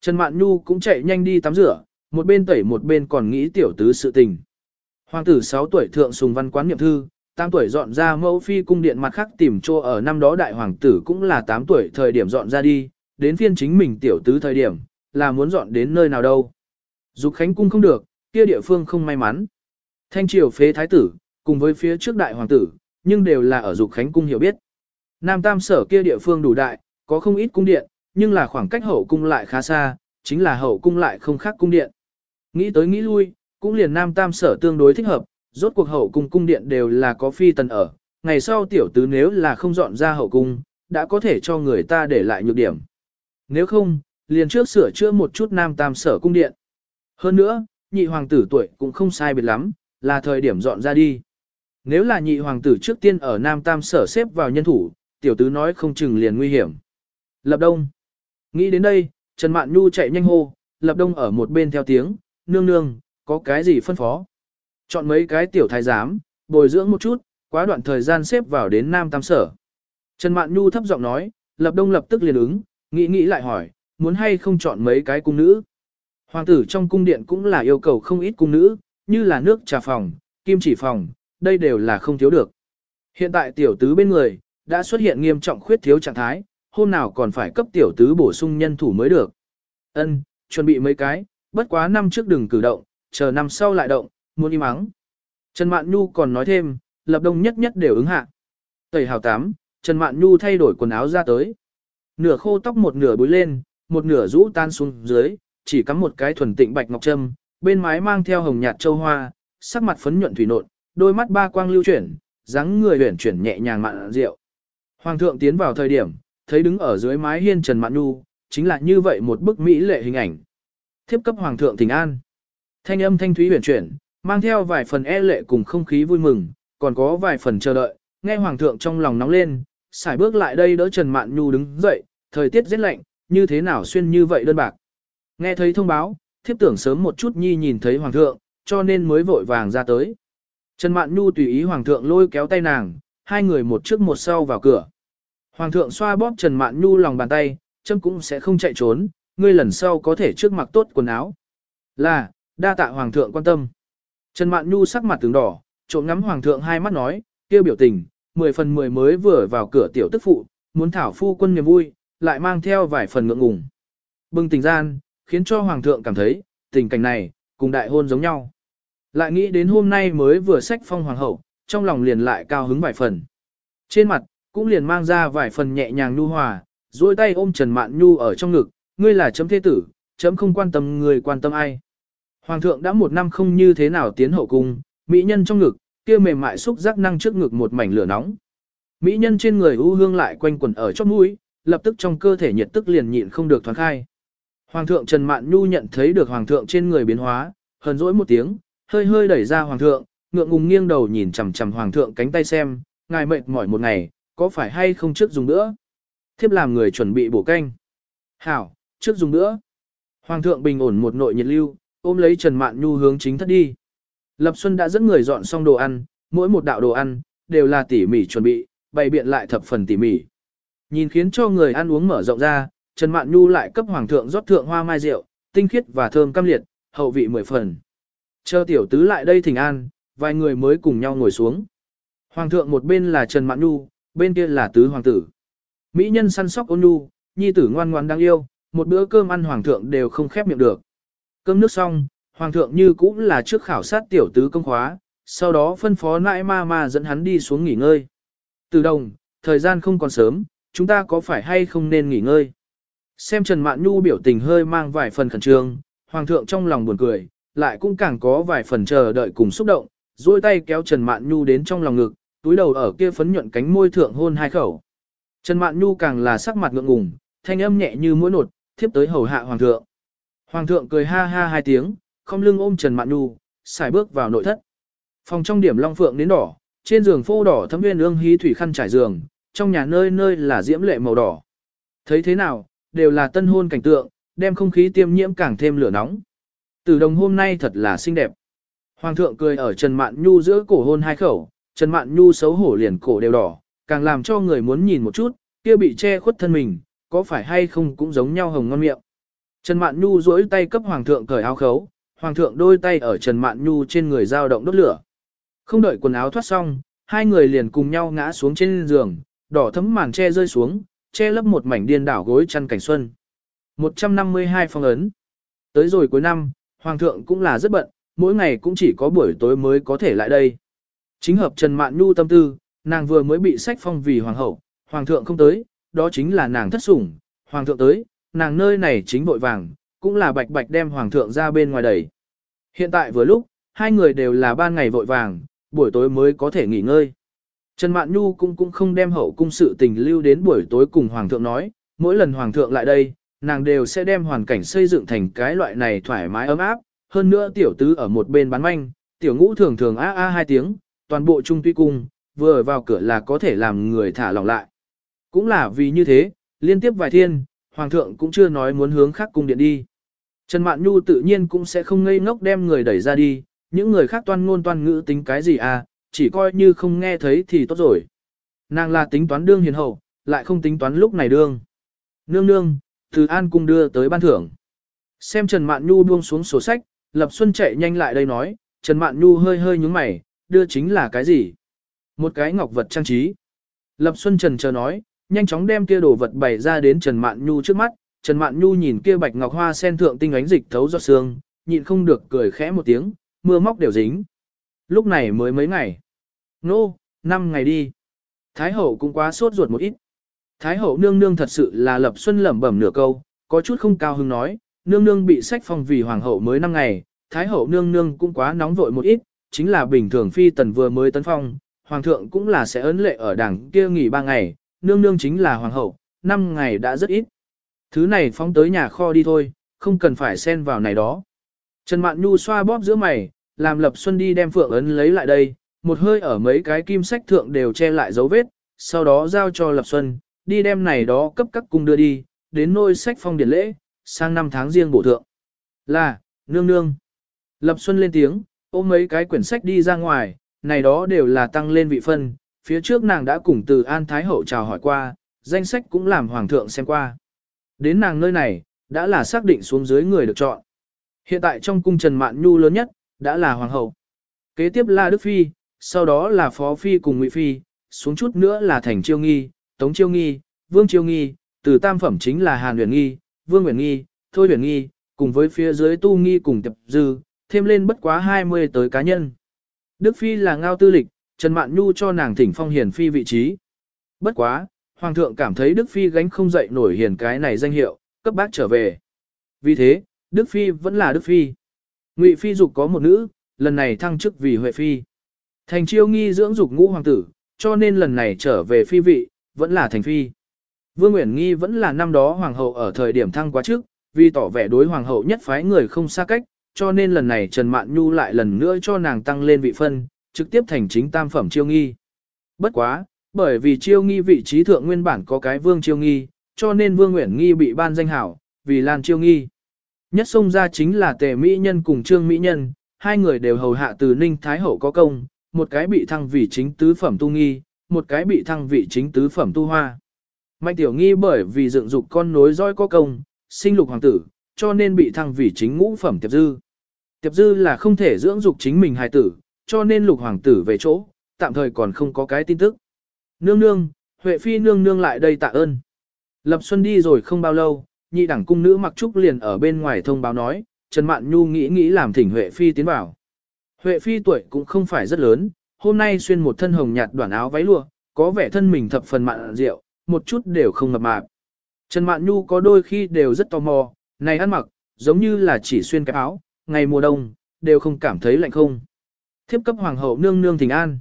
Trần Mạn Nhu cũng chạy nhanh đi tắm rửa, một bên tẩy một bên còn nghĩ tiểu tứ sự tình. Hoàng tử 6 tuổi thượng sùng văn quán niệm thư, 8 tuổi dọn ra mẫu phi cung điện mặt khác tìm chỗ ở năm đó đại hoàng tử cũng là 8 tuổi thời điểm dọn ra đi, đến phiên chính mình tiểu tứ thời điểm, là muốn dọn đến nơi nào đâu. Dục Khánh cung không được, kia địa phương không may mắn. Thanh triều phế thái tử, cùng với phía trước đại hoàng tử, nhưng đều là ở Dục Khánh cung hiểu biết. Nam Tam sở kia địa phương đủ đại, có không ít cung điện, nhưng là khoảng cách hậu cung lại khá xa, chính là hậu cung lại không khác cung điện. Nghĩ tới nghĩ lui, cũng liền Nam Tam sở tương đối thích hợp, rốt cuộc hậu cung cung điện đều là có phi tần ở, ngày sau tiểu tứ nếu là không dọn ra hậu cung, đã có thể cho người ta để lại nhược điểm. Nếu không, liền trước sửa chữa một chút Nam Tam sở cung điện. Hơn nữa, nhị hoàng tử tuổi cũng không sai biệt lắm, là thời điểm dọn ra đi. Nếu là nhị hoàng tử trước tiên ở Nam Tam sở xếp vào nhân thủ, tiểu tứ nói không chừng liền nguy hiểm. Lập đông. Nghĩ đến đây, Trần Mạn Nhu chạy nhanh hô, lập đông ở một bên theo tiếng, nương nương, có cái gì phân phó. Chọn mấy cái tiểu thái giám, bồi dưỡng một chút, quá đoạn thời gian xếp vào đến Nam Tam Sở. Trần Mạn Nhu thấp giọng nói, lập đông lập tức liền ứng, nghĩ nghĩ lại hỏi, muốn hay không chọn mấy cái cung nữ. Hoàng tử trong cung điện cũng là yêu cầu không ít cung nữ, như là nước trà phòng, kim chỉ phòng, đây đều là không thiếu được. Hiện tại tiểu tứ bên người, đã xuất hiện nghiêm trọng khuyết thiếu trạng thái, hôm nào còn phải cấp tiểu tứ bổ sung nhân thủ mới được. Ân, chuẩn bị mấy cái, bất quá năm trước đừng cử động, chờ năm sau lại động, muốn im mắng. Trần Mạn Nhu còn nói thêm, lập đông nhất nhất đều ứng hạ. Tẩy hào tám, Trần Mạn Nhu thay đổi quần áo ra tới. Nửa khô tóc một nửa búi lên, một nửa rũ tan xuống dưới, chỉ cắm một cái thuần tịnh bạch ngọc trâm, bên mái mang theo hồng nhạt châu hoa, sắc mặt phấn nhuận thủy nộn, đôi mắt ba quang lưu chuyển, dáng người uyển chuyển nhẹ nhàng mạn rượu. Hoàng thượng tiến vào thời điểm, thấy đứng ở dưới mái hiên Trần Mạn Nhu, chính là như vậy một bức mỹ lệ hình ảnh. Thiếp cấp hoàng thượng Thịnh an. Thanh âm thanh thúy huyền chuyển, mang theo vài phần e lệ cùng không khí vui mừng, còn có vài phần chờ đợi, nghe hoàng thượng trong lòng nóng lên, xài bước lại đây đỡ Trần Mạn Nhu đứng dậy, thời tiết rất lạnh, như thế nào xuyên như vậy đơn bạc. Nghe thấy thông báo, thiếp tưởng sớm một chút nhi nhìn thấy hoàng thượng, cho nên mới vội vàng ra tới. Trần Mạn Nhu tùy ý hoàng thượng lôi kéo tay nàng, hai người một trước một sau vào cửa. Hoàng thượng xoa bóp Trần Mạn Nhu lòng bàn tay, châm cũng sẽ không chạy trốn, ngươi lần sau có thể trước mặc tốt quần áo. Là, đa tạ Hoàng thượng quan tâm. Trần Mạn Nhu sắc mặt tướng đỏ, trộm ngắm Hoàng thượng hai mắt nói, kêu biểu tình, mười phần mười mới vừa vào cửa tiểu tức phụ, muốn thảo phu quân niềm vui, lại mang theo vài phần ngượng ngùng. bưng tình gian, khiến cho Hoàng thượng cảm thấy, tình cảnh này, cùng đại hôn giống nhau. Lại nghĩ đến hôm nay mới vừa sách phong hoàng hậu, trong lòng liền lại cao hứng vài phần. Trên mặt, cũng liền mang ra vài phần nhẹ nhàng nhu hòa, duỗi tay ôm Trần Mạn Nhu ở trong ngực, ngươi là chấm thế tử, chấm không quan tâm người quan tâm ai. Hoàng thượng đã một năm không như thế nào tiến hậu cung, mỹ nhân trong ngực, kia mềm mại xúc giác năng trước ngực một mảnh lửa nóng. Mỹ nhân trên người u hương lại quanh quẩn ở chóp mũi, lập tức trong cơ thể nhiệt tức liền nhịn không được thoáng khai. Hoàng thượng Trần Mạn Nhu nhận thấy được hoàng thượng trên người biến hóa, hờn dỗi một tiếng, hơi hơi đẩy ra hoàng thượng, ngượng ngùng nghiêng đầu nhìn chằm chằm hoàng thượng cánh tay xem, ngài mệt mỏi một ngày, có phải hay không trước dùng nữa? Thiếp làm người chuẩn bị bổ canh. Hảo, trước dùng nữa. Hoàng thượng bình ổn một nội nhiệt lưu, ôm lấy Trần Mạn Nhu hướng chính thất đi. Lập Xuân đã dẫn người dọn xong đồ ăn, mỗi một đạo đồ ăn, đều là tỉ mỉ chuẩn bị, bày biện lại thập phần tỉ mỉ. Nhìn khiến cho người ăn uống mở rộng ra, Trần Mạn Nhu lại cấp Hoàng thượng rót thượng hoa mai rượu, tinh khiết và thơm cam liệt, hậu vị mười phần. Chờ tiểu tứ lại đây thỉnh an, vài người mới cùng nhau ngồi xuống. Hoàng thượng một bên là Trần Mạn Nhu, bên kia là tứ hoàng tử. Mỹ nhân săn sóc ôn nhu, nhi tử ngoan ngoan đáng yêu, một bữa cơm ăn hoàng thượng đều không khép miệng được. Cơm nước xong, hoàng thượng như cũng là trước khảo sát tiểu tứ công khóa, sau đó phân phó nãi ma ma dẫn hắn đi xuống nghỉ ngơi. Từ đồng, thời gian không còn sớm, chúng ta có phải hay không nên nghỉ ngơi? Xem Trần Mạn Nhu biểu tình hơi mang vài phần khẩn trương, hoàng thượng trong lòng buồn cười, lại cũng càng có vài phần chờ đợi cùng xúc động, duỗi tay kéo Trần Mạn Nhu đến trong lòng ngực, túi đầu ở kia phấn nhuận cánh môi thượng hôn hai khẩu. Trần Mạn Nhu càng là sắc mặt ngượng ngùng, thanh âm nhẹ như mũi nột, thiếp tới hầu hạ hoàng thượng. Hoàng thượng cười ha ha hai tiếng, không lưng ôm Trần Mạn Nhu, xài bước vào nội thất. Phòng trong điểm long phượng đến đỏ, trên giường phô đỏ thấm viên ương hí thủy khăn trải giường, trong nhà nơi nơi là diễm lệ màu đỏ. Thấy thế nào, đều là tân hôn cảnh tượng, đem không khí tiêm nhiễm càng thêm lửa nóng. Từ đồng hôm nay thật là xinh đẹp. Hoàng thượng cười ở Trần Mạn Nhu giữa cổ hôn hai khẩu, Trần Mạn Nhu xấu hổ liền cổ đều đỏ, càng làm cho người muốn nhìn một chút, kia bị che khuất thân mình, có phải hay không cũng giống nhau hồng ngon miệng. Trần Mạn Nhu duỗi tay cấp hoàng thượng cởi áo khấu, hoàng thượng đôi tay ở Trần Mạn Nhu trên người dao động đốt lửa. Không đợi quần áo thoát xong, hai người liền cùng nhau ngã xuống trên giường, đỏ thấm màn che rơi xuống, che lấp một mảnh điên đảo gối chăn cảnh xuân. 152 phong ấn. Tới rồi cuối năm, hoàng thượng cũng là rất bận, mỗi ngày cũng chỉ có buổi tối mới có thể lại đây. Chính hợp Trần Mạn Nhu tâm tư, nàng vừa mới bị sách phong vì hoàng hậu, hoàng thượng không tới, đó chính là nàng thất sủng, hoàng thượng tới, nàng nơi này chính vội vàng, cũng là bạch bạch đem hoàng thượng ra bên ngoài đẩy. Hiện tại vừa lúc, hai người đều là ban ngày vội vàng, buổi tối mới có thể nghỉ ngơi. Trần Mạn Nhu cũng cũng không đem hậu cung sự tình lưu đến buổi tối cùng hoàng thượng nói, mỗi lần hoàng thượng lại đây, nàng đều sẽ đem hoàn cảnh xây dựng thành cái loại này thoải mái ấm áp, hơn nữa tiểu tứ ở một bên bán manh, tiểu ngũ thường thường a a hai tiếng, toàn bộ trung tuy cung, vừa ở vào cửa là có thể làm người thả lòng lại. Cũng là vì như thế, liên tiếp vài thiên, hoàng thượng cũng chưa nói muốn hướng khác cung điện đi. Trần Mạn Nhu tự nhiên cũng sẽ không ngây ngốc đem người đẩy ra đi, những người khác toan ngôn toan ngữ tính cái gì à, chỉ coi như không nghe thấy thì tốt rồi. Nàng là tính toán đương hiền hậu, lại không tính toán lúc này đương. Nương nương, từ An cung đưa tới ban thưởng. Xem Trần Mạn Nhu buông xuống sổ sách, Lập Xuân chạy nhanh lại đây nói, Trần Mạn Nhu hơi hơi nhúng mày, đưa chính là cái gì? Một cái ngọc vật trang trí. Lập Xuân Trần chờ nói, nhanh chóng đem kia đồ vật bày ra đến Trần Mạn Nhu trước mắt, Trần Mạn Nhu nhìn kia bạch ngọc hoa sen thượng tinh ánh dịch thấu giọt sương, nhịn không được cười khẽ một tiếng, mưa móc đều dính. Lúc này mới mấy ngày. Nô, no, năm ngày đi. Thái hậu cũng quá sốt ruột một ít. Thái hậu nương nương thật sự là lập xuân lẩm bẩm nửa câu, có chút không cao hứng nói, nương nương bị sách phong vì hoàng hậu mới năm ngày, thái hậu nương nương cũng quá nóng vội một ít, chính là bình thường phi tần vừa mới tấn phong, hoàng thượng cũng là sẽ ấn lệ ở đảng kia nghỉ ba ngày, nương nương chính là hoàng hậu, năm ngày đã rất ít. Thứ này phóng tới nhà kho đi thôi, không cần phải xen vào này đó. Trần Mạn Nhu xoa bóp giữa mày, làm Lập Xuân đi đem phượng ấn lấy lại đây, một hơi ở mấy cái kim sách thượng đều che lại dấu vết, sau đó giao cho Lập Xuân, đi đem này đó cấp các cung đưa đi, đến nôi sách phong điển lễ, sang năm tháng riêng bổ thượng. Là, nương nương. Lập Xuân lên tiếng, ôm mấy cái quyển sách đi ra ngoài, này đó đều là tăng lên vị phân, phía trước nàng đã cùng từ An Thái Hậu chào hỏi qua, danh sách cũng làm Hoàng thượng xem qua. Đến nàng nơi này, đã là xác định xuống dưới người được chọn. Hiện tại trong cung Trần Mạn Nhu lớn nhất, đã là Hoàng hậu. Kế tiếp là Đức Phi, sau đó là Phó Phi cùng Ngụy Phi, xuống chút nữa là Thành Chiêu Nghi, Tống Chiêu Nghi, Vương Chiêu Nghi, từ tam phẩm chính là Hàn Huyền Nghi, Vương Huyền Nghi, Thôi Huyền Nghi, cùng với phía dưới Tu Nghi cùng Tập Dư, thêm lên bất quá 20 tới cá nhân. Đức Phi là ngao tư lịch, Trần Mạn Nhu cho nàng thỉnh phong hiền phi vị trí. Bất quá, Hoàng thượng cảm thấy Đức Phi gánh không dậy nổi hiền cái này danh hiệu, cấp bác trở về. Vì thế, Đức Phi vẫn là Đức Phi. Ngụy Phi dục có một nữ, lần này thăng chức vì Huệ Phi. Thành chiêu nghi dưỡng dục ngũ hoàng tử, cho nên lần này trở về phi vị, vẫn là thành phi. Vương Nguyễn Nghi vẫn là năm đó hoàng hậu ở thời điểm thăng quá trước, vì tỏ vẻ đối hoàng hậu nhất phái người không xa cách, cho nên lần này Trần Mạn Nhu lại lần nữa cho nàng tăng lên vị phân, trực tiếp thành chính tam phẩm chiêu nghi. Bất quá, bởi vì chiêu nghi vị trí thượng nguyên bản có cái vương chiêu nghi, cho nên vương Nguyễn Nghi bị ban danh hảo, vì Lan chiêu nghi. Nhất xông ra chính là tề mỹ nhân cùng trương mỹ nhân, hai người đều hầu hạ từ ninh thái hậu có công, một cái bị thăng vị chính tứ phẩm tu nghi, một cái bị thăng vị chính tứ phẩm tu hoa. Mạnh tiểu nghi bởi vì dựng dục con nối roi có công, sinh lục hoàng tử, cho nên bị thăng vị chính ngũ phẩm tiệp dư. Tiệp dư là không thể dưỡng dục chính mình hài tử, cho nên lục hoàng tử về chỗ, tạm thời còn không có cái tin tức. Nương nương, Huệ Phi nương nương lại đây tạ ơn. Lập Xuân đi rồi không bao lâu, nhị đẳng cung nữ mặc trúc liền ở bên ngoài thông báo nói, Trần Mạn Nhu nghĩ nghĩ làm thỉnh Huệ Phi tiến vào. Huệ Phi tuổi cũng không phải rất lớn, hôm nay xuyên một thân hồng nhạt đoạn áo váy lụa, có vẻ thân mình thập phần mạn rượu, một chút đều không mập mạp. Trần Mạn Nhu có đôi khi đều rất tò mò, này ăn mặc, giống như là chỉ xuyên cái áo, ngày mùa đông, đều không cảm thấy lạnh không. Thiếp cấp hoàng hậu nương nương thỉnh an.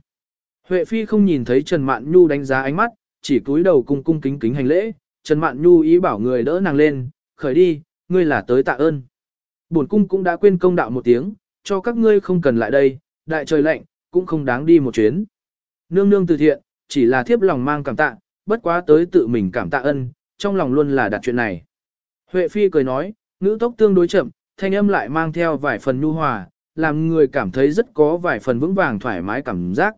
Huệ Phi không nhìn thấy Trần Mạn Nhu đánh giá ánh mắt, chỉ cúi đầu cung cung kính kính hành lễ, Trần Mạn Nhu ý bảo người đỡ nàng lên, khởi đi, ngươi là tới tạ ơn. Bổn cung cũng đã quên công đạo một tiếng, cho các ngươi không cần lại đây, đại trời lạnh, cũng không đáng đi một chuyến. Nương nương từ thiện, chỉ là thiếp lòng mang cảm tạ, bất quá tới tự mình cảm tạ ân, trong lòng luôn là đặt chuyện này. Huệ Phi cười nói, ngữ tốc tương đối chậm, thanh âm lại mang theo vài phần nhu hòa, làm người cảm thấy rất có vài phần vững vàng thoải mái cảm giác.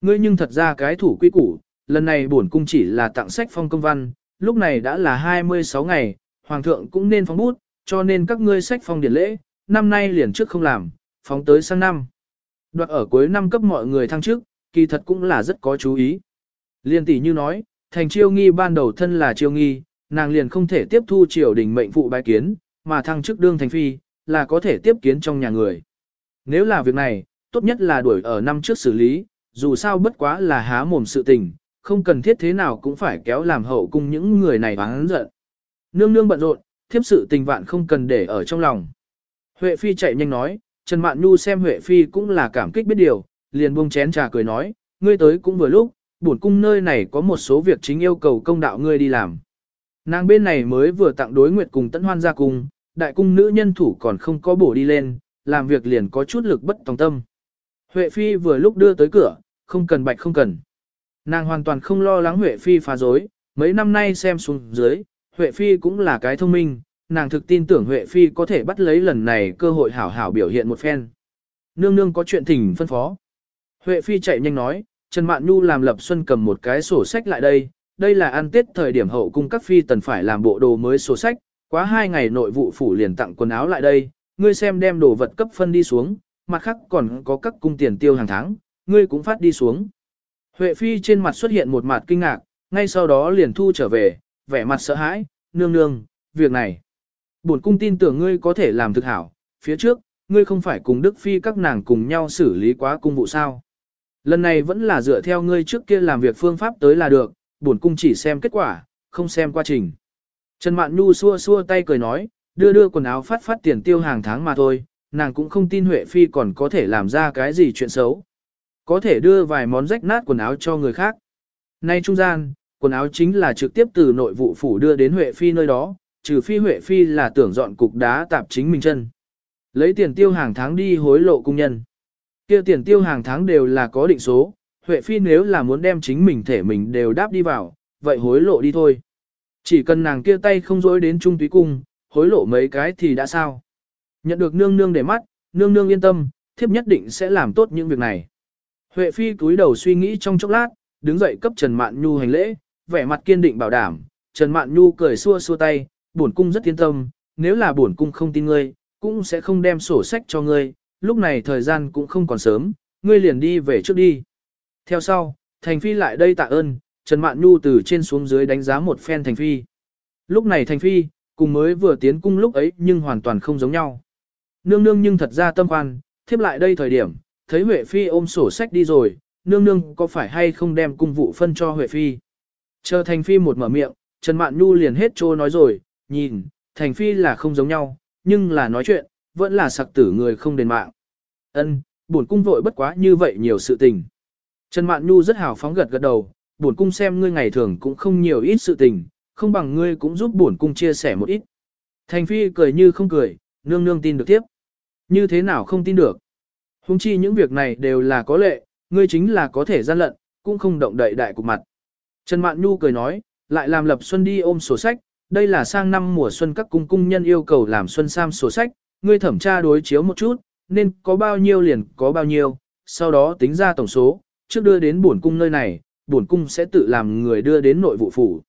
Ngươi nhưng thật ra cái thủ quy củ, lần này bổn cung chỉ là tặng sách phong công văn, lúc này đã là 26 ngày, hoàng thượng cũng nên phóng bút, cho nên các ngươi sách phong điển lễ, năm nay liền trước không làm, phóng tới sang năm. Đoạt ở cuối năm cấp mọi người thăng trước, kỳ thật cũng là rất có chú ý. Liên tỷ như nói, thành chiêu nghi ban đầu thân là chiêu nghi, nàng liền không thể tiếp thu triều đình mệnh phụ bái kiến, mà thăng chức đương thành phi, là có thể tiếp kiến trong nhà người. Nếu là việc này, tốt nhất là đuổi ở năm trước xử lý, dù sao bất quá là há mồm sự tình, không cần thiết thế nào cũng phải kéo làm hậu cung những người này oán giận. Nương nương bận rộn, thiếp sự tình vạn không cần để ở trong lòng. Huệ Phi chạy nhanh nói, Trần Mạn Nhu xem Huệ Phi cũng là cảm kích biết điều, liền buông chén trà cười nói, ngươi tới cũng vừa lúc, bổn cung nơi này có một số việc chính yêu cầu công đạo ngươi đi làm. Nàng bên này mới vừa tặng đối nguyệt cùng tấn hoan ra cung, đại cung nữ nhân thủ còn không có bổ đi lên, làm việc liền có chút lực bất tòng tâm. Huệ Phi vừa lúc đưa tới cửa, không cần bạch không cần. Nàng hoàn toàn không lo lắng Huệ Phi phá dối, mấy năm nay xem xuống dưới, Huệ Phi cũng là cái thông minh, nàng thực tin tưởng Huệ Phi có thể bắt lấy lần này cơ hội hảo hảo biểu hiện một phen. Nương nương có chuyện thỉnh phân phó. Huệ Phi chạy nhanh nói, Trần Mạn Nhu làm Lập Xuân cầm một cái sổ sách lại đây, đây là ăn tết thời điểm hậu cung các phi tần phải làm bộ đồ mới sổ sách, quá hai ngày nội vụ phủ liền tặng quần áo lại đây, ngươi xem đem đồ vật cấp phân đi xuống, mặt khác còn có các cung tiền tiêu hàng tháng, ngươi cũng phát đi xuống. Huệ Phi trên mặt xuất hiện một mặt kinh ngạc, ngay sau đó liền thu trở về, vẻ mặt sợ hãi, nương nương, việc này. Bổn cung tin tưởng ngươi có thể làm thực hảo, phía trước, ngươi không phải cùng Đức Phi các nàng cùng nhau xử lý quá cung vụ sao. Lần này vẫn là dựa theo ngươi trước kia làm việc phương pháp tới là được, bổn cung chỉ xem kết quả, không xem quá trình. Trần Mạn Nhu xua xua tay cười nói, đưa đưa quần áo phát phát tiền tiêu hàng tháng mà thôi, nàng cũng không tin Huệ Phi còn có thể làm ra cái gì chuyện xấu. Có thể đưa vài món rách nát quần áo cho người khác. Nay trung gian, quần áo chính là trực tiếp từ nội vụ phủ đưa đến Huệ Phi nơi đó, trừ Phi Huệ Phi là tưởng dọn cục đá tạp chính mình chân. Lấy tiền tiêu hàng tháng đi hối lộ cung nhân. kia tiền tiêu hàng tháng đều là có định số, Huệ Phi nếu là muốn đem chính mình thể mình đều đáp đi vào, vậy hối lộ đi thôi. Chỉ cần nàng kia tay không dối đến trung túy cung, hối lộ mấy cái thì đã sao. Nhận được nương nương để mắt, nương nương yên tâm, thiếp nhất định sẽ làm tốt những việc này. Huệ Phi cúi đầu suy nghĩ trong chốc lát, đứng dậy cấp Trần Mạn Nhu hành lễ, vẻ mặt kiên định bảo đảm. Trần Mạn Nhu cười xua xua tay, bổn cung rất yên tâm, nếu là bổn cung không tin ngươi, cũng sẽ không đem sổ sách cho ngươi, lúc này thời gian cũng không còn sớm, ngươi liền đi về trước đi. Theo sau, Thành Phi lại đây tạ ơn, Trần Mạn Nhu từ trên xuống dưới đánh giá một phen Thành Phi. Lúc này Thành Phi, cùng mới vừa tiến cung lúc ấy nhưng hoàn toàn không giống nhau. Nương nương nhưng thật ra tâm khoan, thiếp lại đây thời điểm, thấy Huệ Phi ôm sổ sách đi rồi, nương nương có phải hay không đem cung vụ phân cho Huệ Phi. Chờ Thành Phi một mở miệng, Trần Mạn Nhu liền hết trô nói rồi, nhìn, Thành Phi là không giống nhau, nhưng là nói chuyện, vẫn là sặc tử người không đền mạng. Ân, buồn cung vội bất quá như vậy nhiều sự tình. Trần Mạn Nhu rất hào phóng gật gật đầu, buồn cung xem ngươi ngày thường cũng không nhiều ít sự tình, không bằng ngươi cũng giúp buồn cung chia sẻ một ít. Thành Phi cười như không cười, nương nương tin được tiếp. Như thế nào không tin được? Hùng chi những việc này đều là có lệ, ngươi chính là có thể gian lận, cũng không động đậy đại cục mặt. Trần Mạn Nhu cười nói, lại làm lập xuân đi ôm sổ sách, đây là sang năm mùa xuân các cung cung nhân yêu cầu làm xuân sam sổ sách, ngươi thẩm tra đối chiếu một chút, nên có bao nhiêu liền có bao nhiêu, sau đó tính ra tổng số, trước đưa đến bổn cung nơi này, bổn cung sẽ tự làm người đưa đến nội vụ phủ.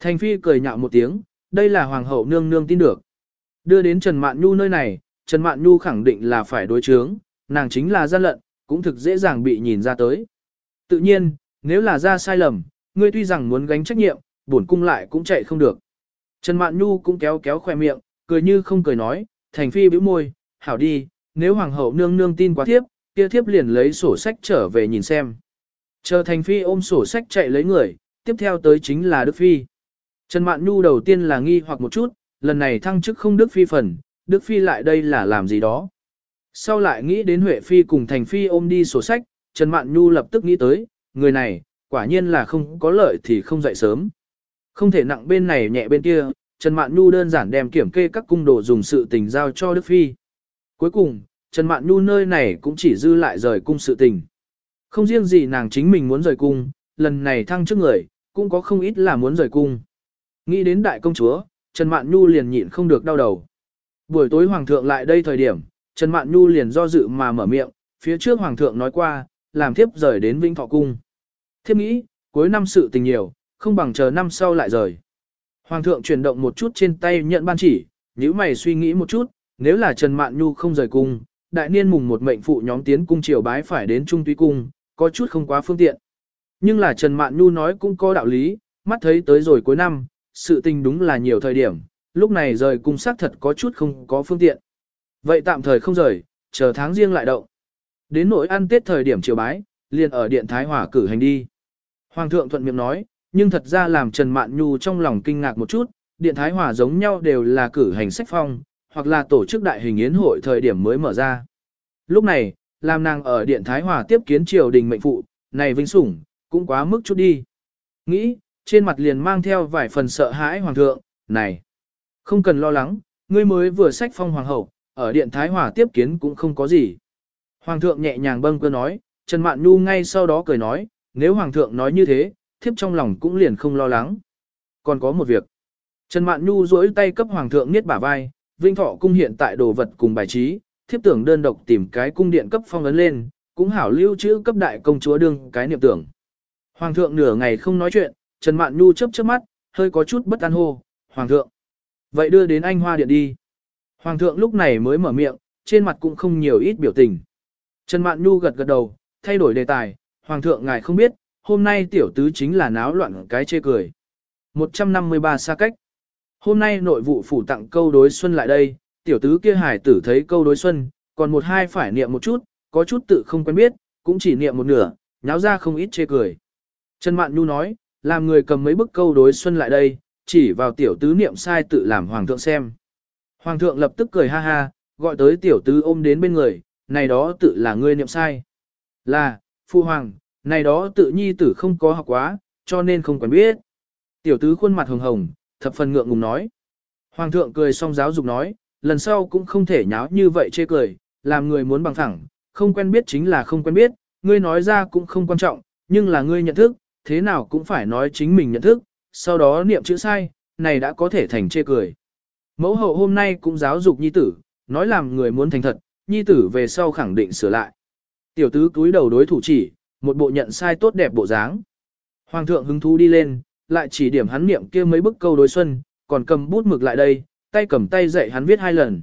Thành Phi cười nhạo một tiếng, đây là hoàng hậu nương nương tin được. Đưa đến Trần Mạn Nhu nơi này, Trần Mạn Nhu khẳng định là phải đối chướng, nàng chính là gian lận, cũng thực dễ dàng bị nhìn ra tới. Tự nhiên, nếu là ra sai lầm, ngươi tuy rằng muốn gánh trách nhiệm, bổn cung lại cũng chạy không được. Trần Mạn Nhu cũng kéo kéo khoe miệng, cười như không cười nói, thành phi bĩu môi, hảo đi, nếu hoàng hậu nương nương tin quá thiếp, kia thiếp liền lấy sổ sách trở về nhìn xem. Chờ thành phi ôm sổ sách chạy lấy người, tiếp theo tới chính là Đức Phi. Trần Mạn Nhu đầu tiên là nghi hoặc một chút, lần này thăng chức không Đức Phi phần, Đức Phi lại đây là làm gì đó. Sau lại nghĩ đến Huệ Phi cùng Thành Phi ôm đi sổ sách, Trần Mạn Nhu lập tức nghĩ tới, người này, quả nhiên là không có lợi thì không dậy sớm. Không thể nặng bên này nhẹ bên kia, Trần Mạn Nhu đơn giản đem kiểm kê các cung đồ dùng sự tình giao cho Đức Phi. Cuối cùng, Trần Mạn Nhu nơi này cũng chỉ dư lại rời cung sự tình. Không riêng gì nàng chính mình muốn rời cung, lần này thăng trước người, cũng có không ít là muốn rời cung. Nghĩ đến đại công chúa, Trần Mạn Nhu liền nhịn không được đau đầu. Buổi tối hoàng thượng lại đây thời điểm, Trần Mạn Nhu liền do dự mà mở miệng, phía trước hoàng thượng nói qua, làm thiếp rời đến Vĩnh Thọ cung. Thiếp nghĩ, cuối năm sự tình nhiều, không bằng chờ năm sau lại rời. Hoàng thượng chuyển động một chút trên tay nhận ban chỉ, nếu mày suy nghĩ một chút, nếu là Trần Mạn Nhu không rời cung, đại niên mùng một mệnh phụ nhóm tiến cung triều bái phải đến trung túy cung, có chút không quá phương tiện. Nhưng là Trần Mạn Nhu nói cũng có đạo lý, mắt thấy tới rồi cuối năm, sự tình đúng là nhiều thời điểm, lúc này rời cung xác thật có chút không có phương tiện. Vậy tạm thời không rời, chờ tháng riêng lại động. Đến nỗi ăn tết thời điểm triều bái, liền ở điện Thái Hòa cử hành đi. Hoàng thượng thuận miệng nói, nhưng thật ra làm Trần Mạn Nhu trong lòng kinh ngạc một chút, điện Thái Hòa giống nhau đều là cử hành sách phong, hoặc là tổ chức đại hình yến hội thời điểm mới mở ra. Lúc này, làm nàng ở điện Thái Hòa tiếp kiến triều đình mệnh phụ, này vinh sủng, cũng quá mức chút đi. Nghĩ, trên mặt liền mang theo vài phần sợ hãi hoàng thượng, này, không cần lo lắng, ngươi mới vừa sách phong hoàng hậu, ở điện Thái Hòa tiếp kiến cũng không có gì. Hoàng thượng nhẹ nhàng bâng cơ nói, Trần Mạn Nhu ngay sau đó cười nói, nếu hoàng thượng nói như thế, thiếp trong lòng cũng liền không lo lắng. Còn có một việc. Trần Mạn Nhu duỗi tay cấp hoàng thượng niết bả vai, Vinh Thọ cung hiện tại đồ vật cùng bài trí, thiếp tưởng đơn độc tìm cái cung điện cấp phong ấn lên, cũng hảo lưu trữ cấp đại công chúa đương cái niệm tưởng. Hoàng thượng nửa ngày không nói chuyện, Trần Mạn Nhu chớp chớp mắt, hơi có chút bất an hô, "Hoàng thượng, vậy đưa đến anh hoa điện đi." Hoàng thượng lúc này mới mở miệng, trên mặt cũng không nhiều ít biểu tình. Trần Mạn Nhu gật gật đầu, thay đổi đề tài, "Hoàng thượng ngài không biết, hôm nay tiểu tứ chính là náo loạn cái chê cười." 153 xa cách. Hôm nay nội vụ phủ tặng câu đối xuân lại đây, tiểu tứ kia hải tử thấy câu đối xuân, còn một hai phải niệm một chút, có chút tự không quen biết, cũng chỉ niệm một nửa, nháo ra không ít chê cười. Trần Mạn Nhu nói, làm người cầm mấy bức câu đối xuân lại đây, chỉ vào tiểu tứ niệm sai tự làm hoàng thượng xem. Hoàng thượng lập tức cười ha ha, gọi tới tiểu tứ ôm đến bên người, này đó tự là ngươi niệm sai. Là, phu hoàng, này đó tự nhi tử không có học quá, cho nên không quen biết. Tiểu tứ khuôn mặt hồng hồng, thập phần ngượng ngùng nói. Hoàng thượng cười xong giáo dục nói, lần sau cũng không thể nháo như vậy chê cười, làm người muốn bằng thẳng, không quen biết chính là không quen biết, ngươi nói ra cũng không quan trọng, nhưng là ngươi nhận thức, thế nào cũng phải nói chính mình nhận thức, sau đó niệm chữ sai, này đã có thể thành chê cười. Mẫu hậu hôm nay cũng giáo dục nhi tử, nói làm người muốn thành thật, nhi tử về sau khẳng định sửa lại. Tiểu tứ cúi đầu đối thủ chỉ, một bộ nhận sai tốt đẹp bộ dáng. Hoàng thượng hứng thú đi lên, lại chỉ điểm hắn niệm kia mấy bức câu đối xuân, còn cầm bút mực lại đây, tay cầm tay dạy hắn viết hai lần.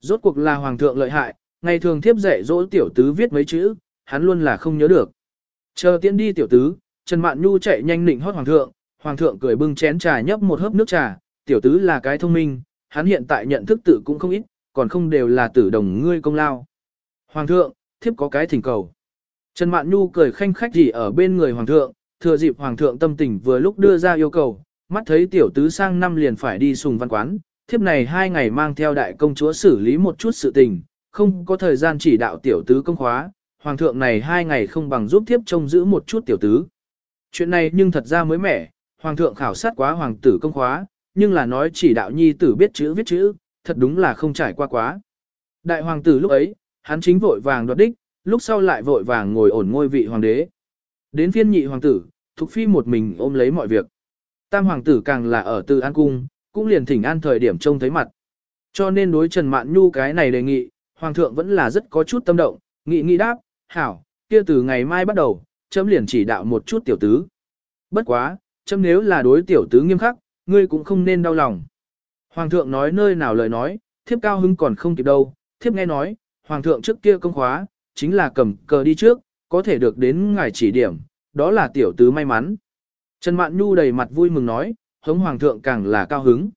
Rốt cuộc là hoàng thượng lợi hại, ngày thường thiếp dạy dỗ tiểu tứ viết mấy chữ, hắn luôn là không nhớ được. Chờ tiễn đi tiểu tứ, Trần Mạn Nhu chạy nhanh nịnh hót hoàng thượng, hoàng thượng cười bưng chén trà nhấp một hớp nước trà, tiểu tứ là cái thông minh, hắn hiện tại nhận thức tự cũng không ít, còn không đều là tử đồng ngươi công lao. Hoàng thượng, thiếp có cái thỉnh cầu. Trần Mạn Nhu cười khanh khách gì ở bên người hoàng thượng, thừa dịp hoàng thượng tâm tình vừa lúc đưa ra yêu cầu, mắt thấy tiểu tứ sang năm liền phải đi sùng văn quán, thiếp này hai ngày mang theo đại công chúa xử lý một chút sự tình, không có thời gian chỉ đạo tiểu tứ công khóa, hoàng thượng này hai ngày không bằng giúp thiếp trông giữ một chút tiểu tứ. Chuyện này nhưng thật ra mới mẻ, hoàng thượng khảo sát quá hoàng tử công khóa, nhưng là nói chỉ đạo nhi tử biết chữ viết chữ, thật đúng là không trải qua quá. Đại hoàng tử lúc ấy, hắn chính vội vàng đoạt đích, lúc sau lại vội vàng ngồi ổn ngôi vị hoàng đế. Đến phiên nhị hoàng tử, Thục Phi một mình ôm lấy mọi việc. Tam hoàng tử càng là ở từ an cung, cũng liền thỉnh an thời điểm trông thấy mặt. Cho nên đối Trần Mạn Nhu cái này đề nghị, hoàng thượng vẫn là rất có chút tâm động, nghị nghị đáp, hảo, kia từ ngày mai bắt đầu, chấm liền chỉ đạo một chút tiểu tứ. Bất quá, chấm nếu là đối tiểu tứ nghiêm khắc, ngươi cũng không nên đau lòng. Hoàng thượng nói nơi nào lời nói, thiếp cao hưng còn không kịp đâu, thiếp nghe nói, hoàng thượng trước kia công khóa, chính là cầm cờ đi trước, có thể được đến ngài chỉ điểm, đó là tiểu tứ may mắn. Trần Mạn Nhu đầy mặt vui mừng nói, hống hoàng thượng càng là cao hứng.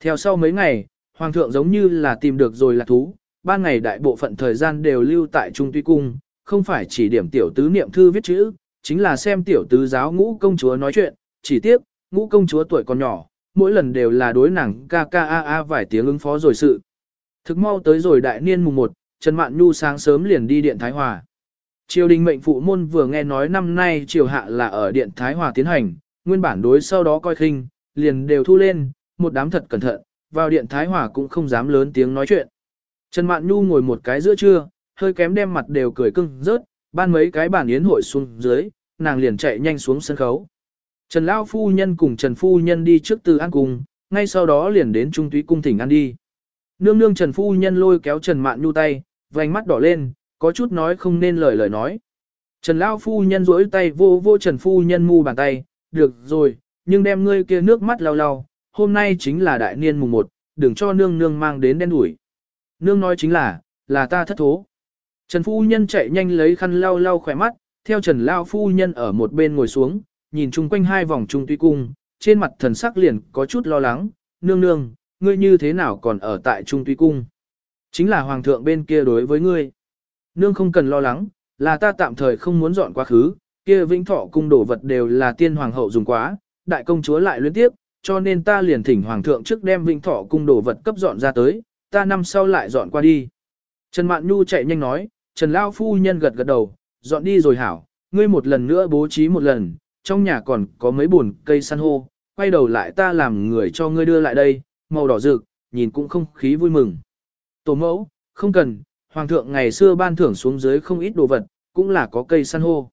Theo sau mấy ngày, hoàng thượng giống như là tìm được rồi là thú, ban ngày đại bộ phận thời gian đều lưu tại Trung Tuy Cung, không phải chỉ điểm tiểu tứ niệm thư viết chữ, chính là xem tiểu tứ giáo ngũ công chúa nói chuyện, chỉ tiếp, ngũ công chúa tuổi còn nhỏ, mỗi lần đều là đối nàng ca ca a a vài tiếng ứng phó rồi sự. Thực mau tới rồi đại niên mùng 1, Trần Mạn Nhu sáng sớm liền đi điện Thái Hòa. Triều đình mệnh phụ môn vừa nghe nói năm nay triều hạ là ở điện Thái Hòa tiến hành, nguyên bản đối sau đó coi khinh, liền đều thu lên, một đám thật cẩn thận, vào điện Thái Hòa cũng không dám lớn tiếng nói chuyện. Trần Mạn Nhu ngồi một cái giữa trưa, hơi kém đem mặt đều cười cưng rớt, ban mấy cái bản yến hội xuống dưới, nàng liền chạy nhanh xuống sân khấu. Trần Lão Phu Nhân cùng Trần Phu Nhân đi trước từ ăn cùng, ngay sau đó liền đến Trung Túy Cung Thỉnh ăn đi. Nương nương Trần Phu Nhân lôi kéo Trần Mạn Nhu tay, vành mắt đỏ lên, có chút nói không nên lời lời nói. Trần Lão Phu Nhân duỗi tay vô vô Trần Phu Nhân mu bàn tay, được rồi, nhưng đem ngươi kia nước mắt lau lau, hôm nay chính là đại niên mùng 1, đừng cho nương nương mang đến đen đủi. Nương nói chính là, là ta thất thố. Trần phu nhân chạy nhanh lấy khăn lau lau khỏe mắt, theo Trần Lao phu nhân ở một bên ngồi xuống, nhìn chung quanh hai vòng trung tuy cung, trên mặt thần sắc liền có chút lo lắng, nương nương, ngươi như thế nào còn ở tại trung tuy cung. Chính là hoàng thượng bên kia đối với ngươi. Nương không cần lo lắng, là ta tạm thời không muốn dọn quá khứ, kia vĩnh thọ cung đồ vật đều là tiên hoàng hậu dùng quá, đại công chúa lại liên tiếp, cho nên ta liền thỉnh hoàng thượng trước đem vĩnh thọ cung đồ vật cấp dọn ra tới, ta năm sau lại dọn qua đi. Trần Mạn Nhu chạy nhanh nói, Trần Lao phu nhân gật gật đầu, dọn đi rồi hảo, ngươi một lần nữa bố trí một lần, trong nhà còn có mấy buồn cây san hô, quay đầu lại ta làm người cho ngươi đưa lại đây, màu đỏ rực, nhìn cũng không khí vui mừng. Tổ mẫu, không cần, hoàng thượng ngày xưa ban thưởng xuống dưới không ít đồ vật, cũng là có cây san hô.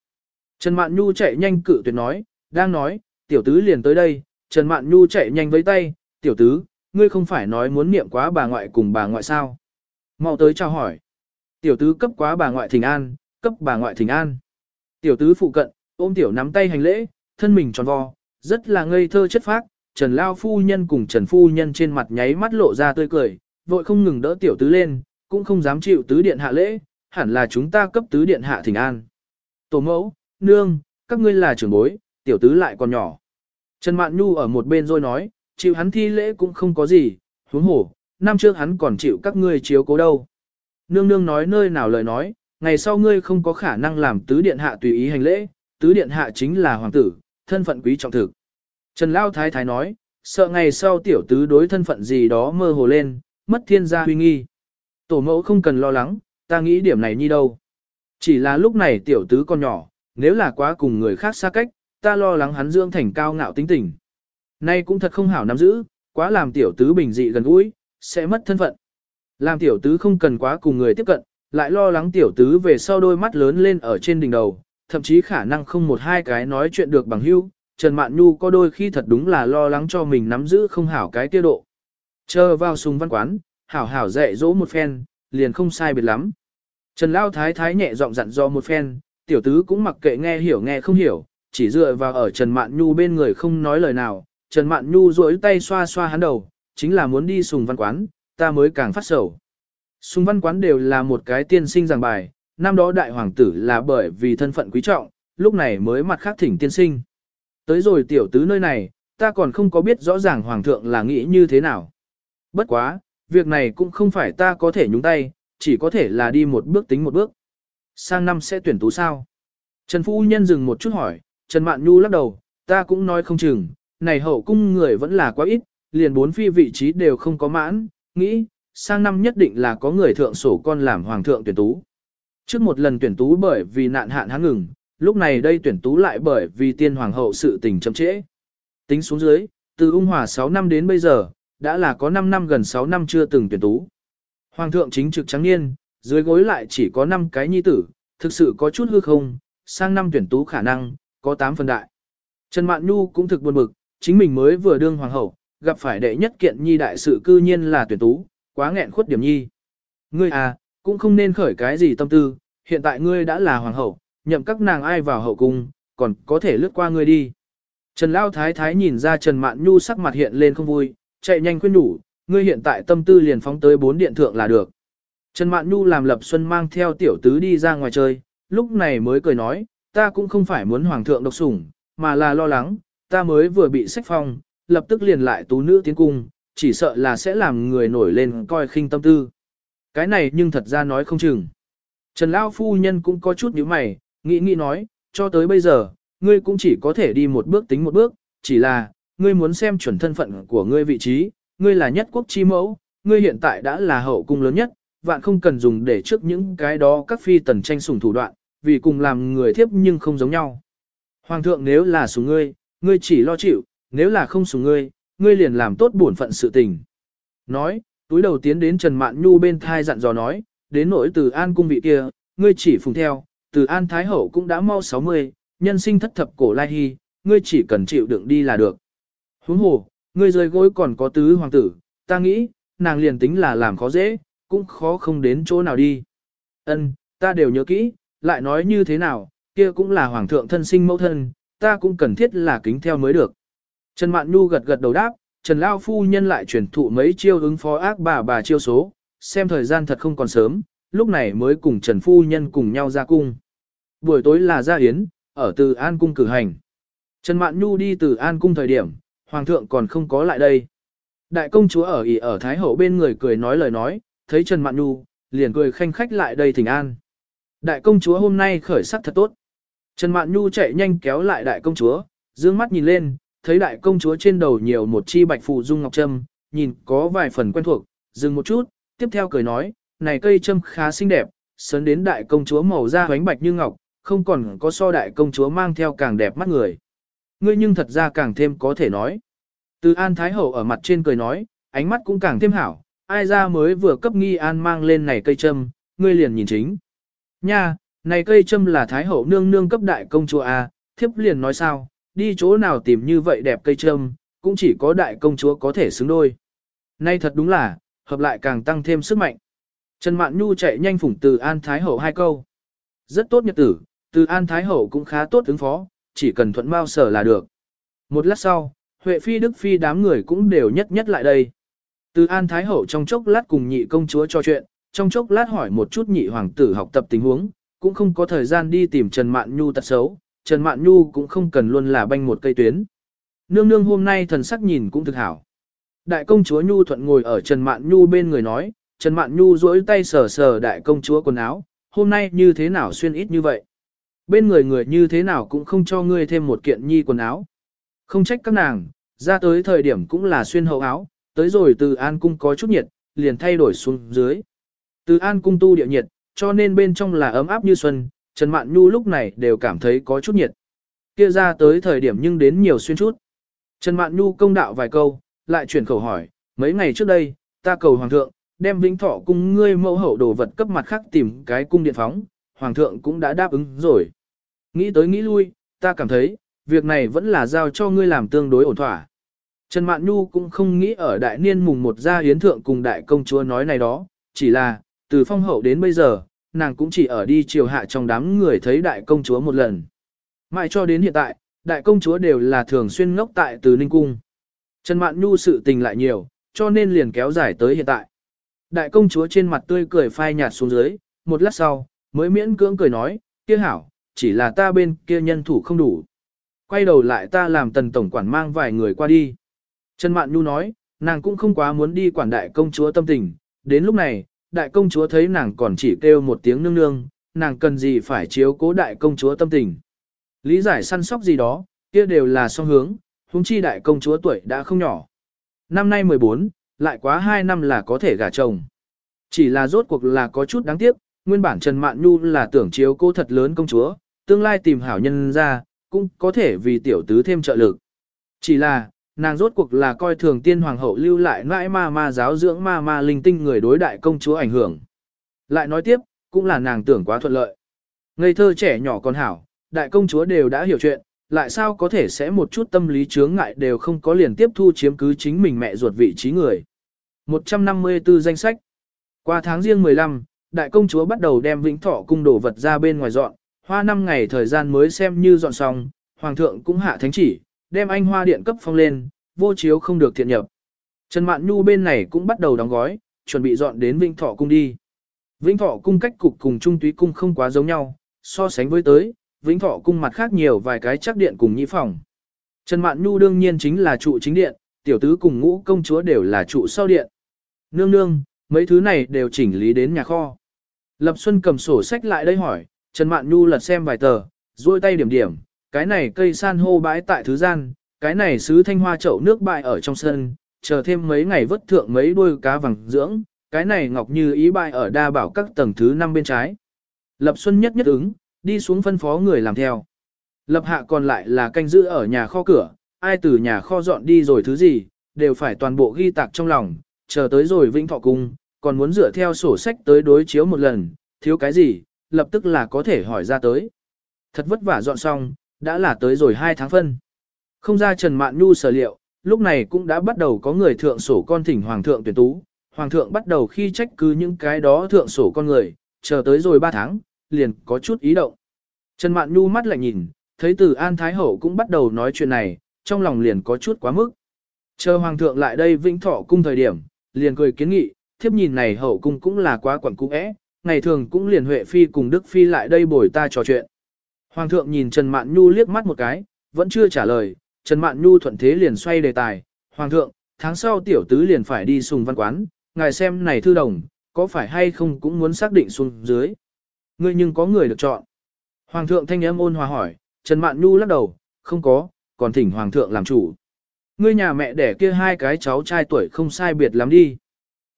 Trần Mạn Nhu chạy nhanh cự tuyệt nói, đang nói, tiểu tứ liền tới đây, Trần Mạn Nhu chạy nhanh với tay, tiểu tứ, ngươi không phải nói muốn niệm quá bà ngoại cùng bà ngoại sao. Mau tới chào hỏi. Tiểu tứ cấp quá bà ngoại thỉnh an, cấp bà ngoại thỉnh an. Tiểu tứ phụ cận, ôm tiểu nắm tay hành lễ, thân mình tròn vo, rất là ngây thơ chất phác. Trần Lao phu nhân cùng Trần phu nhân trên mặt nháy mắt lộ ra tươi cười, vội không ngừng đỡ tiểu tứ lên, cũng không dám chịu tứ điện hạ lễ, hẳn là chúng ta cấp tứ điện hạ thỉnh an. Tổ mẫu, nương, các ngươi là trưởng bối, tiểu tứ lại còn nhỏ. Trần Mạn Nhu ở một bên rồi nói, chịu hắn thi lễ cũng không có gì, huống hổ, năm trước hắn còn chịu các ngươi chiếu cố đâu. Nương nương nói nơi nào lời nói, ngày sau ngươi không có khả năng làm tứ điện hạ tùy ý hành lễ, tứ điện hạ chính là hoàng tử, thân phận quý trọng thực. Trần Lao Thái Thái nói, sợ ngày sau tiểu tứ đối thân phận gì đó mơ hồ lên, mất thiên gia huy nghi. Tổ mẫu không cần lo lắng, ta nghĩ điểm này như đâu. Chỉ là lúc này tiểu tứ còn nhỏ, nếu là quá cùng người khác xa cách, ta lo lắng hắn dưỡng thành cao ngạo tính tình. Nay cũng thật không hảo nắm giữ, quá làm tiểu tứ bình dị gần gũi, sẽ mất thân phận. Làm tiểu tứ không cần quá cùng người tiếp cận, lại lo lắng tiểu tứ về sau đôi mắt lớn lên ở trên đỉnh đầu, thậm chí khả năng không một hai cái nói chuyện được bằng hữu. Trần Mạn Nhu có đôi khi thật đúng là lo lắng cho mình nắm giữ không hảo cái tiêu độ. Chờ vào sùng văn quán, hảo hảo dạy dỗ một phen, liền không sai biệt lắm. Trần Lao Thái Thái nhẹ giọng dặn do một phen, tiểu tứ cũng mặc kệ nghe hiểu nghe không hiểu, chỉ dựa vào ở Trần Mạn Nhu bên người không nói lời nào. Trần Mạn Nhu duỗi tay xoa xoa hắn đầu, chính là muốn đi sùng văn quán, ta mới càng phát sầu. Sùng văn quán đều là một cái tiên sinh giảng bài, năm đó đại hoàng tử là bởi vì thân phận quý trọng, lúc này mới mặt khác thỉnh tiên sinh. Tới rồi tiểu tứ nơi này, ta còn không có biết rõ ràng hoàng thượng là nghĩ như thế nào. Bất quá, việc này cũng không phải ta có thể nhúng tay, chỉ có thể là đi một bước tính một bước. Sang năm sẽ tuyển tú sao? Trần Phu Nhân dừng một chút hỏi, Trần Mạn Nhu lắc đầu, ta cũng nói không chừng, này hậu cung người vẫn là quá ít, liền bốn phi vị trí đều không có mãn, nghĩ, sang năm nhất định là có người thượng sổ con làm hoàng thượng tuyển tú. Trước một lần tuyển tú bởi vì nạn hạn hắn ngừng, lúc này đây tuyển tú lại bởi vì tiên hoàng hậu sự tình chậm trễ. Tính xuống dưới, từ ung hòa 6 năm đến bây giờ, đã là có 5 năm gần 6 năm chưa từng tuyển tú. Hoàng thượng chính trực trắng niên, dưới gối lại chỉ có 5 cái nhi tử, thực sự có chút hư không, sang năm tuyển tú khả năng, có 8 phần đại. Trần Mạn Nhu cũng thực buồn bực, chính mình mới vừa đương hoàng hậu, gặp phải đệ nhất kiện nhi đại sự cư nhiên là tuyển tú, quá nghẹn khuất điểm nhi. Ngươi à, cũng không nên khởi cái gì tâm tư, hiện tại ngươi đã là hoàng hậu, nhậm các nàng ai vào hậu cung, còn có thể lướt qua ngươi đi. Trần Lao Thái Thái nhìn ra Trần Mạn Nhu sắc mặt hiện lên không vui, chạy nhanh khuyên đủ, ngươi hiện tại tâm tư liền phóng tới bốn điện thượng là được. Trần Mạn Nhu làm lập xuân mang theo tiểu tứ đi ra ngoài chơi, lúc này mới cười nói, ta cũng không phải muốn hoàng thượng độc sủng, mà là lo lắng, ta mới vừa bị sách phong, lập tức liền lại tú nữ tiến cung, chỉ sợ là sẽ làm người nổi lên coi khinh tâm tư. Cái này nhưng thật ra nói không chừng. Trần Lao Phu Nhân cũng có chút nhíu mày, nghĩ nghĩ nói, cho tới bây giờ, ngươi cũng chỉ có thể đi một bước tính một bước, chỉ là, ngươi muốn xem chuẩn thân phận của ngươi vị trí, ngươi là nhất quốc chi mẫu, ngươi hiện tại đã là hậu cung lớn nhất, vạn không cần dùng để trước những cái đó các phi tần tranh sủng thủ đoạn, vì cùng làm người thiếp nhưng không giống nhau. Hoàng thượng nếu là sủng ngươi, ngươi chỉ lo chịu, nếu là không sủng ngươi, ngươi liền làm tốt bổn phận sự tình. Nói, túi đầu tiến đến Trần Mạn Nhu bên thai dặn dò nói, đến nỗi từ an cung vị kia, ngươi chỉ phùng theo, từ an thái hậu cũng đã mau 60, nhân sinh thất thập cổ lai hy, ngươi chỉ cần chịu đựng đi là được. Huống hồ, ngươi rơi gối còn có tứ hoàng tử, ta nghĩ, nàng liền tính là làm khó dễ, cũng khó không đến chỗ nào đi. Ân, ta đều nhớ kỹ, lại nói như thế nào, kia cũng là hoàng thượng thân sinh mẫu thân, ta cũng cần thiết là kính theo mới được. Trần Mạn Nhu gật gật đầu đáp, Trần Lao Phu Nhân lại truyền thụ mấy chiêu ứng phó ác bà bà chiêu số, xem thời gian thật không còn sớm, lúc này mới cùng Trần Phu Nhân cùng nhau ra cung. Buổi tối là ra yến, ở từ An Cung cử hành. Trần Mạn Nhu đi từ An Cung thời điểm, Hoàng thượng còn không có lại đây. Đại công chúa ở ỉ ở Thái Hậu bên người cười nói lời nói, thấy Trần Mạn Nhu, liền cười khanh khách lại đây thỉnh an. Đại công chúa hôm nay khởi sắc thật tốt. Trần Mạn Nhu chạy nhanh kéo lại đại công chúa, dương mắt nhìn lên, thấy đại công chúa trên đầu nhiều một chi bạch phù dung ngọc trâm, nhìn có vài phần quen thuộc, dừng một chút, tiếp theo cười nói, này cây trâm khá xinh đẹp, sớn đến đại công chúa màu da bánh bạch như ngọc, không còn có so đại công chúa mang theo càng đẹp mắt người. Ngươi nhưng thật ra càng thêm có thể nói. Từ An Thái Hậu ở mặt trên cười nói, ánh mắt cũng càng thêm hảo, ai ra mới vừa cấp nghi an mang lên này cây trâm, ngươi liền nhìn chính. Nha, này cây trâm là Thái Hậu nương nương cấp đại công chúa A, thiếp liền nói sao, đi chỗ nào tìm như vậy đẹp cây trâm, cũng chỉ có đại công chúa có thể xứng đôi. Nay thật đúng là, hợp lại càng tăng thêm sức mạnh. Trần Mạn Nhu chạy nhanh phủng từ An Thái Hậu hai câu. Rất tốt nhật tử, từ An Thái Hậu cũng khá tốt ứng phó, chỉ cần thuận bao sở là được. Một lát sau, Huệ Phi Đức Phi đám người cũng đều nhất nhất lại đây. Từ An Thái Hậu trong chốc lát cùng nhị công chúa trò chuyện, trong chốc lát hỏi một chút nhị hoàng tử học tập tình huống, cũng không có thời gian đi tìm Trần Mạn Nhu tật xấu, Trần Mạn Nhu cũng không cần luôn là banh một cây tuyến. Nương nương hôm nay thần sắc nhìn cũng thực hảo. Đại công chúa Nhu thuận ngồi ở Trần Mạn Nhu bên người nói, Trần Mạn Nhu duỗi tay sờ sờ đại công chúa quần áo, hôm nay như thế nào xuyên ít như vậy. Bên người người như thế nào cũng không cho ngươi thêm một kiện nhi quần áo. Không trách các nàng, ra tới thời điểm cũng là xuyên hậu áo, tới rồi từ An Cung có chút nhiệt, liền thay đổi xuống dưới. Từ An Cung tu địa nhiệt, cho nên bên trong là ấm áp như xuân, Trần Mạn Nhu lúc này đều cảm thấy có chút nhiệt. Kia ra tới thời điểm nhưng đến nhiều xuyên chút. Trần Mạn Nhu công đạo vài câu, lại chuyển khẩu hỏi, mấy ngày trước đây, ta cầu Hoàng thượng, đem vĩnh thọ cung ngươi mẫu hậu đồ vật cấp mặt khác tìm cái cung điện phóng, Hoàng thượng cũng đã đáp ứng rồi. Nghĩ tới nghĩ lui, ta cảm thấy, việc này vẫn là giao cho ngươi làm tương đối ổn thỏa. Trần Mạn Nhu cũng không nghĩ ở đại niên mùng một gia hiến thượng cùng đại công chúa nói này đó, chỉ là, từ phong hậu đến bây giờ, nàng cũng chỉ ở đi chiều hạ trong đám người thấy đại công chúa một lần. Mãi cho đến hiện tại, đại công chúa đều là thường xuyên ngốc tại từ Ninh Cung. Trần Mạn Nhu sự tình lại nhiều, cho nên liền kéo dài tới hiện tại. Đại công chúa trên mặt tươi cười phai nhạt xuống dưới, một lát sau, mới miễn cưỡng cười nói, kia hảo, chỉ là ta bên kia nhân thủ không đủ. Quay đầu lại ta làm tần tổng quản mang vài người qua đi. Trần Mạn Nhu nói, nàng cũng không quá muốn đi quản đại công chúa tâm tình, đến lúc này, đại công chúa thấy nàng còn chỉ kêu một tiếng nương nương, nàng cần gì phải chiếu cố đại công chúa tâm tình. Lý giải săn sóc gì đó, kia đều là song hướng, huống chi đại công chúa tuổi đã không nhỏ. Năm nay 14, lại quá 2 năm là có thể gả chồng. Chỉ là rốt cuộc là có chút đáng tiếc, nguyên bản Trần Mạn Nhu là tưởng chiếu cố thật lớn công chúa, tương lai tìm hảo nhân ra, cũng có thể vì tiểu tứ thêm trợ lực. Chỉ là, nàng rốt cuộc là coi thường tiên hoàng hậu lưu lại mãi ma ma giáo dưỡng ma ma linh tinh người đối đại công chúa ảnh hưởng. Lại nói tiếp, cũng là nàng tưởng quá thuận lợi. Ngây thơ trẻ nhỏ còn hảo, đại công chúa đều đã hiểu chuyện, lại sao có thể sẽ một chút tâm lý chướng ngại đều không có liền tiếp thu chiếm cứ chính mình mẹ ruột vị trí người. 154 danh sách Qua tháng riêng 15, đại công chúa bắt đầu đem vĩnh thọ cung đồ vật ra bên ngoài dọn, hoa 5 ngày thời gian mới xem như dọn xong, hoàng thượng cũng hạ thánh chỉ, đem anh hoa điện cấp phong lên, vô chiếu không được thiện nhập. Trần Mạn Nhu bên này cũng bắt đầu đóng gói, chuẩn bị dọn đến Vĩnh Thọ cung đi. Vĩnh Thọ cung cách cục cùng Trung Túy cung không quá giống nhau, so sánh với tới, Vĩnh Thọ cung mặt khác nhiều vài cái chắc điện cùng nhĩ phòng. Trần Mạn Nhu đương nhiên chính là trụ chính điện, tiểu tứ cùng ngũ công chúa đều là trụ sau điện. Nương nương, mấy thứ này đều chỉnh lý đến nhà kho. Lập Xuân cầm sổ sách lại đây hỏi, Trần Mạn Nhu lật xem vài tờ, duỗi tay điểm điểm, cái này cây san hô bãi tại thứ gian, cái này sứ thanh hoa chậu nước bại ở trong sân, chờ thêm mấy ngày vớt thượng mấy đuôi cá vàng dưỡng, cái này ngọc như ý bại ở đa bảo các tầng thứ năm bên trái. Lập Xuân nhất nhất ứng, đi xuống phân phó người làm theo. Lập hạ còn lại là canh giữ ở nhà kho cửa, ai từ nhà kho dọn đi rồi thứ gì, đều phải toàn bộ ghi tạc trong lòng, chờ tới rồi vĩnh thọ cung, còn muốn dựa theo sổ sách tới đối chiếu một lần, thiếu cái gì, lập tức là có thể hỏi ra tới. Thật vất vả dọn xong, đã là tới rồi 2 tháng phân. Không ra Trần Mạn Nhu sở liệu, lúc này cũng đã bắt đầu có người thượng sổ con thỉnh Hoàng thượng tuyển tú. Hoàng thượng bắt đầu khi trách cứ những cái đó thượng sổ con người, chờ tới rồi 3 tháng, liền có chút ý động. Trần Mạn Nhu mắt lại nhìn, thấy từ An Thái Hậu cũng bắt đầu nói chuyện này, trong lòng liền có chút quá mức. Chờ hoàng thượng lại đây vĩnh thọ cung thời điểm, liền cười kiến nghị, thiếp nhìn này hậu cung cũng là quá quẩn cung ẽ, ngày thường cũng liền Huệ Phi cùng Đức Phi lại đây bồi ta trò chuyện. Hoàng thượng nhìn Trần Mạn Nhu liếc mắt một cái, vẫn chưa trả lời, Trần Mạn Nhu thuận thế liền xoay đề tài, Hoàng thượng, tháng sau tiểu tứ liền phải đi sùng văn quán, ngài xem này thư đồng, có phải hay không cũng muốn xác định xuống dưới. Ngươi nhưng có người được chọn. Hoàng thượng thanh âm ôn hòa hỏi, Trần Mạn Nhu lắc đầu, không có, còn thỉnh Hoàng thượng làm chủ. Ngươi nhà mẹ đẻ kia hai cái cháu trai tuổi không sai biệt lắm đi.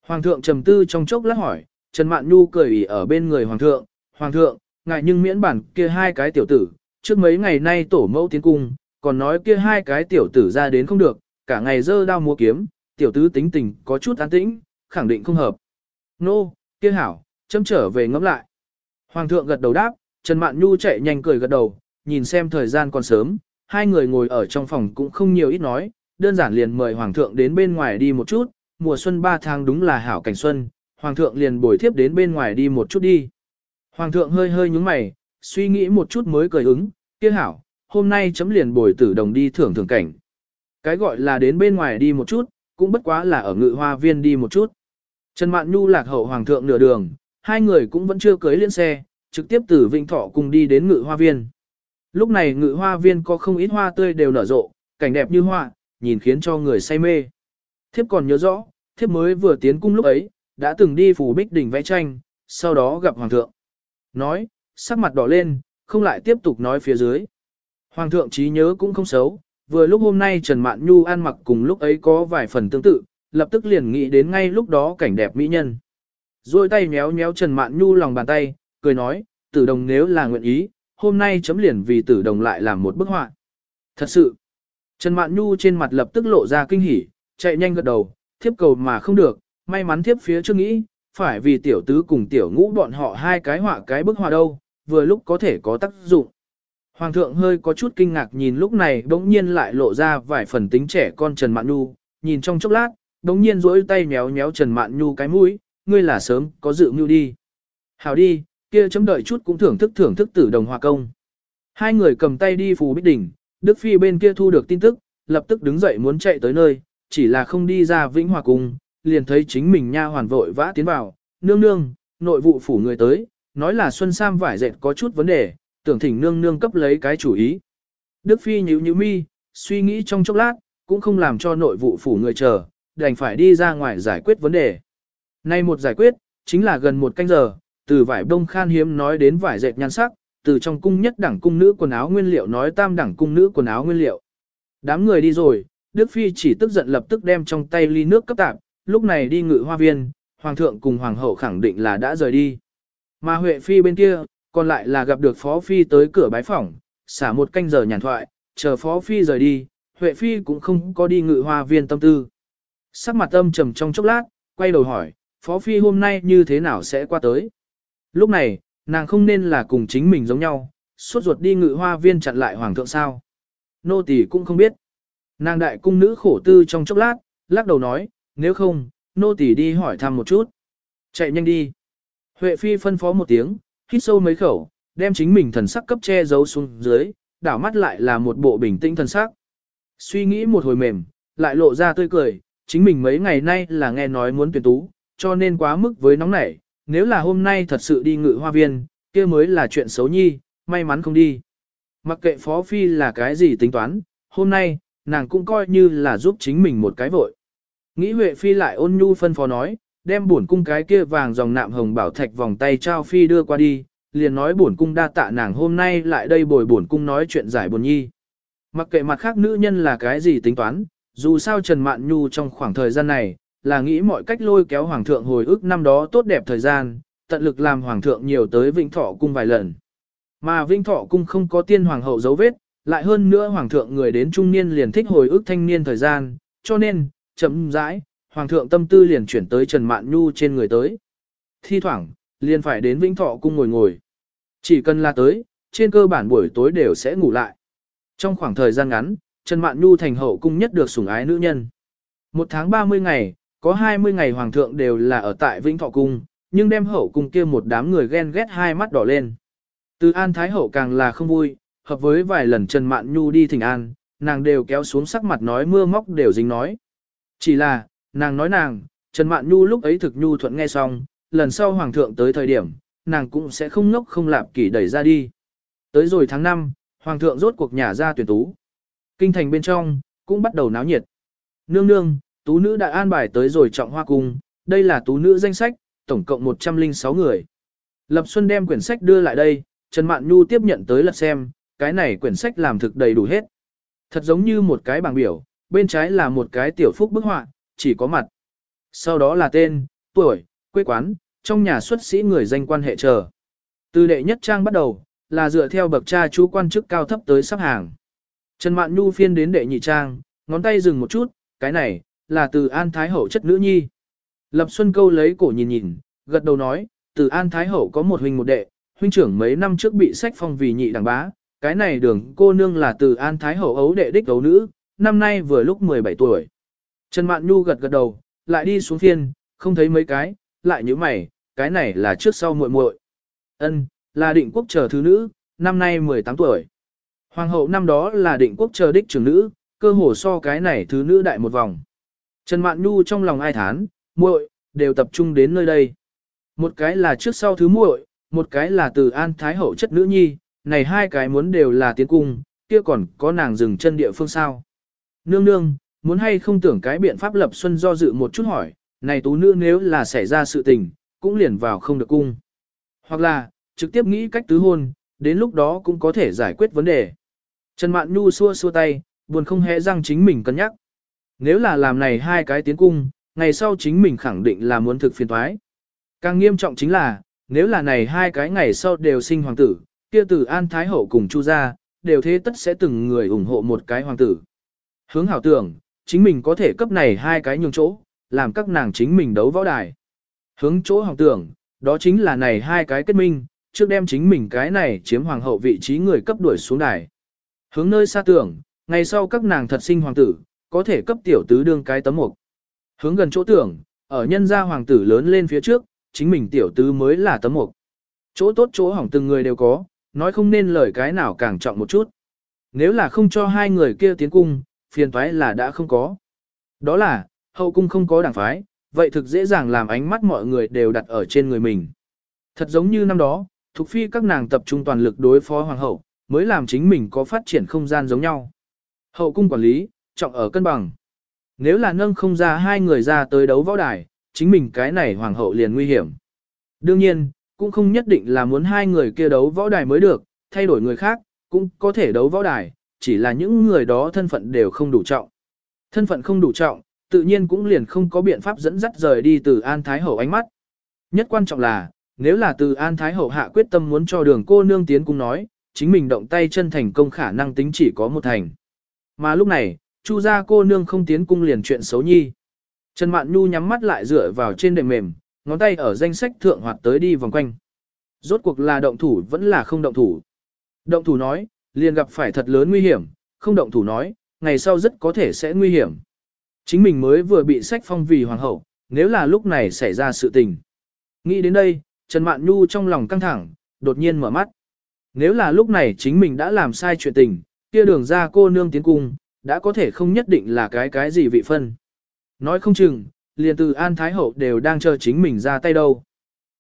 Hoàng thượng trầm tư trong chốc lát hỏi, Trần Mạn Nhu cười ỉ ở bên người Hoàng thượng, Hoàng thượng, ngài nhưng miễn bản kia hai cái tiểu tử, trước mấy ngày nay tổ mẫu tiến cung, còn nói kia hai cái tiểu tử ra đến không được, cả ngày dơ đao mua kiếm, tiểu tứ tính tình có chút an tĩnh, khẳng định không hợp. Nô, kia hảo, châm trở về ngẫm lại. Hoàng thượng gật đầu đáp, Trần Mạn Nhu chạy nhanh cười gật đầu, nhìn xem thời gian còn sớm, hai người ngồi ở trong phòng cũng không nhiều ít nói, đơn giản liền mời Hoàng thượng đến bên ngoài đi một chút, mùa xuân ba tháng đúng là hảo cảnh xuân, Hoàng thượng liền bồi thiếp đến bên ngoài đi một chút đi. Hoàng thượng hơi hơi nhúng mày, suy nghĩ một chút mới cười ứng, kia hảo, hôm nay chấm liền bồi tử đồng đi thưởng thưởng cảnh. Cái gọi là đến bên ngoài đi một chút, cũng bất quá là ở ngự hoa viên đi một chút. Trần Mạn Nhu lạc hậu hoàng thượng nửa đường, hai người cũng vẫn chưa cưới liên xe, trực tiếp từ Vĩnh Thọ cùng đi đến ngự hoa viên. Lúc này ngự hoa viên có không ít hoa tươi đều nở rộ, cảnh đẹp như hoa, nhìn khiến cho người say mê. Thiếp còn nhớ rõ, thiếp mới vừa tiến cung lúc ấy, đã từng đi phủ bích đỉnh vẽ tranh, sau đó gặp hoàng thượng. Nói, sắc mặt đỏ lên, không lại tiếp tục nói phía dưới. Hoàng thượng trí nhớ cũng không xấu, vừa lúc hôm nay Trần Mạn Nhu ăn mặc cùng lúc ấy có vài phần tương tự, lập tức liền nghĩ đến ngay lúc đó cảnh đẹp mỹ nhân. Rồi tay méo méo Trần Mạn Nhu lòng bàn tay, cười nói, tử đồng nếu là nguyện ý, hôm nay chấm liền vì tử đồng lại làm một bức họa. Thật sự, Trần Mạn Nhu trên mặt lập tức lộ ra kinh hỉ, chạy nhanh gật đầu, thiếp cầu mà không được, may mắn thiếp phía trước nghĩ, phải vì tiểu tứ cùng tiểu ngũ bọn họ hai cái họa cái bức họa đâu, vừa lúc có thể có tác dụng. Hoàng thượng hơi có chút kinh ngạc nhìn lúc này đống nhiên lại lộ ra vài phần tính trẻ con Trần Mạn Nhu, nhìn trong chốc lát, đống nhiên rỗi tay méo méo Trần Mạn Nhu cái mũi, ngươi là sớm, có dự mưu đi. Hảo đi, kia chấm đợi chút cũng thưởng thức thưởng thức tử đồng hòa công. Hai người cầm tay đi phù bích đỉnh, Đức Phi bên kia thu được tin tức, lập tức đứng dậy muốn chạy tới nơi, chỉ là không đi ra Vĩnh Hòa Cung, liền thấy chính mình nha hoàn vội vã tiến vào, nương nương, nội vụ phủ người tới, nói là Xuân Sam vải dệt có chút vấn đề, tưởng thỉnh nương nương cấp lấy cái chủ ý. Đức Phi nhíu nhíu mi, suy nghĩ trong chốc lát, cũng không làm cho nội vụ phủ người chờ, đành phải đi ra ngoài giải quyết vấn đề. Nay một giải quyết, chính là gần một canh giờ, từ vải đông khan hiếm nói đến vải dệt nhan sắc, từ trong cung nhất đẳng cung nữ quần áo nguyên liệu nói tam đẳng cung nữ quần áo nguyên liệu. Đám người đi rồi, Đức Phi chỉ tức giận lập tức đem trong tay ly nước cấp tạp, lúc này đi ngự hoa viên, Hoàng thượng cùng Hoàng hậu khẳng định là đã rời đi. Mà Huệ Phi bên kia, còn lại là gặp được Phó Phi tới cửa bái phỏng, xả một canh giờ nhàn thoại, chờ Phó Phi rời đi, Huệ Phi cũng không có đi ngự hoa viên tâm tư. Sắc mặt âm trầm trong chốc lát, quay đầu hỏi, Phó Phi hôm nay như thế nào sẽ qua tới? Lúc này, nàng không nên là cùng chính mình giống nhau, suốt ruột đi ngự hoa viên chặn lại Hoàng thượng sao? Nô tỳ cũng không biết. Nàng đại cung nữ khổ tư trong chốc lát, lắc đầu nói, nếu không, nô tỳ đi hỏi thăm một chút. Chạy nhanh đi. Huệ Phi phân phó một tiếng, hít sâu mấy khẩu, đem chính mình thần sắc cấp che giấu xuống dưới, đảo mắt lại là một bộ bình tĩnh thần sắc. Suy nghĩ một hồi mềm, lại lộ ra tươi cười, chính mình mấy ngày nay là nghe nói muốn tuyển tú, cho nên quá mức với nóng nảy, nếu là hôm nay thật sự đi ngự hoa viên, kia mới là chuyện xấu nhi, may mắn không đi. Mặc kệ Phó Phi là cái gì tính toán, hôm nay, nàng cũng coi như là giúp chính mình một cái vội. Nghĩ Huệ Phi lại ôn nhu phân phó nói, đem bổn cung cái kia vàng dòng nạm hồng bảo thạch vòng tay trao Phi đưa qua đi, liền nói bổn cung đa tạ nàng hôm nay lại đây bồi bổn cung nói chuyện giải buồn nhi. Mặc kệ mặt khác nữ nhân là cái gì tính toán, dù sao Trần Mạn Nhu trong khoảng thời gian này, là nghĩ mọi cách lôi kéo Hoàng thượng hồi ức năm đó tốt đẹp thời gian, tận lực làm Hoàng thượng nhiều tới Vĩnh Thọ cung vài lần. Mà Vĩnh Thọ cung không có tiên Hoàng hậu dấu vết, lại hơn nữa Hoàng thượng người đến trung niên liền thích hồi ức thanh niên thời gian, cho nên, chậm rãi, Hoàng thượng tâm tư liền chuyển tới Trần Mạn Nhu trên người tới. Thi thoảng, liền phải đến Vĩnh Thọ cung ngồi ngồi. Chỉ cần là tới, trên cơ bản buổi tối đều sẽ ngủ lại. Trong khoảng thời gian ngắn, Trần Mạn Nhu thành hậu cung nhất được sủng ái nữ nhân. Một tháng 30 ngày, có 20 ngày hoàng thượng đều là ở tại Vĩnh Thọ cung, nhưng đem hậu cung kia một đám người ghen ghét hai mắt đỏ lên. Từ An Thái hậu càng là không vui, hợp với vài lần Trần Mạn Nhu đi thỉnh an, nàng đều kéo xuống sắc mặt nói mưa móc đều dính nói. Chỉ là, nàng nói nàng, Trần Mạn Nhu lúc ấy thực nhu thuận nghe xong, lần sau hoàng thượng tới thời điểm, nàng cũng sẽ không ngốc không lạp kỷ đẩy ra đi. Tới rồi tháng 5, hoàng thượng rốt cuộc nhà ra tuyển tú. Kinh thành bên trong, cũng bắt đầu náo nhiệt. Nương nương, tú nữ đã an bài tới rồi trọng hoa cung, đây là tú nữ danh sách, tổng cộng 106 người. Lập Xuân đem quyển sách đưa lại đây, Trần Mạn Nhu tiếp nhận tới lật xem, cái này quyển sách làm thực đầy đủ hết. Thật giống như một cái bảng biểu, bên trái là một cái tiểu phúc bức họa, chỉ có mặt. Sau đó là tên, tuổi, quê quán, trong nhà xuất sĩ người danh quan hệ chờ. Từ đệ nhất trang bắt đầu, là dựa theo bậc cha chú quan chức cao thấp tới sắp hàng. Trần Mạn Nhu phiên đến đệ nhị trang, ngón tay dừng một chút, cái này, là từ An Thái Hậu chất nữ nhi. Lập Xuân Câu lấy cổ nhìn nhìn, gật đầu nói, từ An Thái Hậu có một huynh một đệ, huynh trưởng mấy năm trước bị sách phong vì nhị đẳng bá, cái này đường cô nương là từ An Thái Hậu ấu đệ đích ấu nữ, năm nay vừa lúc 17 tuổi. Trần Mạn Nhu gật gật đầu, lại đi xuống phiên, không thấy mấy cái, lại như mày, cái này là trước sau muội muội. Ân, là định quốc chờ thứ nữ, năm nay 18 tuổi. Hoàng hậu năm đó là định quốc chờ đích trưởng nữ, cơ hồ so cái này thứ nữ đại một vòng. Trần Mạn Nhu trong lòng ai thán, muội đều tập trung đến nơi đây. Một cái là trước sau thứ muội, một cái là từ An Thái hậu chất nữ nhi, này hai cái muốn đều là tiến cung, kia còn có nàng dừng chân địa phương sao. Nương nương, muốn hay không tưởng cái biện pháp lập xuân do dự một chút hỏi, này tú nữ nếu là xảy ra sự tình, cũng liền vào không được cung. Hoặc là, trực tiếp nghĩ cách tứ hôn, đến lúc đó cũng có thể giải quyết vấn đề. Trần Mạn Nhu xua xua tay, buồn không hề răng chính mình cân nhắc. Nếu là làm này hai cái tiến cung, ngày sau chính mình khẳng định là muốn thực phiền thoái. Càng nghiêm trọng chính là, nếu là này hai cái ngày sau đều sinh hoàng tử, kia tử An Thái Hậu cùng Chu gia, đều thế tất sẽ từng người ủng hộ một cái hoàng tử. Hướng hảo tưởng, chính mình có thể cấp này hai cái nhường chỗ, làm các nàng chính mình đấu võ đài. Hướng chỗ hoàng tưởng, đó chính là này hai cái kết minh, trước đem chính mình cái này chiếm hoàng hậu vị trí người cấp đuổi xuống đài. Hướng nơi xa tưởng, ngày sau các nàng thật sinh hoàng tử, có thể cấp tiểu tứ đương cái tấm mục. Hướng gần chỗ tưởng, ở nhân gia hoàng tử lớn lên phía trước, chính mình tiểu tứ mới là tấm mục. Chỗ tốt chỗ hỏng từng người đều có, nói không nên lời cái nào càng trọng một chút. Nếu là không cho hai người kia tiến cung, phiền toái là đã không có. Đó là, hậu cung không có đảng phái, vậy thực dễ dàng làm ánh mắt mọi người đều đặt ở trên người mình. Thật giống như năm đó, Thục Phi các nàng tập trung toàn lực đối phó hoàng hậu, mới làm chính mình có phát triển không gian giống nhau. Hậu cung quản lý, trọng ở cân bằng. Nếu là nâng không ra hai người ra tới đấu võ đài, chính mình cái này hoàng hậu liền nguy hiểm. Đương nhiên, cũng không nhất định là muốn hai người kia đấu võ đài mới được, thay đổi người khác, cũng có thể đấu võ đài, chỉ là những người đó thân phận đều không đủ trọng. Thân phận không đủ trọng, tự nhiên cũng liền không có biện pháp dẫn dắt rời đi từ An Thái Hậu ánh mắt. Nhất quan trọng là, nếu là từ An Thái Hậu hạ quyết tâm muốn cho đường cô nương tiến cung nói, chính mình động tay chân thành công khả năng tính chỉ có một thành. Mà lúc này, Chu gia cô nương không tiến cung liền chuyện xấu nhi. Trần Mạn Nhu nhắm mắt lại dựa vào trên đệm mềm, ngón tay ở danh sách thượng hoạt tới đi vòng quanh. Rốt cuộc là động thủ vẫn là không động thủ. Động thủ nói, liền gặp phải thật lớn nguy hiểm, không động thủ nói, ngày sau rất có thể sẽ nguy hiểm. Chính mình mới vừa bị sách phong vì hoàng hậu, nếu là lúc này xảy ra sự tình. Nghĩ đến đây, Trần Mạn Nhu trong lòng căng thẳng, đột nhiên mở mắt. Nếu là lúc này chính mình đã làm sai chuyện tình, kia đường ra cô nương tiến cung, đã có thể không nhất định là cái cái gì vị phân. Nói không chừng, liền từ An Thái Hậu đều đang chờ chính mình ra tay đâu.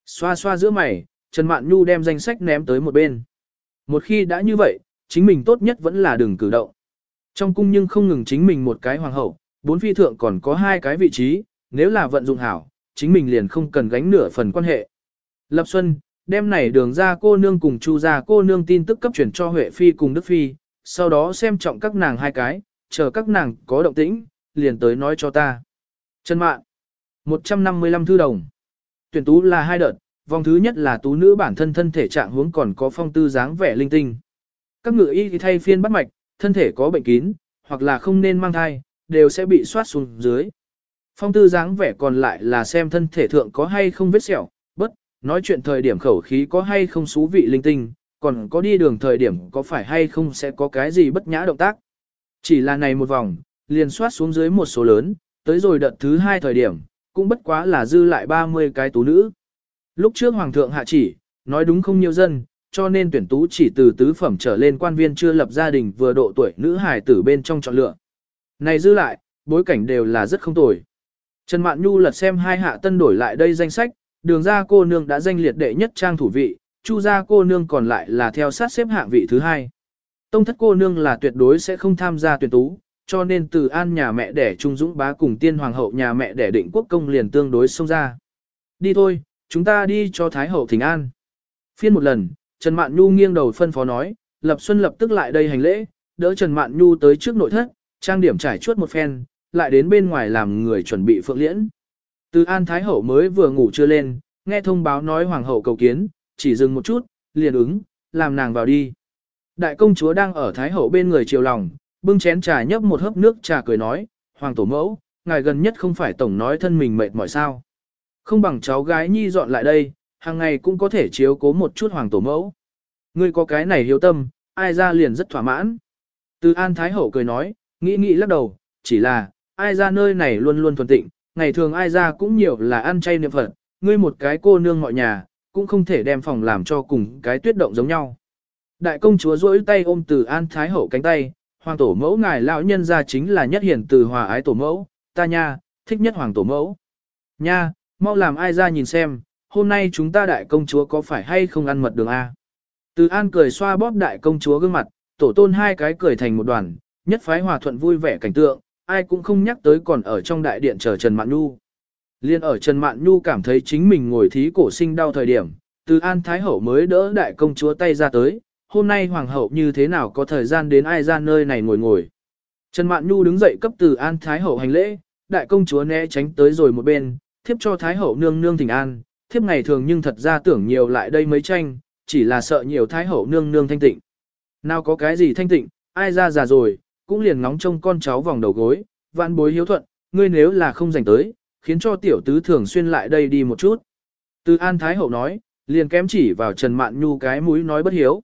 Xoa xoa giữa mày, Trần Mạn Nhu đem danh sách ném tới một bên. Một khi đã như vậy, chính mình tốt nhất vẫn là đừng cử động. Trong cung nhưng không ngừng chính mình một cái hoàng hậu, bốn phi thượng còn có hai cái vị trí, nếu là vận dụng hảo, chính mình liền không cần gánh nửa phần quan hệ. Lập Xuân, đêm này đường ra cô nương cùng chu ra cô nương tin tức cấp chuyển cho Huệ Phi cùng Đức Phi, sau đó xem trọng các nàng hai cái, chờ các nàng có động tĩnh, liền tới nói cho ta. Trần Mạn, 155 thư đồng. Tuyển tú là hai đợt, vòng thứ nhất là tú nữ bản thân thân thể trạng huống còn có phong tư dáng vẻ linh tinh. Các ngựa y thì thay phiên bắt mạch, thân thể có bệnh kín, hoặc là không nên mang thai, đều sẽ bị soát xuống dưới. Phong tư dáng vẻ còn lại là xem thân thể thượng có hay không vết sẹo, bất, nói chuyện thời điểm khẩu khí có hay không xú vị linh tinh, còn có đi đường thời điểm có phải hay không sẽ có cái gì bất nhã động tác. Chỉ là này một vòng, liền soát xuống dưới một số lớn, tới rồi đợt thứ hai thời điểm, cũng bất quá là dư lại 30 cái tú nữ. Lúc trước Hoàng thượng hạ chỉ, nói đúng không nhiều dân, cho nên tuyển tú chỉ từ tứ phẩm trở lên quan viên chưa lập gia đình vừa độ tuổi nữ hài tử bên trong chọn lựa. Này dư lại, bối cảnh đều là rất không tồi. Trần Mạn Nhu lật xem hai hạ tân đổi lại đây danh sách, đường ra cô nương đã danh liệt đệ nhất trang thủ vị, chu gia cô nương còn lại là theo sát xếp hạng vị thứ hai. Tông thất cô nương là tuyệt đối sẽ không tham gia tuyển tú, cho nên từ an nhà mẹ đẻ Trung Dũng bá cùng tiên hoàng hậu nhà mẹ đẻ định quốc công liền tương đối xông ra. Đi thôi, chúng ta đi cho Thái hậu thỉnh an. Phiên một lần, Trần Mạn Nhu nghiêng đầu phân phó nói, Lập Xuân lập tức lại đây hành lễ, đỡ Trần Mạn Nhu tới trước nội thất, trang điểm trải chuốt một phen, lại đến bên ngoài làm người chuẩn bị phượng liễn. Từ An Thái Hậu mới vừa ngủ chưa lên, nghe thông báo nói Hoàng hậu cầu kiến, chỉ dừng một chút, liền ứng, làm nàng vào đi. Đại công chúa đang ở Thái Hậu bên người chiều lòng, bưng chén trà nhấp một hớp nước trà cười nói, Hoàng tổ mẫu, ngài gần nhất không phải tổng nói thân mình mệt mỏi sao. Không bằng cháu gái nhi dọn lại đây, hàng ngày cũng có thể chiếu cố một chút Hoàng tổ mẫu. Ngươi có cái này hiếu tâm, ai ra liền rất thỏa mãn. Từ An Thái Hậu cười nói, nghĩ nghĩ lắc đầu, chỉ là, ai ra nơi này luôn luôn thuần tịnh, ngày thường ai ra cũng nhiều là ăn chay niệm Phật, ngươi một cái cô nương mọi nhà, cũng không thể đem phòng làm cho cùng cái tuyết động giống nhau. Đại công chúa duỗi tay ôm từ An Thái Hậu cánh tay, hoàng tổ mẫu ngài lão nhân ra chính là nhất hiển từ hòa ái tổ mẫu, ta nha, thích nhất hoàng tổ mẫu. Nha, mau làm ai ra nhìn xem, hôm nay chúng ta đại công chúa có phải hay không ăn mật đường A. Từ An cười xoa bóp đại công chúa gương mặt, tổ tôn hai cái cười thành một đoàn, nhất phái hòa thuận vui vẻ cảnh tượng, ai cũng không nhắc tới còn ở trong đại điện chờ Trần Mạn Nhu. Liên ở Trần Mạn Nhu cảm thấy chính mình ngồi thí cổ sinh đau thời điểm, từ An Thái Hậu mới đỡ đại công chúa tay ra tới, hôm nay Hoàng hậu như thế nào có thời gian đến ai ra nơi này ngồi ngồi. Trần Mạn Nhu đứng dậy cấp từ An Thái Hậu hành lễ, đại công chúa né tránh tới rồi một bên, thiếp cho Thái Hậu nương nương thỉnh an, thiếp ngày thường nhưng thật ra tưởng nhiều lại đây mấy tranh, chỉ là sợ nhiều Thái Hậu nương nương thanh tịnh. Nào có cái gì thanh tịnh, ai ra già rồi, cũng liền ngóng trông con cháu vòng đầu gối, vạn bối hiếu thuận, ngươi nếu là không dành tới, khiến cho tiểu tứ thường xuyên lại đây đi một chút. Từ An Thái Hậu nói, liền kém chỉ vào Trần Mạn Nhu cái mũi nói bất hiếu.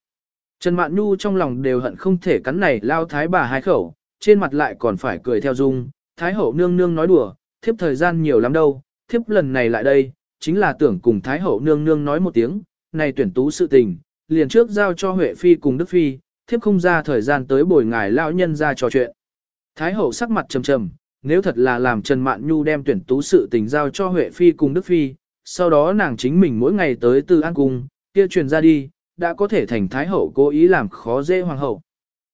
Trần Mạn Nhu trong lòng đều hận không thể cắn này lao thái bà hai khẩu, trên mặt lại còn phải cười theo dung. Thái Hậu nương nương nói đùa, thiếp thời gian nhiều lắm đâu, thiếp lần này lại đây, chính là tưởng cùng Thái Hậu nương nương nói một tiếng, này tuyển tú sự tình, liền trước giao cho Huệ Phi cùng Đức Phi, thiếp không ra thời gian tới bồi ngài lão nhân ra trò chuyện. Thái hậu sắc mặt trầm trầm, nếu thật là làm Trần Mạn Nhu đem tuyển tú sự tình giao cho Huệ Phi cùng Đức Phi, sau đó nàng chính mình mỗi ngày tới từ an cung, kia truyền ra đi, đã có thể thành Thái hậu cố ý làm khó dễ hoàng hậu.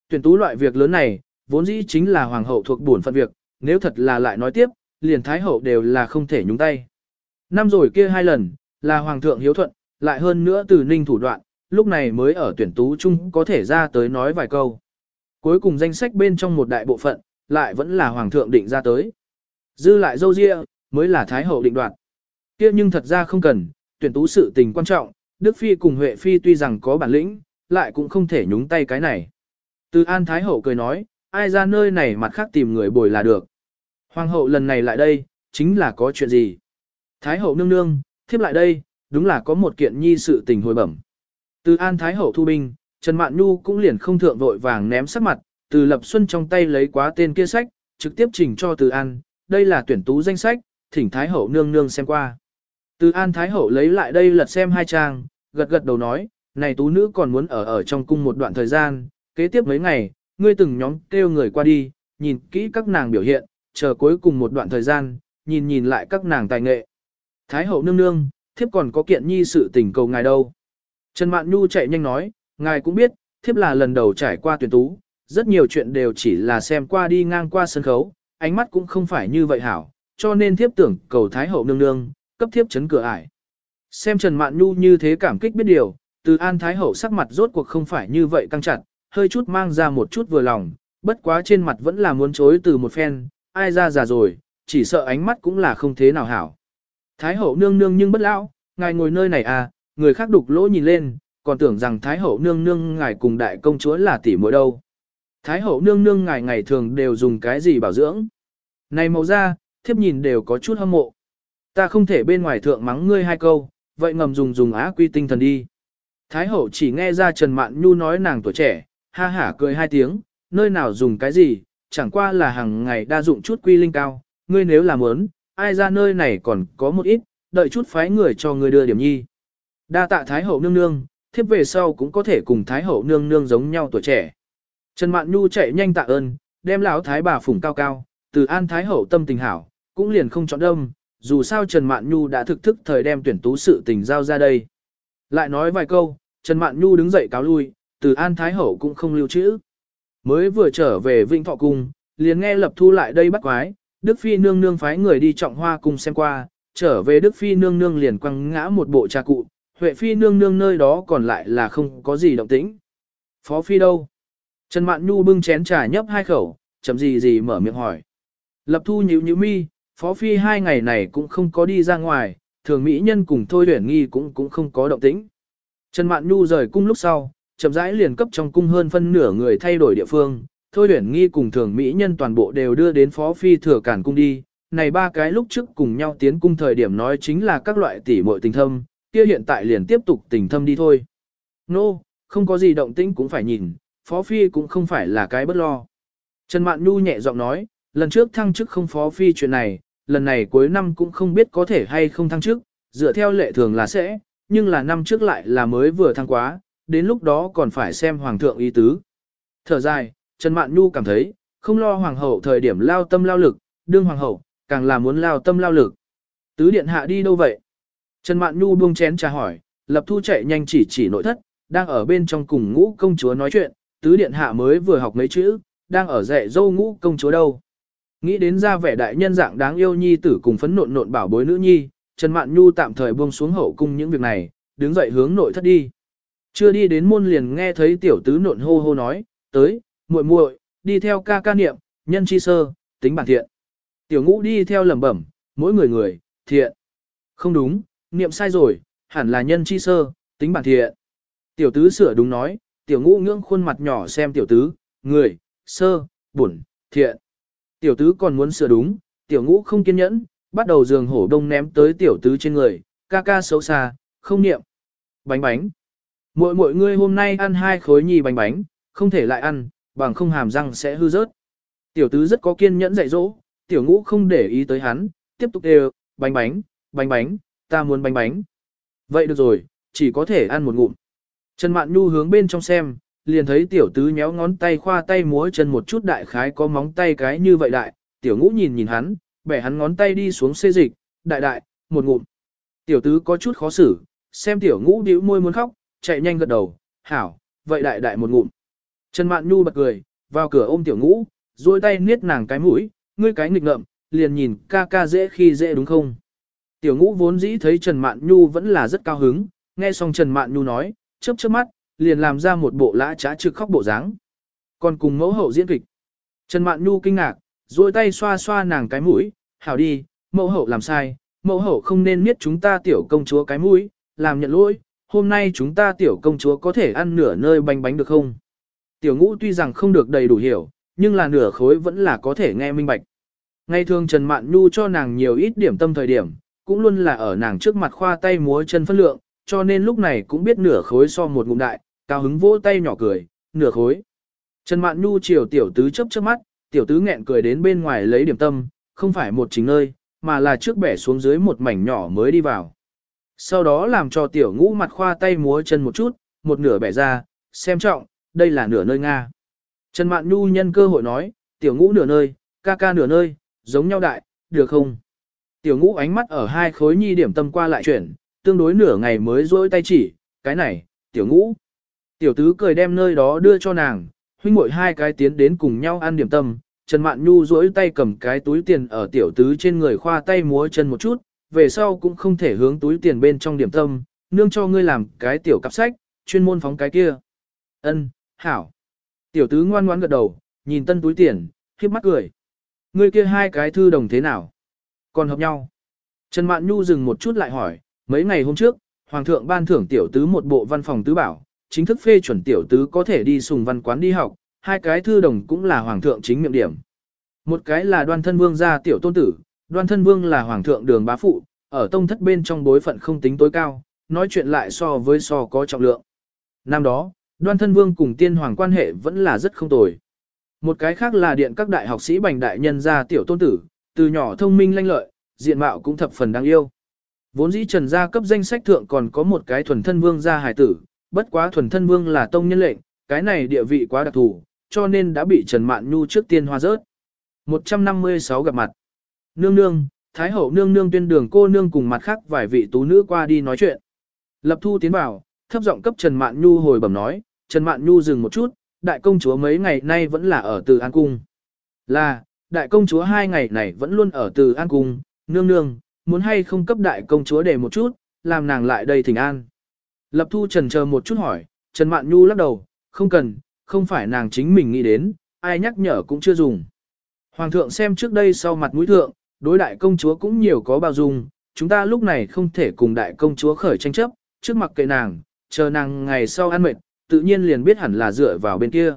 Tuyển tú loại việc lớn này, vốn dĩ chính là hoàng hậu thuộc bổn phận việc, nếu thật là lại nói tiếp, liền Thái hậu đều là không thể nhúng tay. Năm rồi kia hai lần, là hoàng thượng hiếu thuận, lại hơn nữa từ ninh thủ đoạn, lúc này mới ở tuyển tú chung có thể ra tới nói vài câu. Cuối cùng danh sách bên trong một đại bộ phận, lại vẫn là hoàng thượng định ra tới. Dư lại dâu ria, mới là thái hậu định đoạt. kia nhưng thật ra không cần, tuyển tú sự tình quan trọng, Đức Phi cùng Huệ Phi tuy rằng có bản lĩnh, lại cũng không thể nhúng tay cái này. Từ An Thái Hậu cười nói, ai ra nơi này mặt khác tìm người bồi là được. Hoàng hậu lần này lại đây, chính là có chuyện gì? Thái hậu nương nương, thiếp lại đây, đúng là có một kiện nhi sự tình hồi bẩm. Từ An Thái Hậu thu binh, Trần Mạn Nhu cũng liền không thượng vội vàng ném sắc mặt, từ Lập Xuân trong tay lấy quá tên kia sách, trực tiếp trình cho Từ An, đây là tuyển tú danh sách, thỉnh Thái Hậu nương nương xem qua. Từ An Thái Hậu lấy lại đây lật xem hai trang, gật gật đầu nói, này tú nữ còn muốn ở ở trong cung một đoạn thời gian, kế tiếp mấy ngày, ngươi từng nhóm kêu người qua đi, nhìn kỹ các nàng biểu hiện, chờ cuối cùng một đoạn thời gian, nhìn nhìn lại các nàng tài nghệ. Thái Hậu nương nương, thiếp còn có kiện nhi sự tình cầu ngài đâu. Trần Mạn Nhu chạy nhanh nói, ngài cũng biết, thiếp là lần đầu trải qua tuyển tú, rất nhiều chuyện đều chỉ là xem qua đi ngang qua sân khấu, ánh mắt cũng không phải như vậy hảo, cho nên thiếp tưởng cầu Thái Hậu nương nương, cấp thiếp chấn cửa ải. Xem Trần Mạn Nhu như thế cảm kích biết điều, từ An Thái Hậu sắc mặt rốt cuộc không phải như vậy căng chặt, hơi chút mang ra một chút vừa lòng, bất quá trên mặt vẫn là muốn chối từ một phen, ai ra già rồi, chỉ sợ ánh mắt cũng là không thế nào hảo. Thái Hậu nương nương nhưng bất lão, ngài ngồi nơi này à, người khác đục lỗ nhìn lên, còn tưởng rằng Thái hậu nương nương ngài cùng đại công chúa là tỷ muội đâu. Thái hậu nương nương ngài ngày thường đều dùng cái gì bảo dưỡng. Này màu da, thiếp nhìn đều có chút hâm mộ. Ta không thể bên ngoài thượng mắng ngươi hai câu, vậy ngầm dùng dùng á quy tinh thần đi. Thái hậu chỉ nghe ra Trần Mạn Nhu nói nàng tuổi trẻ, ha hả cười hai tiếng, nơi nào dùng cái gì, chẳng qua là hàng ngày đa dụng chút quy linh cao, ngươi nếu làm muốn, ai ra nơi này còn có một ít, đợi chút phái người cho ngươi đưa điểm nhi. Đa tạ Thái Hậu nương nương, thiếp về sau cũng có thể cùng Thái Hậu nương nương giống nhau tuổi trẻ. Trần Mạn Nhu chạy nhanh tạ ơn, đem lão thái bà phủng cao cao, từ An Thái Hậu tâm tình hảo, cũng liền không chọn đông, dù sao Trần Mạn Nhu đã thực thức thời đem tuyển tú sự tình giao ra đây. Lại nói vài câu, Trần Mạn Nhu đứng dậy cáo lui, từ An Thái Hậu cũng không lưu trữ. Mới vừa trở về Vinh Thọ Cung, liền nghe Lập Thu lại đây bắt quái, Đức Phi nương nương phái người đi trọng hoa cung xem qua, trở về Đức Phi nương nương liền quăng ngã một bộ trà cụ, Huệ Phi nương nương nơi đó còn lại là không có gì động tĩnh. Phó Phi đâu? Trần Mạn Nhu bưng chén trà nhấp hai khẩu, chậm gì gì mở miệng hỏi. Lập Thu nhíu nhíu mi, Phó Phi hai ngày này cũng không có đi ra ngoài, thường Mỹ Nhân cùng Thôi Huyền Nghi cũng cũng không có động tĩnh. Trần Mạn Nhu rời cung lúc sau, chậm rãi liền cấp trong cung hơn phân nửa người thay đổi địa phương, Thôi uyển Nghi cùng thường Mỹ Nhân toàn bộ đều đưa đến Phó Phi thừa cản cung đi. Này ba cái lúc trước cùng nhau tiến cung thời điểm nói chính là các loại tỷ muội tình thâm, kia hiện tại liền tiếp tục tình thâm đi thôi. Nô, no, không có gì động tĩnh cũng phải nhìn, Phó Phi cũng không phải là cái bất lo. Trần Mạn Nhu nhẹ giọng nói, lần trước thăng chức không Phó Phi chuyện này, lần này cuối năm cũng không biết có thể hay không thăng chức, dựa theo lệ thường là sẽ, nhưng là năm trước lại là mới vừa thăng quá, đến lúc đó còn phải xem Hoàng thượng ý tứ. Thở dài, Trần Mạn Nhu cảm thấy, không lo Hoàng hậu thời điểm lao tâm lao lực, đương Hoàng hậu, càng là muốn lao tâm lao lực. Tứ điện hạ đi đâu vậy? Trần Mạn Nhu buông chén trà hỏi, lập thu chạy nhanh chỉ chỉ nội thất, đang ở bên trong cùng ngũ công chúa nói chuyện, tứ điện hạ mới vừa học mấy chữ, đang ở dạy dâu ngũ công chúa đâu. Nghĩ đến ra vẻ đại nhân dạng đáng yêu nhi tử cùng phấn nộn nộn bảo bối nữ nhi, Trần Mạn Nhu tạm thời buông xuống hậu cung những việc này, đứng dậy hướng nội thất đi. Chưa đi đến môn liền nghe thấy tiểu tứ nộn hô hô nói, tới, muội muội, đi theo ca ca niệm, nhân chi sơ, tính bản thiện. Tiểu ngũ đi theo lẩm bẩm, mỗi người người, thiện. Không đúng, niệm sai rồi, hẳn là nhân chi sơ, tính bản thiện. Tiểu tứ sửa đúng nói, tiểu ngũ ngưỡng khuôn mặt nhỏ xem tiểu tứ, người, sơ, bổn, thiện. Tiểu tứ còn muốn sửa đúng, tiểu ngũ không kiên nhẫn, bắt đầu giường hổ đông ném tới tiểu tứ trên người, ca ca xấu xa, không niệm. Bánh bánh. Mỗi mỗi người hôm nay ăn hai khối nhì bánh bánh, không thể lại ăn, bằng không hàm răng sẽ hư rớt. Tiểu tứ rất có kiên nhẫn dạy dỗ, tiểu ngũ không để ý tới hắn, tiếp tục đều, bánh bánh, bánh bánh, ta muốn bánh bánh. Vậy được rồi, chỉ có thể ăn một ngụm. Trần Mạn Nhu hướng bên trong xem, liền thấy tiểu tứ nhéo ngón tay khoa tay múa chân một chút đại khái có móng tay cái như vậy đại, tiểu ngũ nhìn nhìn hắn, bẻ hắn ngón tay đi xuống xê dịch, đại đại, một ngụm. Tiểu tứ có chút khó xử, xem tiểu ngũ điếu môi muốn khóc, chạy nhanh gật đầu, hảo, vậy đại đại một ngụm. Trần Mạn Nhu bật cười, vào cửa ôm tiểu ngũ, duỗi tay niết nàng cái mũi, ngươi cái nghịch ngợm, liền nhìn ca ca dễ khi dễ đúng không? Tiểu ngũ vốn dĩ thấy Trần Mạn Nhu vẫn là rất cao hứng, nghe xong Trần Mạn Nhu nói, chớp chớp mắt, liền làm ra một bộ lã trá trực khóc bộ dáng. Còn cùng mẫu hậu diễn kịch. Trần Mạn Nhu kinh ngạc, duỗi tay xoa xoa nàng cái mũi, hảo đi, mẫu hậu làm sai, mẫu hậu không nên miết chúng ta tiểu công chúa cái mũi, làm nhận lỗi, hôm nay chúng ta tiểu công chúa có thể ăn nửa nơi bánh bánh được không? Tiểu ngũ tuy rằng không được đầy đủ hiểu, nhưng là nửa khối vẫn là có thể nghe minh bạch. Ngày thường Trần Mạn Nhu cho nàng nhiều ít điểm tâm thời điểm, cũng luôn là ở nàng trước mặt khoa tay múa chân phân lượng, cho nên lúc này cũng biết nửa khối so một ngụm đại, cao hứng vỗ tay nhỏ cười, nửa khối. Trần Mạn Nhu chiều tiểu tứ chớp chớp mắt, tiểu tứ nghẹn cười đến bên ngoài lấy điểm tâm, không phải một chính nơi, mà là trước bẻ xuống dưới một mảnh nhỏ mới đi vào. Sau đó làm cho tiểu ngũ mặt khoa tay múa chân một chút, một nửa bẻ ra, xem trọng, đây là nửa nơi Nga. Trần Mạn Nhu nhân cơ hội nói, tiểu ngũ nửa nơi, ca ca nửa nơi, giống nhau đại, được không? Tiểu ngũ ánh mắt ở hai khối nhi điểm tâm qua lại chuyển, tương đối nửa ngày mới rỗi tay chỉ, cái này, tiểu ngũ. Tiểu tứ cười đem nơi đó đưa cho nàng, huynh muội hai cái tiến đến cùng nhau ăn điểm tâm, Trần Mạn Nhu rỗi tay cầm cái túi tiền ở tiểu tứ trên người khoa tay múa chân một chút, về sau cũng không thể hướng túi tiền bên trong điểm tâm, nương cho ngươi làm cái tiểu cặp sách, chuyên môn phóng cái kia. Ân, hảo. Tiểu tứ ngoan ngoãn gật đầu, nhìn tân túi tiền, khiếp mắt cười. Ngươi kia hai cái thư đồng thế nào? Còn hợp nhau. Trần Mạn Nhu dừng một chút lại hỏi, mấy ngày hôm trước, Hoàng thượng ban thưởng tiểu tứ một bộ văn phòng tứ bảo, chính thức phê chuẩn tiểu tứ có thể đi sùng văn quán đi học, hai cái thư đồng cũng là Hoàng thượng chính miệng điểm. Một cái là đoan thân vương gia tiểu tôn tử, đoan thân vương là Hoàng thượng đường bá phụ, ở tông thất bên trong bối phận không tính tối cao, nói chuyện lại so với so có trọng lượng. Năm đó, đoan thân vương cùng tiên hoàng quan hệ vẫn là rất không tồi. Một cái khác là điện các đại học sĩ bành đại nhân gia tiểu tôn tử, từ nhỏ thông minh lanh lợi, diện mạo cũng thập phần đáng yêu. Vốn dĩ trần gia cấp danh sách thượng còn có một cái thuần thân vương gia hải tử, bất quá thuần thân vương là tông nhân lệnh, cái này địa vị quá đặc thù, cho nên đã bị Trần Mạn Nhu trước tiên hoa rớt. 156 gặp mặt. Nương nương, Thái hậu nương nương tuyên đường cô nương cùng mặt khác vài vị tú nữ qua đi nói chuyện. Lập thu tiến vào, thấp giọng cấp Trần Mạn Nhu hồi bẩm nói, Trần Mạn Nhu dừng một chút, đại công chúa mấy ngày nay vẫn là ở Từ An Cung. Là, đại công chúa hai ngày này vẫn luôn ở Từ An Cung, nương nương, muốn hay không cấp đại công chúa để một chút, làm nàng lại đây thỉnh an. Lập thu trần chờ một chút hỏi, Trần Mạn Nhu lắc đầu, không cần, không phải nàng chính mình nghĩ đến, ai nhắc nhở cũng chưa dùng. Hoàng thượng xem trước đây sau mặt mũi thượng, đối đại công chúa cũng nhiều có bao dung, chúng ta lúc này không thể cùng đại công chúa khởi tranh chấp, trước mặt kệ nàng, chờ nàng ngày sau ăn mệt, tự nhiên liền biết hẳn là dựa vào bên kia.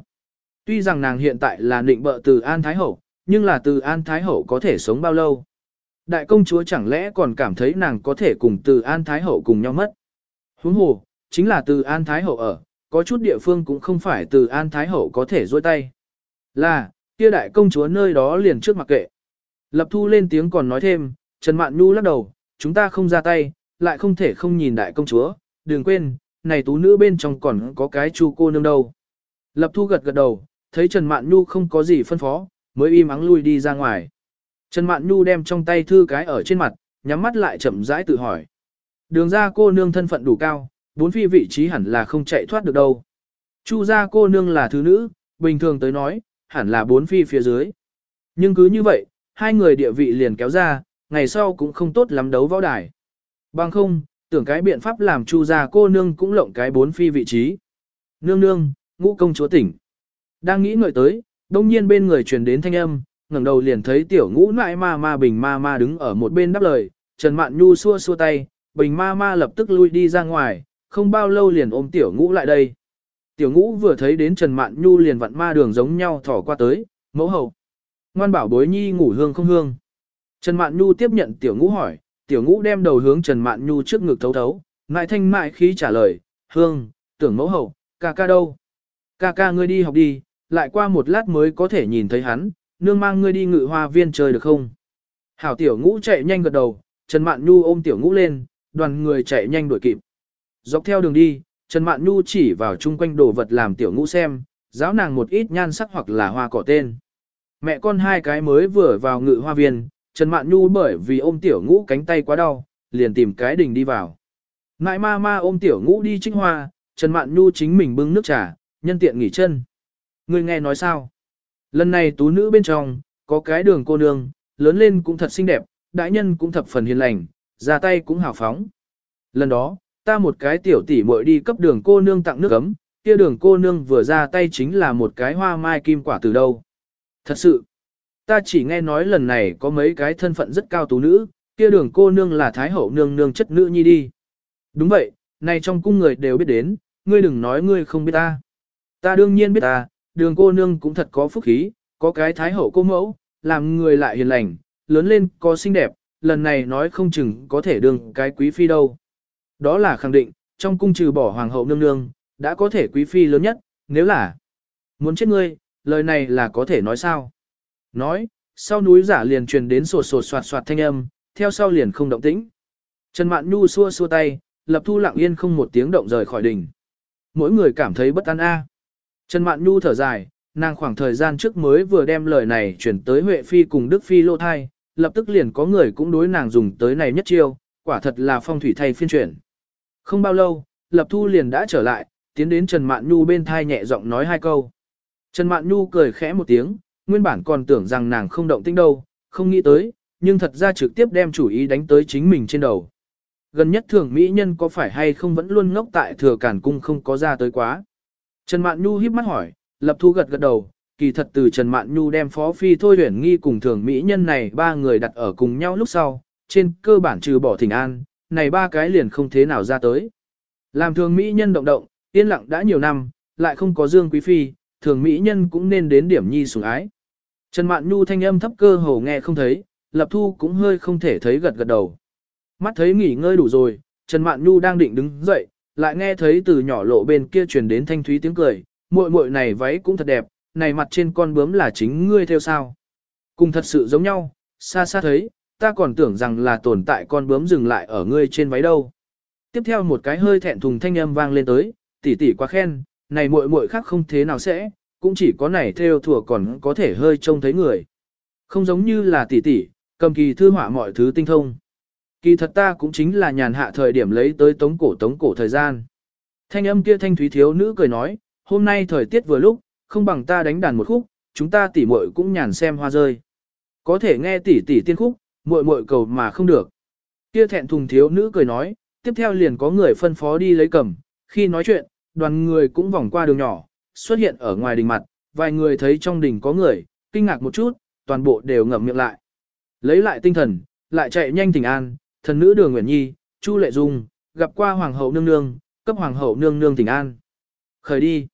Tuy rằng nàng hiện tại là định bợ từ An Thái Hậu, nhưng là từ An Thái Hậu có thể sống bao lâu. Đại công chúa chẳng lẽ còn cảm thấy nàng có thể cùng từ An Thái Hậu cùng nhau mất. Huống hồ, chính là từ An Thái Hậu ở, có chút địa phương cũng không phải từ An Thái Hậu có thể dôi tay. Là, kia đại công chúa nơi đó liền trước mặc kệ. Lập thu lên tiếng còn nói thêm, Trần Mạn Nhu lắc đầu, chúng ta không ra tay, lại không thể không nhìn đại công chúa, đừng quên, này tú nữ bên trong còn có cái chu cô nương đâu. Lập thu gật gật đầu, thấy Trần Mạn Nhu không có gì phân phó, mới im ắng lui đi ra ngoài. Trần Mạn Nhu đem trong tay thư cái ở trên mặt, nhắm mắt lại chậm rãi tự hỏi. Đường ra cô nương thân phận đủ cao, bốn phi vị trí hẳn là không chạy thoát được đâu. Chu gia cô nương là thứ nữ, bình thường tới nói, hẳn là bốn phi phía dưới. Nhưng cứ như vậy, hai người địa vị liền kéo ra, ngày sau cũng không tốt lắm đấu võ đài. Bằng không, tưởng cái biện pháp làm chu gia cô nương cũng lộng cái bốn phi vị trí. Nương nương, ngũ công chúa tỉnh. Đang nghĩ ngợi tới, đông nhiên bên người truyền đến thanh âm, ngẩng đầu liền thấy tiểu ngũ nại ma ma bình ma ma đứng ở một bên đáp lời, Trần Mạn Nhu xua xua tay, bình ma ma lập tức lui đi ra ngoài, không bao lâu liền ôm tiểu ngũ lại đây. Tiểu ngũ vừa thấy đến Trần Mạn Nhu liền vặn ma đường giống nhau thỏ qua tới, mẫu hậu. Ngoan bảo bối nhi ngủ hương không hương. Trần Mạn Nhu tiếp nhận tiểu ngũ hỏi, tiểu ngũ đem đầu hướng Trần Mạn Nhu trước ngực thấu thấu, ngại thanh mại khí trả lời, hương, tưởng mẫu hậu, ca ca đâu? Ca ca ngươi đi học đi, lại qua một lát mới có thể nhìn thấy hắn, nương mang ngươi đi ngự hoa viên chơi được không? Hảo tiểu ngũ chạy nhanh gật đầu, Trần Mạn Nhu ôm tiểu ngũ lên, đoàn người chạy nhanh đuổi kịp. Dọc theo đường đi, Trần Mạn Nhu chỉ vào chung quanh đồ vật làm tiểu ngũ xem, giáo nàng một ít nhan sắc hoặc là hoa cỏ tên. Mẹ con hai cái mới vừa vào ngự hoa viên, Trần Mạn Nhu bởi vì ôm tiểu ngũ cánh tay quá đau, liền tìm cái đình đi vào. Ngại ma ma ôm tiểu ngũ đi trích hoa, Trần Mạn Nhu chính mình bưng nước trà, nhân tiện nghỉ chân. Người nghe nói sao? Lần này tú nữ bên trong, có cái đường cô nương, lớn lên cũng thật xinh đẹp, đại nhân cũng thập phần hiền lành, ra tay cũng hào phóng. Lần đó, ta một cái tiểu tỷ muội đi cấp đường cô nương tặng nước ấm, kia đường cô nương vừa ra tay chính là một cái hoa mai kim quả từ đâu. Thật sự, ta chỉ nghe nói lần này có mấy cái thân phận rất cao tú nữ, kia đường cô nương là thái hậu nương nương chất nữ nhi đi. Đúng vậy, này trong cung người đều biết đến, ngươi đừng nói ngươi không biết ta. Ta đương nhiên biết ta, đường cô nương cũng thật có phúc khí, có cái thái hậu cô mẫu, làm người lại hiền lành, lớn lên có xinh đẹp, lần này nói không chừng có thể đường cái quý phi đâu. Đó là khẳng định, trong cung trừ bỏ hoàng hậu nương nương, đã có thể quý phi lớn nhất, nếu là muốn chết ngươi, lời này là có thể nói sao. Nói, sau núi giả liền truyền đến sột sột soạt soạt thanh âm, theo sau liền không động tĩnh. Trần Mạn Nhu xua xua tay, lập thu lặng yên không một tiếng động rời khỏi đỉnh. Mỗi người cảm thấy bất an a. Trần Mạn Nhu thở dài, nàng khoảng thời gian trước mới vừa đem lời này chuyển tới Huệ Phi cùng Đức Phi lô thai, lập tức liền có người cũng đối nàng dùng tới này nhất chiêu, quả thật là phong thủy thay phiên chuyển. Không bao lâu, Lập Thu liền đã trở lại, tiến đến Trần Mạn Nhu bên thai nhẹ giọng nói hai câu. Trần Mạn Nhu cười khẽ một tiếng, nguyên bản còn tưởng rằng nàng không động tĩnh đâu, không nghĩ tới, nhưng thật ra trực tiếp đem chủ ý đánh tới chính mình trên đầu. Gần nhất thường mỹ nhân có phải hay không vẫn luôn ngốc tại thừa cản cung không có ra tới quá. Trần Mạn Nhu híp mắt hỏi, Lập Thu gật gật đầu, kỳ thật từ Trần Mạn Nhu đem Phó Phi Thôi huyển Nghi cùng thường mỹ nhân này ba người đặt ở cùng nhau lúc sau, trên cơ bản trừ bỏ thỉnh an, này ba cái liền không thế nào ra tới. Làm thường mỹ nhân động động, yên lặng đã nhiều năm, lại không có Dương Quý Phi, thường mỹ nhân cũng nên đến điểm nhi sủng ái. Trần Mạn Nhu thanh âm thấp cơ hồ nghe không thấy, Lập Thu cũng hơi không thể thấy gật gật đầu. Mắt thấy nghỉ ngơi đủ rồi, Trần Mạn Nhu đang định đứng dậy, lại nghe thấy từ nhỏ lộ bên kia truyền đến thanh thúy tiếng cười, muội muội này váy cũng thật đẹp, này mặt trên con bướm là chính ngươi theo sao. Cùng thật sự giống nhau, xa xa thấy, ta còn tưởng rằng là tồn tại con bướm dừng lại ở ngươi trên váy đâu. Tiếp theo một cái hơi thẹn thùng thanh âm vang lên tới, tỷ tỷ quá khen, này muội muội khác không thế nào sẽ, cũng chỉ có này theo thùa còn có thể hơi trông thấy người. Không giống như là tỷ tỷ, cầm kỳ thư họa mọi thứ tinh thông. Kỳ thật ta cũng chính là nhàn hạ thời điểm lấy tới tống cổ tống cổ thời gian. Thanh âm kia thanh thúy thiếu nữ cười nói, hôm nay thời tiết vừa lúc, không bằng ta đánh đàn một khúc, chúng ta tỷ muội cũng nhàn xem hoa rơi. Có thể nghe tỷ tỷ tiên khúc, muội muội cầu mà không được. Kia thẹn thùng thiếu nữ cười nói, tiếp theo liền có người phân phó đi lấy cầm, khi nói chuyện, đoàn người cũng vòng qua đường nhỏ, xuất hiện ở ngoài đình mặt, vài người thấy trong đình có người, kinh ngạc một chút, toàn bộ đều ngậm miệng lại. Lấy lại tinh thần, lại chạy nhanh tỉnh an, thần nữ đường Nguyễn Nhi, Chu Lệ Dung, gặp qua hoàng hậu nương nương, cấp hoàng hậu nương nương tỉnh an. Khởi đi.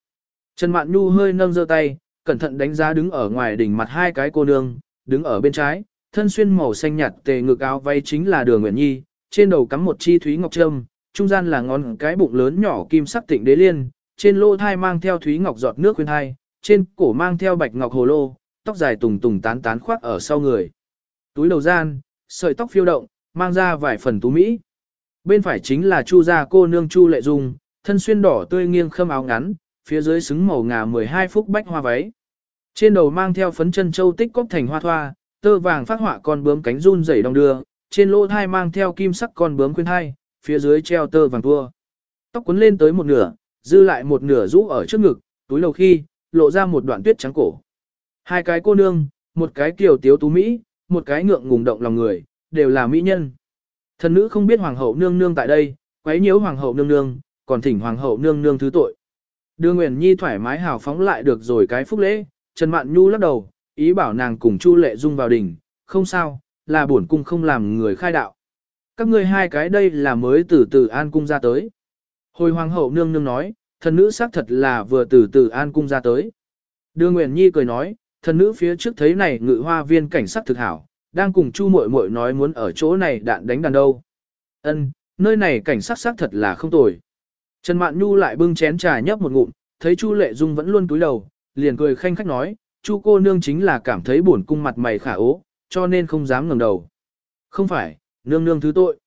Trần Mạn Nhu hơi nâng giơ tay, cẩn thận đánh giá đứng ở ngoài đỉnh mặt hai cái cô nương, đứng ở bên trái, thân xuyên màu xanh nhạt tề ngực áo váy chính là Đường Nguyễn Nhi, trên đầu cắm một chi thúy ngọc trâm, trung gian là ngón cái bụng lớn nhỏ kim sắc tịnh đế liên, trên lỗ thai mang theo thúy ngọc giọt nước khuyên thai, trên cổ mang theo bạch ngọc hồ lô, tóc dài tùng tùng tán tán khoác ở sau người. Túi đầu gian, sợi tóc phiêu động, mang ra vài phần tú mỹ. Bên phải chính là Chu gia cô nương Chu Lệ Dung, thân xuyên đỏ tươi nghiêng khâm áo ngắn, phía dưới xứng màu ngà 12 phúc bách hoa váy. Trên đầu mang theo phấn chân châu tích cốc thành hoa thoa, tơ vàng phát họa con bướm cánh run rẩy đong đưa, trên lỗ thai mang theo kim sắc con bướm khuyên thai, phía dưới treo tơ vàng tua. Tóc cuốn lên tới một nửa, dư lại một nửa rũ ở trước ngực, túi lầu khi, lộ ra một đoạn tuyết trắng cổ. Hai cái cô nương, một cái kiều tiếu tú Mỹ, một cái ngượng ngùng động lòng người, đều là mỹ nhân. Thần nữ không biết hoàng hậu nương nương tại đây, quấy nhiễu hoàng hậu nương nương, còn thỉnh hoàng hậu nương nương thứ tội. Đưa Nguyễn Nhi thoải mái hào phóng lại được rồi cái phúc lễ, Trần Mạn Nhu lắc đầu, ý bảo nàng cùng Chu Lệ Dung vào đỉnh, không sao, là bổn cung không làm người khai đạo. Các ngươi hai cái đây là mới từ từ an cung ra tới. Hồi hoàng hậu nương nương nói, thần nữ xác thật là vừa từ từ an cung ra tới. Đưa Nguyễn Nhi cười nói, thần nữ phía trước thấy này ngự hoa viên cảnh sắc thực hảo, đang cùng Chu muội muội nói muốn ở chỗ này đạn đánh đàn đâu. Ân, nơi này cảnh sắc sắc thật là không tồi. Trần Mạn Nhu lại bưng chén trà nhấp một ngụm, thấy Chu Lệ Dung vẫn luôn cúi đầu, liền cười khanh khách nói, Chu cô nương chính là cảm thấy buồn cung mặt mày khả ố, cho nên không dám ngẩng đầu. Không phải, nương nương thứ tội.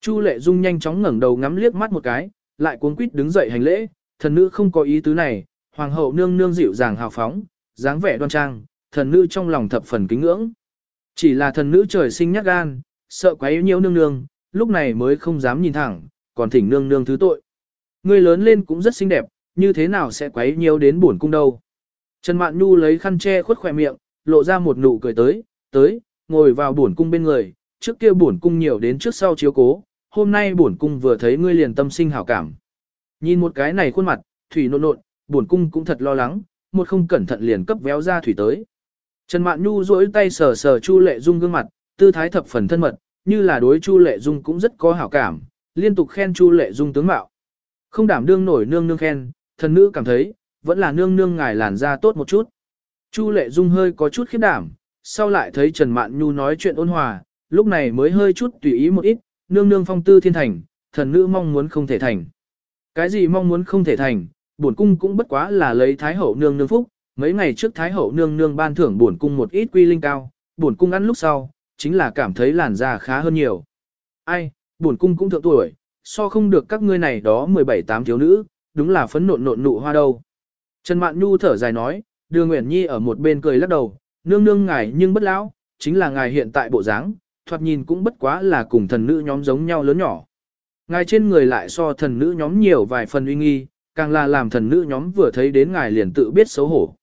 Chu Lệ Dung nhanh chóng ngẩng đầu ngắm liếc mắt một cái, lại cuống quýt đứng dậy hành lễ, thần nữ không có ý tứ này, hoàng hậu nương nương dịu dàng hào phóng, dáng vẻ đoan trang, thần nữ trong lòng thập phần kính ngưỡng. Chỉ là thần nữ trời sinh nhát gan, sợ quá yếu nhiễu nương nương, lúc này mới không dám nhìn thẳng, còn thỉnh nương nương thứ tội. Người lớn lên cũng rất xinh đẹp, như thế nào sẽ quấy nhiều đến buồn cung đâu. Trần Mạn Nhu lấy khăn che khuất khỏe miệng, lộ ra một nụ cười tới, tới, ngồi vào buồn cung bên người, trước kia buồn cung nhiều đến trước sau chiếu cố, hôm nay bổn cung vừa thấy ngươi liền tâm sinh hảo cảm. Nhìn một cái này khuôn mặt, thủy nộn nộn, bổn cung cũng thật lo lắng, một không cẩn thận liền cấp véo ra thủy tới. Trần Mạn Nhu duỗi tay sờ sờ Chu Lệ Dung gương mặt, tư thái thập phần thân mật, như là đối Chu Lệ Dung cũng rất có hảo cảm, liên tục khen Chu Lệ Dung tướng mạo. Không đảm đương nổi nương nương khen, thần nữ cảm thấy, vẫn là nương nương ngài làn da tốt một chút. Chu Lệ Dung hơi có chút khiếp đảm, sau lại thấy Trần Mạn Nhu nói chuyện ôn hòa, lúc này mới hơi chút tùy ý một ít, nương nương phong tư thiên thành, thần nữ mong muốn không thể thành. Cái gì mong muốn không thể thành, bổn cung cũng bất quá là lấy thái hậu nương nương phúc, mấy ngày trước thái hậu nương nương ban thưởng bổn cung một ít quy linh cao, bổn cung ăn lúc sau, chính là cảm thấy làn da khá hơn nhiều. Ai, bổn cung cũng thượng tuổi, so không được các ngươi này đó 17 tám thiếu nữ, đúng là phấn nộn nộn nụ hoa đâu. Trần Mạn Nhu thở dài nói, đưa Nguyễn Nhi ở một bên cười lắc đầu, nương nương ngài nhưng bất lão, chính là ngài hiện tại bộ dáng, thoạt nhìn cũng bất quá là cùng thần nữ nhóm giống nhau lớn nhỏ. Ngài trên người lại so thần nữ nhóm nhiều vài phần uy nghi, càng là làm thần nữ nhóm vừa thấy đến ngài liền tự biết xấu hổ.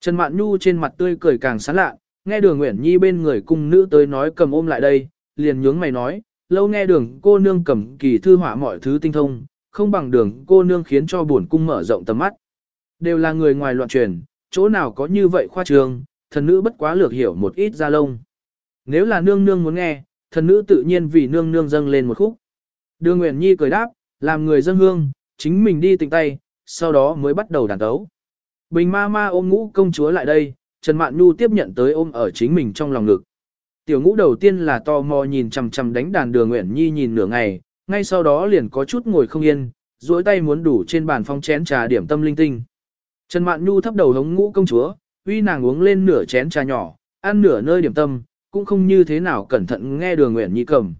Trần Mạn Nhu trên mặt tươi cười càng sán lạ, nghe đường Nguyễn Nhi bên người cung nữ tới nói cầm ôm lại đây, liền nhướng mày nói, lâu nghe đường cô nương cầm kỳ thư họa mọi thứ tinh thông, không bằng đường cô nương khiến cho buồn cung mở rộng tầm mắt. Đều là người ngoài loạn truyền, chỗ nào có như vậy khoa trường, thần nữ bất quá lược hiểu một ít ra lông. Nếu là nương nương muốn nghe, thần nữ tự nhiên vì nương nương dâng lên một khúc. Đường Nguyễn Nhi cười đáp, làm người dân hương, chính mình đi tỉnh tay, sau đó mới bắt đầu đàn tấu. Bình ma ma ôm ngũ công chúa lại đây, Trần Mạn Nhu tiếp nhận tới ôm ở chính mình trong lòng ngực. Tiểu ngũ đầu tiên là to mò nhìn chằm chằm đánh đàn đường Nguyễn Nhi nhìn nửa ngày, ngay sau đó liền có chút ngồi không yên, duỗi tay muốn đủ trên bàn phong chén trà điểm tâm linh tinh. Trần Mạn Nhu thấp đầu hống ngũ công chúa, uy nàng uống lên nửa chén trà nhỏ, ăn nửa nơi điểm tâm, cũng không như thế nào cẩn thận nghe đường nguyện Nhi cầm.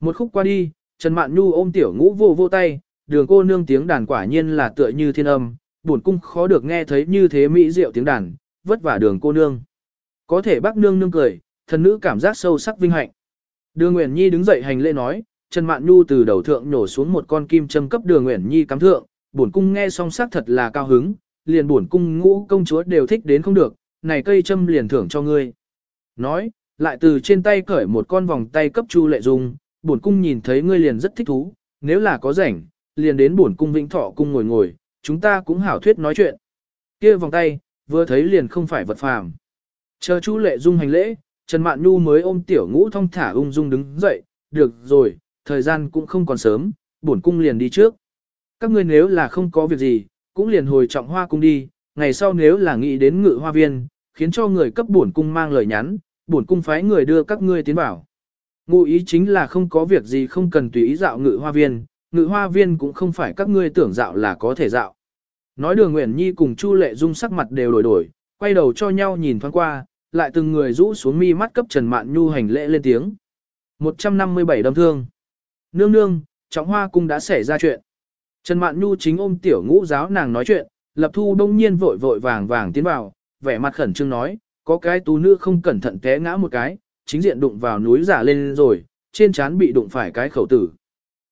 Một khúc qua đi, Trần Mạn Nhu ôm tiểu ngũ vô vô tay, đường cô nương tiếng đàn quả nhiên là tựa như thiên âm, buồn cung khó được nghe thấy như thế mỹ diệu tiếng đàn, vất vả đường cô nương. Có thể bác nương nương cười, thần nữ cảm giác sâu sắc vinh hạnh. Đường Nguyễn Nhi đứng dậy hành lễ nói, Trần Mạn Nhu từ đầu thượng nhổ xuống một con kim châm cấp Đường Nguyễn Nhi cắm thượng, bổn cung nghe song sắc thật là cao hứng, liền bổn cung ngũ công chúa đều thích đến không được, này cây châm liền thưởng cho ngươi. Nói, lại từ trên tay cởi một con vòng tay cấp Chu Lệ Dung, bổn cung nhìn thấy ngươi liền rất thích thú, nếu là có rảnh, liền đến bổn cung Vĩnh Thọ cung ngồi ngồi, chúng ta cũng hảo thuyết nói chuyện. Kia vòng tay, vừa thấy liền không phải vật phàm. Chờ Chu Lệ Dung hành lễ, Trần Mạn Nhu mới ôm tiểu ngũ thong thả ung dung đứng dậy, được rồi, thời gian cũng không còn sớm, bổn cung liền đi trước. Các ngươi nếu là không có việc gì, cũng liền hồi trọng hoa cung đi, ngày sau nếu là nghĩ đến ngự hoa viên, khiến cho người cấp bổn cung mang lời nhắn, bổn cung phái người đưa các ngươi tiến vào. Ngụ ý chính là không có việc gì không cần tùy ý dạo ngự hoa viên, ngự hoa viên cũng không phải các ngươi tưởng dạo là có thể dạo. Nói đường Nguyễn Nhi cùng Chu Lệ Dung sắc mặt đều đổi đổi, quay đầu cho nhau nhìn thoáng qua, lại từng người rũ xuống mi mắt cấp Trần Mạn Nhu hành lễ lên tiếng. 157 đâm thương. Nương nương, trọng hoa cung đã xảy ra chuyện. Trần Mạn Nhu chính ôm tiểu ngũ giáo nàng nói chuyện, lập thu đông nhiên vội vội vàng vàng tiến vào, vẻ mặt khẩn trương nói, có cái tú nữ không cẩn thận té ngã một cái, chính diện đụng vào núi giả lên rồi, trên trán bị đụng phải cái khẩu tử.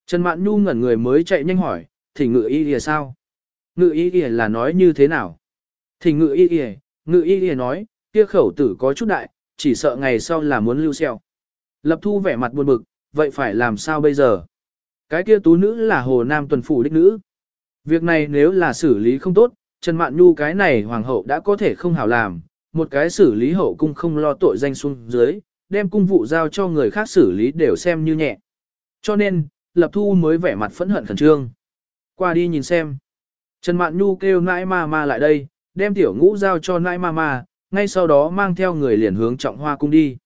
Trần Mạn Nhu ngẩn người mới chạy nhanh hỏi, thì ngự y kìa sao? Ngự y kìa là nói như thế nào? Thì ngự y kìa, ngự y kìa nói, kia khẩu tử có chút đại, chỉ sợ ngày sau là muốn lưu xeo. Lập thu vẻ mặt buồn bực, vậy phải làm sao bây giờ? Cái kia tú nữ là hồ nam tuần phủ đích nữ. Việc này nếu là xử lý không tốt, Trần Mạn Nhu cái này hoàng hậu đã có thể không hảo làm, một cái xử lý hậu cung không lo tội danh xuống dưới, đem cung vụ giao cho người khác xử lý đều xem như nhẹ. Cho nên, Lập Thu mới vẻ mặt phẫn hận khẩn trương. Qua đi nhìn xem. Trần Mạn Nhu kêu nãi ma ma lại đây, đem tiểu ngũ giao cho nãi ma ma, ngay sau đó mang theo người liền hướng trọng hoa cung đi.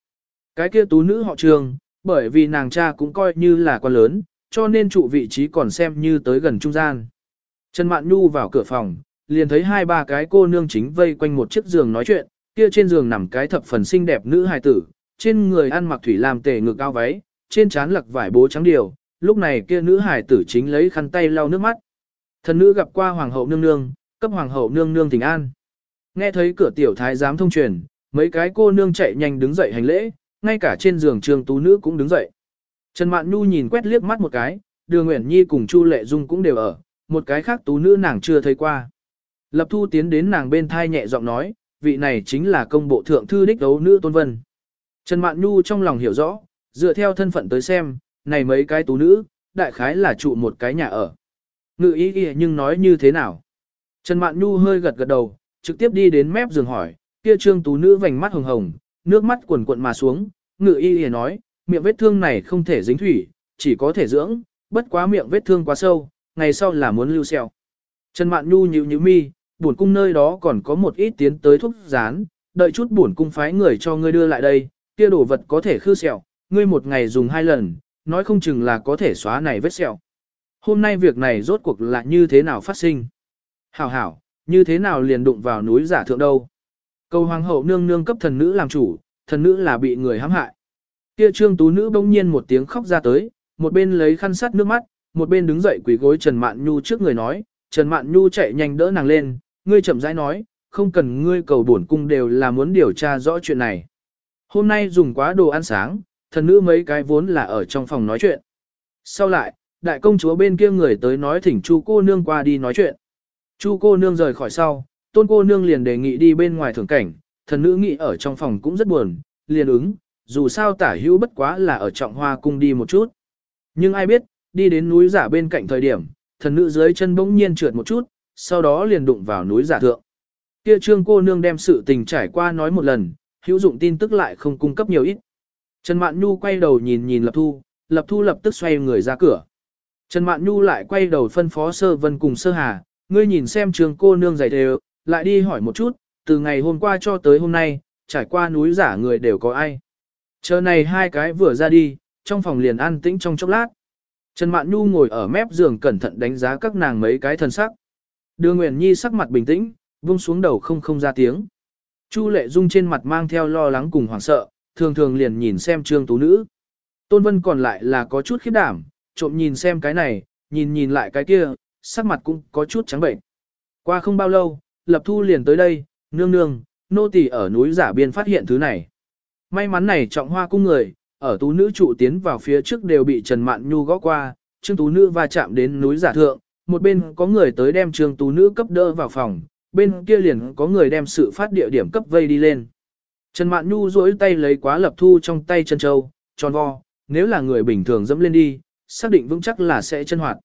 Cái kia tú nữ họ trường, bởi vì nàng cha cũng coi như là quan lớn, cho nên trụ vị trí còn xem như tới gần trung gian. Trần Mạn Nhu vào cửa phòng, liền thấy hai ba cái cô nương chính vây quanh một chiếc giường nói chuyện, kia trên giường nằm cái thập phần xinh đẹp nữ hài tử, trên người ăn mặc thủy làm tề ngực ao váy, trên trán lặc vải bố trắng điều, lúc này kia nữ hài tử chính lấy khăn tay lau nước mắt. Thần nữ gặp qua hoàng hậu nương nương, cấp hoàng hậu nương nương thỉnh an. Nghe thấy cửa tiểu thái giám thông truyền, mấy cái cô nương chạy nhanh đứng dậy hành lễ, ngay cả trên giường trường tú nữ cũng đứng dậy. Trần Mạn Nhu nhìn quét liếc mắt một cái, Đường Uyển Nhi cùng Chu Lệ Dung cũng đều ở, một cái khác tú nữ nàng chưa thấy qua. Lập Thu tiến đến nàng bên thai nhẹ giọng nói, vị này chính là công bộ thượng thư đích đấu nữ Tôn Vân. Trần Mạn Nhu trong lòng hiểu rõ, dựa theo thân phận tới xem, này mấy cái tú nữ, đại khái là trụ một cái nhà ở. Ngự ý ý nhưng nói như thế nào? Trần Mạn Nhu hơi gật gật đầu, trực tiếp đi đến mép giường hỏi, kia trương tú nữ vành mắt hồng hồng, nước mắt quần cuộn mà xuống, ngự y ý nói, miệng vết thương này không thể dính thủy, chỉ có thể dưỡng, bất quá miệng vết thương quá sâu, ngày sau là muốn lưu xeo. Trần Mạn Nhu nhíu nhíu mi, bổn cung nơi đó còn có một ít tiến tới thuốc rán, đợi chút bổn cung phái người cho ngươi đưa lại đây, kia đồ vật có thể khư sẹo, ngươi một ngày dùng hai lần, nói không chừng là có thể xóa này vết sẹo. Hôm nay việc này rốt cuộc là như thế nào phát sinh? Hảo hảo, như thế nào liền đụng vào núi giả thượng đâu? Cầu hoàng hậu nương nương cấp thần nữ làm chủ, thần nữ là bị người hãm hại. Kia trương tú nữ bỗng nhiên một tiếng khóc ra tới, một bên lấy khăn sắt nước mắt, một bên đứng dậy quỳ gối Trần Mạn Nhu trước người nói, Trần Mạn Nhu chạy nhanh đỡ nàng lên, ngươi chậm rãi nói, không cần ngươi cầu bổn cung đều là muốn điều tra rõ chuyện này. Hôm nay dùng quá đồ ăn sáng, thần nữ mấy cái vốn là ở trong phòng nói chuyện. Sau lại, đại công chúa bên kia người tới nói thỉnh chu cô nương qua đi nói chuyện. Chu cô nương rời khỏi sau, tôn cô nương liền đề nghị đi bên ngoài thưởng cảnh, thần nữ nghĩ ở trong phòng cũng rất buồn, liền ứng, dù sao tả hữu bất quá là ở trọng hoa cung đi một chút. Nhưng ai biết, đi đến núi giả bên cạnh thời điểm, thần nữ dưới chân bỗng nhiên trượt một chút, sau đó liền đụng vào núi giả thượng. Kia trương cô nương đem sự tình trải qua nói một lần, hữu dụng tin tức lại không cung cấp nhiều ít. Trần Mạn Nhu quay đầu nhìn nhìn Lập Thu, Lập Thu lập tức xoay người ra cửa. Trần Mạn Nhu lại quay đầu phân phó Sơ Vân cùng Sơ Hà, ngươi nhìn xem trường cô nương giày đều, lại đi hỏi một chút, từ ngày hôm qua cho tới hôm nay, trải qua núi giả người đều có ai. Chờ này hai cái vừa ra đi, trong phòng liền an tĩnh trong chốc lát. Trần Mạn Nhu ngồi ở mép giường cẩn thận đánh giá các nàng mấy cái thân sắc. Đưa Nguyễn Nhi sắc mặt bình tĩnh, vung xuống đầu không không ra tiếng. Chu Lệ Dung trên mặt mang theo lo lắng cùng hoảng sợ, thường thường liền nhìn xem trương tú nữ. Tôn Vân còn lại là có chút khiếp đảm, trộm nhìn xem cái này, nhìn nhìn lại cái kia, sắc mặt cũng có chút trắng bệnh. Qua không bao lâu, Lập Thu liền tới đây, nương nương, nô tỳ ở núi giả biên phát hiện thứ này. May mắn này trọng hoa cung người, ở tú nữ trụ tiến vào phía trước đều bị Trần Mạn Nhu gõ qua, Trương tú nữ va chạm đến núi giả thượng, một bên có người tới đem trường tú nữ cấp đỡ vào phòng, bên kia liền có người đem sự phát địa điểm cấp vây đi lên. Trần Mạn Nhu duỗi tay lấy quá lập thu trong tay chân châu, tròn vo, nếu là người bình thường dẫm lên đi, xác định vững chắc là sẽ chân hoạt.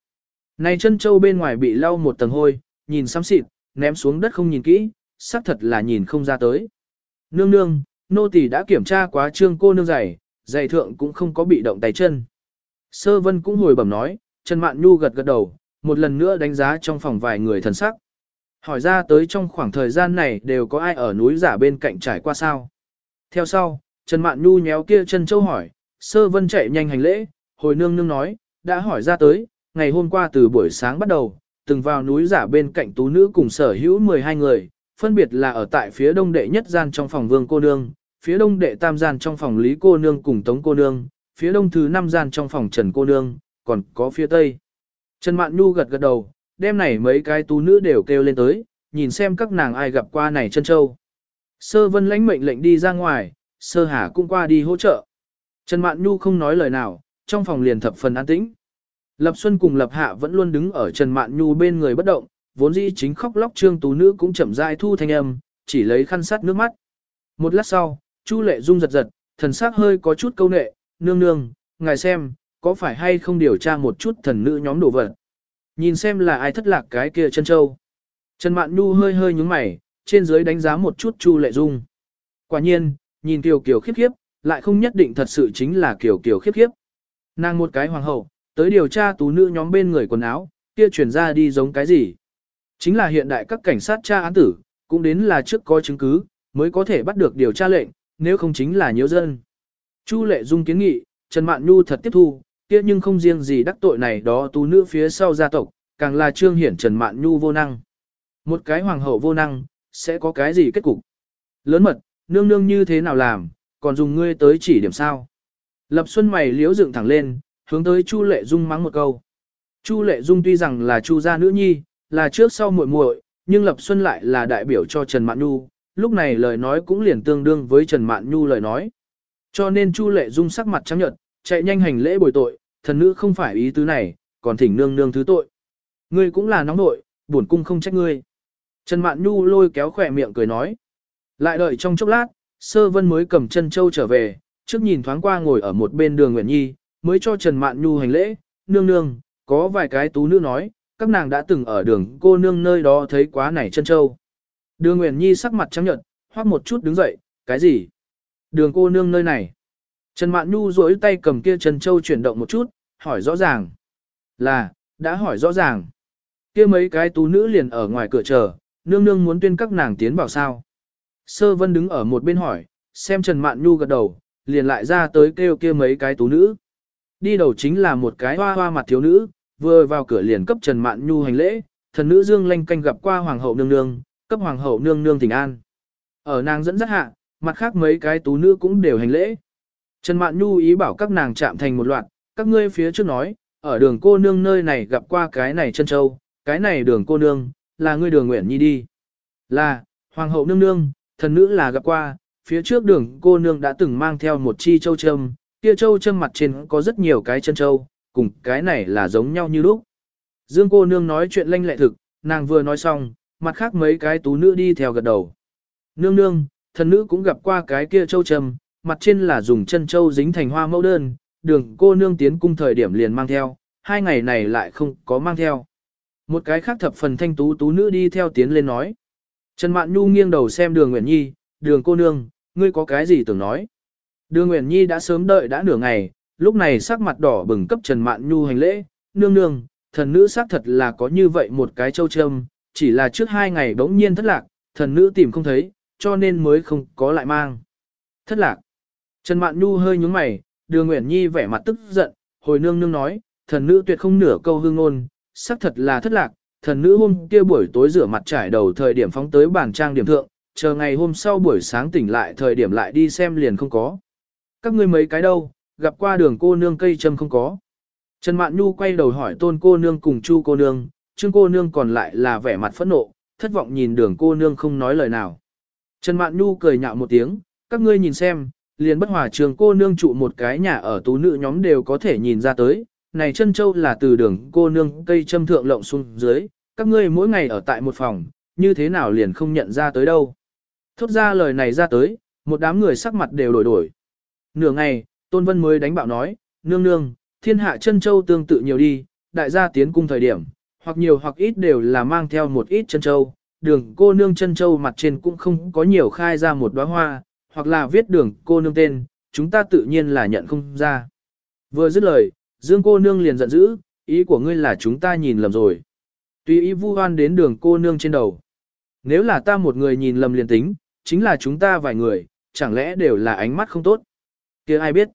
Này chân châu bên ngoài bị lau một tầng hôi, nhìn xám xịt, ném xuống đất không nhìn kỹ, xác thật là nhìn không ra tới. Nương nương, nô tỳ đã kiểm tra quá trương cô nương giày, giày thượng cũng không có bị động tay chân. Sơ vân cũng hồi bẩm nói, Trần Mạn Nhu gật gật đầu, một lần nữa đánh giá trong phòng vài người thần sắc. Hỏi ra tới trong khoảng thời gian này đều có ai ở núi giả bên cạnh trải qua sao. Theo sau, Trần Mạn Nhu nhéo kia chân châu hỏi, sơ vân chạy nhanh hành lễ, hồi nương nương nói, đã hỏi ra tới, ngày hôm qua từ buổi sáng bắt đầu, từng vào núi giả bên cạnh tú nữ cùng sở hữu 12 người, phân biệt là ở tại phía đông đệ nhất gian trong phòng vương cô nương, phía đông đệ tam gian trong phòng lý cô nương cùng tống cô nương, phía đông thứ năm gian trong phòng trần cô nương, còn có phía tây. Trần Mạn Nhu gật gật đầu, đêm này mấy cái tú nữ đều kêu lên tới, nhìn xem các nàng ai gặp qua này chân châu. Sơ vân lãnh mệnh lệnh đi ra ngoài, sơ hà cũng qua đi hỗ trợ. Trần Mạn Nhu không nói lời nào, trong phòng liền thập phần an tĩnh. Lập Xuân cùng Lập Hạ vẫn luôn đứng ở Trần Mạn Nhu bên người bất động, vốn dĩ chính khóc lóc trương tú nữ cũng chậm rãi thu thanh âm, chỉ lấy khăn sát nước mắt. Một lát sau, Chu Lệ Dung giật giật, thần sắc hơi có chút câu nệ, nương nương, ngài xem, có phải hay không điều tra một chút thần nữ nhóm đồ vật. Nhìn xem là ai thất lạc cái kia chân châu. Trần Mạn Nhu hơi hơi nhúng mày, trên dưới đánh giá một chút Chu Lệ Dung. Quả nhiên, nhìn Kiều Kiều khiếp khiếp, lại không nhất định thật sự chính là Kiều Kiều khiếp khiếp. Nàng một cái hoàng hậu, tới điều tra tú nữ nhóm bên người quần áo, kia chuyển ra đi giống cái gì. Chính là hiện đại các cảnh sát tra án tử, cũng đến là trước có chứng cứ, mới có thể bắt được điều tra lệnh, nếu không chính là nhiễu dân. Chu Lệ Dung kiến nghị, Trần Mạn Nhu thật tiếp thu, kia nhưng không riêng gì đắc tội này đó tú nữ phía sau gia tộc, càng là trương hiển Trần Mạn Nhu vô năng. Một cái hoàng hậu vô năng, sẽ có cái gì kết cục? Lớn mật, nương nương như thế nào làm, còn dùng ngươi tới chỉ điểm sao? Lập Xuân mày liếu dựng thẳng lên, hướng tới Chu Lệ Dung mắng một câu. Chu Lệ Dung tuy rằng là Chu gia nữ nhi, là trước sau muội muội, nhưng Lập Xuân lại là đại biểu cho Trần Mạn Nhu, lúc này lời nói cũng liền tương đương với Trần Mạn Nhu lời nói. Cho nên Chu Lệ Dung sắc mặt trắng nhợt, chạy nhanh hành lễ bồi tội, thần nữ không phải ý tứ này, còn thỉnh nương nương thứ tội. Ngươi cũng là nóng nội, buồn cung không trách ngươi. Trần Mạn Nhu lôi kéo khỏe miệng cười nói. Lại đợi trong chốc lát, Sơ Vân mới cầm chân châu trở về, trước nhìn thoáng qua ngồi ở một bên đường Nguyễn Nhi, mới cho Trần Mạn Nhu hành lễ, nương nương, có vài cái tú nữ nói, các nàng đã từng ở đường cô nương nơi đó thấy quá này chân châu. Đường Nguyễn Nhi sắc mặt trắng nhợt, hoác một chút đứng dậy, cái gì? Đường cô nương nơi này. Trần Mạn Nhu duỗi tay cầm kia Trần châu chuyển động một chút, hỏi rõ ràng. Là, đã hỏi rõ ràng. Kia mấy cái tú nữ liền ở ngoài cửa chờ, nương nương muốn tuyên các nàng tiến vào sao. Sơ Vân đứng ở một bên hỏi, xem Trần Mạn Nhu gật đầu, liền lại ra tới kêu kia mấy cái tú nữ. Đi đầu chính là một cái hoa hoa mặt thiếu nữ, vừa vào cửa liền cấp Trần Mạn Nhu hành lễ, thần nữ Dương Lanh canh gặp qua hoàng hậu nương nương, cấp hoàng hậu nương nương thỉnh an. Ở nàng dẫn dắt hạ, mặt khác mấy cái tú nữ cũng đều hành lễ. Trần Mạn Nhu ý bảo các nàng chạm thành một loạt, các ngươi phía trước nói, ở đường cô nương nơi này gặp qua cái này chân châu, cái này đường cô nương, là ngươi đường nguyện nhi đi. Là, hoàng hậu nương nương, thần nữ là gặp qua, phía trước đường cô nương đã từng mang theo một chi châu châm, kia châu châm mặt trên có rất nhiều cái chân châu, cùng cái này là giống nhau như lúc. Dương cô nương nói chuyện lanh lẹ thực, nàng vừa nói xong, mặt khác mấy cái tú nữ đi theo gật đầu. Nương nương, thần nữ cũng gặp qua cái kia châu châm, mặt trên là dùng chân châu dính thành hoa mẫu đơn, đường cô nương tiến cung thời điểm liền mang theo, hai ngày này lại không có mang theo. Một cái khác thập phần thanh tú tú nữ đi theo tiến lên nói. Trần Mạn Nhu nghiêng đầu xem đường Nguyễn Nhi, đường cô nương, ngươi có cái gì tưởng nói. Đường Nguyễn Nhi đã sớm đợi đã nửa ngày, lúc này sắc mặt đỏ bừng cấp Trần Mạn Nhu hành lễ, nương nương, thần nữ xác thật là có như vậy một cái châu châm, chỉ là trước hai ngày bỗng nhiên thất lạc, thần nữ tìm không thấy, cho nên mới không có lại mang. Thất lạc. Trần Mạn Nhu hơi nhúng mày, đường Nguyễn Nhi vẻ mặt tức giận, hồi nương nương nói, thần nữ tuyệt không nửa câu hương ngôn, xác thật là thất lạc, thần nữ hôm kia buổi tối rửa mặt trải đầu thời điểm phóng tới bàn trang điểm thượng, chờ ngày hôm sau buổi sáng tỉnh lại thời điểm lại đi xem liền không có. Các ngươi mấy cái đâu, gặp qua đường cô nương cây châm không có. Trần Mạn Nhu quay đầu hỏi tôn cô nương cùng chu cô nương, trương cô nương còn lại là vẻ mặt phẫn nộ, thất vọng nhìn đường cô nương không nói lời nào. Trần Mạn Nhu cười nhạo một tiếng, các ngươi nhìn xem, liền bất hòa trường cô nương trụ một cái nhà ở tú nữ nhóm đều có thể nhìn ra tới, này chân châu là từ đường cô nương cây châm thượng lộng xuống dưới, các ngươi mỗi ngày ở tại một phòng, như thế nào liền không nhận ra tới đâu. Thốt ra lời này ra tới, một đám người sắc mặt đều đổi đổi. Nửa ngày, Tôn Vân mới đánh bạo nói, nương nương, thiên hạ chân châu tương tự nhiều đi, đại gia tiến cung thời điểm, hoặc nhiều hoặc ít đều là mang theo một ít chân châu, đường cô nương chân châu mặt trên cũng không có nhiều khai ra một đóa hoa, hoặc là viết đường cô nương tên, chúng ta tự nhiên là nhận không ra. Vừa dứt lời, Dương cô nương liền giận dữ, ý của ngươi là chúng ta nhìn lầm rồi. Tùy ý vu hoan đến đường cô nương trên đầu. Nếu là ta một người nhìn lầm liền tính, chính là chúng ta vài người, chẳng lẽ đều là ánh mắt không tốt. kia ai biết.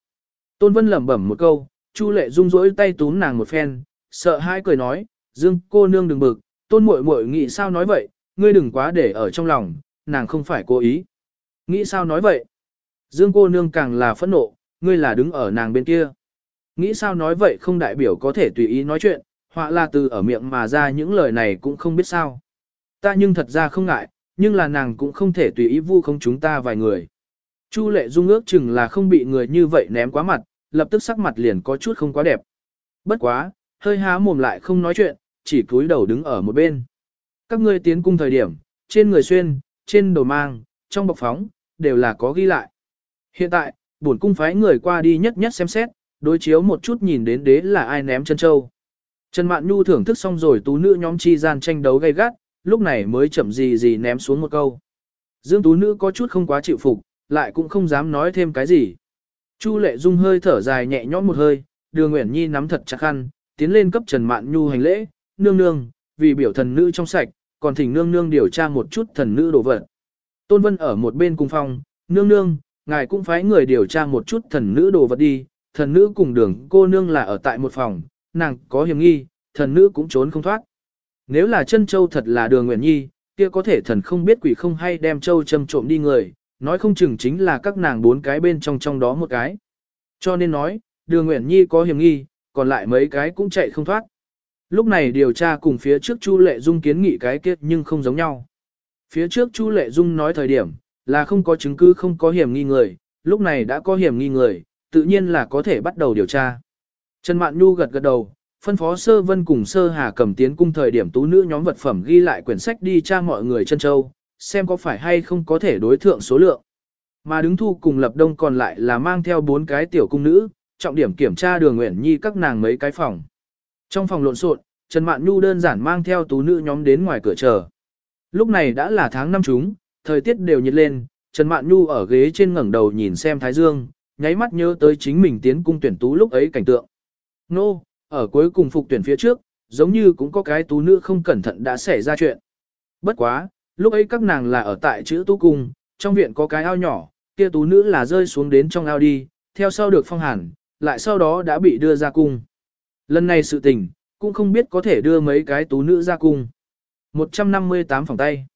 Tôn Vân lẩm bẩm một câu, Chu Lệ rung rỗi tay túm nàng một phen, sợ hãi cười nói, Dương cô nương đừng bực, Tôn muội muội nghĩ sao nói vậy, ngươi đừng quá để ở trong lòng, nàng không phải cố ý. Nghĩ sao nói vậy? Dương cô nương càng là phẫn nộ, ngươi là đứng ở nàng bên kia. Nghĩ sao nói vậy không đại biểu có thể tùy ý nói chuyện, họa là từ ở miệng mà ra những lời này cũng không biết sao. Ta nhưng thật ra không ngại, nhưng là nàng cũng không thể tùy ý vu không chúng ta vài người. Chu lệ dung ước chừng là không bị người như vậy ném quá mặt, lập tức sắc mặt liền có chút không quá đẹp. Bất quá, hơi há mồm lại không nói chuyện, chỉ cúi đầu đứng ở một bên. Các ngươi tiến cung thời điểm, trên người xuyên, trên đồ mang, trong bọc phóng, đều là có ghi lại. Hiện tại, bổn cung phái người qua đi nhất nhất xem xét, đối chiếu một chút nhìn đến đế là ai ném chân châu. Trần Mạn Nhu thưởng thức xong rồi tú nữ nhóm chi gian tranh đấu gay gắt, lúc này mới chậm gì gì ném xuống một câu. Dương tú nữ có chút không quá chịu phục, lại cũng không dám nói thêm cái gì. Chu lệ dung hơi thở dài nhẹ nhõm một hơi, đường Nguyễn Nhi nắm thật chặt khăn, tiến lên cấp Trần Mạn Nhu hành lễ, nương nương, vì biểu thần nữ trong sạch, còn thỉnh nương nương điều tra một chút thần nữ đồ vật. Tôn Vân ở một bên cung phong, nương nương, ngài cũng phái người điều tra một chút thần nữ đồ vật đi, thần nữ cùng đường cô nương là ở tại một phòng, nàng có hiểm nghi, thần nữ cũng trốn không thoát. Nếu là chân châu thật là đường Nguyễn Nhi, kia có thể thần không biết quỷ không hay đem châu châm trộm đi người, nói không chừng chính là các nàng bốn cái bên trong trong đó một cái. Cho nên nói, đường Nguyễn Nhi có hiểm nghi, còn lại mấy cái cũng chạy không thoát. Lúc này điều tra cùng phía trước Chu Lệ Dung kiến nghị cái kết nhưng không giống nhau. Phía trước Chu Lệ Dung nói thời điểm, là không có chứng cứ không có hiểm nghi người, lúc này đã có hiểm nghi người, tự nhiên là có thể bắt đầu điều tra. Trần Mạn Nhu gật gật đầu, phân phó Sơ Vân cùng Sơ Hà cầm tiến cung thời điểm tú nữ nhóm vật phẩm ghi lại quyển sách đi tra mọi người chân châu, xem có phải hay không có thể đối thượng số lượng. Mà đứng thu cùng lập đông còn lại là mang theo bốn cái tiểu cung nữ, trọng điểm kiểm tra đường nguyện nhi các nàng mấy cái phòng. Trong phòng lộn xộn, Trần Mạn Nhu đơn giản mang theo tú nữ nhóm đến ngoài cửa chờ. Lúc này đã là tháng năm chúng, thời tiết đều nhiệt lên, Trần Mạn Nhu ở ghế trên ngẩng đầu nhìn xem Thái Dương, nháy mắt nhớ tới chính mình tiến cung tuyển tú lúc ấy cảnh tượng. Nô, ở cuối cùng phục tuyển phía trước, giống như cũng có cái tú nữ không cẩn thận đã xảy ra chuyện. Bất quá, lúc ấy các nàng là ở tại chữ tú cung, trong viện có cái ao nhỏ, kia tú nữ là rơi xuống đến trong ao đi, theo sau được phong hàn, lại sau đó đã bị đưa ra cung. Lần này sự tình, cũng không biết có thể đưa mấy cái tú nữ ra cung. 158 phòng tay.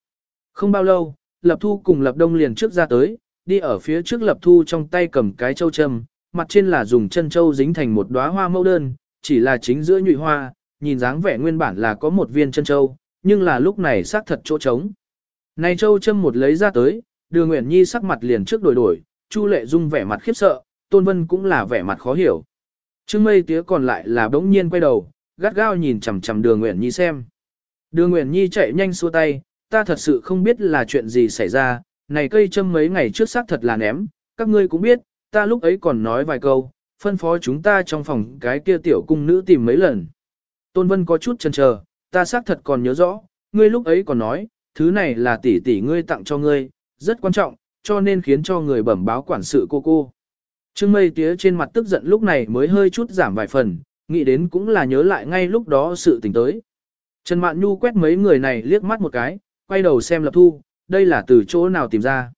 Không bao lâu, Lập Thu cùng Lập Đông liền trước ra tới, đi ở phía trước Lập Thu trong tay cầm cái châu châm, mặt trên là dùng chân châu dính thành một đóa hoa mẫu đơn, chỉ là chính giữa nhụy hoa, nhìn dáng vẻ nguyên bản là có một viên chân châu, nhưng là lúc này xác thật chỗ trống. Này châu châm một lấy ra tới, Đường Nguyễn Nhi sắc mặt liền trước đổi đổi, Chu Lệ Dung vẻ mặt khiếp sợ, Tôn Vân cũng là vẻ mặt khó hiểu. Trương Mây Tía còn lại là bỗng nhiên quay đầu, gắt gao nhìn chằm chằm Đường Nguyễn Nhi xem. Đường Nguyễn Nhi chạy nhanh xua tay, ta thật sự không biết là chuyện gì xảy ra, này cây châm mấy ngày trước xác thật là ném, các ngươi cũng biết, ta lúc ấy còn nói vài câu, phân phó chúng ta trong phòng cái kia tiểu cung nữ tìm mấy lần. Tôn Vân có chút chần chờ, ta xác thật còn nhớ rõ, ngươi lúc ấy còn nói, thứ này là tỷ tỷ ngươi tặng cho ngươi, rất quan trọng, cho nên khiến cho người bẩm báo quản sự cô cô. Trương mây tía trên mặt tức giận lúc này mới hơi chút giảm vài phần, nghĩ đến cũng là nhớ lại ngay lúc đó sự tình tới. Trần Mạn Nhu quét mấy người này liếc mắt một cái, quay đầu xem Lập Thu, đây là từ chỗ nào tìm ra.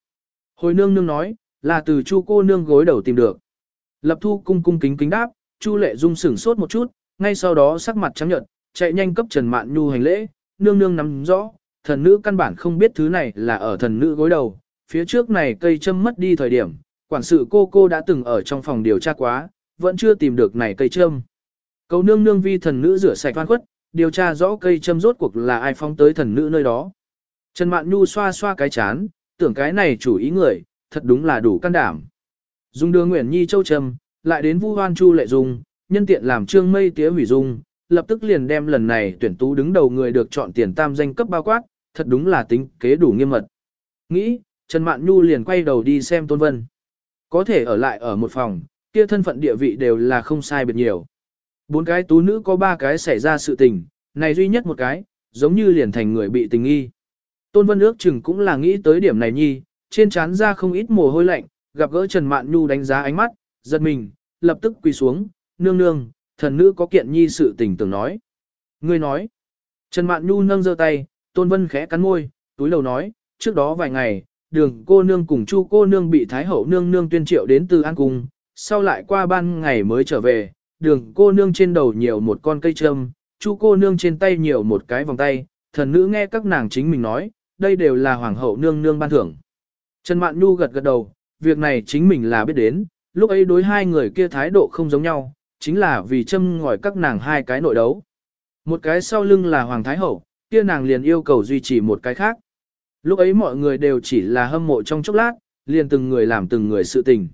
Hồi nương nương nói, là từ chu cô nương gối đầu tìm được. Lập Thu cung cung kính kính đáp, chu lệ dung sửng sốt một chút, ngay sau đó sắc mặt trắng nhợt, chạy nhanh cấp Trần Mạn Nhu hành lễ, nương nương nắm rõ, thần nữ căn bản không biết thứ này là ở thần nữ gối đầu, phía trước này cây châm mất đi thời điểm, quản sự cô cô đã từng ở trong phòng điều tra quá, vẫn chưa tìm được này cây châm. Cầu nương nương vi thần nữ rửa sạch oan khuất, điều tra rõ cây châm rốt cuộc là ai phóng tới thần nữ nơi đó. Trần Mạn Nhu xoa xoa cái chán, tưởng cái này chủ ý người, thật đúng là đủ can đảm. Dung đưa Nguyễn Nhi Châu Trầm, lại đến Vu Hoan Chu Lệ Dung, nhân tiện làm trương mây tía hủy dung, lập tức liền đem lần này tuyển tú đứng đầu người được chọn tiền tam danh cấp bao quát, thật đúng là tính kế đủ nghiêm mật. Nghĩ, Trần Mạn Nhu liền quay đầu đi xem Tôn Vân. Có thể ở lại ở một phòng, kia thân phận địa vị đều là không sai biệt nhiều. Bốn cái tú nữ có ba cái xảy ra sự tình, này duy nhất một cái, giống như liền thành người bị tình nghi. Tôn Vân ước chừng cũng là nghĩ tới điểm này nhi, trên trán ra không ít mồ hôi lạnh, gặp gỡ Trần Mạn Nhu đánh giá ánh mắt, giật mình, lập tức quỳ xuống, nương nương, thần nữ có kiện nhi sự tình tưởng nói. Ngươi nói, Trần Mạn Nhu nâng giơ tay, Tôn Vân khẽ cắn môi, túi lầu nói, trước đó vài ngày, đường cô nương cùng chu cô nương bị Thái Hậu nương nương tuyên triệu đến từ An Cung, sau lại qua ban ngày mới trở về, đường cô nương trên đầu nhiều một con cây trâm, chu cô nương trên tay nhiều một cái vòng tay, thần nữ nghe các nàng chính mình nói, đây đều là hoàng hậu nương nương ban thưởng. Trần Mạn Nhu gật gật đầu, việc này chính mình là biết đến, lúc ấy đối hai người kia thái độ không giống nhau, chính là vì châm ngòi các nàng hai cái nội đấu. Một cái sau lưng là Hoàng Thái Hậu, kia nàng liền yêu cầu duy trì một cái khác. Lúc ấy mọi người đều chỉ là hâm mộ trong chốc lát, liền từng người làm từng người sự tình.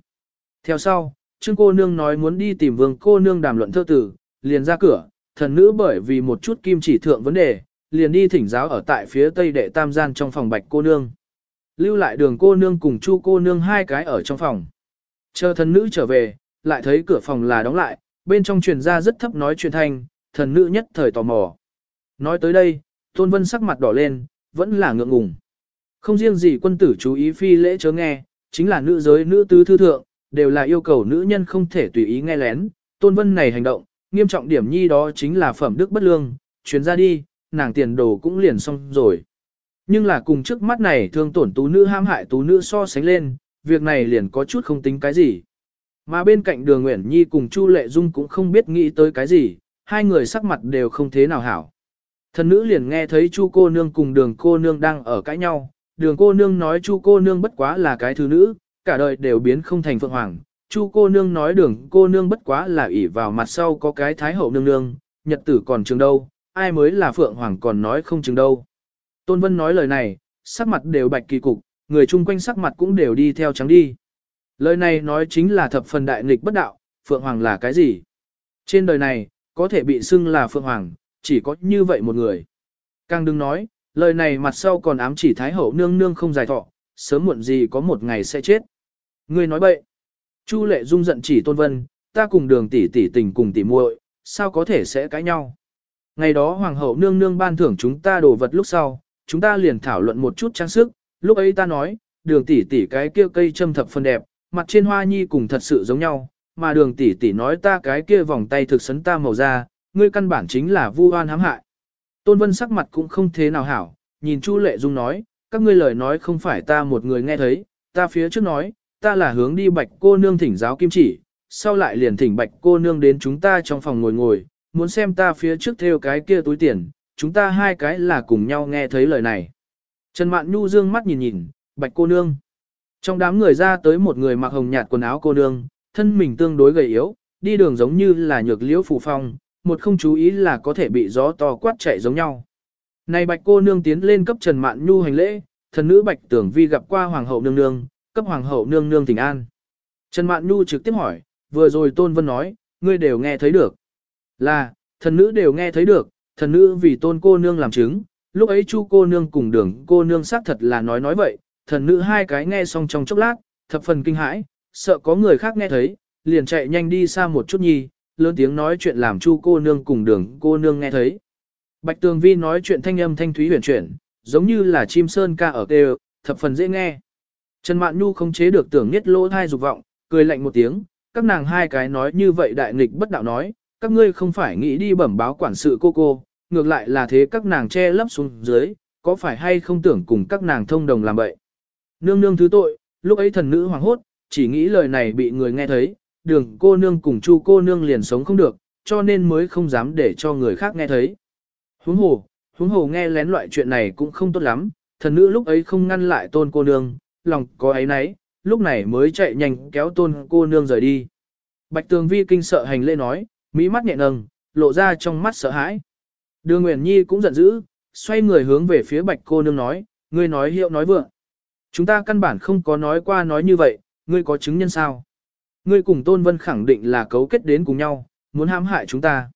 Theo sau, Trương cô nương nói muốn đi tìm vương cô nương đàm luận thơ tử, liền ra cửa, thần nữ bởi vì một chút kim chỉ thượng vấn đề, liền đi thỉnh giáo ở tại phía tây đệ tam gian trong phòng bạch cô nương. Lưu lại đường cô nương cùng chu cô nương hai cái ở trong phòng. Chờ thần nữ trở về, lại thấy cửa phòng là đóng lại, bên trong truyền ra rất thấp nói chuyện thanh, thần nữ nhất thời tò mò. Nói tới đây, Tôn Vân sắc mặt đỏ lên, vẫn là ngượng ngùng. Không riêng gì quân tử chú ý phi lễ chớ nghe, chính là nữ giới nữ tứ thư thượng, đều là yêu cầu nữ nhân không thể tùy ý nghe lén. Tôn Vân này hành động, nghiêm trọng điểm nhi đó chính là phẩm đức bất lương, chuyến ra đi, nàng tiền đồ cũng liền xong rồi. Nhưng là cùng trước mắt này thương tổn tú nữ ham hại tú nữ so sánh lên, việc này liền có chút không tính cái gì. Mà bên cạnh đường Nguyễn Nhi cùng Chu Lệ Dung cũng không biết nghĩ tới cái gì, hai người sắc mặt đều không thế nào hảo. Thần nữ liền nghe thấy Chu cô nương cùng đường cô nương đang ở cãi nhau, đường cô nương nói Chu cô nương bất quá là cái thứ nữ, cả đời đều biến không thành phượng hoàng. Chu cô nương nói đường cô nương bất quá là ỷ vào mặt sau có cái thái hậu nương nương, nhật tử còn chừng đâu, ai mới là phượng hoàng còn nói không chừng đâu. Tôn Vân nói lời này, sắc mặt đều bạch kỳ cục, người chung quanh sắc mặt cũng đều đi theo trắng đi. Lời này nói chính là thập phần đại nghịch bất đạo, Phượng Hoàng là cái gì? Trên đời này, có thể bị xưng là Phượng Hoàng, chỉ có như vậy một người. Càng đừng nói, lời này mặt sau còn ám chỉ Thái Hậu nương nương không dài thọ, sớm muộn gì có một ngày sẽ chết. Ngươi nói bậy. Chu lệ dung giận chỉ tôn vân, ta cùng đường tỷ tỷ tình cùng tỷ muội, sao có thể sẽ cãi nhau. Ngày đó Hoàng hậu nương nương ban thưởng chúng ta đồ vật lúc sau, chúng ta liền thảo luận một chút trang sức, lúc ấy ta nói, đường tỷ tỷ cái kia cây châm thập phần đẹp, mặt trên hoa nhi cùng thật sự giống nhau, mà đường tỷ tỷ nói ta cái kia vòng tay thực sấn ta màu da, ngươi căn bản chính là vu oan hãm hại. Tôn Vân sắc mặt cũng không thế nào hảo, nhìn Chu Lệ Dung nói, các ngươi lời nói không phải ta một người nghe thấy, ta phía trước nói, ta là hướng đi bạch cô nương thỉnh giáo kim chỉ, sau lại liền thỉnh bạch cô nương đến chúng ta trong phòng ngồi ngồi, muốn xem ta phía trước theo cái kia túi tiền, chúng ta hai cái là cùng nhau nghe thấy lời này. Trần Mạn Nhu dương mắt nhìn nhìn, bạch cô nương. Trong đám người ra tới một người mặc hồng nhạt quần áo cô nương, thân mình tương đối gầy yếu, đi đường giống như là nhược liễu phù phong, một không chú ý là có thể bị gió to quát chạy giống nhau. Này bạch cô nương tiến lên cấp Trần Mạn Nhu hành lễ, thần nữ bạch tưởng vi gặp qua hoàng hậu nương nương, cấp hoàng hậu nương nương tình an. Trần Mạn Nhu trực tiếp hỏi, vừa rồi Tôn Vân nói, ngươi đều nghe thấy được. Là, thần nữ đều nghe thấy được, thần nữ vì Tôn cô nương làm chứng, lúc ấy Chu cô nương cùng đường cô nương xác thật là nói nói vậy, thần nữ hai cái nghe xong trong chốc lát, thập phần kinh hãi, sợ có người khác nghe thấy, liền chạy nhanh đi xa một chút nhi, lớn tiếng nói chuyện làm chu cô nương cùng đường cô nương nghe thấy. Bạch Tường Vi nói chuyện thanh âm thanh thúy huyền chuyển, giống như là chim sơn ca ở kêu, thập phần dễ nghe. Trần Mạn Nhu không chế được tưởng nghiết lỗ thai dục vọng, cười lạnh một tiếng, các nàng hai cái nói như vậy đại nghịch bất đạo nói, các ngươi không phải nghĩ đi bẩm báo quản sự cô cô, ngược lại là thế các nàng che lấp xuống dưới, có phải hay không tưởng cùng các nàng thông đồng làm vậy. Nương nương thứ tội, lúc ấy thần nữ hoàng hốt, chỉ nghĩ lời này bị người nghe thấy, đường cô nương cùng chu cô nương liền sống không được, cho nên mới không dám để cho người khác nghe thấy. Huống hồ, huống hồ nghe lén loại chuyện này cũng không tốt lắm, thần nữ lúc ấy không ngăn lại tôn cô nương, lòng có ấy nấy, lúc này mới chạy nhanh kéo tôn cô nương rời đi. Bạch tường vi kinh sợ hành lễ nói, mỹ mắt nhẹ nâng, lộ ra trong mắt sợ hãi. Đường Nguyễn Nhi cũng giận dữ, xoay người hướng về phía bạch cô nương nói, ngươi nói hiệu nói vượng. Chúng ta căn bản không có nói qua nói như vậy, ngươi có chứng nhân sao? Ngươi cùng Tôn Vân khẳng định là cấu kết đến cùng nhau, muốn hãm hại chúng ta.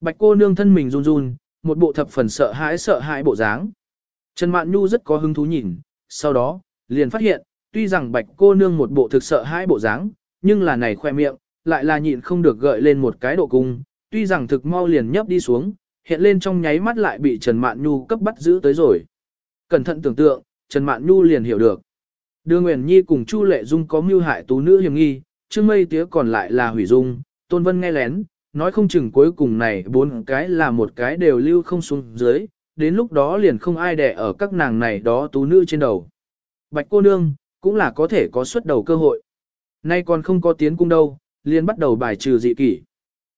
Bạch cô nương thân mình run run, một bộ thập phần sợ hãi sợ hãi bộ dáng. Trần Mạn Nhu rất có hứng thú nhìn, sau đó, liền phát hiện, tuy rằng bạch cô nương một bộ thực sợ hãi bộ dáng, nhưng là này khoe miệng, lại là nhịn không được gợi lên một cái độ cung, tuy rằng thực mau liền nhấp đi xuống, hiện lên trong nháy mắt lại bị Trần Mạn Nhu cấp bắt giữ tới rồi. Cẩn thận tưởng tượng, Trần Mạn Nhu liền hiểu được. Đưa Nguyễn Nhi cùng Chu Lệ Dung có mưu hại tú nữ hiểm nghi, Trương Mây Tía còn lại là hủy dung, Tôn Vân nghe lén, nói không chừng cuối cùng này bốn cái là một cái đều lưu không xuống dưới, đến lúc đó liền không ai đẻ ở các nàng này đó tú nữ trên đầu. Bạch cô nương, cũng là có thể có xuất đầu cơ hội. Nay còn không có tiến cung đâu, liền bắt đầu bài trừ dị kỷ.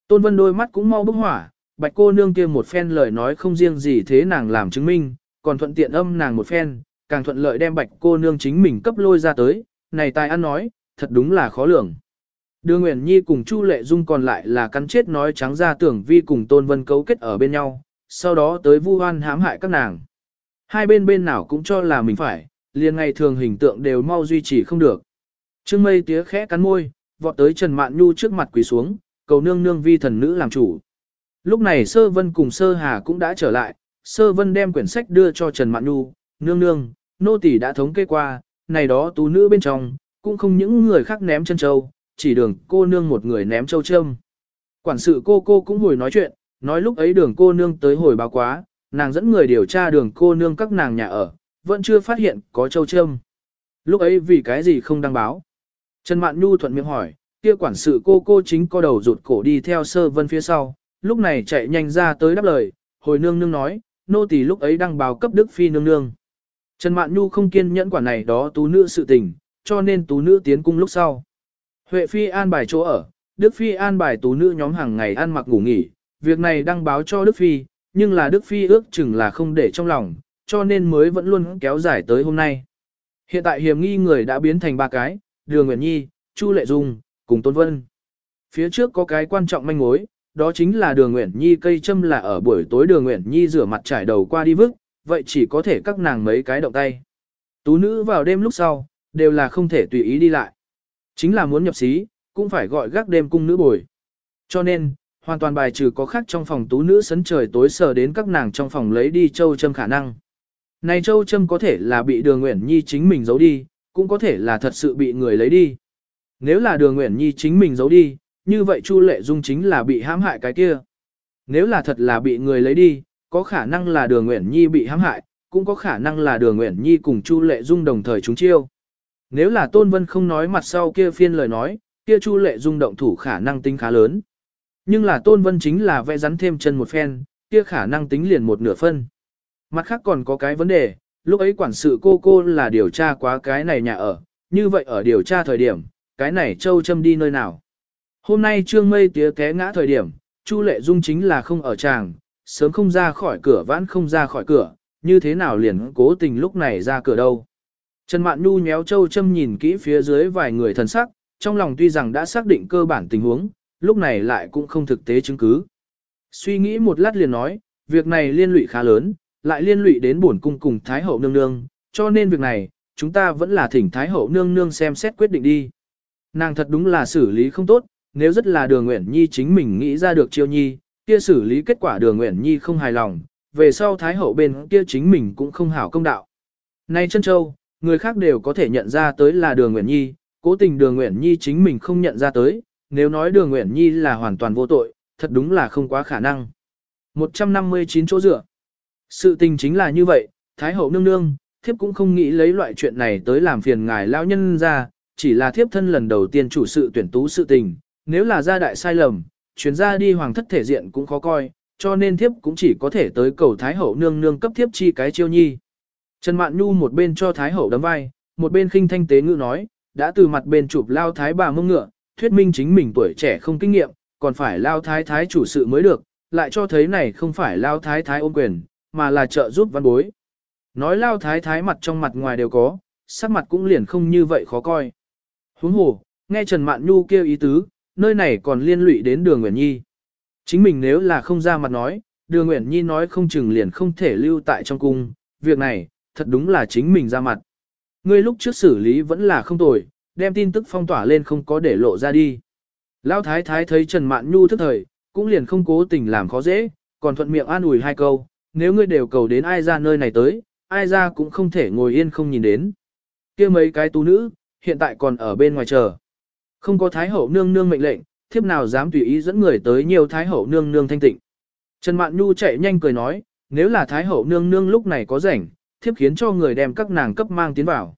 Tôn Vân đôi mắt cũng mau bốc hỏa, bạch cô nương kia một phen lời nói không riêng gì thế nàng làm chứng minh, còn thuận tiện âm nàng một phen, càng thuận lợi đem bạch cô nương chính mình cấp lôi ra tới, này tài ăn nói, thật đúng là khó lường. Đưa Nguyễn Nhi cùng Chu Lệ Dung còn lại là cắn chết nói trắng ra tưởng vi cùng Tôn Vân cấu kết ở bên nhau, sau đó tới vu oan hãm hại các nàng. Hai bên bên nào cũng cho là mình phải, liền ngày thường hình tượng đều mau duy trì không được. Trương mây tía khẽ cắn môi, vọt tới Trần Mạn Nhu trước mặt quỳ xuống, cầu nương nương vi thần nữ làm chủ. Lúc này Sơ Vân cùng Sơ Hà cũng đã trở lại, Sơ Vân đem quyển sách đưa cho Trần Mạn Nhu, nương nương, nô tỳ đã thống kê qua, này đó tú nữ bên trong, cũng không những người khác ném chân châu, chỉ đường cô nương một người ném châu châm. Quản sự cô cô cũng hồi nói chuyện, nói lúc ấy đường cô nương tới hồi báo quá, nàng dẫn người điều tra đường cô nương các nàng nhà ở, vẫn chưa phát hiện có châu châm. Lúc ấy vì cái gì không đăng báo? Trần Mạn Nhu thuận miệng hỏi, kia quản sự cô cô chính co đầu rụt cổ đi theo sơ vân phía sau, lúc này chạy nhanh ra tới đáp lời, hồi nương nương nói, nô tỳ lúc ấy đăng báo cấp Đức Phi nương nương. Trần Mạn Nhu không kiên nhẫn quả này đó tú nữ sự tình, cho nên tú nữ tiến cung lúc sau. Huệ Phi an bài chỗ ở, Đức Phi an bài tú nữ nhóm hàng ngày ăn mặc ngủ nghỉ, việc này đăng báo cho Đức Phi, nhưng là Đức Phi ước chừng là không để trong lòng, cho nên mới vẫn luôn kéo dài tới hôm nay. Hiện tại hiểm nghi người đã biến thành ba cái, Đường Nguyễn Nhi, Chu Lệ Dung, cùng Tôn Vân. Phía trước có cái quan trọng manh mối, đó chính là Đường Nguyễn Nhi cây châm là ở buổi tối Đường Nguyễn Nhi rửa mặt trải đầu qua đi vứt, vậy chỉ có thể các nàng mấy cái động tay. Tú nữ vào đêm lúc sau, đều là không thể tùy ý đi lại. Chính là muốn nhập xí, cũng phải gọi gác đêm cung nữ bồi. Cho nên, hoàn toàn bài trừ có khác trong phòng tú nữ sấn trời tối sờ đến các nàng trong phòng lấy đi châu châm khả năng. Này châu châm có thể là bị đường Nguyễn Nhi chính mình giấu đi, cũng có thể là thật sự bị người lấy đi. Nếu là đường Nguyễn Nhi chính mình giấu đi, như vậy Chu Lệ Dung chính là bị hãm hại cái kia. Nếu là thật là bị người lấy đi, có khả năng là đường Nguyễn Nhi bị hãm hại, cũng có khả năng là đường Nguyễn Nhi cùng Chu Lệ Dung đồng thời chúng chiêu. Nếu là Tôn Vân không nói mặt sau kia phiên lời nói, kia Chu Lệ Dung động thủ khả năng tính khá lớn. Nhưng là Tôn Vân chính là vẽ rắn thêm chân một phen, kia khả năng tính liền một nửa phân. Mặt khác còn có cái vấn đề, lúc ấy quản sự cô cô là điều tra quá cái này nhà ở, như vậy ở điều tra thời điểm, cái này châu châm đi nơi nào. Hôm nay trương mây tía té ngã thời điểm, Chu Lệ Dung chính là không ở tràng, sớm không ra khỏi cửa vãn không ra khỏi cửa, như thế nào liền cố tình lúc này ra cửa đâu. Trần Mạn Nhu nhéo châu châm nhìn kỹ phía dưới vài người thần sắc, trong lòng tuy rằng đã xác định cơ bản tình huống, lúc này lại cũng không thực tế chứng cứ. Suy nghĩ một lát liền nói, việc này liên lụy khá lớn, lại liên lụy đến bổn cung cùng Thái Hậu nương nương, cho nên việc này, chúng ta vẫn là thỉnh Thái Hậu nương nương xem xét quyết định đi. Nàng thật đúng là xử lý không tốt, nếu rất là đường Nguyễn Nhi chính mình nghĩ ra được chiêu nhi, kia xử lý kết quả đường Nguyễn Nhi không hài lòng, về sau Thái Hậu bên kia chính mình cũng không hảo công đạo. Nay chân châu, người khác đều có thể nhận ra tới là đường Nguyễn Nhi, cố tình đường Nguyễn Nhi chính mình không nhận ra tới, nếu nói đường Nguyễn Nhi là hoàn toàn vô tội, thật đúng là không quá khả năng. 159 chỗ dựa sự tình chính là như vậy, Thái hậu nương nương, thiếp cũng không nghĩ lấy loại chuyện này tới làm phiền ngài lão nhân ra, chỉ là thiếp thân lần đầu tiên chủ sự tuyển tú sự tình, nếu là gia đại sai lầm, chuyến ra đi hoàng thất thể diện cũng khó coi, cho nên thiếp cũng chỉ có thể tới cầu Thái hậu nương nương cấp thiếp chi cái chiêu nhi. Trần Mạn Nhu một bên cho Thái hậu đấm vai, một bên khinh thanh tế ngữ nói, đã từ mặt bên chụp lao thái bà mông ngựa, thuyết minh chính mình tuổi trẻ không kinh nghiệm, còn phải lao thái thái chủ sự mới được, lại cho thấy này không phải lao thái thái ôm quyền, mà là trợ giúp văn bối. Nói lao thái thái mặt trong mặt ngoài đều có, sắc mặt cũng liền không như vậy khó coi. Huống hồ, nghe Trần Mạn Nhu kêu ý tứ, nơi này còn liên lụy đến đường Nguyễn Nhi. Chính mình nếu là không ra mặt nói, đường Nguyễn Nhi nói không chừng liền không thể lưu tại trong cung, việc này, thật đúng là chính mình ra mặt. Ngươi lúc trước xử lý vẫn là không tồi, đem tin tức phong tỏa lên không có để lộ ra đi. Lão thái thái thấy Trần Mạn Nhu thức thời, cũng liền không cố tình làm khó dễ, còn thuận miệng an ủi hai câu, nếu ngươi đều cầu đến ai ra nơi này tới, ai ra cũng không thể ngồi yên không nhìn đến. kia mấy cái tú nữ, hiện tại còn ở bên ngoài chờ. Không có thái hậu nương nương mệnh lệnh, thiếp nào dám tùy ý dẫn người tới nhiều thái hậu nương nương thanh tịnh. Trần Mạn Nhu chạy nhanh cười nói, nếu là thái hậu nương nương lúc này có rảnh, thiếp khiến cho người đem các nàng cấp mang tiến vào.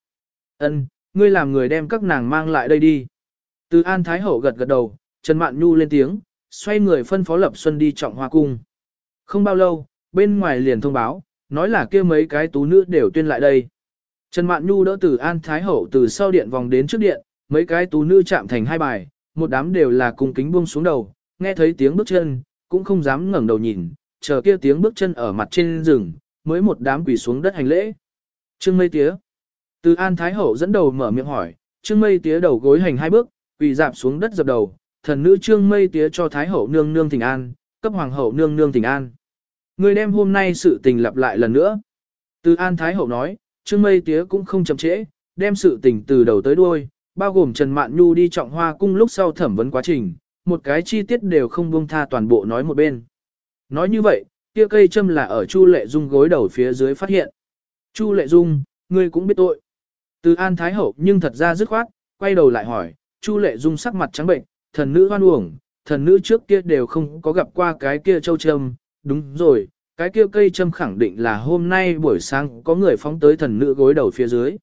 Ân, ngươi làm người đem các nàng mang lại đây đi. Từ An Thái Hậu gật gật đầu, Trần Mạn Nhu lên tiếng, xoay người phân phó Lập Xuân đi trọng hoa cung. Không bao lâu, bên ngoài liền thông báo, nói là kia mấy cái tú nữ đều tuyên lại đây. Trần Mạn Nhu đỡ từ An Thái Hậu từ sau điện vòng đến trước điện, mấy cái tú nữ chạm thành hai bài, một đám đều là cung kính buông xuống đầu, nghe thấy tiếng bước chân, cũng không dám ngẩng đầu nhìn, chờ kia tiếng bước chân ở mặt trên rừng, mới một đám quỳ xuống đất hành lễ. Trương Mây Tía. Từ An Thái Hậu dẫn đầu mở miệng hỏi, Trương Mây Tía đầu gối hành hai bước, quỳ dạp xuống đất dập đầu, thần nữ Trương Mây Tía cho Thái Hậu nương nương thỉnh an, cấp Hoàng Hậu nương nương thỉnh an. Người đem hôm nay sự tình lặp lại lần nữa. Từ An Thái Hậu nói, Trương Mây Tía cũng không chậm trễ, đem sự tình từ đầu tới đuôi, bao gồm Trần Mạn Nhu đi trọng hoa cung lúc sau thẩm vấn quá trình, một cái chi tiết đều không buông tha toàn bộ nói một bên. Nói như vậy, kia cây châm là ở Chu Lệ Dung gối đầu phía dưới phát hiện. Chu Lệ Dung, ngươi cũng biết tội. Từ An Thái Hậu nhưng thật ra dứt khoát, quay đầu lại hỏi, Chu Lệ Dung sắc mặt trắng bệnh, thần nữ hoan uổng, thần nữ trước kia đều không có gặp qua cái kia châu châm, đúng rồi, cái kia cây châm khẳng định là hôm nay buổi sáng có người phóng tới thần nữ gối đầu phía dưới.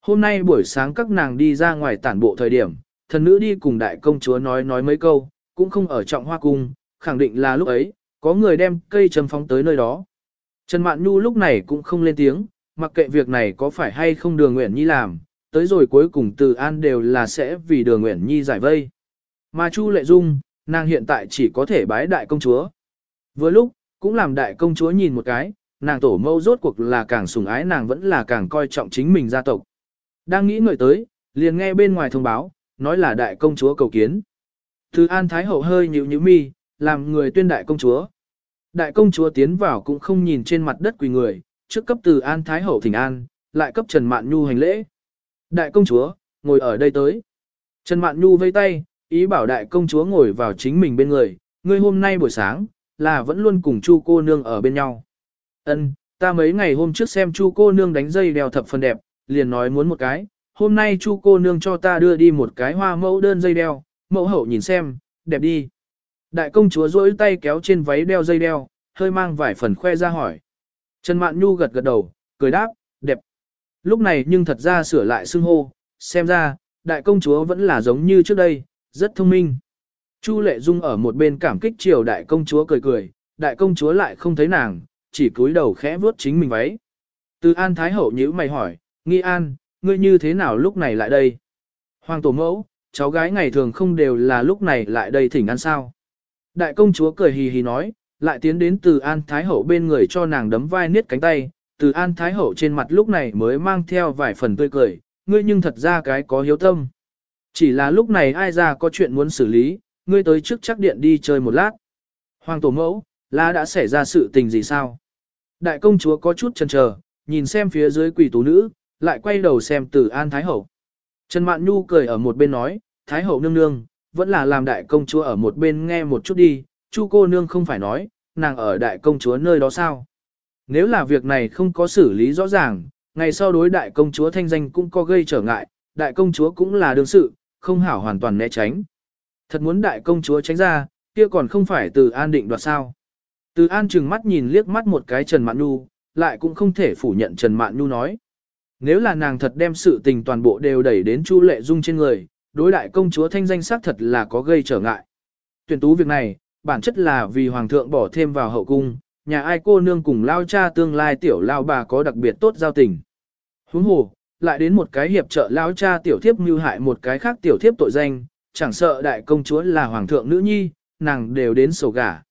Hôm nay buổi sáng các nàng đi ra ngoài tản bộ thời điểm, thần nữ đi cùng đại công chúa nói nói mấy câu, cũng không ở trọng hoa cung, khẳng định là lúc ấy, có người đem cây châm phóng tới nơi đó. Trần Mạn Nhu lúc này cũng không lên tiếng, mặc kệ việc này có phải hay không đường nguyện nhi làm, tới rồi cuối cùng từ an đều là sẽ vì đường nguyện nhi giải vây. Mà Chu Lệ Dung, nàng hiện tại chỉ có thể bái đại công chúa. Vừa lúc, cũng làm đại công chúa nhìn một cái, nàng tổ mâu rốt cuộc là càng sủng ái nàng vẫn là càng coi trọng chính mình gia tộc. Đang nghĩ người tới, liền nghe bên ngoài thông báo, nói là đại công chúa cầu kiến. Từ An Thái Hậu hơi nhịu nhíu mi, làm người tuyên đại công chúa. Đại công chúa tiến vào cũng không nhìn trên mặt đất quỳ người, trước cấp từ An Thái Hậu thỉnh an, lại cấp Trần Mạn Nhu hành lễ. Đại công chúa, ngồi ở đây tới. Trần Mạn Nhu vây tay, ý bảo đại công chúa ngồi vào chính mình bên người, ngươi hôm nay buổi sáng, là vẫn luôn cùng Chu cô nương ở bên nhau. Ân, ta mấy ngày hôm trước xem Chu cô nương đánh dây đeo thập phần đẹp, liền nói muốn một cái, hôm nay Chu cô nương cho ta đưa đi một cái hoa mẫu đơn dây đeo, mẫu hậu nhìn xem, đẹp đi. Đại công chúa duỗi tay kéo trên váy đeo dây đeo, hơi mang vài phần khoe ra hỏi. Trần Mạn Nhu gật gật đầu, cười đáp, đẹp. Lúc này nhưng thật ra sửa lại xưng hô, xem ra, đại công chúa vẫn là giống như trước đây, rất thông minh. Chu Lệ Dung ở một bên cảm kích chiều đại công chúa cười cười, đại công chúa lại không thấy nàng, chỉ cúi đầu khẽ vuốt chính mình váy. Từ An Thái Hậu nhữ mày hỏi, Nghi An, ngươi như thế nào lúc này lại đây? Hoàng tổ mẫu, cháu gái ngày thường không đều là lúc này lại đây thỉnh ăn sao? Đại công chúa cười hì hì nói, lại tiến đến từ An Thái Hậu bên người cho nàng đấm vai niết cánh tay, từ An Thái Hậu trên mặt lúc này mới mang theo vài phần tươi cười, ngươi nhưng thật ra cái có hiếu tâm. Chỉ là lúc này ai ra có chuyện muốn xử lý, ngươi tới trước chắc điện đi chơi một lát. Hoàng tổ mẫu, là đã xảy ra sự tình gì sao? Đại công chúa có chút chần chờ, nhìn xem phía dưới quỷ tú nữ, lại quay đầu xem tử An Thái Hậu. Trần Mạn Nhu cười ở một bên nói, Thái Hậu nương nương, vẫn là làm đại công chúa ở một bên nghe một chút đi, Chu cô nương không phải nói, nàng ở đại công chúa nơi đó sao. Nếu là việc này không có xử lý rõ ràng, ngày sau đối đại công chúa thanh danh cũng có gây trở ngại, đại công chúa cũng là đương sự, không hảo hoàn toàn né tránh. Thật muốn đại công chúa tránh ra, kia còn không phải từ an định đoạt sao. Từ an chừng mắt nhìn liếc mắt một cái Trần Mạn Nhu, lại cũng không thể phủ nhận Trần Mạn Nhu nói. Nếu là nàng thật đem sự tình toàn bộ đều đẩy đến Chu Lệ Dung trên người, đối đại công chúa thanh danh xác thật là có gây trở ngại. Tuyển tú việc này, bản chất là vì hoàng thượng bỏ thêm vào hậu cung, nhà ai cô nương cùng lao cha tương lai tiểu lao bà có đặc biệt tốt giao tình. Huống hồ, lại đến một cái hiệp trợ lao cha tiểu thiếp mưu hại một cái khác tiểu thiếp tội danh, chẳng sợ đại công chúa là hoàng thượng nữ nhi, nàng đều đến sổ gả.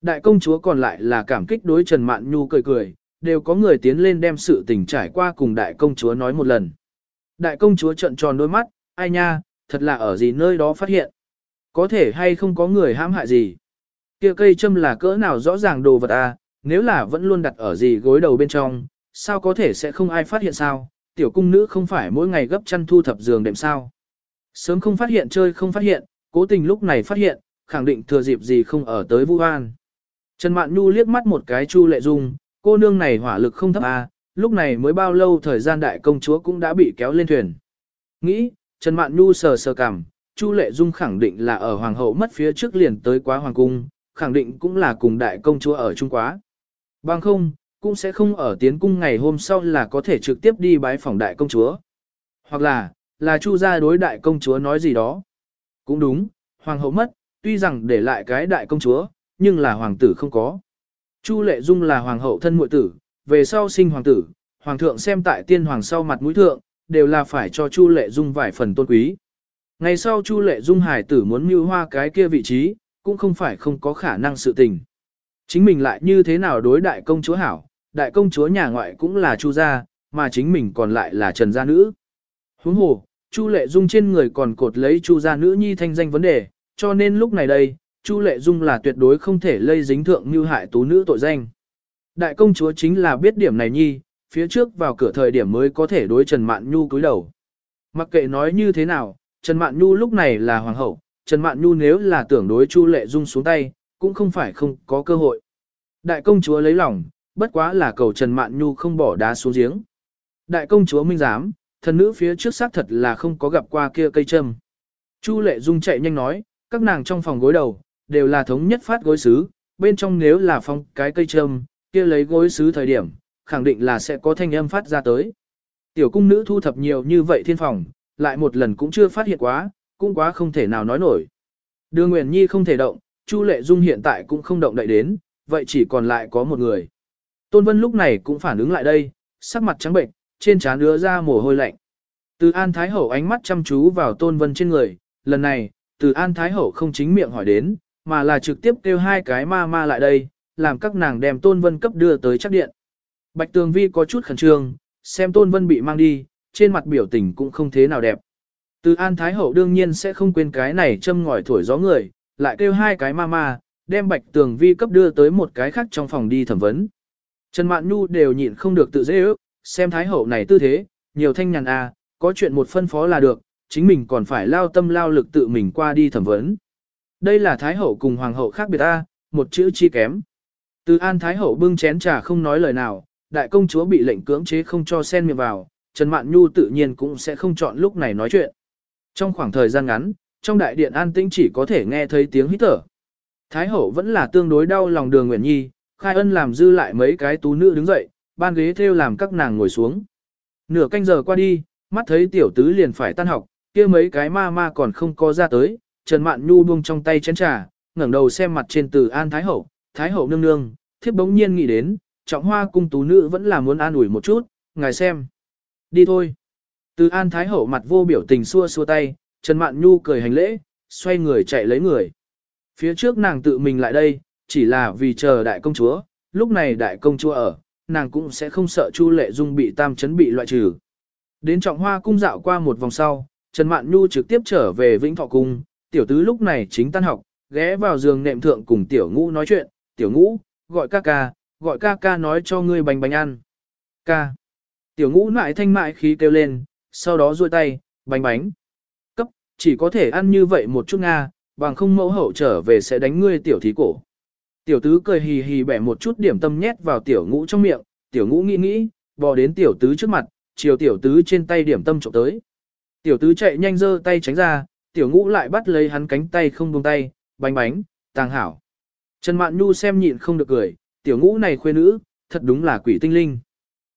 Đại công chúa còn lại là cảm kích đối Trần Mạn Nhu cười cười, đều có người tiến lên đem sự tình trải qua cùng đại công chúa nói một lần. Đại công chúa trợn tròn đôi mắt, ai nha, thật là ở gì nơi đó phát hiện. Có thể hay không có người hãm hại gì. Kia cây châm là cỡ nào rõ ràng đồ vật à, nếu là vẫn luôn đặt ở gì gối đầu bên trong, sao có thể sẽ không ai phát hiện sao, tiểu cung nữ không phải mỗi ngày gấp chăn thu thập giường đệm sao. Sớm không phát hiện chơi không phát hiện, cố tình lúc này phát hiện, khẳng định thừa dịp gì không ở tới Vu An. Trần Mạn Nhu liếc mắt một cái Chu Lệ Dung, cô nương này hỏa lực không thấp à, lúc này mới bao lâu thời gian đại công chúa cũng đã bị kéo lên thuyền. Nghĩ, Trần Mạn Nhu sờ sờ cằm, Chu Lệ Dung khẳng định là ở hoàng hậu mất phía trước liền tới quá hoàng cung, khẳng định cũng là cùng đại công chúa ở Trung quá. Bằng không, cũng sẽ không ở tiến cung ngày hôm sau là có thể trực tiếp đi bái phòng đại công chúa. Hoặc là, là Chu gia đối đại công chúa nói gì đó. Cũng đúng, hoàng hậu mất, tuy rằng để lại cái đại công chúa, nhưng là hoàng tử không có. Chu Lệ Dung là hoàng hậu thân muội tử, về sau sinh hoàng tử, hoàng thượng xem tại tiên hoàng sau mặt mũi thượng, đều là phải cho Chu Lệ Dung vài phần tôn quý. Ngày sau Chu Lệ Dung hải tử muốn mưu hoa cái kia vị trí, cũng không phải không có khả năng sự tình. Chính mình lại như thế nào đối đại công chúa hảo, đại công chúa nhà ngoại cũng là Chu gia, mà chính mình còn lại là Trần gia nữ. Huống hồ, Chu Lệ Dung trên người còn cột lấy Chu gia nữ nhi thanh danh vấn đề, cho nên lúc này đây, Chu Lệ Dung là tuyệt đối không thể lây dính thượng như hại tú nữ tội danh. Đại công chúa chính là biết điểm này nhi, phía trước vào cửa thời điểm mới có thể đối Trần Mạn Nhu cúi đầu. Mặc kệ nói như thế nào, Trần Mạn Nhu lúc này là hoàng hậu, Trần Mạn Nhu nếu là tưởng đối Chu Lệ Dung xuống tay, cũng không phải không có cơ hội. Đại công chúa lấy lòng, bất quá là cầu Trần Mạn Nhu không bỏ đá xuống giếng. Đại công chúa minh giám, thần nữ phía trước xác thật là không có gặp qua kia cây châm. Chu Lệ Dung chạy nhanh nói, các nàng trong phòng gối đầu, đều là thống nhất phát gối sứ, bên trong nếu là phong cái cây châm, kia lấy gối sứ thời điểm, khẳng định là sẽ có thanh âm phát ra tới. Tiểu cung nữ thu thập nhiều như vậy thiên phòng, lại một lần cũng chưa phát hiện quá, cũng quá không thể nào nói nổi. Đưa Nguyễn Nhi không thể động, Chu Lệ Dung hiện tại cũng không động đậy đến, vậy chỉ còn lại có một người. Tôn Vân lúc này cũng phản ứng lại đây, sắc mặt trắng bệnh, trên trán ứa ra mồ hôi lạnh. Từ An Thái Hậu ánh mắt chăm chú vào Tôn Vân trên người, lần này, từ An Thái Hậu không chính miệng hỏi đến, mà là trực tiếp kêu hai cái ma ma lại đây, làm các nàng đem Tôn Vân cấp đưa tới chắc điện. Bạch Tường Vi có chút khẩn trương, xem Tôn Vân bị mang đi, trên mặt biểu tình cũng không thế nào đẹp. Từ An Thái Hậu đương nhiên sẽ không quên cái này châm ngòi thổi gió người, lại kêu hai cái ma ma, đem Bạch Tường Vi cấp đưa tới một cái khác trong phòng đi thẩm vấn. Trần Mạn Nhu đều nhịn không được tự dễ ước, xem Thái Hậu này tư thế, nhiều thanh nhàn à, có chuyện một phân phó là được, chính mình còn phải lao tâm lao lực tự mình qua đi thẩm vấn. Đây là Thái Hậu cùng Hoàng Hậu khác biệt a một chữ chi kém. Từ An Thái Hậu bưng chén trà không nói lời nào, đại công chúa bị lệnh cưỡng chế không cho sen miệng vào, Trần Mạn Nhu tự nhiên cũng sẽ không chọn lúc này nói chuyện. Trong khoảng thời gian ngắn, trong đại điện an tĩnh chỉ có thể nghe thấy tiếng hít thở. Thái Hậu vẫn là tương đối đau lòng đường Nguyễn Nhi, khai ân làm dư lại mấy cái tú nữ đứng dậy, ban ghế theo làm các nàng ngồi xuống. Nửa canh giờ qua đi, mắt thấy tiểu tứ liền phải tan học, kia mấy cái ma ma còn không có ra tới, Trần Mạn Nhu buông trong tay chén trà, ngẩng đầu xem mặt trên từ An Thái Hậu, Thái Hậu nương nương, thiếp bỗng nhiên nghĩ đến, trọng hoa cung tú nữ vẫn là muốn an ủi một chút, ngài xem. Đi thôi. Từ An Thái Hậu mặt vô biểu tình xua xua tay, Trần Mạn Nhu cười hành lễ, xoay người chạy lấy người. Phía trước nàng tự mình lại đây, chỉ là vì chờ đại công chúa, lúc này đại công chúa ở, nàng cũng sẽ không sợ Chu Lệ Dung bị tam chấn bị loại trừ. Đến trọng hoa cung dạo qua một vòng sau, Trần Mạn Nhu trực tiếp trở về Vĩnh Thọ Cung, tiểu tứ lúc này chính tan học, ghé vào giường nệm thượng cùng tiểu ngũ nói chuyện, tiểu ngũ, gọi ca ca, gọi ca ca nói cho ngươi bánh bánh ăn. Ca. Tiểu ngũ lại thanh mại khí kêu lên, sau đó duỗi tay, bánh bánh. Cấp, chỉ có thể ăn như vậy một chút Nga, bằng không mẫu hậu trở về sẽ đánh ngươi tiểu thí cổ. Tiểu tứ cười hì hì bẻ một chút điểm tâm nhét vào tiểu ngũ trong miệng, tiểu ngũ nghĩ nghĩ, bò đến tiểu tứ trước mặt, chiều tiểu tứ trên tay điểm tâm trộm tới. Tiểu tứ chạy nhanh giơ tay tránh ra, tiểu ngũ lại bắt lấy hắn cánh tay không buông tay, bánh bánh, tàng hảo. Trần Mạn Nhu xem nhịn không được cười, tiểu ngũ này khuê nữ, thật đúng là quỷ tinh linh.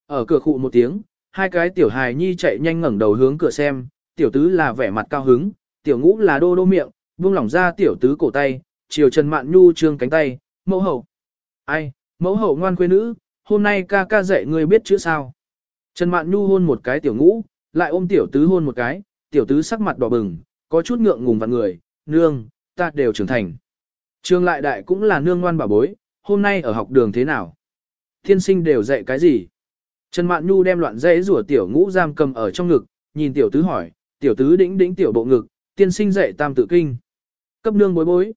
Ở cửa khụ một tiếng, hai cái tiểu hài nhi chạy nhanh ngẩng đầu hướng cửa xem, tiểu tứ là vẻ mặt cao hứng, tiểu ngũ là đô đô miệng, buông lỏng ra tiểu tứ cổ tay, chiều Trần Mạn Nhu trương cánh tay, mẫu hậu. Ai, mẫu hậu ngoan quê nữ, hôm nay ca ca dạy ngươi biết chữ sao. Trần Mạn Nhu hôn một cái tiểu ngũ, lại ôm tiểu tứ hôn một cái, tiểu tứ sắc mặt đỏ bừng, có chút ngượng ngùng vặn người, nương, ta đều trưởng thành. Trương lại đại cũng là nương ngoan bà bối, hôm nay ở học đường thế nào? Thiên sinh đều dạy cái gì? Trần Mạn Nhu đem loạn dãy rủa tiểu ngũ giam cầm ở trong ngực, nhìn tiểu tứ hỏi, tiểu tứ đĩnh đĩnh tiểu bộ ngực, tiên sinh dạy tam tự kinh. Cấp nương bối bối.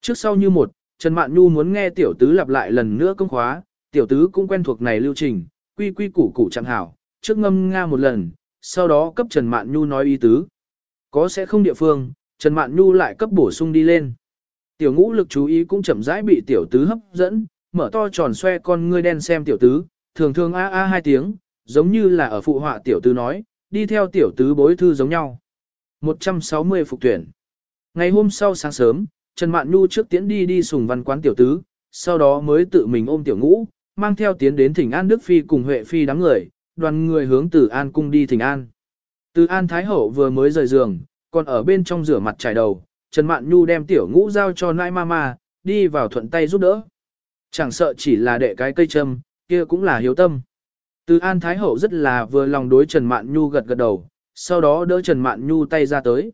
Trước sau như một, Trần Mạn Nhu muốn nghe tiểu tứ lặp lại lần nữa công khóa, tiểu tứ cũng quen thuộc này lưu trình, quy quy củ củ chẳng hảo, trước ngâm nga một lần, sau đó cấp Trần Mạn Nhu nói ý tứ. Có sẽ không địa phương, Trần Mạn Nhu lại cấp bổ sung đi lên. Tiểu ngũ lực chú ý cũng chậm rãi bị tiểu tứ hấp dẫn, mở to tròn xoe con ngươi đen xem tiểu tứ, thường thường a a hai tiếng, giống như là ở phụ họa tiểu tứ nói, đi theo tiểu tứ bối thư giống nhau. 160 phục tuyển. Ngày hôm sau sáng sớm, Trần Mạn Nhu trước tiến đi đi sùng văn quán tiểu tứ, sau đó mới tự mình ôm tiểu ngũ, mang theo tiến đến thỉnh An Đức Phi cùng Huệ Phi đám người, đoàn người hướng từ An cung đi thỉnh An. Từ An Thái Hậu vừa mới rời giường, còn ở bên trong rửa mặt trải đầu, Trần Mạn Nhu đem tiểu ngũ giao cho nãi mama, đi vào thuận tay giúp đỡ. Chẳng sợ chỉ là đệ cái cây châm, kia cũng là hiếu tâm. Từ An Thái Hậu rất là vừa lòng đối Trần Mạn Nhu gật gật đầu, sau đó đỡ Trần Mạn Nhu tay ra tới.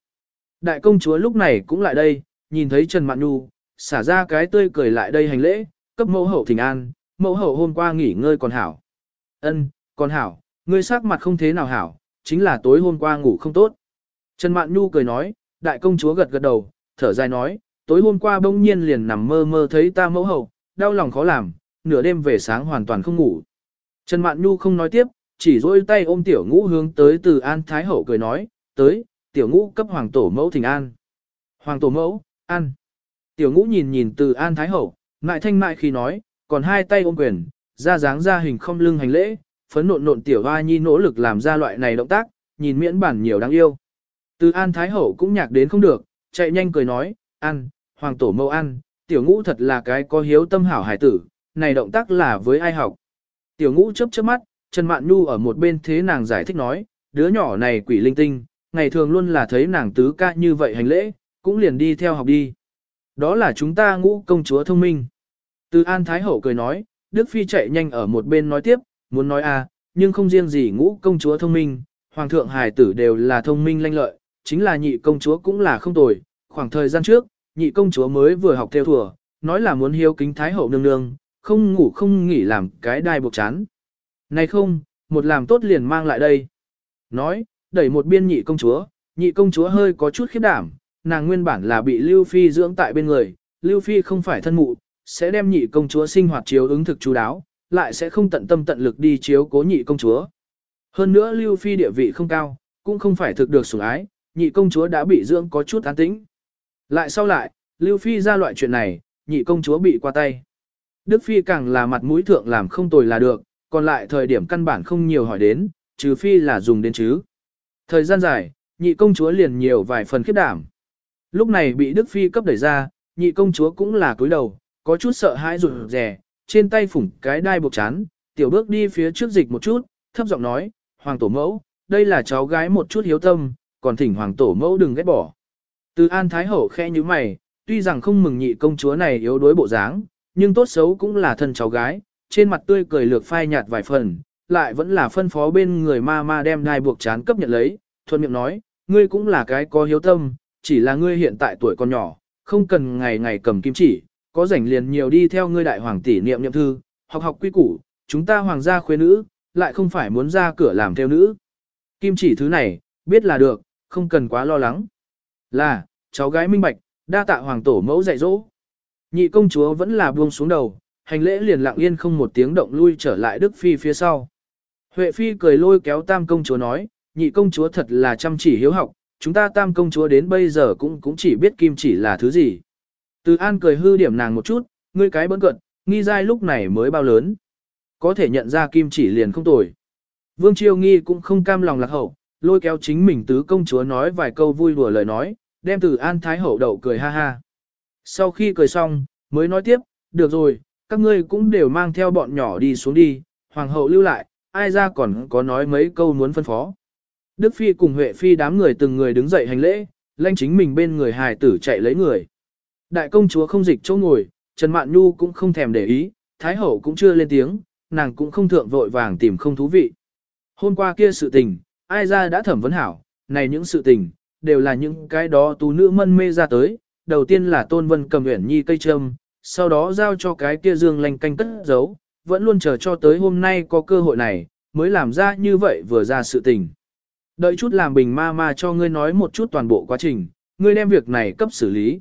Đại công chúa lúc này cũng lại đây, nhìn thấy Trần Mạn Nhu, xả ra cái tươi cười lại đây hành lễ, cấp mẫu hậu thỉnh an, mẫu hậu hôm qua nghỉ ngơi còn hảo. Ân, còn hảo, ngươi sắc mặt không thế nào hảo, chính là tối hôm qua ngủ không tốt. Trần Mạn Nhu cười nói, đại công chúa gật gật đầu, thở dài nói, tối hôm qua bỗng nhiên liền nằm mơ mơ thấy ta mẫu hậu, đau lòng khó làm, nửa đêm về sáng hoàn toàn không ngủ. Trần Mạn Nhu không nói tiếp, chỉ dôi tay ôm tiểu ngũ hướng tới từ An Thái Hậu cười nói, tới, tiểu ngũ cấp hoàng tổ mẫu thỉnh an. Hoàng tổ mẫu, An, Tiểu ngũ nhìn nhìn từ An Thái Hậu, ngại thanh mại khi nói, còn hai tay ôm quyền, ra dáng ra hình không lưng hành lễ, phấn nộn nộn tiểu hoa nhi nỗ lực làm ra loại này động tác, nhìn miễn bản nhiều đáng yêu. Từ An Thái Hậu cũng nhạc đến không được, chạy nhanh cười nói, An, hoàng tổ mẫu An, tiểu ngũ thật là cái có hiếu tâm hảo hải tử, này động tác là với ai học. Tiểu ngũ chớp chớp mắt, Trần Mạn Nhu ở một bên thế nàng giải thích nói, đứa nhỏ này quỷ linh tinh, ngày thường luôn là thấy nàng tứ ca như vậy hành lễ, cũng liền đi theo học đi. Đó là chúng ta ngũ công chúa thông minh. Từ An Thái Hậu cười nói, Đức Phi chạy nhanh ở một bên nói tiếp, muốn nói à, nhưng không riêng gì ngũ công chúa thông minh, hoàng thượng hài tử đều là thông minh lanh lợi, chính là nhị công chúa cũng là không tồi. Khoảng thời gian trước, nhị công chúa mới vừa học theo thùa, nói là muốn hiếu kính Thái Hậu nương nương, không ngủ không nghỉ làm cái đai buộc chán. Này không, một làm tốt liền mang lại đây. Nói, đẩy một biên nhị công chúa, nhị công chúa hơi có chút khiếp đảm, nàng nguyên bản là bị Lưu Phi dưỡng tại bên người, Lưu Phi không phải thân mụ, sẽ đem nhị công chúa sinh hoạt chiếu ứng thực chú đáo, lại sẽ không tận tâm tận lực đi chiếu cố nhị công chúa. Hơn nữa Lưu Phi địa vị không cao, cũng không phải thực được sủng ái, nhị công chúa đã bị dưỡng có chút an tĩnh. Lại sau lại, Lưu Phi ra loại chuyện này, nhị công chúa bị qua tay. Đức Phi càng là mặt mũi thượng làm không tồi là được, còn lại thời điểm căn bản không nhiều hỏi đến, trừ Phi là dùng đến chứ. Thời gian dài, nhị công chúa liền nhiều vài phần khiếp đảm. Lúc này bị Đức Phi cấp đẩy ra, nhị công chúa cũng là cúi đầu, có chút sợ hãi rụt rè, trên tay phủng cái đai buộc chán, tiểu bước đi phía trước dịch một chút, thấp giọng nói, Hoàng tổ mẫu, đây là cháu gái một chút hiếu tâm, còn thỉnh Hoàng tổ mẫu đừng ghét bỏ. Từ An Thái Hậu khe như mày, tuy rằng không mừng nhị công chúa này yếu đuối bộ dáng, nhưng tốt xấu cũng là thân cháu gái, trên mặt tươi cười lược phai nhạt vài phần, lại vẫn là phân phó bên người ma ma đem đai buộc chán cấp nhận lấy, thuận miệng nói, ngươi cũng là cái có hiếu tâm, chỉ là ngươi hiện tại tuổi còn nhỏ, không cần ngày ngày cầm kim chỉ, có rảnh liền nhiều đi theo ngươi đại hoàng tỷ niệm niệm thư, học học quy củ, chúng ta hoàng gia khuê nữ, lại không phải muốn ra cửa làm theo nữ. Kim chỉ thứ này, biết là được, không cần quá lo lắng. Là, cháu gái minh bạch, đa tạ hoàng tổ mẫu dạy dỗ. Nhị công chúa vẫn là buông xuống đầu, hành lễ liền lặng yên không một tiếng động lui trở lại Đức Phi phía sau. Huệ Phi cười lôi kéo tam công chúa nói, nhị công chúa thật là chăm chỉ hiếu học, chúng ta tam công chúa đến bây giờ cũng cũng chỉ biết kim chỉ là thứ gì. Từ An cười hư điểm nàng một chút, ngươi cái bỡn cận, nghi giai lúc này mới bao lớn. Có thể nhận ra kim chỉ liền không tồi. Vương Triều Nghi cũng không cam lòng lạc hậu, lôi kéo chính mình tứ công chúa nói vài câu vui đùa lời nói, đem từ An Thái Hậu đậu cười ha ha. Sau khi cười xong, mới nói tiếp, được rồi, các ngươi cũng đều mang theo bọn nhỏ đi xuống đi, Hoàng hậu lưu lại, ai ra còn có nói mấy câu muốn phân phó. Đức Phi cùng Huệ Phi đám người từng người đứng dậy hành lễ, lanh chính mình bên người hài tử chạy lấy người. Đại công chúa không dịch chỗ ngồi, Trần Mạn Nhu cũng không thèm để ý, Thái Hậu cũng chưa lên tiếng, nàng cũng không thượng vội vàng tìm không thú vị. Hôm qua kia sự tình, ai ra đã thẩm vấn hảo, này những sự tình, đều là những cái đó tú nữ mân mê ra tới, đầu tiên là Tôn Vân cầm uyển nhi cây trâm, sau đó giao cho cái kia dương lành canh cất giấu, vẫn luôn chờ cho tới hôm nay có cơ hội này, mới làm ra như vậy vừa ra sự tình. Đợi chút làm bình ma ma cho ngươi nói một chút toàn bộ quá trình, ngươi đem việc này cấp xử lý.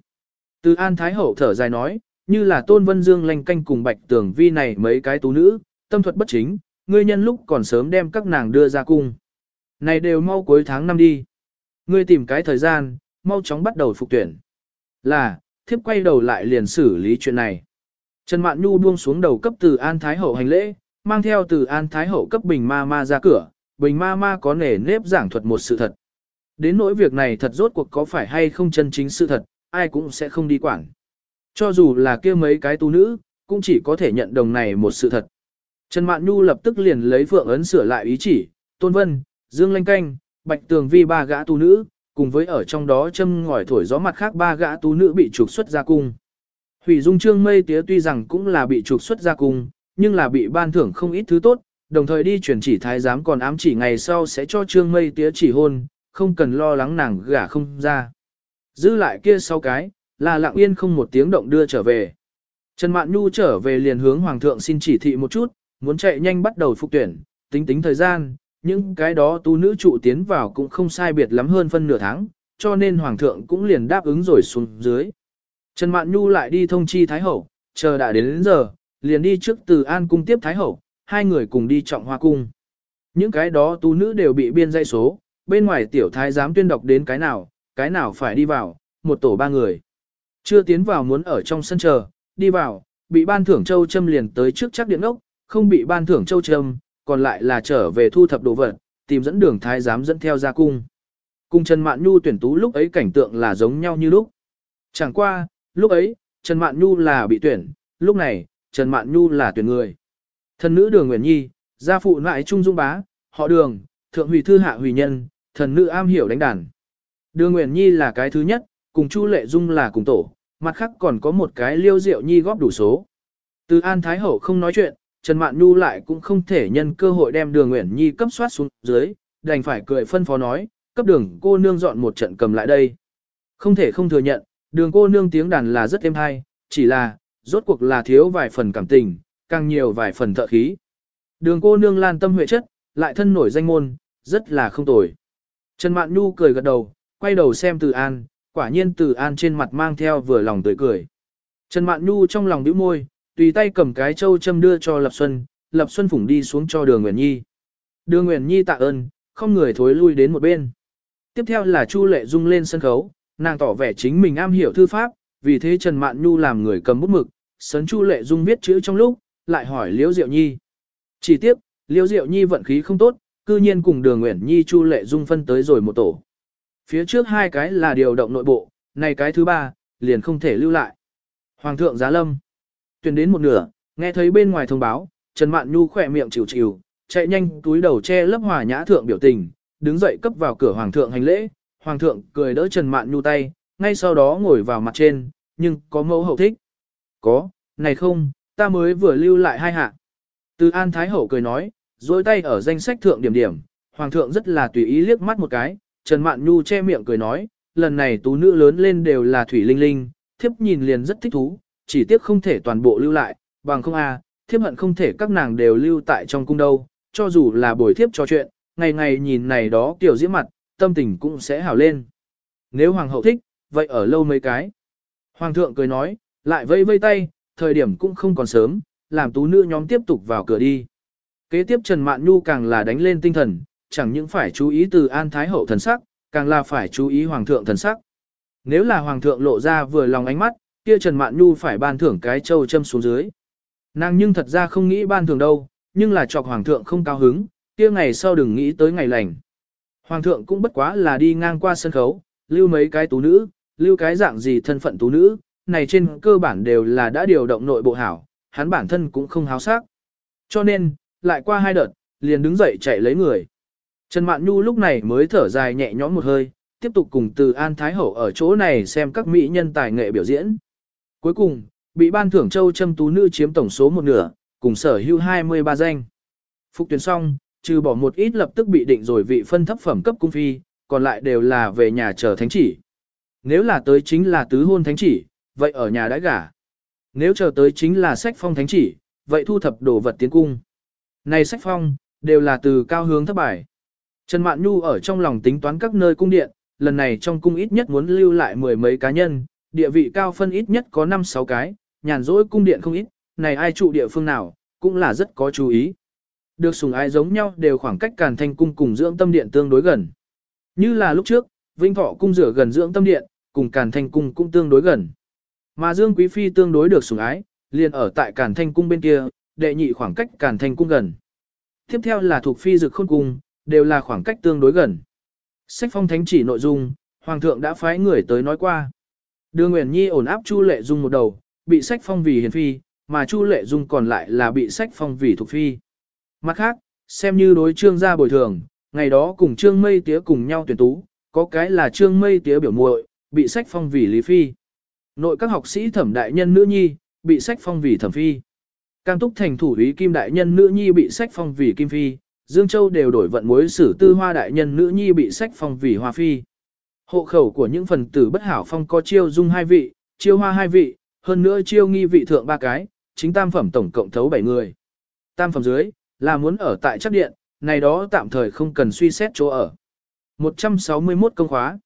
Từ An Thái Hậu thở dài nói, như là Tôn Vân Dương lanh canh cùng Bạch Tường Vi này mấy cái tú nữ, tâm thuật bất chính, ngươi nhân lúc còn sớm đem các nàng đưa ra cung. Này đều mau cuối tháng năm đi. Ngươi tìm cái thời gian, mau chóng bắt đầu phục tuyển. Là, thiếp quay đầu lại liền xử lý chuyện này. Trần Mạn Nhu buông xuống đầu cấp từ An Thái Hậu hành lễ, mang theo từ An Thái Hậu cấp Bình Ma Ma ra cửa, Bình Ma Ma có nể nếp giảng thuật một sự thật. Đến nỗi việc này thật rốt cuộc có phải hay không chân chính sự thật, ai cũng sẽ không đi quản. Cho dù là kia mấy cái tu nữ, cũng chỉ có thể nhận đồng này một sự thật. Trần Mạn Nhu lập tức liền lấy phượng ấn sửa lại ý chỉ, Tôn Vân, Dương Lanh Canh, Bạch Tường Vi ba gã tu nữ, cùng với ở trong đó châm ngòi thổi gió mặt khác ba gã tu nữ bị trục xuất ra cung. Hủy Dung Trương Mây Tía tuy rằng cũng là bị trục xuất ra cung, nhưng là bị ban thưởng không ít thứ tốt, đồng thời đi chuyển chỉ thái giám còn ám chỉ ngày sau sẽ cho Trương Mây Tía chỉ hôn, không cần lo lắng nàng gả không ra. Giữ lại kia sau cái, là lặng yên không một tiếng động đưa trở về. Trần Mạn Nhu trở về liền hướng Hoàng thượng xin chỉ thị một chút, muốn chạy nhanh bắt đầu phục tuyển, tính tính thời gian, những cái đó tu nữ trụ tiến vào cũng không sai biệt lắm hơn phân nửa tháng, cho nên Hoàng thượng cũng liền đáp ứng rồi xuống dưới. Trần Mạn Nhu lại đi thông chi Thái Hậu, chờ đã đến, đến giờ, liền đi trước từ An Cung tiếp Thái Hậu, hai người cùng đi trọng hoa cung. Những cái đó tu nữ đều bị biên dây số, bên ngoài tiểu thái giám tuyên đọc đến cái nào, cái nào phải đi vào, một tổ ba người. Chưa tiến vào muốn ở trong sân chờ, đi vào, bị ban thưởng châu châm liền tới trước chắc điện ốc, không bị ban thưởng châu châm, còn lại là trở về thu thập đồ vật, tìm dẫn đường thái giám dẫn theo ra cung. Cung Trần Mạn Nhu tuyển tú lúc ấy cảnh tượng là giống nhau như lúc. Chẳng qua, lúc ấy, Trần Mạn Nhu là bị tuyển, lúc này, Trần Mạn Nhu là tuyển người. Thần nữ đường Nguyễn Nhi, gia phụ lại trung dung bá, họ đường, thượng hủy thư hạ hủy nhân, thần nữ am hiểu đánh đàn. Đường Nguyễn Nhi là cái thứ nhất, cùng Chu Lệ Dung là cùng tổ, mặt khác còn có một cái liêu diệu nhi góp đủ số. Từ An Thái Hậu không nói chuyện, Trần Mạn Nhu lại cũng không thể nhân cơ hội đem đường Nguyễn Nhi cấp soát xuống dưới, đành phải cười phân phó nói, cấp đường cô nương dọn một trận cầm lại đây. Không thể không thừa nhận, đường cô nương tiếng đàn là rất êm hay, chỉ là, rốt cuộc là thiếu vài phần cảm tình, càng nhiều vài phần thợ khí. Đường cô nương lan tâm huệ chất, lại thân nổi danh môn, rất là không tồi. Trần Mạn Nhu cười gật đầu, quay đầu xem Từ An, quả nhiên Từ An trên mặt mang theo vừa lòng tươi cười. Trần Mạn Nhu trong lòng bĩu môi, tùy tay cầm cái châu châm đưa cho Lập Xuân, Lập Xuân phủng đi xuống cho Đường Nguyễn Nhi. Đường Nguyễn Nhi tạ ơn, không người thối lui đến một bên. Tiếp theo là Chu Lệ Dung lên sân khấu, nàng tỏ vẻ chính mình am hiểu thư pháp, vì thế Trần Mạn Nhu làm người cầm bút mực, sấn Chu Lệ Dung viết chữ trong lúc, lại hỏi Liễu Diệu Nhi. Chỉ tiếp, Liễu Diệu Nhi vận khí không tốt, cư nhiên cùng Đường Nguyễn Nhi Chu Lệ Dung phân tới rồi một tổ. Phía trước hai cái là điều động nội bộ, này cái thứ ba, liền không thể lưu lại. Hoàng thượng giá lâm. Tuyển đến một nửa, nghe thấy bên ngoài thông báo, Trần Mạn Nhu khỏe miệng chịu chịu, chạy nhanh túi đầu che lấp hòa nhã thượng biểu tình, đứng dậy cấp vào cửa hoàng thượng hành lễ, hoàng thượng cười đỡ Trần Mạn Nhu tay, ngay sau đó ngồi vào mặt trên, nhưng có mẫu hậu thích. Có, này không, ta mới vừa lưu lại hai hạ. Từ An Thái Hậu cười nói, dối tay ở danh sách thượng điểm điểm, hoàng thượng rất là tùy ý liếc mắt một cái, Trần Mạn Nhu che miệng cười nói, lần này tú nữ lớn lên đều là thủy linh linh, thiếp nhìn liền rất thích thú, chỉ tiếc không thể toàn bộ lưu lại, bằng không a, à, thiếp hận không thể các nàng đều lưu tại trong cung đâu, cho dù là buổi thiếp trò chuyện, ngày ngày nhìn này đó tiểu diễm mặt, tâm tình cũng sẽ hào lên. Nếu hoàng hậu thích, vậy ở lâu mấy cái. Hoàng thượng cười nói, lại vây vây tay, thời điểm cũng không còn sớm, làm tú nữ nhóm tiếp tục vào cửa đi. Kế tiếp Trần Mạn Nhu càng là đánh lên tinh thần, chẳng những phải chú ý từ an thái hậu thần sắc, càng là phải chú ý hoàng thượng thần sắc. Nếu là hoàng thượng lộ ra vừa lòng ánh mắt, kia Trần Mạn Nhu phải ban thưởng cái châu châm xuống dưới. Nàng nhưng thật ra không nghĩ ban thưởng đâu, nhưng là chọc hoàng thượng không cao hứng, kia ngày sau đừng nghĩ tới ngày lành. Hoàng thượng cũng bất quá là đi ngang qua sân khấu, lưu mấy cái tú nữ, lưu cái dạng gì thân phận tú nữ, này trên cơ bản đều là đã điều động nội bộ hảo, hắn bản thân cũng không háo sắc. Cho nên, lại qua hai đợt, liền đứng dậy chạy lấy người. Trần Mạn Nhu lúc này mới thở dài nhẹ nhõm một hơi, tiếp tục cùng từ An Thái Hậu ở chỗ này xem các mỹ nhân tài nghệ biểu diễn. Cuối cùng, bị ban thưởng châu châm tú nữ chiếm tổng số một nửa, cùng sở hữu 23 danh. Phục tuyển xong, trừ bỏ một ít lập tức bị định rồi vị phân thấp phẩm cấp cung phi, còn lại đều là về nhà chờ thánh chỉ. Nếu là tới chính là tứ hôn thánh chỉ, vậy ở nhà đãi gả. Nếu chờ tới chính là sách phong thánh chỉ, vậy thu thập đồ vật tiến cung. Này sách phong, đều là từ cao hướng thấp bài. Trần Mạn Nhu ở trong lòng tính toán các nơi cung điện, lần này trong cung ít nhất muốn lưu lại mười mấy cá nhân, địa vị cao phân ít nhất có 5-6 cái, nhàn rỗi cung điện không ít, này ai trụ địa phương nào, cũng là rất có chú ý. Được sùng ai giống nhau đều khoảng cách Càn Thanh cung cùng dưỡng tâm điện tương đối gần. Như là lúc trước, Vinh Thọ cung rửa gần dưỡng tâm điện, cùng Càn Thanh cung cũng tương đối gần. Mà Dương Quý Phi tương đối được sủng ái, liền ở tại Càn Thanh cung bên kia, đệ nhị khoảng cách Càn Thanh cung gần. Tiếp theo là thuộc Phi Dực Khôn cung, đều là khoảng cách tương đối gần. Sách phong thánh chỉ nội dung, Hoàng thượng đã phái người tới nói qua. Đưa Nguyễn Nhi ổn áp Chu Lệ Dung một đầu, bị sách phong vì hiền phi, mà Chu Lệ Dung còn lại là bị sách phong vì thuộc phi. Mặt khác, xem như đối trương gia bồi thường, ngày đó cùng trương mây tía cùng nhau tuyển tú, có cái là trương mây tía biểu muội bị sách phong vì lý phi. Nội các học sĩ thẩm đại nhân nữ nhi, bị sách phong vì thẩm phi. Cam túc thành thủ ý kim đại nhân nữ nhi bị sách phong vì kim phi, Dương Châu đều đổi vận mối sử tư hoa đại nhân nữ nhi bị sách phong vì hoa phi. Hộ khẩu của những phần tử bất hảo phong có chiêu dung hai vị, chiêu hoa hai vị, hơn nữa chiêu nghi vị thượng ba cái, chính tam phẩm tổng cộng thấu bảy người. Tam phẩm dưới, là muốn ở tại chắc điện, này đó tạm thời không cần suy xét chỗ ở. 161 công khóa.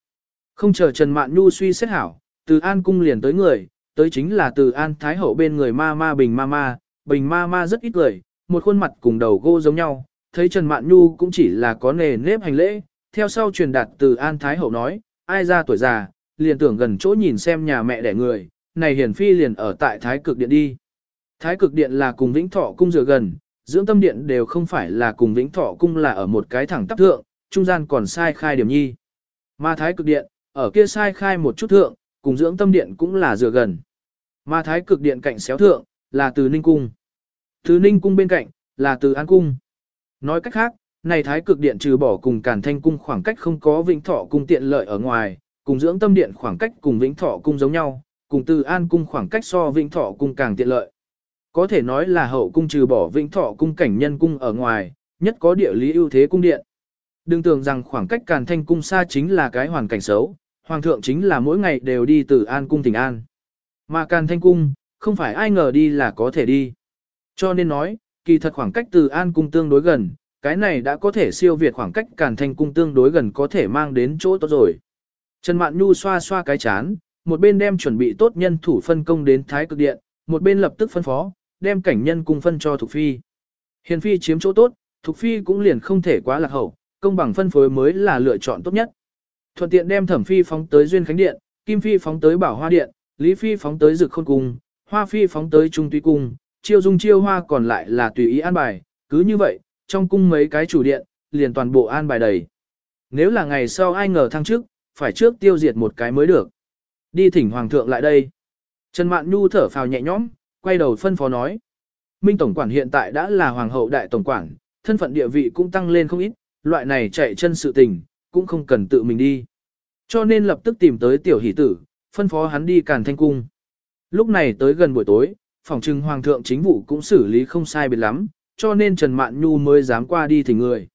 Không chờ Trần Mạn Nhu suy xét hảo, từ An cung liền tới người, tới chính là từ An Thái Hậu bên người ma ma bình ma ma, bình ma ma rất ít cười, một khuôn mặt cùng đầu gô giống nhau, thấy Trần Mạn Nhu cũng chỉ là có nề nếp hành lễ, theo sau truyền đạt từ An Thái Hậu nói, ai ra tuổi già, liền tưởng gần chỗ nhìn xem nhà mẹ đẻ người, này hiển phi liền ở tại Thái Cực Điện đi. Thái Cực Điện là cùng Vĩnh Thọ cung dựa gần, dưỡng tâm điện đều không phải là cùng Vĩnh Thọ cung là ở một cái thẳng tắp thượng, trung gian còn sai khai điểm nhi. Mà Thái Cực Điện, ở kia sai khai một chút thượng, cùng dưỡng tâm điện cũng là dựa gần. Mà Thái Cực Điện cạnh xéo thượng, là từ Ninh Cung. Từ Ninh Cung bên cạnh, là từ An Cung. Nói cách khác, này Thái Cực Điện trừ bỏ cùng Càn Thanh Cung khoảng cách không có Vĩnh Thọ Cung tiện lợi ở ngoài, cùng dưỡng tâm điện khoảng cách cùng Vĩnh Thọ Cung giống nhau, cùng từ An Cung khoảng cách so Vĩnh Thọ Cung càng tiện lợi. Có thể nói là hậu cung trừ bỏ Vĩnh Thọ Cung cảnh nhân cung ở ngoài, nhất có địa lý ưu thế cung điện. Đừng tưởng rằng khoảng cách Càn Thanh Cung xa chính là cái hoàn cảnh xấu, Hoàng thượng chính là mỗi ngày đều đi từ An Cung tỉnh An. Mà Càn Thanh Cung, không phải ai ngờ đi là có thể đi. Cho nên nói, kỳ thật khoảng cách từ An Cung tương đối gần, cái này đã có thể siêu việt khoảng cách Càn Thanh Cung tương đối gần có thể mang đến chỗ tốt rồi. Trần Mạn Nhu xoa xoa cái chán, một bên đem chuẩn bị tốt nhân thủ phân công đến Thái Cực Điện, một bên lập tức phân phó, đem cảnh nhân cung phân cho Thục Phi. Hiền Phi chiếm chỗ tốt, Thục Phi cũng liền không thể quá lạc hậu, công bằng phân phối mới là lựa chọn tốt nhất. Thuận tiện đem Thẩm Phi phóng tới Duyên Khánh Điện, Kim Phi phóng tới Bảo Hoa Điện, Lý Phi phóng tới Dực Khôn Cung, Hoa Phi phóng tới Trung Tuy Cung, Chiêu Dung Chiêu Hoa còn lại là tùy ý an bài, cứ như vậy, trong cung mấy cái chủ điện, liền toàn bộ an bài đầy. Nếu là ngày sau ai ngờ thăng trước, phải trước tiêu diệt một cái mới được. Đi thỉnh Hoàng thượng lại đây. Trần Mạn Nhu thở phào nhẹ nhõm, quay đầu phân phó nói. Minh Tổng quản hiện tại đã là Hoàng hậu Đại Tổng quản, thân phận địa vị cũng tăng lên không ít, loại này chạy chân sự tình, cũng không cần tự mình đi. Cho nên lập tức tìm tới tiểu hỷ tử, phân phó hắn đi càn thanh cung. Lúc này tới gần buổi tối, phòng trừng Hoàng thượng chính vụ cũng xử lý không sai biệt lắm, cho nên Trần Mạn Nhu mới dám qua đi thỉnh người.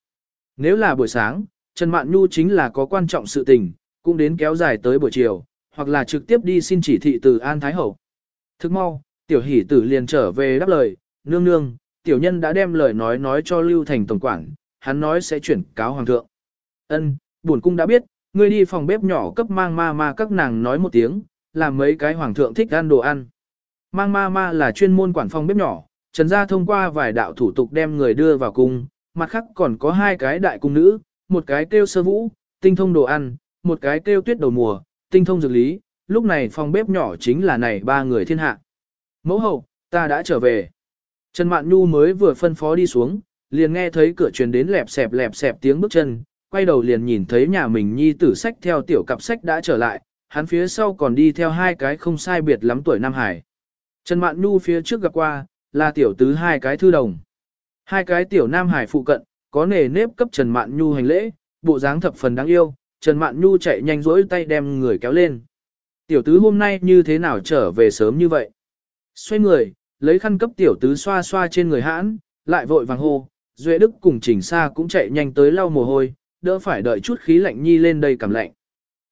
Nếu là buổi sáng, Trần Mạn Nhu chính là có quan trọng sự tình, cũng đến kéo dài tới buổi chiều, hoặc là trực tiếp đi xin chỉ thị từ An Thái Hậu. Thức mau, tiểu hỷ tử liền trở về đáp lời, nương nương, tiểu nhân đã đem lời nói nói cho Lưu Thành Tổng Quảng, hắn nói sẽ chuyển cáo Hoàng thượng. Ân, buồn cung đã biết, ngươi đi phòng bếp nhỏ cấp mang ma ma các nàng nói một tiếng, làm mấy cái Hoàng thượng thích ăn đồ ăn. Mang ma ma là chuyên môn quản phòng bếp nhỏ, Trần gia thông qua vài đạo thủ tục đem người đưa vào cung, mặt khác còn có hai cái đại cung nữ, một cái kêu sơ vũ, tinh thông đồ ăn, một cái kêu tuyết đầu mùa, tinh thông dược lý, lúc này phòng bếp nhỏ chính là này ba người thiên hạ. Mẫu hậu, ta đã trở về. Trần Mạn Nhu mới vừa phân phó đi xuống, liền nghe thấy cửa truyền đến lẹp xẹp lẹp xẹp tiếng bước chân, quay đầu liền nhìn thấy nhà mình nhi tử sách theo tiểu cặp sách đã trở lại, hắn phía sau còn đi theo hai cái không sai biệt lắm tuổi Nam Hải. Trần Mạn Nhu phía trước gặp qua, là tiểu tứ hai cái thư đồng. Hai cái tiểu Nam Hải phụ cận, có nề nếp cấp Trần Mạn Nhu hành lễ, bộ dáng thập phần đáng yêu, Trần Mạn Nhu chạy nhanh rỗi tay đem người kéo lên. Tiểu tứ hôm nay như thế nào trở về sớm như vậy? Xoay người, lấy khăn cấp tiểu tứ xoa xoa trên người hãn, lại vội vàng hô, Duệ Đức cùng Trình Sa cũng chạy nhanh tới lau mồ hôi, đỡ phải đợi chút khí lạnh nhi lên đây cảm lạnh.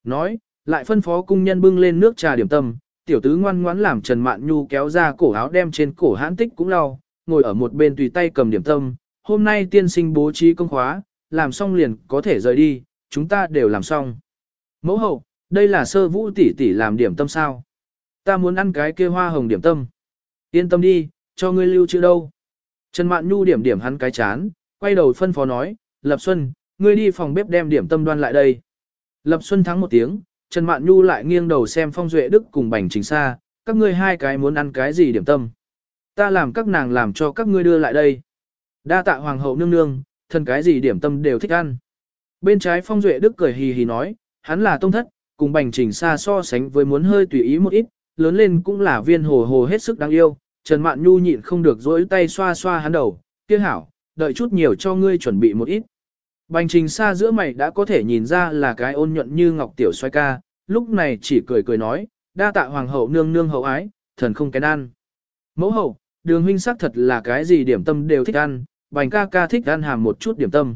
Nói, lại phân phó cung nhân bưng lên nước trà điểm tâm, tiểu tứ ngoan ngoãn làm Trần Mạn Nhu kéo ra cổ áo đem trên cổ hãn tích cũng lau, ngồi ở một bên tùy tay cầm điểm tâm, hôm nay tiên sinh bố trí công khóa, làm xong liền có thể rời đi, chúng ta đều làm xong. Mẫu hậu, đây là sơ vũ tỷ tỷ làm điểm tâm sao? Ta muốn ăn cái kia hoa hồng điểm tâm. Yên tâm đi, cho ngươi lưu chữ đâu. Trần Mạn Nhu điểm điểm hắn cái chán, quay đầu phân phó nói, Lập Xuân, ngươi đi phòng bếp đem điểm tâm đoan lại đây. Lập Xuân thắng một tiếng, Trần Mạn Nhu lại nghiêng đầu xem Phong Duệ Đức cùng Bành Trình Sa, các ngươi hai cái muốn ăn cái gì điểm tâm. Ta làm các nàng làm cho các ngươi đưa lại đây. Đa tạ Hoàng hậu nương nương, thân cái gì điểm tâm đều thích ăn. Bên trái Phong Duệ Đức cười hì hì nói, hắn là tông thất, cùng Bành Trình Sa so sánh với muốn hơi tùy ý một ít, lớn lên cũng là viên hồ hồ hết sức đáng yêu. Trần Mạn Nhu nhịn không được dỗi tay xoa xoa hắn đầu, kia hảo, đợi chút nhiều cho ngươi chuẩn bị một ít. Bành trình xa giữa mày đã có thể nhìn ra là cái ôn nhuận như ngọc tiểu xoay ca, lúc này chỉ cười cười nói, đa tạ hoàng hậu nương nương hậu ái, thần không kén ăn. Mẫu hậu, đường huynh sắc thật là cái gì điểm tâm đều thích ăn, bành ca ca thích ăn hàm một chút điểm tâm.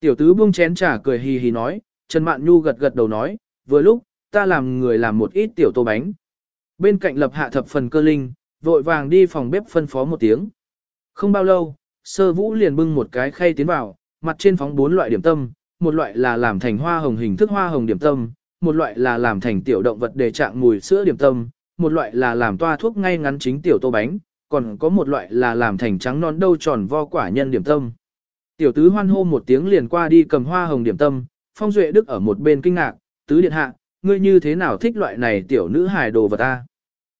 Tiểu tứ buông chén trà cười hì hì nói, Trần Mạn Nhu gật gật đầu nói, vừa lúc, ta làm người làm một ít tiểu tô bánh. Bên cạnh lập hạ thập phần cơ linh, vội vàng đi phòng bếp phân phó một tiếng. Không bao lâu, sơ vũ liền bưng một cái khay tiến vào, mặt trên phóng bốn loại điểm tâm, một loại là làm thành hoa hồng hình thức hoa hồng điểm tâm, một loại là làm thành tiểu động vật để trạng mùi sữa điểm tâm, một loại là làm toa thuốc ngay ngắn chính tiểu tô bánh, còn có một loại là làm thành trắng non đâu tròn vo quả nhân điểm tâm. Tiểu tứ hoan hô một tiếng liền qua đi cầm hoa hồng điểm tâm, phong duệ đức ở một bên kinh ngạc, tứ điện hạ, ngươi như thế nào thích loại này tiểu nữ hài đồ vật ta.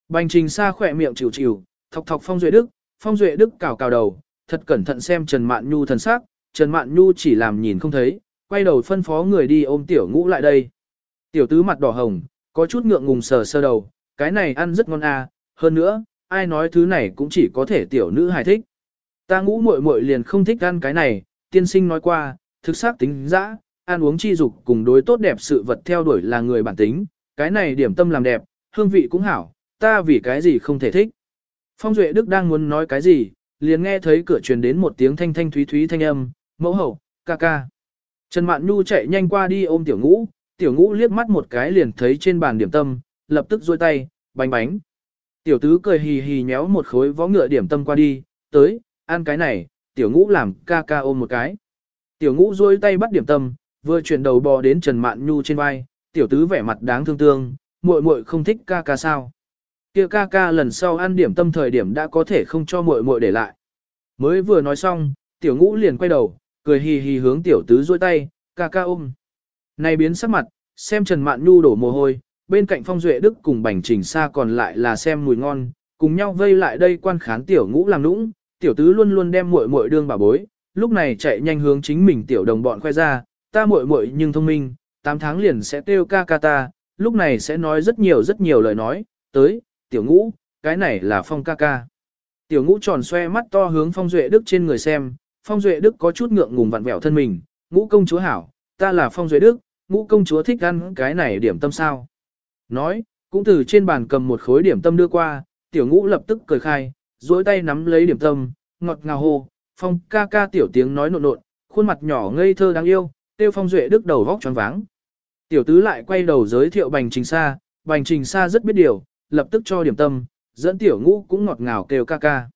Bành trình xa khỏe miệng chịu chịu, thọc thọc phong duệ đức, phong duệ đức cào cào đầu, thật cẩn thận xem Trần Mạn Nhu thần sắc, Trần Mạn Nhu chỉ làm nhìn không thấy, quay đầu phân phó người đi ôm tiểu ngũ lại đây. Tiểu tứ mặt đỏ hồng, có chút ngượng ngùng sờ sơ đầu, cái này ăn rất ngon à, hơn nữa, ai nói thứ này cũng chỉ có thể tiểu nữ hài thích. Ta ngũ muội muội liền không thích ăn cái này, tiên sinh nói qua, thực xác tính dã, ăn uống chi dục cùng đối tốt đẹp sự vật theo đuổi là người bản tính, cái này điểm tâm làm đẹp, hương vị cũng hảo, ta vì cái gì không thể thích. Phong Duệ Đức đang muốn nói cái gì, liền nghe thấy cửa truyền đến một tiếng thanh thanh thúy thúy thanh âm, mẫu hậu, ca ca. Trần Mạn Nhu chạy nhanh qua đi ôm tiểu ngũ, tiểu ngũ liếc mắt một cái liền thấy trên bàn điểm tâm, lập tức duỗi tay, bánh bánh. Tiểu tứ cười hì hì nhéo một khối vó ngựa điểm tâm qua đi, tới, ăn cái này, tiểu ngũ làm ca ca ôm một cái. Tiểu ngũ duỗi tay bắt điểm tâm, vừa chuyển đầu bò đến Trần Mạn Nhu trên vai, tiểu tứ vẻ mặt đáng thương tương, muội muội không thích ca ca sao. Kia ca ca lần sau ăn điểm tâm thời điểm đã có thể không cho muội muội để lại. Mới vừa nói xong, tiểu ngũ liền quay đầu, cười hì hì hướng tiểu tứ duỗi tay, ca ca ôm. Này biến sắc mặt, xem Trần Mạn Nhu đổ mồ hôi, bên cạnh Phong Duệ Đức cùng Bành Trình Sa còn lại là xem mùi ngon, cùng nhau vây lại đây quan khán tiểu ngũ làm nũng, tiểu tứ luôn luôn đem muội muội đương bà bối, lúc này chạy nhanh hướng chính mình tiểu đồng bọn khoe ra, ta muội muội nhưng thông minh, 8 tháng liền sẽ tiêu ca ca ta, lúc này sẽ nói rất nhiều rất nhiều lời nói, tới, tiểu ngũ, cái này là Phong ca ca. Tiểu ngũ tròn xoe mắt to hướng Phong Duệ Đức trên người xem, Phong Duệ Đức có chút ngượng ngùng vặn vẹo thân mình, ngũ công chúa hảo, ta là Phong Duệ Đức, ngũ công chúa thích ăn cái này điểm tâm sao. Nói, cũng từ trên bàn cầm một khối điểm tâm đưa qua, tiểu ngũ lập tức cười khai, duỗi tay nắm lấy điểm tâm, ngọt ngào hô, Phong ca ca tiểu tiếng nói nộn nộn, khuôn mặt nhỏ ngây thơ đáng yêu, tiêu Phong Duệ Đức đầu vóc tròn váng. Tiểu tứ lại quay đầu giới thiệu Bành Trình Sa, Bành Trình Sa rất biết điều, lập tức cho điểm tâm, dẫn tiểu ngũ cũng ngọt ngào kêu ca ca.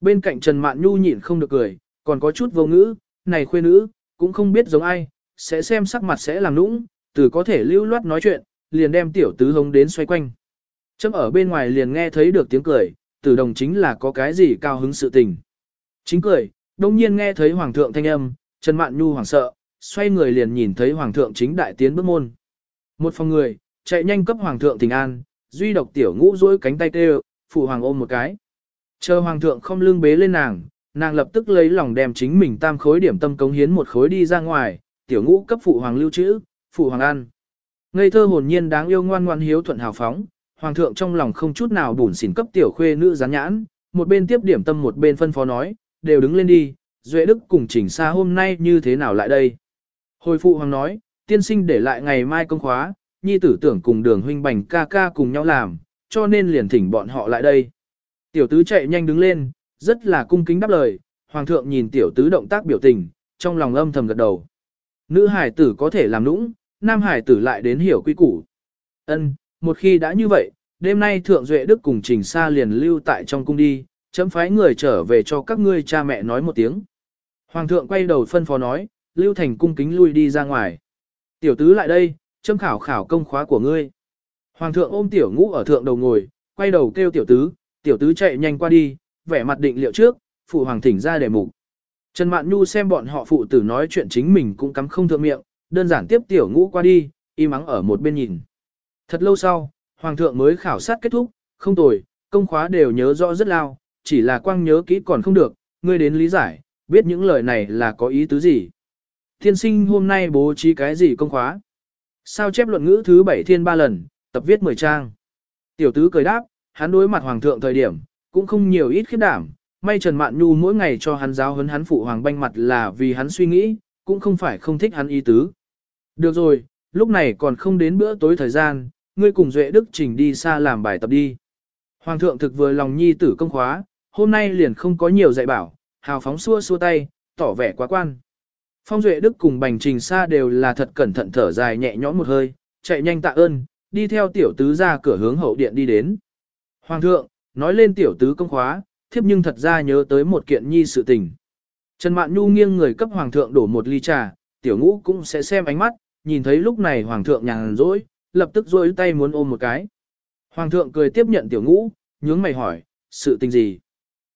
Bên cạnh Trần Mạn Nhu nhịn không được cười, còn có chút vô ngữ, này khuê nữ, cũng không biết giống ai, sẽ xem sắc mặt sẽ làm nũng, từ có thể lưu loát nói chuyện, liền đem tiểu tứ hống đến xoay quanh. Chấm ở bên ngoài liền nghe thấy được tiếng cười, tử đồng chính là có cái gì cao hứng sự tình. Chính cười, đông nhiên nghe thấy hoàng thượng thanh âm, Trần Mạn Nhu hoảng sợ, xoay người liền nhìn thấy hoàng thượng chính đại tiến bước môn. Một phòng người, chạy nhanh cấp hoàng thượng tình an, duy độc tiểu ngũ duỗi cánh tay kêu, phụ hoàng ôm một cái. Chờ hoàng thượng không lưng bế lên nàng, nàng lập tức lấy lòng đem chính mình tam khối điểm tâm cống hiến một khối đi ra ngoài, tiểu ngũ cấp phụ hoàng lưu trữ, phụ hoàng ăn. Ngây thơ hồn nhiên đáng yêu ngoan ngoan hiếu thuận hào phóng, hoàng thượng trong lòng không chút nào bùn xỉn cấp tiểu khuê nữ gián nhãn, một bên tiếp điểm tâm một bên phân phó nói, đều đứng lên đi, Duệ Đức cùng chỉnh xa hôm nay như thế nào lại đây. Hồi phụ hoàng nói, tiên sinh để lại ngày mai công khóa, nhi tử tưởng cùng đường huynh bành ca ca cùng nhau làm, cho nên liền thỉnh bọn họ lại đây. Tiểu tứ chạy nhanh đứng lên, rất là cung kính đáp lời, hoàng thượng nhìn tiểu tứ động tác biểu tình, trong lòng âm thầm gật đầu. Nữ hải tử có thể làm nũng, nam hải tử lại đến hiểu quy củ. Ân, một khi đã như vậy, đêm nay thượng duệ đức cùng trình sa liền lưu tại trong cung đi, chấm phái người trở về cho các ngươi cha mẹ nói một tiếng. Hoàng thượng quay đầu phân phó nói, lưu thành cung kính lui đi ra ngoài. Tiểu tứ lại đây, chấm khảo khảo công khóa của ngươi. Hoàng thượng ôm tiểu ngũ ở thượng đầu ngồi, quay đầu kêu tiểu tứ, tiểu tứ chạy nhanh qua đi, vẻ mặt định liệu trước, phụ hoàng thỉnh ra đề mục. Trần Mạn Nhu xem bọn họ phụ tử nói chuyện chính mình cũng cắm không thượng miệng, đơn giản tiếp tiểu ngũ qua đi, im mắng ở một bên nhìn. Thật lâu sau, hoàng thượng mới khảo sát kết thúc, không tồi, công khóa đều nhớ rõ rất lao, chỉ là quang nhớ kỹ còn không được, ngươi đến lý giải, biết những lời này là có ý tứ gì. Thiên sinh hôm nay bố trí cái gì công khóa? Sao chép luận ngữ thứ bảy thiên ba lần, tập viết 10 trang. Tiểu tứ cười đáp, hắn đối mặt hoàng thượng thời điểm, cũng không nhiều ít khiếp đảm, may Trần Mạn Nhu mỗi ngày cho hắn giáo huấn hắn phụ hoàng banh mặt là vì hắn suy nghĩ, cũng không phải không thích hắn ý tứ. Được rồi, lúc này còn không đến bữa tối thời gian, ngươi cùng Duệ Đức Trình đi xa làm bài tập đi. Hoàng thượng thực vừa lòng nhi tử công khóa, hôm nay liền không có nhiều dạy bảo, hào phóng xua xua tay, tỏ vẻ quá quan. Phong Duệ Đức cùng Bành Trình Sa đều là thật cẩn thận thở dài nhẹ nhõm một hơi, chạy nhanh tạ ơn, đi theo tiểu tứ ra cửa hướng hậu điện đi đến. Hoàng thượng, nói lên tiểu tứ công khóa, thiếp nhưng thật ra nhớ tới một kiện nhi sự tình. Trần Mạn Nhu nghiêng người cấp hoàng thượng đổ một ly trà, tiểu ngũ cũng sẽ xem ánh mắt, nhìn thấy lúc này hoàng thượng nhàn rỗi, lập tức rôi tay muốn ôm một cái. Hoàng thượng cười tiếp nhận tiểu ngũ, nhướng mày hỏi, sự tình gì?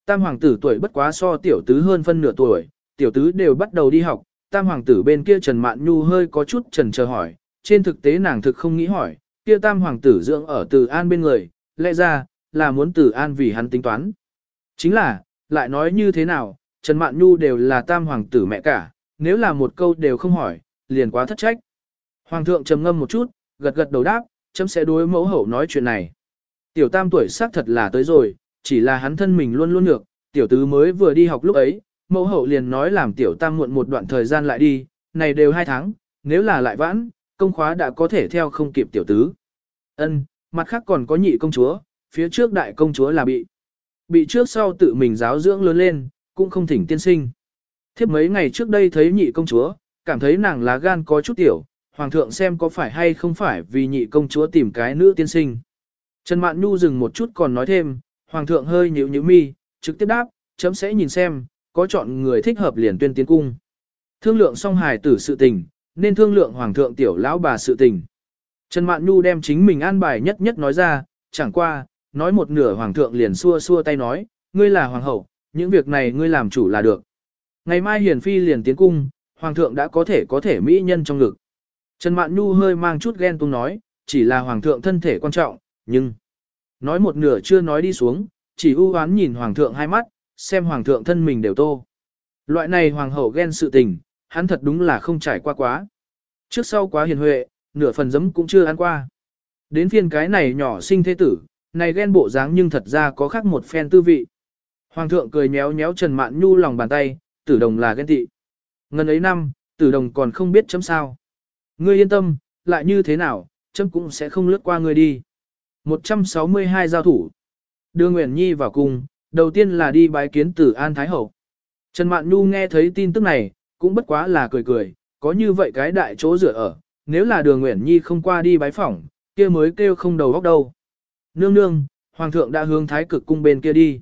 Tam hoàng tử tuổi bất quá so tiểu tứ hơn phân nửa tuổi, tiểu tứ đều bắt đầu đi học, tam hoàng tử bên kia Trần Mạn Nhu hơi có chút trần chờ hỏi, trên thực tế nàng thực không nghĩ hỏi, kia tam hoàng tử dưỡng ở Từ An bên người, lẽ ra, là muốn Từ An vì hắn tính toán. Chính là, lại nói như thế nào, Trần Mạn Nhu đều là tam hoàng tử mẹ cả, nếu là một câu đều không hỏi, liền quá thất trách. Hoàng thượng trầm ngâm một chút, gật gật đầu đáp, chấm sẽ đối mẫu hậu nói chuyện này. Tiểu tam tuổi xác thật là tới rồi, chỉ là hắn thân mình luôn luôn được, tiểu tứ mới vừa đi học lúc ấy, mẫu hậu liền nói làm tiểu tam muộn một đoạn thời gian lại đi, này đều hai tháng, nếu là lại vãn, công khóa đã có thể theo không kịp tiểu tứ. Ân, mặt khác còn có nhị công chúa, phía trước đại công chúa là bị. Bị trước sau tự mình giáo dưỡng lớn lên, cũng không thỉnh tiên sinh. Thiếp mấy ngày trước đây thấy nhị công chúa, cảm thấy nàng lá gan có chút tiểu, hoàng thượng xem có phải hay không phải vì nhị công chúa tìm cái nữ tiên sinh. Trần Mạn Nhu dừng một chút còn nói thêm, hoàng thượng hơi nhíu nhíu mi, trực tiếp đáp, chấm sẽ nhìn xem, có chọn người thích hợp liền tuyên tiến cung. Thương lượng xong hài tử sự tình, nên thương lượng hoàng thượng tiểu lão bà sự tình. Trần Mạn Nhu đem chính mình an bài nhất nhất nói ra, chẳng qua, nói một nửa hoàng thượng liền xua xua tay nói, ngươi là hoàng hậu, những việc này ngươi làm chủ là được. Ngày mai hiền phi liền tiến cung, hoàng thượng đã có thể có thể mỹ nhân trong ngực. Trần Mạn Nhu hơi mang chút ghen tung nói, chỉ là hoàng thượng thân thể quan trọng, nhưng... Nói một nửa chưa nói đi xuống, chỉ ưu oán nhìn hoàng thượng hai mắt, xem hoàng thượng thân mình đều tô. Loại này hoàng hậu ghen sự tình, hắn thật đúng là không trải qua quá. Trước sau quá hiền huệ, nửa phần giấm cũng chưa ăn qua. Đến phiên cái này nhỏ sinh thế tử, này ghen bộ dáng nhưng thật ra có khác một phen tư vị. Hoàng thượng cười nhéo nhéo Trần Mạn Nhu lòng bàn tay, tử đồng là ghen tị. Ngân ấy năm, tử đồng còn không biết chấm sao. Ngươi yên tâm, lại như thế nào, chấm cũng sẽ không lướt qua ngươi đi. 162 giao thủ. Đưa Nguyễn Nhi vào cung, đầu tiên là đi bái kiến tử An Thái Hậu. Trần Mạn Nhu nghe thấy tin tức này, cũng bất quá là cười cười, có như vậy cái đại chỗ rửa ở, nếu là đường Nguyễn Nhi không qua đi bái phỏng, kia mới kêu không đầu góc đâu. Nương nương, Hoàng thượng đã hướng thái cực cung bên kia đi.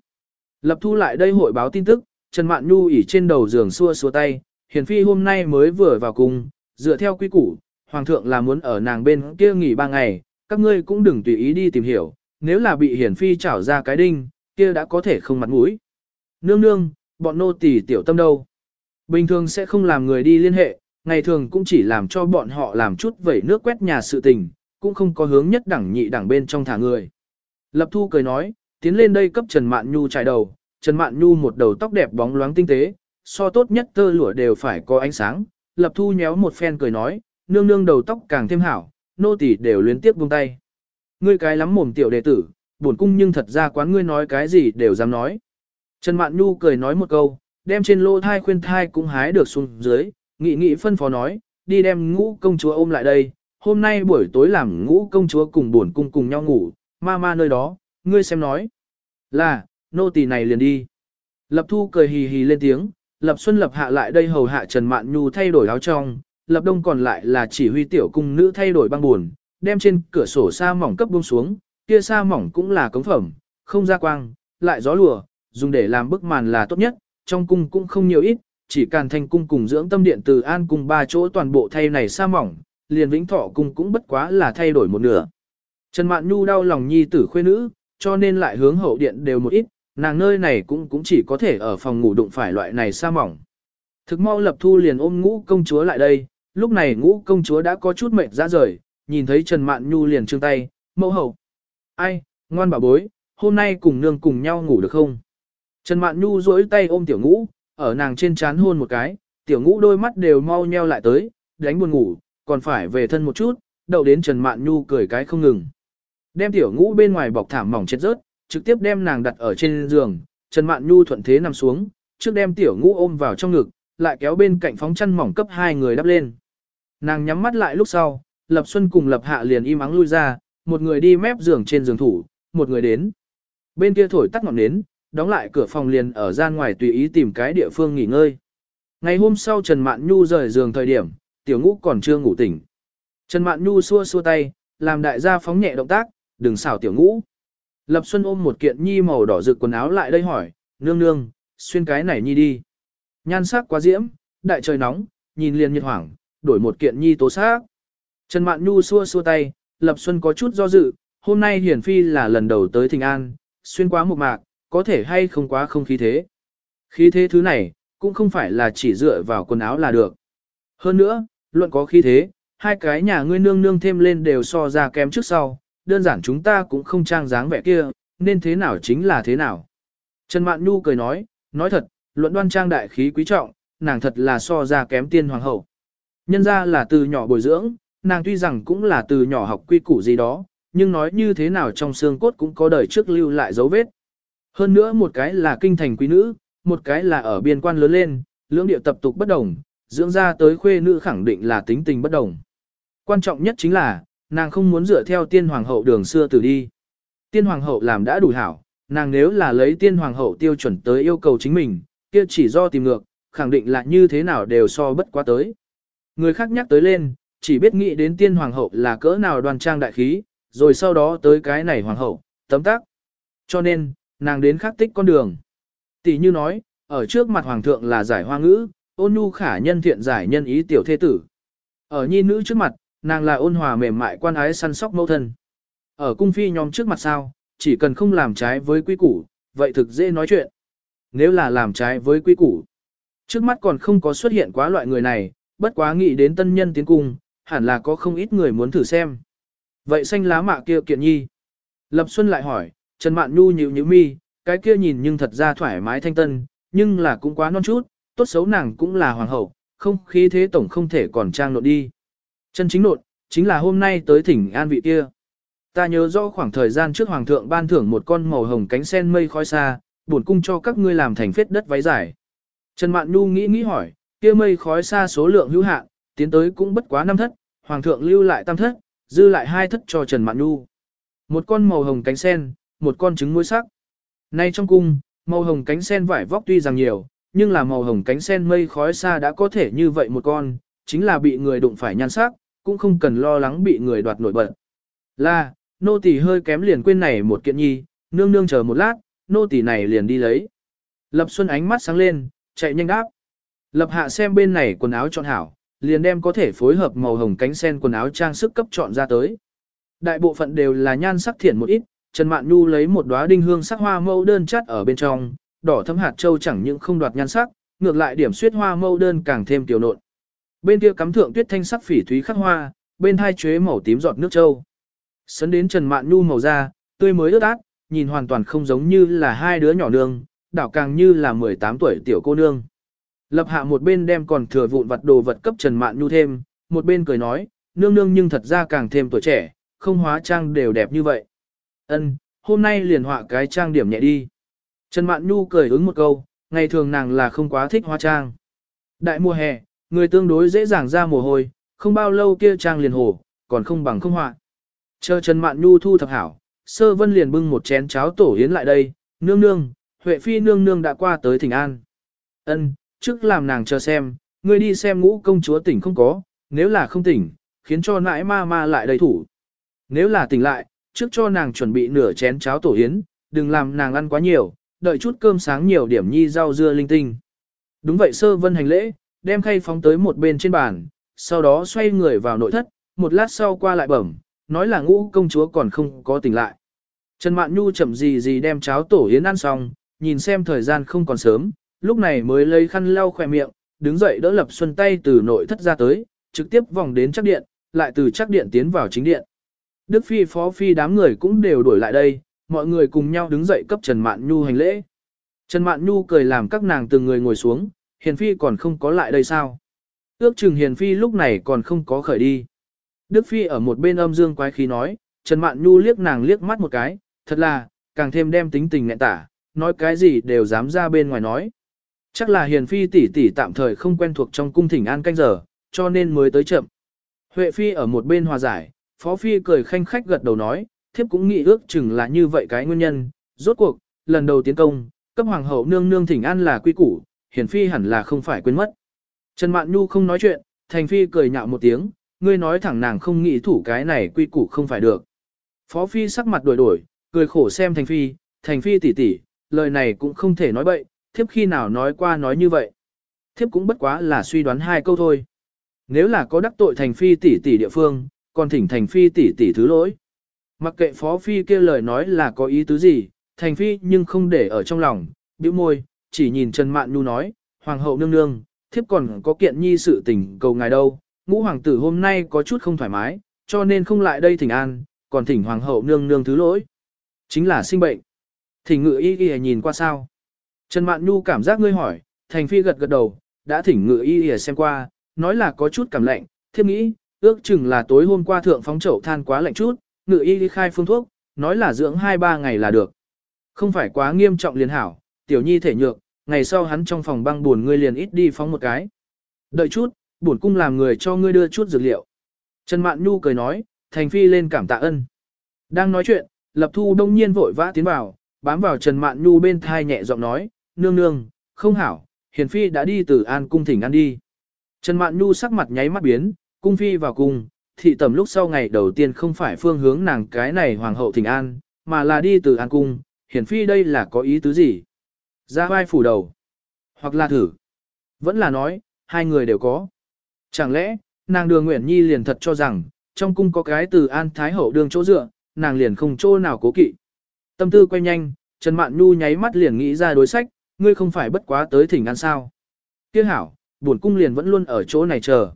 Lập thu lại đây hội báo tin tức, Trần Mạn Nhu ỉ trên đầu giường xua xua tay, hiền phi hôm nay mới vừa vào cung, dựa theo quy củ, Hoàng thượng là muốn ở nàng bên kia nghỉ ba ngày, các ngươi cũng đừng tùy ý đi tìm hiểu, nếu là bị hiển phi trảo ra cái đinh, kia đã có thể không mặt mũi. Nương nương, bọn nô tỳ tiểu tâm đâu. Bình thường sẽ không làm người đi liên hệ, ngày thường cũng chỉ làm cho bọn họ làm chút vẩy nước quét nhà sự tình, cũng không có hướng nhất đẳng nhị đẳng bên trong thả người. Lập Thu cười nói, tiến lên đây cấp Trần Mạn Nhu trải đầu, Trần Mạn Nhu một đầu tóc đẹp bóng loáng tinh tế, so tốt nhất tơ lụa đều phải có ánh sáng. Lập Thu nhéo một phen cười nói, nương nương đầu tóc càng thêm hảo, nô tỳ đều liên tiếp buông tay. Ngươi cái lắm mồm tiểu đệ tử, buồn cung nhưng thật ra quán ngươi nói cái gì đều dám nói. Trần Mạn Nhu cười nói một câu, đem trên lô thai khuyên thai cũng hái được xuống dưới, nghị nghị phân phó nói, đi đem ngũ công chúa ôm lại đây, hôm nay buổi tối làm ngũ công chúa cùng buồn cung cùng nhau ngủ, ma ma nơi đó, ngươi xem nói. Là, nô tỳ này liền đi. Lập thu cười hì hì lên tiếng, Lập Xuân Lập hạ lại đây hầu hạ Trần Mạn Nhu thay đổi áo trong, Lập Đông còn lại là chỉ huy tiểu cung nữ thay đổi băng buồn, đem trên cửa sổ sa mỏng cấp buông xuống, kia sa mỏng cũng là cống phẩm, không ra quang, lại gió lùa, dùng để làm bức màn là tốt nhất, trong cung cũng không nhiều ít, chỉ cần thành cung cùng dưỡng tâm điện từ an cung ba chỗ toàn bộ thay này sa mỏng, liền vĩnh thọ cung cũng bất quá là thay đổi một nửa. Trần Mạn Nhu đau lòng nhi tử khuê nữ, cho nên lại hướng hậu điện đều một ít, nàng nơi này cũng cũng chỉ có thể ở phòng ngủ đụng phải loại này sa mỏng. Thực mau lập thu liền ôm ngũ công chúa lại đây, lúc này ngũ công chúa đã có chút mệt ra rời, nhìn thấy Trần Mạn Nhu liền trương tay, mẫu hậu. Ai, ngoan bảo bối, hôm nay cùng nương cùng nhau ngủ được không? Trần Mạn Nhu duỗi tay ôm tiểu ngũ, ở nàng trên chán hôn một cái, tiểu ngũ đôi mắt đều mau nheo lại tới, đánh buồn ngủ, còn phải về thân một chút, đậu đến Trần Mạn Nhu cười cái không ngừng. Đem tiểu ngũ bên ngoài bọc thảm mỏng chết rớt, trực tiếp đem nàng đặt ở trên giường, Trần Mạn Nhu thuận thế nằm xuống, trước đem tiểu ngũ ôm vào trong ngực, lại kéo bên cạnh phóng chăn mỏng cấp hai người đắp lên. Nàng nhắm mắt lại lúc sau, Lập Xuân cùng Lập Hạ liền im ắng lui ra, một người đi mép giường trên giường thủ, một người đến. Bên kia thổi tắt ngọn nến, đóng lại cửa phòng liền ở gian ngoài tùy ý tìm cái địa phương nghỉ ngơi. Ngày hôm sau Trần Mạn Nhu rời giường thời điểm, tiểu ngũ còn chưa ngủ tỉnh. Trần Mạn Nhu xua xua tay, làm đại gia phóng nhẹ động tác, đừng xảo tiểu ngũ. Lập Xuân ôm một kiện nhi màu đỏ rực quần áo lại đây hỏi, nương nương, xuyên cái này nhi đi. Nhan sắc quá diễm, đại trời nóng, nhìn liền nhiệt hoảng, đổi một kiện nhi tố sắc. Trần Mạn Nhu xua xua tay, Lập Xuân có chút do dự, hôm nay Hiển Phi là lần đầu tới Thịnh An, xuyên quá một mạc, có thể hay không quá không khí thế. Khí thế thứ này, cũng không phải là chỉ dựa vào quần áo là được. Hơn nữa, luận có khí thế, hai cái nhà ngươi nương nương thêm lên đều so ra kém trước sau, đơn giản chúng ta cũng không trang dáng vẻ kia, nên thế nào chính là thế nào. Trần Mạn Nhu cười nói, nói thật, luận đoan trang đại khí quý trọng, nàng thật là so ra kém tiên hoàng hậu. Nhân ra là từ nhỏ bồi dưỡng, nàng tuy rằng cũng là từ nhỏ học quy củ gì đó, nhưng nói như thế nào trong xương cốt cũng có đời trước lưu lại dấu vết. Hơn nữa một cái là kinh thành quý nữ, một cái là ở biên quan lớn lên, lưỡng điệu tập tục bất đồng, dưỡng ra tới khuê nữ khẳng định là tính tình bất đồng. Quan trọng nhất chính là, nàng không muốn dựa theo tiên hoàng hậu đường xưa từ đi. Tiên hoàng hậu làm đã đủ hảo, nàng nếu là lấy tiên hoàng hậu tiêu chuẩn tới yêu cầu chính mình, kia chỉ do tìm ngược, khẳng định là như thế nào đều so bất quá tới. Người khác nhắc tới lên, chỉ biết nghĩ đến tiên hoàng hậu là cỡ nào đoan trang đại khí, rồi sau đó tới cái này hoàng hậu, tấm tắc. Cho nên, nàng đến khắc tích con đường. Tỷ như nói, ở trước mặt hoàng thượng là giải hoa ngữ, ôn nhu khả nhân thiện giải nhân ý tiểu thế tử. Ở nhi nữ trước mặt, nàng là ôn hòa mềm mại quan ái săn sóc mẫu thân. Ở cung phi nhóm trước mặt sao, chỉ cần không làm trái với quy củ, vậy thực dễ nói chuyện. Nếu là làm trái với quy củ, trước mắt còn không có xuất hiện quá loại người này, bất quá nghĩ đến tân nhân tiến cung, hẳn là có không ít người muốn thử xem. Vậy xanh lá mạ kia kiện nhi. Lập Xuân lại hỏi, Trần Mạn Nhu nhíu nhíu mi, cái kia nhìn nhưng thật ra thoải mái thanh tân, nhưng là cũng quá non chút, tốt xấu nàng cũng là hoàng hậu, không khí thế tổng không thể còn trang nộn đi. Chân chính nột, chính là hôm nay tới thỉnh an vị kia. Ta nhớ rõ khoảng thời gian trước hoàng thượng ban thưởng một con màu hồng cánh sen mây khói xa, bổn cung cho các ngươi làm thành phết đất váy dài. Trần Mạn Nhu nghĩ nghĩ hỏi, kia mây khói xa số lượng hữu hạn, tiến tới cũng bất quá năm thất, hoàng thượng lưu lại tam thất, dư lại hai thất cho Trần Mạn Nhu. Một con màu hồng cánh sen, một con trứng muối sắc. Nay trong cung, màu hồng cánh sen vải vóc tuy rằng nhiều, nhưng là màu hồng cánh sen mây khói xa đã có thể như vậy một con, chính là bị người đụng phải nhan sắc, cũng không cần lo lắng bị người đoạt nổi bật. Là, nô tỳ hơi kém liền quên này một kiện nhi, nương nương chờ một lát, nô tỳ này liền đi lấy. Lập Xuân ánh mắt sáng lên, chạy nhanh đáp. Lập hạ xem bên này quần áo chọn hảo, liền đem có thể phối hợp màu hồng cánh sen quần áo trang sức cấp chọn ra tới. Đại bộ phận đều là nhan sắc thiện một ít, Trần Mạn Nhu lấy một đóa đinh hương sắc hoa mẫu đơn chắt ở bên trong, đỏ thấm hạt châu chẳng những không đoạt nhan sắc, ngược lại điểm xuyết hoa mẫu đơn càng thêm tiểu nộn. Bên kia cắm thượng tuyết thanh sắc phỉ thúy khắc hoa, bên hai chuế màu tím giọt nước châu. Sấn đến Trần Mạn Nhu màu da, tươi mới ướt át, nhìn hoàn toàn không giống như là hai đứa nhỏ nương, đảo càng như là 18 tuổi tiểu cô nương. Lập hạ một bên đem còn thừa vụn vặt đồ vật cấp Trần Mạn Nhu thêm, một bên cười nói, nương nương nhưng thật ra càng thêm tuổi trẻ, không hóa trang đều đẹp như vậy. Ân, hôm nay liền họa cái trang điểm nhẹ đi. Trần Mạn Nhu cười ứng một câu, ngày thường nàng là không quá thích hóa trang. Đại mùa hè, người tương đối dễ dàng ra mồ hôi, không bao lâu kia trang liền hồ, còn không bằng không họa. Chờ Trần Mạn Nhu thu thập hảo, Sơ Vân liền bưng một chén cháo tổ yến lại đây, nương nương, Huệ Phi nương nương đã qua tới thỉnh an. Ân, trước làm nàng chờ xem, ngươi đi xem ngũ công chúa tỉnh không có, nếu là không tỉnh, khiến cho nãi ma ma lại đầy thủ. Nếu là tỉnh lại, trước cho nàng chuẩn bị nửa chén cháo tổ yến, đừng làm nàng ăn quá nhiều, đợi chút cơm sáng nhiều điểm nhi rau dưa linh tinh. Đúng vậy sơ vân hành lễ, đem khay phóng tới một bên trên bàn, sau đó xoay người vào nội thất, một lát sau qua lại bẩm, nói là ngũ công chúa còn không có tỉnh lại. Trần Mạn Nhu chậm gì gì đem cháo tổ yến ăn xong, nhìn xem thời gian không còn sớm, lúc này mới lấy khăn lau khỏe miệng, đứng dậy đỡ Lập Xuân tay từ nội thất ra tới, trực tiếp vòng đến chắc điện, lại từ chắc điện tiến vào chính điện. Đức Phi Phó Phi đám người cũng đều đuổi lại đây, mọi người cùng nhau đứng dậy cấp Trần Mạn Nhu hành lễ. Trần Mạn Nhu cười làm các nàng từng người ngồi xuống, Hiền Phi còn không có lại đây sao? Ước chừng Hiền Phi lúc này còn không có khởi đi. Đức Phi ở một bên âm dương quái khí nói, Trần Mạn Nhu liếc nàng liếc mắt một cái, thật là, càng thêm đem tính tình nghẹn tả, nói cái gì đều dám ra bên ngoài nói. Chắc là Hiền Phi tỷ tỷ tạm thời không quen thuộc trong cung thỉnh an canh giờ, cho nên mới tới chậm. Huệ Phi ở một bên hòa giải, Phó Phi cười khanh khách gật đầu nói, thiếp cũng nghĩ ước chừng là như vậy cái nguyên nhân, rốt cuộc, lần đầu tiến công, cấp hoàng hậu nương nương thỉnh an là quy củ, Hiền Phi hẳn là không phải quên mất. Trần Mạn Nhu không nói chuyện, Thành Phi cười nhạo một tiếng, ngươi nói thẳng nàng không nghĩ thủ cái này quy củ không phải được. Phó Phi sắc mặt đổi đổi, cười khổ xem Thành Phi, Thành Phi tỷ tỷ, lời này cũng không thể nói bậy, thiếp khi nào nói qua nói như vậy. Thiếp cũng bất quá là suy đoán hai câu thôi. Nếu là có đắc tội Thành Phi tỷ tỷ địa phương, còn thỉnh Thành Phi tỷ tỷ thứ lỗi. Mặc kệ Phó Phi kia lời nói là có ý tứ gì, Thành Phi nhưng không để ở trong lòng, bĩu môi, chỉ nhìn Trần Mạn Nhu nói, Hoàng hậu nương nương, thiếp còn có kiện nhi sự tình cầu ngài đâu, ngũ hoàng tử hôm nay có chút không thoải mái, cho nên không lại đây thỉnh an, còn thỉnh hoàng hậu nương nương thứ lỗi. Chính là sinh bệnh. Thỉnh ngự y y nhìn qua sao. Trần Mạn Nhu cảm giác ngươi hỏi, thành phi gật gật đầu, đã thỉnh ngự y y xem qua, nói là có chút cảm lạnh, thiếp nghĩ, ước chừng là tối hôm qua thượng phóng chậu than quá lạnh chút, ngự y đi khai phương thuốc, nói là dưỡng 2-3 ngày là được. Không phải quá nghiêm trọng liền hảo, tiểu nhi thể nhược, ngày sau hắn trong phòng băng buồn ngươi liền ít đi phóng một cái. Đợi chút, buồn cung làm người cho ngươi đưa chút dược liệu. Trần Mạn Nhu cười nói, Thành Phi lên cảm tạ ân. Đang nói chuyện, Lập Thu đông nhiên vội vã tiến vào, bám vào Trần Mạn Nhu bên thai nhẹ giọng nói, nương nương, không hảo, Hiền Phi đã đi từ An Cung thỉnh ăn đi. Trần Mạn Nhu sắc mặt nháy mắt biến, cung Phi vào cung, thị tầm lúc sau ngày đầu tiên không phải phương hướng nàng cái này Hoàng hậu thỉnh An, mà là đi từ An Cung, Hiền Phi đây là có ý tứ gì? Ra vai phủ đầu. Hoặc là thử. Vẫn là nói, hai người đều có. Chẳng lẽ, nàng đường Nguyễn Nhi liền thật cho rằng, trong cung có cái từ An Thái Hậu đường chỗ dựa, nàng liền không chỗ nào cố kỵ. Tâm tư quay nhanh, Trần Mạn Nhu nháy mắt liền nghĩ ra đối sách, ngươi không phải bất quá tới thỉnh ăn sao. Tiếc hảo, buồn cung liền vẫn luôn ở chỗ này chờ.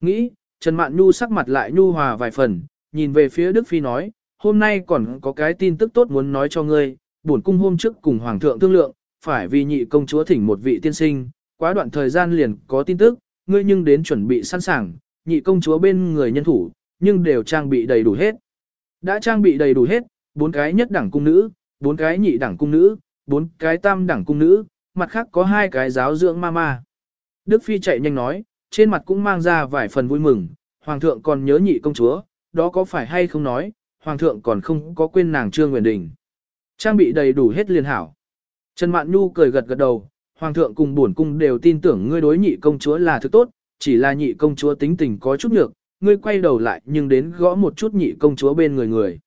Nghĩ, Trần Mạn Nhu sắc mặt lại nhu hòa vài phần, nhìn về phía Đức Phi nói, hôm nay còn có cái tin tức tốt muốn nói cho ngươi, buồn cung hôm trước cùng Hoàng thượng thương lượng, phải vì nhị công chúa thỉnh một vị tiên sinh, quá đoạn thời gian liền có tin tức, ngươi nhưng đến chuẩn bị sẵn sàng, nhị công chúa bên người nhân thủ, nhưng đều trang bị đầy đủ hết. Đã trang bị đầy đủ hết, bốn cái nhất đẳng cung nữ, bốn cái nhị đẳng cung nữ, bốn cái tam đẳng cung nữ, mặt khác có hai cái giáo dưỡng mama. Đức Phi chạy nhanh nói, trên mặt cũng mang ra vài phần vui mừng, Hoàng thượng còn nhớ nhị công chúa, đó có phải hay không nói, Hoàng thượng còn không có quên nàng Trương Nguyễn Đình. Trang bị đầy đủ hết liền hảo. Trần Mạn Nhu cười gật gật đầu, Hoàng thượng cùng bổn cung đều tin tưởng ngươi đối nhị công chúa là thứ tốt, chỉ là nhị công chúa tính tình có chút nhược, ngươi quay đầu lại nhưng đến gõ một chút nhị công chúa bên người người.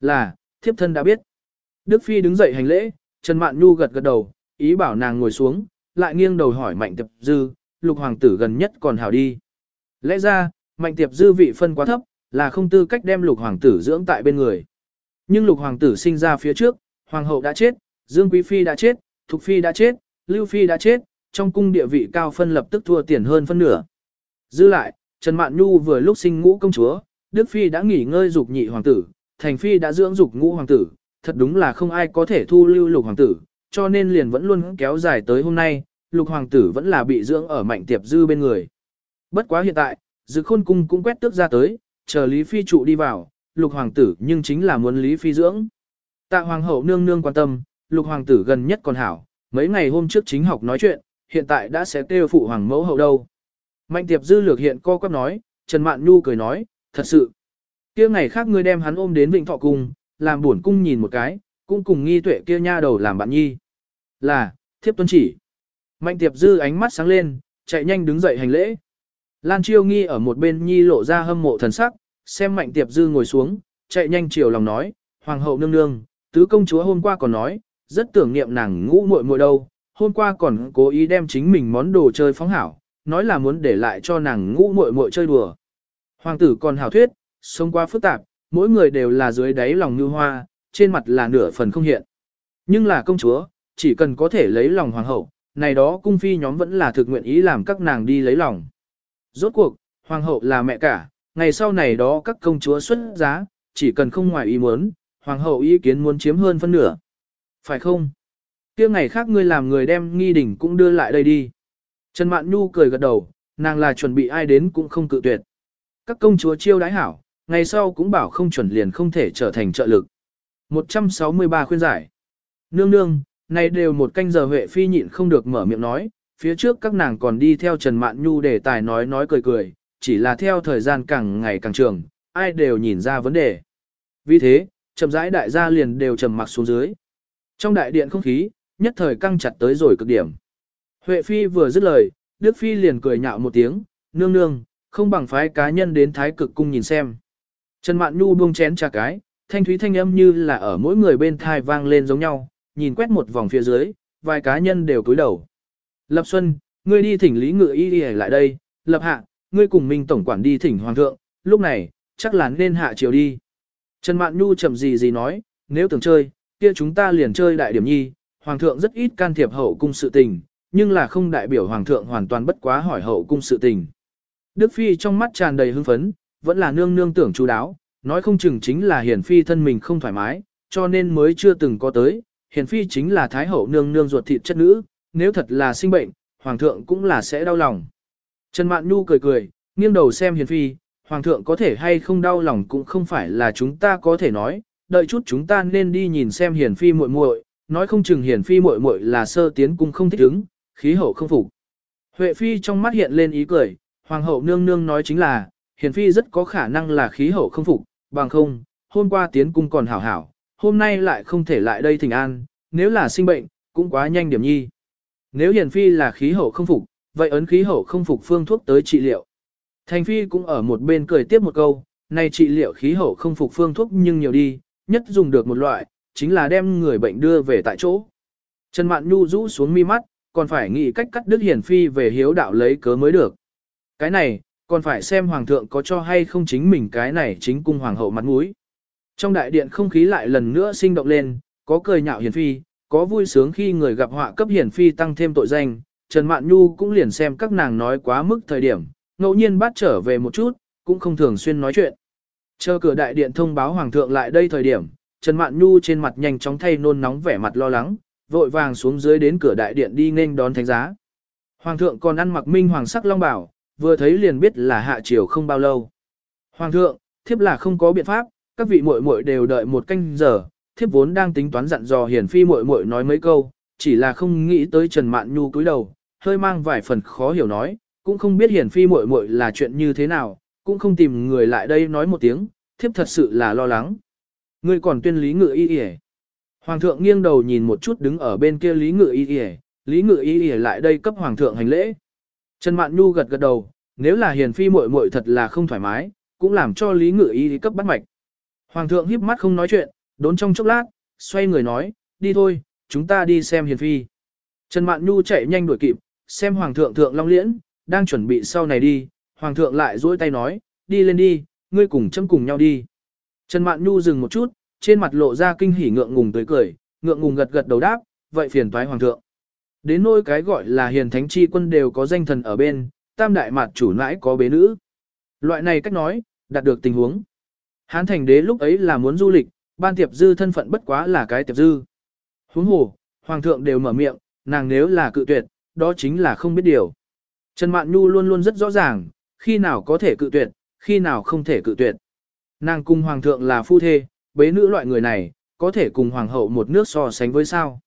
Là, thiếp thân đã biết. Đức Phi đứng dậy hành lễ, Trần Mạn Nhu gật gật đầu, ý bảo nàng ngồi xuống, lại nghiêng đầu hỏi Mạnh Tiệp Dư, lục hoàng tử gần nhất còn hảo đi. Lẽ ra, Mạnh Tiệp Dư vị phân quá thấp, là không tư cách đem lục hoàng tử dưỡng tại bên người. Nhưng lục hoàng tử sinh ra phía trước, hoàng hậu đã chết, Dương Quý Phi đã chết, Thục Phi đã chết, Lưu Phi đã chết, trong cung địa vị cao phân lập tức thua tiền hơn phân nửa. Dư lại, Trần Mạn Nhu vừa lúc sinh ngũ công chúa, Đức Phi đã nghỉ ngơi dục nhị hoàng tử, Thành Phi đã dưỡng dục ngũ hoàng tử, thật đúng là không ai có thể thu lưu lục hoàng tử, cho nên liền vẫn luôn kéo dài tới hôm nay, lục hoàng tử vẫn là bị dưỡng ở mạnh tiệp dư bên người. Bất quá hiện tại, dự khôn cung cũng quét tước ra tới, chờ Lý Phi trụ đi vào, lục hoàng tử nhưng chính là muốn Lý Phi dưỡng. Tạ hoàng hậu nương nương quan tâm, lục hoàng tử gần nhất còn hảo, mấy ngày hôm trước chính học nói chuyện, hiện tại đã sẽ kêu phụ hoàng mẫu hậu đâu. Mạnh tiệp dư lược hiện co quắp nói, Trần Mạn Nhu cười nói, thật sự. kia ngày khác ngươi đem hắn ôm đến Vịnh Thọ Cung, làm buồn cung nhìn một cái, cũng cùng nghi tuệ kia nha đầu làm bạn nhi. Là, thiếp tuân chỉ. Mạnh tiệp dư ánh mắt sáng lên, chạy nhanh đứng dậy hành lễ. Lan chiêu nghi ở một bên nhi lộ ra hâm mộ thần sắc, xem mạnh tiệp dư ngồi xuống, chạy nhanh chiều lòng nói, hoàng hậu nương nương, tứ công chúa hôm qua còn nói, rất tưởng niệm nàng ngũ muội muội đâu, hôm qua còn cố ý đem chính mình món đồ chơi phóng hảo, nói là muốn để lại cho nàng ngũ muội muội chơi đùa. Hoàng tử còn hảo thuyết, sống qua phức tạp, mỗi người đều là dưới đáy lòng như hoa, trên mặt là nửa phần không hiện. Nhưng là công chúa, chỉ cần có thể lấy lòng hoàng hậu, này đó cung phi nhóm vẫn là thực nguyện ý làm các nàng đi lấy lòng. Rốt cuộc, hoàng hậu là mẹ cả, ngày sau này đó các công chúa xuất giá, chỉ cần không ngoài ý muốn, hoàng hậu ý kiến muốn chiếm hơn phân nửa. Phải không? kia ngày khác ngươi làm người đem nghi đỉnh cũng đưa lại đây đi. Trần Mạn Nhu cười gật đầu, nàng là chuẩn bị ai đến cũng không cự tuyệt. Các công chúa chiêu đái hảo, ngày sau cũng bảo không chuẩn liền không thể trở thành trợ lực. 163 khuyên giải. Nương nương, này đều một canh giờ Huệ Phi nhịn không được mở miệng nói, phía trước các nàng còn đi theo Trần Mạn Nhu để tài nói nói cười cười, chỉ là theo thời gian càng ngày càng trường, ai đều nhìn ra vấn đề. Vì thế, chậm rãi đại gia liền đều trầm mặc xuống dưới. Trong đại điện không khí, nhất thời căng chặt tới rồi cực điểm. Huệ Phi vừa dứt lời, Đức Phi liền cười nhạo một tiếng, nương nương, không bằng phái cá nhân đến thái cực cung nhìn xem. Trần Mạn Nhu buông chén trà cái, thanh thúy thanh âm như là ở mỗi người bên thai vang lên giống nhau, nhìn quét một vòng phía dưới, vài cá nhân đều cúi đầu. Lập Xuân, ngươi đi thỉnh Lý Ngự Y đi lại đây, Lập Hạ, ngươi cùng Minh Tổng quản đi thỉnh Hoàng thượng, lúc này, chắc là nên hạ chiều đi. Trần Mạn Nhu chậm gì gì nói, nếu tưởng chơi, kia chúng ta liền chơi đại điểm nhi, Hoàng thượng rất ít can thiệp hậu cung sự tình, nhưng là không đại biểu Hoàng thượng hoàn toàn bất quá hỏi hậu cung sự tình. Đức Phi trong mắt tràn đầy hưng phấn, vẫn là nương nương tưởng chú đáo, nói không chừng chính là hiển phi thân mình không thoải mái, cho nên mới chưa từng có tới, hiển phi chính là thái hậu nương nương ruột thịt chất nữ, nếu thật là sinh bệnh, hoàng thượng cũng là sẽ đau lòng. Trần Mạn Nhu cười cười, nghiêng đầu xem hiển phi, hoàng thượng có thể hay không đau lòng cũng không phải là chúng ta có thể nói, đợi chút chúng ta nên đi nhìn xem hiển phi muội muội, nói không chừng hiển phi muội muội là sơ tiến cung không thích ứng, khí hậu không phục. Huệ phi trong mắt hiện lên ý cười, hoàng hậu nương nương nói chính là, hiển phi rất có khả năng là khí hậu không phục, bằng không, hôm qua tiến cung còn hảo hảo, hôm nay lại không thể lại đây thỉnh an, nếu là sinh bệnh, cũng quá nhanh điểm nhi. Nếu hiển phi là khí hậu không phục, vậy ấn khí hậu không phục phương thuốc tới trị liệu. Thành phi cũng ở một bên cười tiếp một câu, này trị liệu khí hậu không phục phương thuốc nhưng nhiều đi, nhất dùng được một loại, chính là đem người bệnh đưa về tại chỗ. Trần Mạn Nhu rũ xuống mi mắt, còn phải nghĩ cách cắt đứt hiển phi về hiếu đạo lấy cớ mới được. Cái này, còn phải xem hoàng thượng có cho hay không chính mình cái này chính cung hoàng hậu mặt mũi. Trong đại điện không khí lại lần nữa sinh động lên, có cười nhạo Hiển phi, có vui sướng khi người gặp họa cấp Hiển phi tăng thêm tội danh, Trần Mạn Nhu cũng liền xem các nàng nói quá mức thời điểm, ngẫu nhiên bắt trở về một chút, cũng không thường xuyên nói chuyện. Chờ cửa đại điện thông báo hoàng thượng lại đây thời điểm, Trần Mạn Nhu trên mặt nhanh chóng thay nôn nóng vẻ mặt lo lắng, vội vàng xuống dưới đến cửa đại điện đi nên đón thánh giá. Hoàng thượng còn ăn mặc minh hoàng sắc long bảo, vừa thấy liền biết là hạ triều không bao lâu. Hoàng thượng, thiếp là không có biện pháp, các vị muội muội đều đợi một canh giờ, thiếp vốn đang tính toán dặn dò hiển phi muội muội nói mấy câu, chỉ là không nghĩ tới Trần Mạn Nhu cúi đầu, hơi mang vài phần khó hiểu nói, cũng không biết hiển phi muội muội là chuyện như thế nào, cũng không tìm người lại đây nói một tiếng, thiếp thật sự là lo lắng. Ngươi còn tuyên lý ngự y y Hoàng thượng nghiêng đầu nhìn một chút đứng ở bên kia lý ngự y y lý ngự y y lại đây cấp hoàng thượng hành lễ. Trần Mạn Nhu gật gật đầu, nếu là hiền phi muội muội thật là không thoải mái, cũng làm cho Lý Ngự Y cấp bắt mạch. Hoàng thượng híp mắt không nói chuyện, đốn trong chốc lát, xoay người nói, đi thôi, chúng ta đi xem hiền phi. Trần Mạn Nhu chạy nhanh đuổi kịp, xem Hoàng thượng thượng long liễn, đang chuẩn bị sau này đi, Hoàng thượng lại duỗi tay nói, đi lên đi, ngươi cùng châm cùng nhau đi. Trần Mạn Nhu dừng một chút, trên mặt lộ ra kinh hỉ ngượng ngùng tươi cười, ngượng ngùng gật gật đầu đáp, vậy phiền toái Hoàng thượng. Đến nôi cái gọi là hiền thánh chi quân đều có danh thần ở bên, tam đại mặt chủ nãi có bế nữ. Loại này cách nói, đạt được tình huống. Hán thành đế lúc ấy là muốn du lịch, ban tiệp dư thân phận bất quá là cái tiệp dư. Huống hồ, hoàng thượng đều mở miệng, nàng nếu là cự tuyệt, đó chính là không biết điều. Trần Mạn Nhu luôn luôn rất rõ ràng, khi nào có thể cự tuyệt, khi nào không thể cự tuyệt. Nàng cùng hoàng thượng là phu thê, bế nữ loại người này, có thể cùng hoàng hậu một nước so sánh với sao.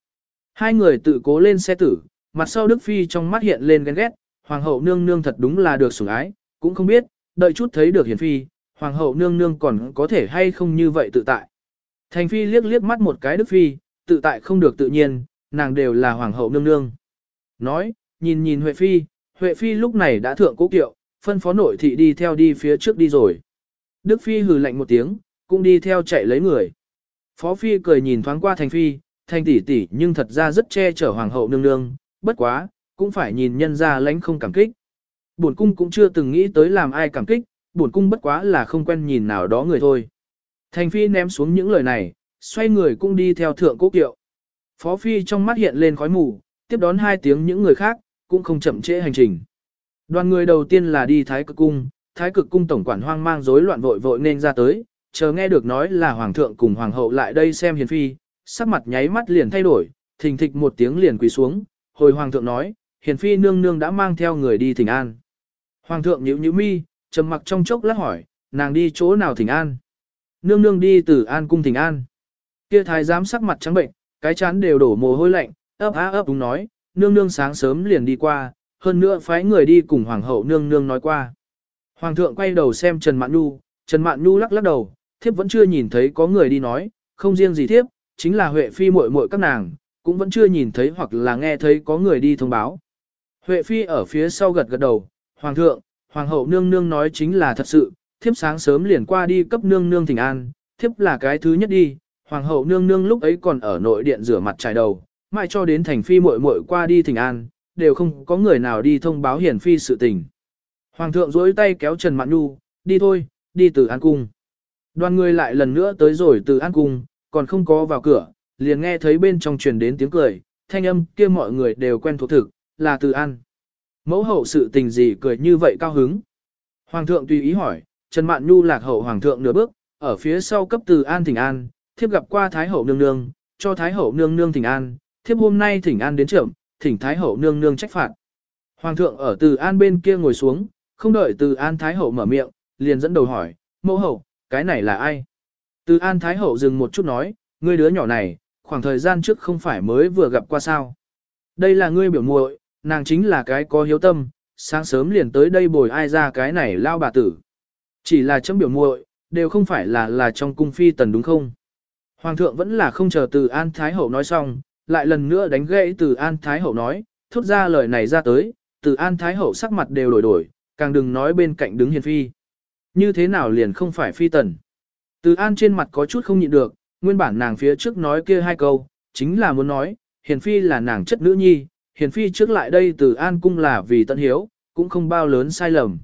Hai người tự cố lên xe tử, mặt sau Đức Phi trong mắt hiện lên ghen ghét, Hoàng hậu nương nương thật đúng là được sủng ái, cũng không biết, đợi chút thấy được Hiền Phi, Hoàng hậu nương nương còn có thể hay không như vậy tự tại. Thành Phi liếc liếc mắt một cái Đức Phi, tự tại không được tự nhiên, nàng đều là Hoàng hậu nương nương. Nói, nhìn nhìn Huệ Phi, Huệ Phi lúc này đã thượng cố kiệu, phân phó nội thị đi theo đi phía trước đi rồi. Đức Phi hừ lạnh một tiếng, cũng đi theo chạy lấy người. Phó Phi cười nhìn thoáng qua Thành Phi, thành tỷ tỷ nhưng thật ra rất che chở hoàng hậu nương nương, bất quá, cũng phải nhìn nhân ra lãnh không cảm kích. Bổn cung cũng chưa từng nghĩ tới làm ai cảm kích, bổn cung bất quá là không quen nhìn nào đó người thôi. Thành phi ném xuống những lời này, xoay người cũng đi theo thượng cố kiệu. Phó Phi trong mắt hiện lên khói mù, tiếp đón hai tiếng những người khác, cũng không chậm trễ hành trình. Đoàn người đầu tiên là đi Thái Cực Cung, Thái Cực Cung tổng quản hoang mang rối loạn vội vội nên ra tới, chờ nghe được nói là Hoàng thượng cùng Hoàng hậu lại đây xem hiền phi, sắc mặt nháy mắt liền thay đổi, thình thịch một tiếng liền quỳ xuống, hồi Hoàng thượng nói, hiền phi nương nương đã mang theo người đi thỉnh an. Hoàng thượng nhíu nhíu mi, trầm mặc trong chốc lát hỏi, nàng đi chỗ nào thỉnh an? Nương nương đi từ an cung thỉnh an. Kia thái giám sắc mặt trắng bệnh, cái chán đều đổ mồ hôi lạnh, ấp á ấp đúng nói, nương nương sáng sớm liền đi qua, hơn nữa phái người đi cùng hoàng hậu nương nương nói qua. Hoàng thượng quay đầu xem Trần Mạn Nhu, Trần Mạn Nhu lắc lắc đầu, thiếp vẫn chưa nhìn thấy có người đi nói, không riêng gì thiếp, chính là Huệ Phi muội muội các nàng, cũng vẫn chưa nhìn thấy hoặc là nghe thấy có người đi thông báo. Huệ Phi ở phía sau gật gật đầu, Hoàng thượng, Hoàng hậu nương nương nói chính là thật sự, thiếp sáng sớm liền qua đi cấp nương nương thỉnh an, thiếp là cái thứ nhất đi, Hoàng hậu nương nương lúc ấy còn ở nội điện rửa mặt trải đầu, mãi cho đến thành phi muội muội qua đi thỉnh an, đều không có người nào đi thông báo hiển phi sự tình. Hoàng thượng duỗi tay kéo Trần Mạn Nhu, đi thôi, đi từ An Cung. Đoàn người lại lần nữa tới rồi từ An Cung, còn không có vào cửa, liền nghe thấy bên trong truyền đến tiếng cười, thanh âm kia mọi người đều quen thuộc thực, là từ An. Mẫu hậu sự tình gì cười như vậy cao hứng. Hoàng thượng tùy ý hỏi, Trần Mạn Nhu lạc hậu hoàng thượng nửa bước, ở phía sau cấp từ An thỉnh An, thiếp gặp qua Thái hậu nương nương, cho Thái hậu nương nương thỉnh An, thiếp hôm nay thỉnh An đến trưởng, thỉnh Thái hậu nương nương trách phạt. Hoàng thượng ở từ An bên kia ngồi xuống, không đợi từ An Thái hậu mở miệng, liền dẫn đầu hỏi, mẫu hậu, cái này là ai? Từ An Thái hậu dừng một chút nói, ngươi đứa nhỏ này, khoảng thời gian trước không phải mới vừa gặp qua sao. Đây là ngươi biểu muội, nàng chính là cái có hiếu tâm, sáng sớm liền tới đây bồi ai ra cái này lao bà tử. Chỉ là chấm biểu muội, đều không phải là là trong cung phi tần đúng không? Hoàng thượng vẫn là không chờ từ An Thái Hậu nói xong, lại lần nữa đánh gãy từ An Thái Hậu nói, thốt ra lời này ra tới, từ An Thái Hậu sắc mặt đều đổi đổi, càng đừng nói bên cạnh đứng hiền phi. Như thế nào liền không phải phi tần. Từ An trên mặt có chút không nhịn được, nguyên bản nàng phía trước nói kia hai câu, chính là muốn nói, hiền phi là nàng chất nữ nhi, hiền phi trước lại đây từ An cung là vì tận hiếu, cũng không bao lớn sai lầm.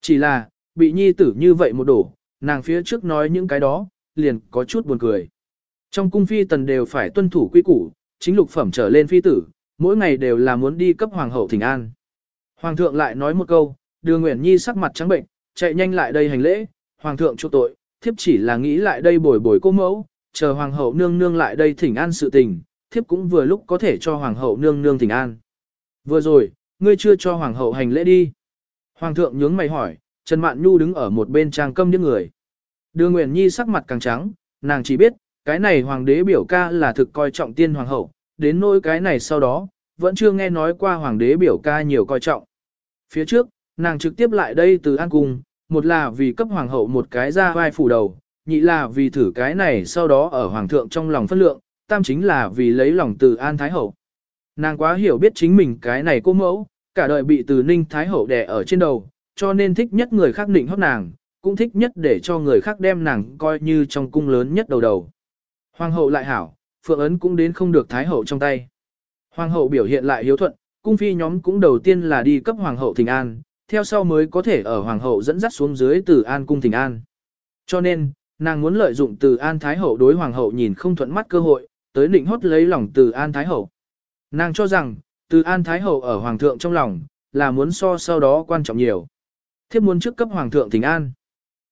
Chỉ là, bị nhi tử như vậy một đổ, nàng phía trước nói những cái đó, liền có chút buồn cười. Trong cung phi tần đều phải tuân thủ quy củ, chính lục phẩm trở lên phi tử, mỗi ngày đều là muốn đi cấp hoàng hậu thỉnh an. Hoàng thượng lại nói một câu, đưa Nguyễn Nhi sắc mặt trắng bệnh, chạy nhanh lại đây hành lễ, hoàng thượng chu tội, thiếp chỉ là nghĩ lại đây bồi bồi cô mẫu, chờ hoàng hậu nương nương lại đây thỉnh an sự tình, thiếp cũng vừa lúc có thể cho hoàng hậu nương nương thỉnh an. Vừa rồi, ngươi chưa cho hoàng hậu hành lễ đi. Hoàng thượng nhướng mày hỏi, Trần Mạn Nhu đứng ở một bên trang câm những người. Đưa Nguyễn Nhi sắc mặt càng trắng, nàng chỉ biết, cái này hoàng đế biểu ca là thực coi trọng tiên hoàng hậu, đến nỗi cái này sau đó, vẫn chưa nghe nói qua hoàng đế biểu ca nhiều coi trọng. Phía trước, nàng trực tiếp lại đây từ An Cung, một là vì cấp hoàng hậu một cái ra vai phủ đầu, nhị là vì thử cái này sau đó ở hoàng thượng trong lòng phân lượng, tam chính là vì lấy lòng từ An Thái Hậu. Nàng quá hiểu biết chính mình cái này cô mẫu, cả đời bị từ Ninh Thái Hậu đè ở trên đầu, cho nên thích nhất người khác định hót nàng, cũng thích nhất để cho người khác đem nàng coi như trong cung lớn nhất đầu đầu. Hoàng hậu lại hảo, phượng ấn cũng đến không được thái hậu trong tay. Hoàng hậu biểu hiện lại hiếu thuận, cung phi nhóm cũng đầu tiên là đi cấp hoàng hậu thỉnh an, theo sau mới có thể ở hoàng hậu dẫn dắt xuống dưới từ an cung thỉnh an. Cho nên, nàng muốn lợi dụng từ an thái hậu đối hoàng hậu nhìn không thuận mắt cơ hội, tới định hốt lấy lòng từ an thái hậu. Nàng cho rằng, từ an thái hậu ở hoàng thượng trong lòng, là muốn so sau đó quan trọng nhiều. Thiếp muốn trước cấp hoàng thượng thỉnh an.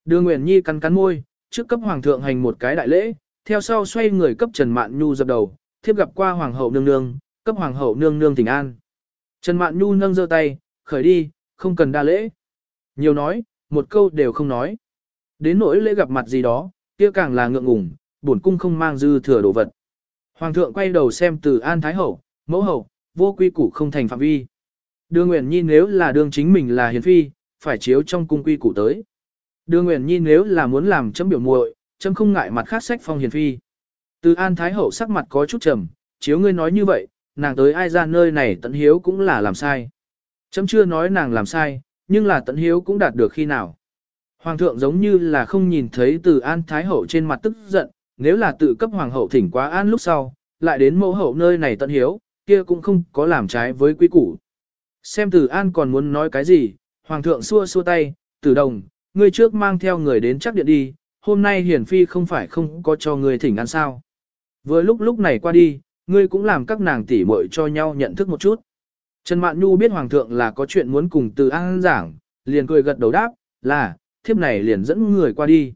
Đưa Nguyễn Nhi cắn cắn môi, trước cấp hoàng thượng hành một cái đại lễ, theo sau xoay người cấp Trần Mạn Nhu dập đầu, thiếp gặp qua hoàng hậu nương nương, cấp hoàng hậu nương nương thỉnh an. Trần Mạn Nhu nâng giơ tay, khởi đi, không cần đa lễ. Nhiều nói, một câu đều không nói. Đến nỗi lễ gặp mặt gì đó, kia càng là ngượng ngùng, bổn cung không mang dư thừa đồ vật. Hoàng thượng quay đầu xem từ An Thái Hậu, mẫu hậu, vô quy củ không thành phạm vi. Đưa Nguyễn Nhi nếu là đương chính mình là hiền phi, phải chiếu trong cung quy củ tới. Đưa Nguyễn Nhi nếu là muốn làm chấm biểu muội, chấm không ngại mặt khác sách phong hiền phi. Từ An Thái Hậu sắc mặt có chút trầm, chiếu ngươi nói như vậy, nàng tới ai ra nơi này tận hiếu cũng là làm sai. Chấm chưa nói nàng làm sai, nhưng là tận hiếu cũng đạt được khi nào. Hoàng thượng giống như là không nhìn thấy từ An Thái Hậu trên mặt tức giận, nếu là tự cấp Hoàng hậu thỉnh quá an lúc sau, lại đến mẫu hậu nơi này tận hiếu, kia cũng không có làm trái với quý củ. Xem từ An còn muốn nói cái gì, Hoàng thượng xua xua tay, tử đồng, ngươi trước mang theo người đến chắc điện đi, hôm nay hiển phi không phải không có cho ngươi thỉnh ăn sao. Vừa lúc lúc này qua đi, ngươi cũng làm các nàng tỷ muội cho nhau nhận thức một chút. Trần Mạn Nhu biết Hoàng thượng là có chuyện muốn cùng từ an giảng, liền cười gật đầu đáp, là, thiếp này liền dẫn người qua đi.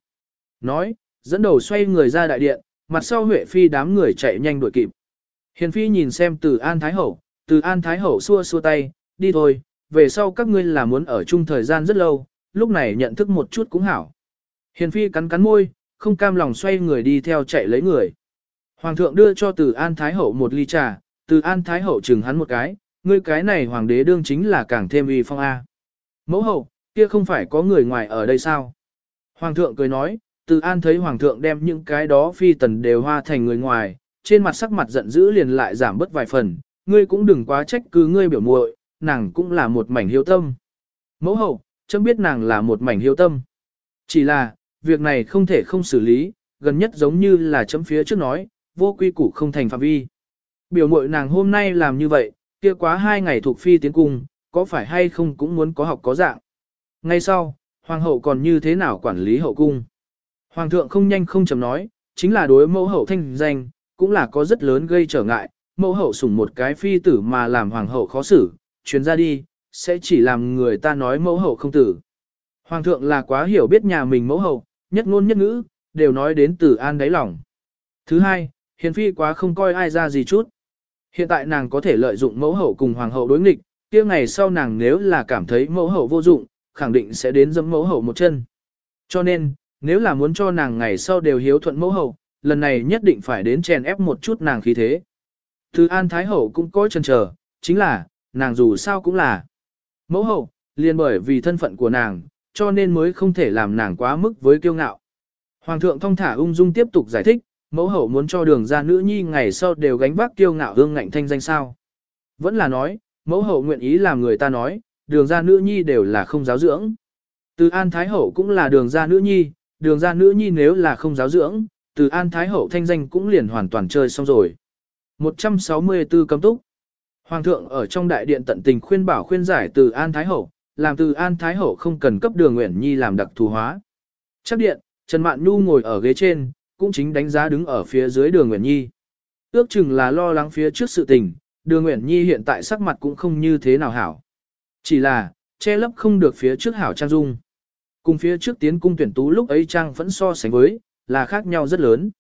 Nói, dẫn đầu xoay người ra đại điện, mặt sau Huệ Phi đám người chạy nhanh đuổi kịp. Hiền Phi nhìn xem từ An Thái Hậu, từ An Thái Hậu xua xua tay, đi thôi, về sau các ngươi là muốn ở chung thời gian rất lâu, lúc này nhận thức một chút cũng hảo. Hiền Phi cắn cắn môi, không cam lòng xoay người đi theo chạy lấy người. Hoàng thượng đưa cho từ An Thái Hậu một ly trà, từ An Thái Hậu chừng hắn một cái, ngươi cái này hoàng đế đương chính là càng thêm uy phong A. Mẫu hậu, kia không phải có người ngoài ở đây sao? Hoàng thượng cười nói, từ An thấy Hoàng thượng đem những cái đó phi tần đều hoa thành người ngoài, trên mặt sắc mặt giận dữ liền lại giảm bớt vài phần, ngươi cũng đừng quá trách cứ ngươi biểu muội, nàng cũng là một mảnh hiếu tâm. Mẫu hậu, chấm biết nàng là một mảnh hiếu tâm. Chỉ là, việc này không thể không xử lý, gần nhất giống như là chấm phía trước nói, vô quy củ không thành phạm vi. Biểu mội nàng hôm nay làm như vậy, kia quá hai ngày thuộc phi tiến cung, có phải hay không cũng muốn có học có dạng. Ngay sau, hoàng hậu còn như thế nào quản lý hậu cung. Hoàng thượng không nhanh không chậm nói, chính là đối mẫu hậu thanh danh, cũng là có rất lớn gây trở ngại, mẫu hậu sủng một cái phi tử mà làm hoàng hậu khó xử, chuyến ra đi, sẽ chỉ làm người ta nói mẫu hậu không tử. Hoàng thượng là quá hiểu biết nhà mình mẫu hậu, nhất ngôn nhất ngữ, đều nói đến từ an đáy lòng. Thứ hai, hiền phi quá không coi ai ra gì chút. Hiện tại nàng có thể lợi dụng mẫu hậu cùng hoàng hậu đối nghịch, kia ngày sau nàng nếu là cảm thấy mẫu hậu vô dụng, khẳng định sẽ đến dẫm mẫu hậu một chân. Cho nên, nếu là muốn cho nàng ngày sau đều hiếu thuận mẫu hậu, lần này nhất định phải đến chèn ép một chút nàng khí thế. Từ An Thái Hậu cũng có chân chờ, chính là, nàng dù sao cũng là mẫu hậu, liền bởi vì thân phận của nàng, cho nên mới không thể làm nàng quá mức với kiêu ngạo. Hoàng thượng thông thả ung dung tiếp tục giải thích, mẫu hậu muốn cho đường ra nữ nhi ngày sau đều gánh vác kiêu ngạo hương ngạnh thanh danh sao. Vẫn là nói, mẫu hậu nguyện ý làm người ta nói, đường ra nữ nhi đều là không giáo dưỡng. Từ An Thái Hậu cũng là đường ra nữ nhi, đường ra nữ nhi nếu là không giáo dưỡng, từ An Thái Hậu thanh danh cũng liền hoàn toàn chơi xong rồi. 164 cấm túc Hoàng thượng ở trong đại điện tận tình khuyên bảo khuyên giải từ An Thái Hậu, làm từ An Thái Hậu không cần cấp đường Nguyễn Nhi làm đặc thù hóa. Chắc điện, Trần Mạn Nhu ngồi ở ghế trên, cũng chính đánh giá đứng ở phía dưới đường Nguyễn Nhi. Ước chừng là lo lắng phía trước sự tình, đường Nguyễn Nhi hiện tại sắc mặt cũng không như thế nào hảo. Chỉ là, che lấp không được phía trước hảo trang dung. Cùng phía trước tiến cung tuyển tú lúc ấy trang vẫn so sánh với, là khác nhau rất lớn.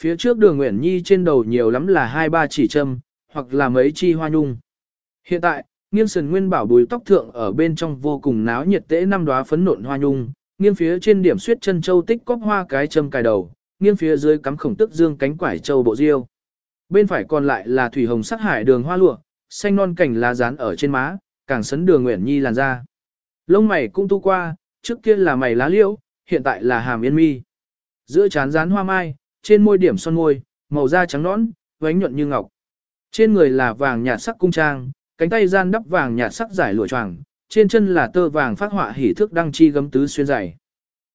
Phía trước đường Nguyễn Nhi trên đầu nhiều lắm là hai ba chỉ châm, hoặc là mấy chi hoa nhung. Hiện tại, nghiêng sườn nguyên bảo bùi tóc thượng ở bên trong vô cùng náo nhiệt tễ năm đóa phấn nộn hoa nhung, nghiêng phía trên điểm suyết chân châu tích cóp hoa cái châm cài đầu, nghiêng phía dưới cắm khổng tức dương cánh quải châu bộ diêu. Bên phải còn lại là thủy hồng sắc hải đường hoa lụa, xanh non cảnh lá dán ở trên má, càng sấn đường nguyện Nhi làn da. Lông mày cũng tu qua, trước kia là mày lá liễu, hiện tại là hàm yên mi. Giữa trán dán hoa mai, trên môi điểm son môi, màu da trắng nõn, vánh nhuận như ngọc. Trên người là vàng nhạt sắc cung trang, cánh tay gian đắp vàng nhạt sắc giải lụa choàng, trên chân là tơ vàng phát họa hỉ thước đăng chi gấm tứ xuyên dày.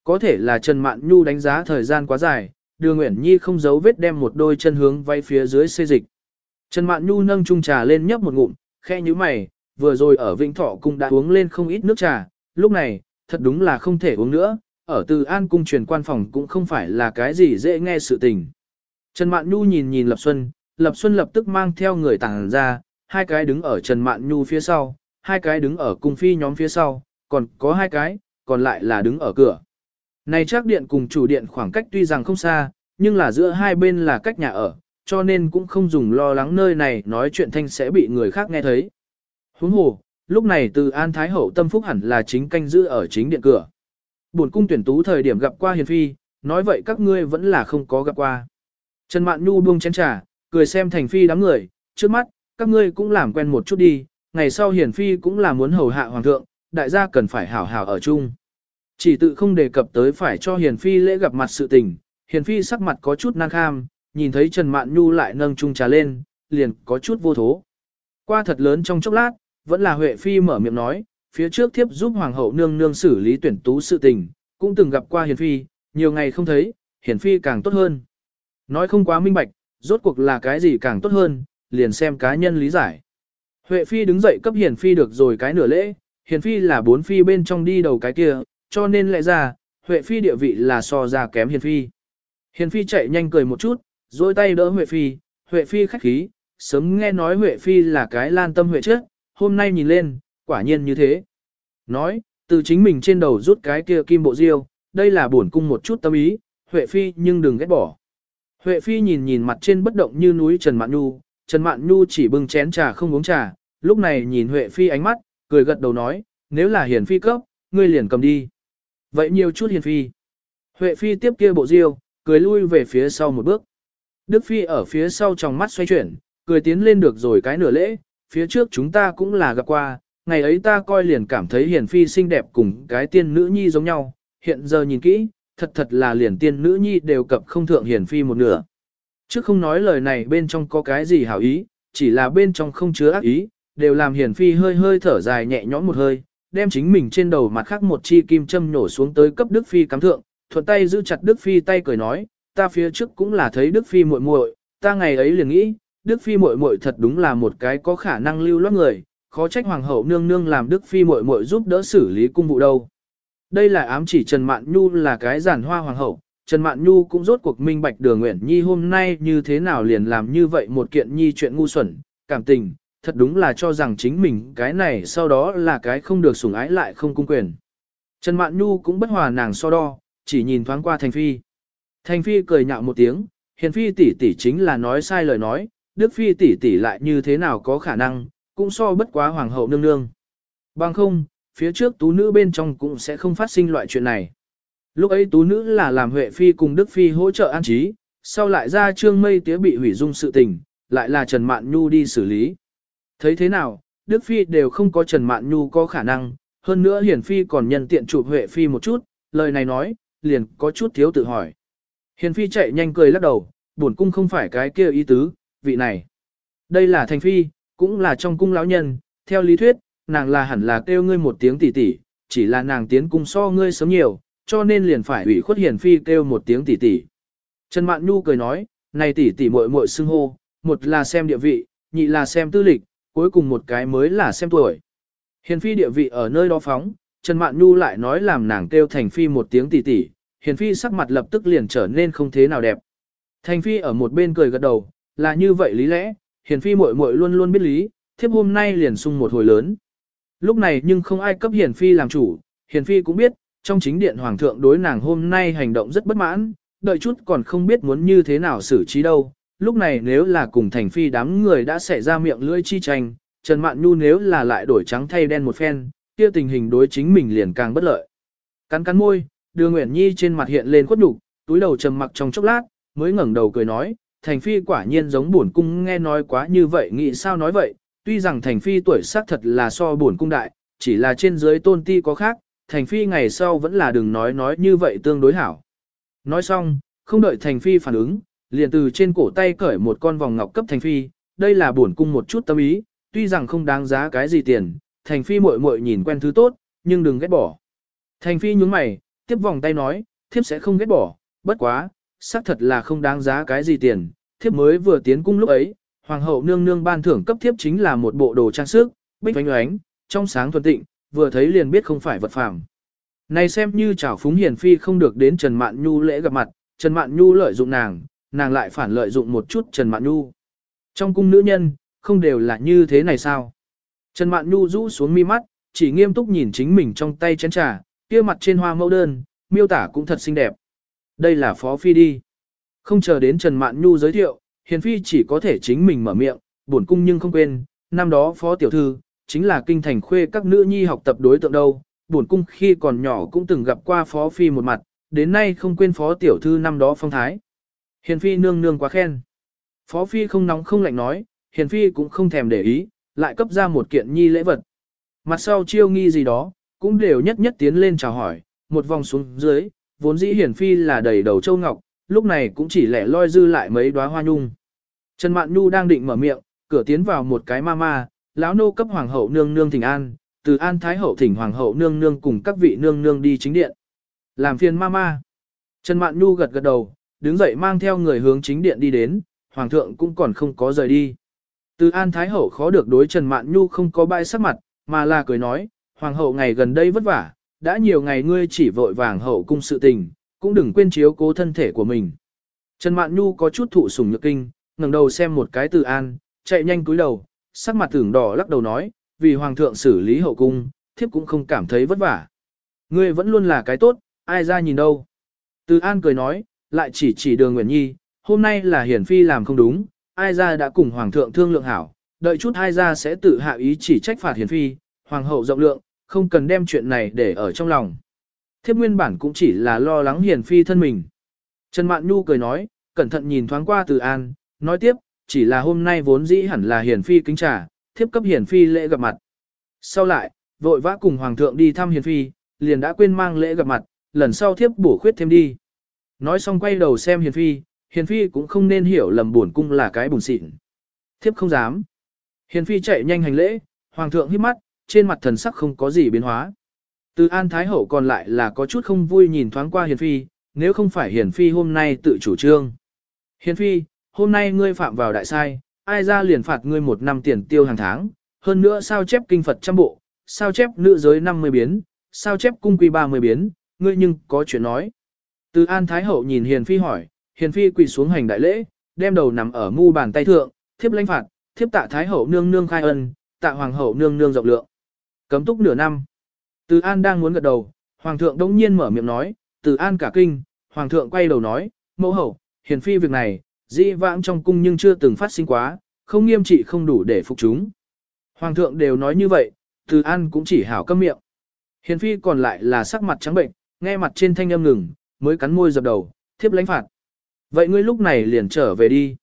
Có thể là Trần Mạn Nhu đánh giá thời gian quá dài, Đường Nguyễn Nhi không giấu vết đem một đôi chân hướng vay phía dưới xê dịch. Trần Mạn Nhu nâng chung trà lên nhấp một ngụm, khe như mày, vừa rồi ở Vĩnh Thọ cung đã uống lên không ít nước trà, lúc này, thật đúng là không thể uống nữa, ở Từ An cung truyền quan phòng cũng không phải là cái gì dễ nghe sự tình. Trần Mạn Nhu nhìn nhìn Lập Xuân, Lập Xuân lập tức mang theo người tàng ra, hai cái đứng ở Trần Mạn Nhu phía sau, hai cái đứng ở cung phi nhóm phía sau, còn có hai cái, còn lại là đứng ở cửa. Này chắc điện cùng chủ điện khoảng cách tuy rằng không xa, nhưng là giữa hai bên là cách nhà ở, cho nên cũng không dùng lo lắng nơi này nói chuyện thanh sẽ bị người khác nghe thấy. Huống hồ, lúc này từ An Thái Hậu tâm phúc hẳn là chính canh giữ ở chính điện cửa. Buồn cung tuyển tú thời điểm gặp qua hiền phi, nói vậy các ngươi vẫn là không có gặp qua. Trần Mạn Nhu buông chén trà, cười xem thành phi đám người, trước mắt, các ngươi cũng làm quen một chút đi, ngày sau hiền phi cũng là muốn hầu hạ hoàng thượng, đại gia cần phải hảo hảo ở chung. Chỉ tự không đề cập tới phải cho hiền phi lễ gặp mặt sự tình, hiền phi sắc mặt có chút năng kham, nhìn thấy Trần Mạn Nhu lại nâng chung trà lên, liền có chút vô thố. Qua thật lớn trong chốc lát, vẫn là Huệ Phi mở miệng nói, phía trước thiếp giúp Hoàng hậu nương nương xử lý tuyển tú sự tình, cũng từng gặp qua Hiền Phi, nhiều ngày không thấy, Hiền Phi càng tốt hơn. Nói không quá minh bạch, rốt cuộc là cái gì càng tốt hơn, liền xem cá nhân lý giải. Huệ Phi đứng dậy cấp Hiền Phi được rồi cái nửa lễ, Hiền Phi là bốn Phi bên trong đi đầu cái kia, cho nên lẽ ra, Huệ Phi địa vị là so ra kém Hiền Phi. Hiền Phi chạy nhanh cười một chút, dôi tay đỡ Huệ Phi, Huệ Phi khách khí, sớm nghe nói Huệ Phi là cái lan tâm Huệ trước, hôm nay nhìn lên, quả nhiên như thế. Nói, từ chính mình trên đầu rút cái kia kim bộ diêu, đây là bổn cung một chút tâm ý, Huệ Phi nhưng đừng ghét bỏ. Huệ Phi nhìn nhìn mặt trên bất động như núi Trần Mạn Nhu, Trần Mạn Nhu chỉ bưng chén trà không uống trà, lúc này nhìn Huệ Phi ánh mắt, cười gật đầu nói, nếu là hiền phi cấp, ngươi liền cầm đi. Vậy nhiều chút hiền phi. Huệ Phi tiếp kia bộ diêu, cười lui về phía sau một bước. Đức Phi ở phía sau trong mắt xoay chuyển, cười tiến lên được rồi cái nửa lễ, phía trước chúng ta cũng là gặp qua, ngày ấy ta coi liền cảm thấy hiền phi xinh đẹp cùng cái tiên nữ nhi giống nhau, hiện giờ nhìn kỹ, thật thật là liền tiên nữ nhi đều cập không thượng hiền phi một nửa. Chứ không nói lời này bên trong có cái gì hảo ý, chỉ là bên trong không chứa ác ý, đều làm hiền phi hơi hơi thở dài nhẹ nhõm một hơi, đem chính mình trên đầu mặt khác một chi kim châm nhổ xuống tới cấp Đức Phi cắm thượng, thuận tay giữ chặt Đức Phi tay cười nói, ta phía trước cũng là thấy Đức Phi muội muội, ta ngày ấy liền nghĩ, Đức Phi muội muội thật đúng là một cái có khả năng lưu loát người, khó trách hoàng hậu nương nương làm Đức Phi muội muội giúp đỡ xử lý cung vụ đâu. Đây là ám chỉ Trần Mạn Nhu là cái giản hoa hoàng hậu, Trần Mạn Nhu cũng rốt cuộc minh bạch đường nguyện nhi hôm nay như thế nào liền làm như vậy một kiện nhi chuyện ngu xuẩn, cảm tình, thật đúng là cho rằng chính mình cái này sau đó là cái không được sủng ái lại không cung quyền. Trần Mạn Nhu cũng bất hòa nàng so đo, chỉ nhìn thoáng qua Thành Phi. Thành Phi cười nhạo một tiếng, Hiền Phi tỷ tỷ chính là nói sai lời nói, Đức Phi tỷ tỷ lại như thế nào có khả năng, cũng so bất quá hoàng hậu nương nương. Bằng không, phía trước tú nữ bên trong cũng sẽ không phát sinh loại chuyện này. Lúc ấy tú nữ là làm Huệ Phi cùng Đức Phi hỗ trợ an trí, sau lại ra trương mây tía bị hủy dung sự tình, lại là Trần Mạn Nhu đi xử lý. Thấy thế nào, Đức Phi đều không có Trần Mạn Nhu có khả năng, hơn nữa Hiển Phi còn nhân tiện chụp Huệ Phi một chút, lời này nói, liền có chút thiếu tự hỏi. Hiền Phi chạy nhanh cười lắc đầu, buồn cung không phải cái kia ý tứ, vị này. Đây là Thành Phi, cũng là trong cung lão nhân, theo lý thuyết, nàng là hẳn là kêu ngươi một tiếng tỷ tỷ, chỉ là nàng tiến cung so ngươi sớm nhiều, cho nên liền phải ủy khuất Hiền Phi kêu một tiếng tỷ tỷ. Trần Mạn Nhu cười nói, này tỷ tỷ muội muội xưng hô, một là xem địa vị, nhị là xem tư lịch, cuối cùng một cái mới là xem tuổi. Hiền Phi địa vị ở nơi đó phóng, Trần Mạn Nhu lại nói làm nàng kêu Thành Phi một tiếng tỷ tỷ, Hiền Phi sắc mặt lập tức liền trở nên không thế nào đẹp. Thành Phi ở một bên cười gật đầu, là như vậy lý lẽ, Hiền Phi muội muội luôn luôn biết lý, thiếp hôm nay liền sung một hồi lớn. Lúc này nhưng không ai cấp Hiền Phi làm chủ, Hiền Phi cũng biết, trong chính điện Hoàng thượng đối nàng hôm nay hành động rất bất mãn, đợi chút còn không biết muốn như thế nào xử trí đâu. Lúc này nếu là cùng Thành Phi đám người đã xảy ra miệng lưỡi chi tranh, Trần Mạn Nhu nếu là lại đổi trắng thay đen một phen, kia tình hình đối chính mình liền càng bất lợi. Cắn cắn môi, Đưa Nguyễn Nhi trên mặt hiện lên khuất nhục, túi đầu trầm mặc trong chốc lát, mới ngẩng đầu cười nói, Thành Phi quả nhiên giống bổn cung nghe nói quá như vậy nghĩ sao nói vậy, tuy rằng Thành Phi tuổi xác thật là so bổn cung đại, chỉ là trên dưới tôn ti có khác, Thành Phi ngày sau vẫn là đừng nói nói như vậy tương đối hảo. Nói xong, không đợi Thành Phi phản ứng, liền từ trên cổ tay cởi một con vòng ngọc cấp Thành Phi, đây là bổn cung một chút tâm ý, tuy rằng không đáng giá cái gì tiền, Thành Phi muội muội nhìn quen thứ tốt, nhưng đừng ghét bỏ. Thành Phi nhúng mày, tiếp vòng tay nói, thiếp sẽ không ghét bỏ, bất quá, xác thật là không đáng giá cái gì tiền, thiếp mới vừa tiến cung lúc ấy, hoàng hậu nương nương ban thưởng cấp thiếp chính là một bộ đồ trang sức, bích oánh oánh, trong sáng thuần tịnh, vừa thấy liền biết không phải vật phàm. Này xem như chảo phúng hiền phi không được đến Trần Mạn Nhu lễ gặp mặt, Trần Mạn Nhu lợi dụng nàng, nàng lại phản lợi dụng một chút Trần Mạn Nhu. Trong cung nữ nhân, không đều là như thế này sao? Trần Mạn Nhu rũ xuống mi mắt, chỉ nghiêm túc nhìn chính mình trong tay chén trà, kia mặt trên hoa mẫu đơn, miêu tả cũng thật xinh đẹp. Đây là Phó Phi đi. Không chờ đến Trần Mạn Nhu giới thiệu, Hiền Phi chỉ có thể chính mình mở miệng, buồn cung nhưng không quên, năm đó Phó Tiểu Thư, chính là kinh thành khuê các nữ nhi học tập đối tượng đâu. Buồn cung khi còn nhỏ cũng từng gặp qua Phó Phi một mặt, đến nay không quên Phó Tiểu Thư năm đó phong thái. Hiền Phi nương nương quá khen. Phó Phi không nóng không lạnh nói, Hiền Phi cũng không thèm để ý, lại cấp ra một kiện nhi lễ vật. Mặt sau chiêu nghi gì đó, cũng đều nhất nhất tiến lên chào hỏi, một vòng xuống dưới, vốn dĩ hiển phi là đầy đầu châu ngọc, lúc này cũng chỉ lẻ loi dư lại mấy đóa hoa nhung. Trần Mạn Nhu đang định mở miệng, cửa tiến vào một cái ma ma, lão nô cấp hoàng hậu nương nương thỉnh an, từ an thái hậu thỉnh hoàng hậu nương nương cùng các vị nương nương đi chính điện. Làm phiền ma ma. Trần Mạn Nhu gật gật đầu, đứng dậy mang theo người hướng chính điện đi đến, hoàng thượng cũng còn không có rời đi. Từ an thái hậu khó được đối Trần Mạn Nhu không có bãi sắc mặt, mà là cười nói, hoàng hậu ngày gần đây vất vả, đã nhiều ngày ngươi chỉ vội vàng hậu cung sự tình, cũng đừng quên chiếu cố thân thể của mình. Trần Mạn Nhu có chút thụ sủng nhược kinh, ngẩng đầu xem một cái từ an, chạy nhanh cúi đầu, sắc mặt tưởng đỏ lắc đầu nói, vì hoàng thượng xử lý hậu cung, thiếp cũng không cảm thấy vất vả. Ngươi vẫn luôn là cái tốt, ai ra nhìn đâu. Từ an cười nói, lại chỉ chỉ đường Nguyễn Nhi, hôm nay là hiển phi làm không đúng, ai ra đã cùng hoàng thượng thương lượng hảo, đợi chút ai ra sẽ tự hạ ý chỉ trách phạt hiển phi, hoàng hậu rộng lượng, không cần đem chuyện này để ở trong lòng. Thiếp nguyên bản cũng chỉ là lo lắng hiển phi thân mình. Trần Mạn Nhu cười nói, cẩn thận nhìn thoáng qua từ an, nói tiếp, chỉ là hôm nay vốn dĩ hẳn là hiển phi kính trà, thiếp cấp hiển phi lễ gặp mặt. Sau lại, vội vã cùng hoàng thượng đi thăm hiển phi, liền đã quên mang lễ gặp mặt, lần sau thiếp bổ khuyết thêm đi. Nói xong quay đầu xem hiển phi, hiển phi cũng không nên hiểu lầm buồn cung là cái bùn xịn. Thiếp không dám. Hiển phi chạy nhanh hành lễ, hoàng thượng hít mắt, trên mặt thần sắc không có gì biến hóa. Từ An Thái Hậu còn lại là có chút không vui nhìn thoáng qua Hiền Phi, nếu không phải Hiền Phi hôm nay tự chủ trương. Hiền Phi, hôm nay ngươi phạm vào đại sai, ai ra liền phạt ngươi một năm tiền tiêu hàng tháng, hơn nữa sao chép kinh Phật trăm bộ, sao chép nữ giới 50 biến, sao chép cung quy 30 biến, ngươi nhưng có chuyện nói. Từ An Thái Hậu nhìn Hiền Phi hỏi, Hiền Phi quỳ xuống hành đại lễ, đem đầu nằm ở mu bàn tay thượng, thiếp lãnh phạt, thiếp tạ Thái Hậu nương nương khai ân, tạ Hoàng Hậu nương nương rộng lượng. Cấm túc nửa năm. Từ An đang muốn gật đầu, Hoàng thượng đống nhiên mở miệng nói, Từ An cả kinh, Hoàng thượng quay đầu nói, mẫu hậu, hiền phi việc này, di vãng trong cung nhưng chưa từng phát sinh quá, không nghiêm trị không đủ để phục chúng. Hoàng thượng đều nói như vậy, Từ An cũng chỉ hảo câm miệng. Hiền phi còn lại là sắc mặt trắng bệnh, nghe mặt trên thanh âm ngừng, mới cắn môi dập đầu, thiếp lãnh phạt. Vậy ngươi lúc này liền trở về đi.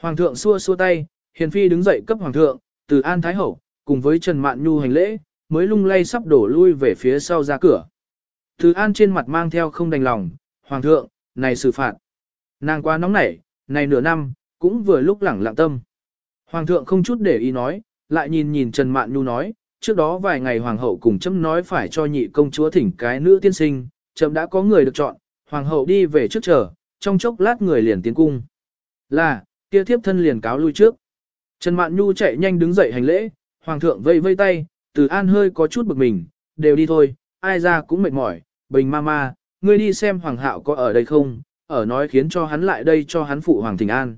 Hoàng thượng xua xua tay, hiền phi đứng dậy cấp hoàng thượng, từ an thái hậu, cùng với Trần Mạn Nhu hành lễ, mới lung lay sắp đổ lui về phía sau ra cửa. Từ an trên mặt mang theo không đành lòng, hoàng thượng, này xử phạt. Nàng quá nóng nảy, này nửa năm, cũng vừa lúc lẳng lặng tâm. Hoàng thượng không chút để ý nói, lại nhìn nhìn Trần Mạn Nhu nói, trước đó vài ngày hoàng hậu cùng chấm nói phải cho nhị công chúa thỉnh cái nữ tiên sinh, chấm đã có người được chọn, hoàng hậu đi về trước chờ, trong chốc lát người liền tiến cung. Là, kia thiếp thân liền cáo lui trước. Trần Mạn Nhu chạy nhanh đứng dậy hành lễ, hoàng thượng vây vây tay, từ an hơi có chút bực mình, đều đi thôi, ai ra cũng mệt mỏi, bình ma ma, ngươi đi xem hoàng hạo có ở đây không, ở nói khiến cho hắn lại đây cho hắn phụ hoàng thỉnh an.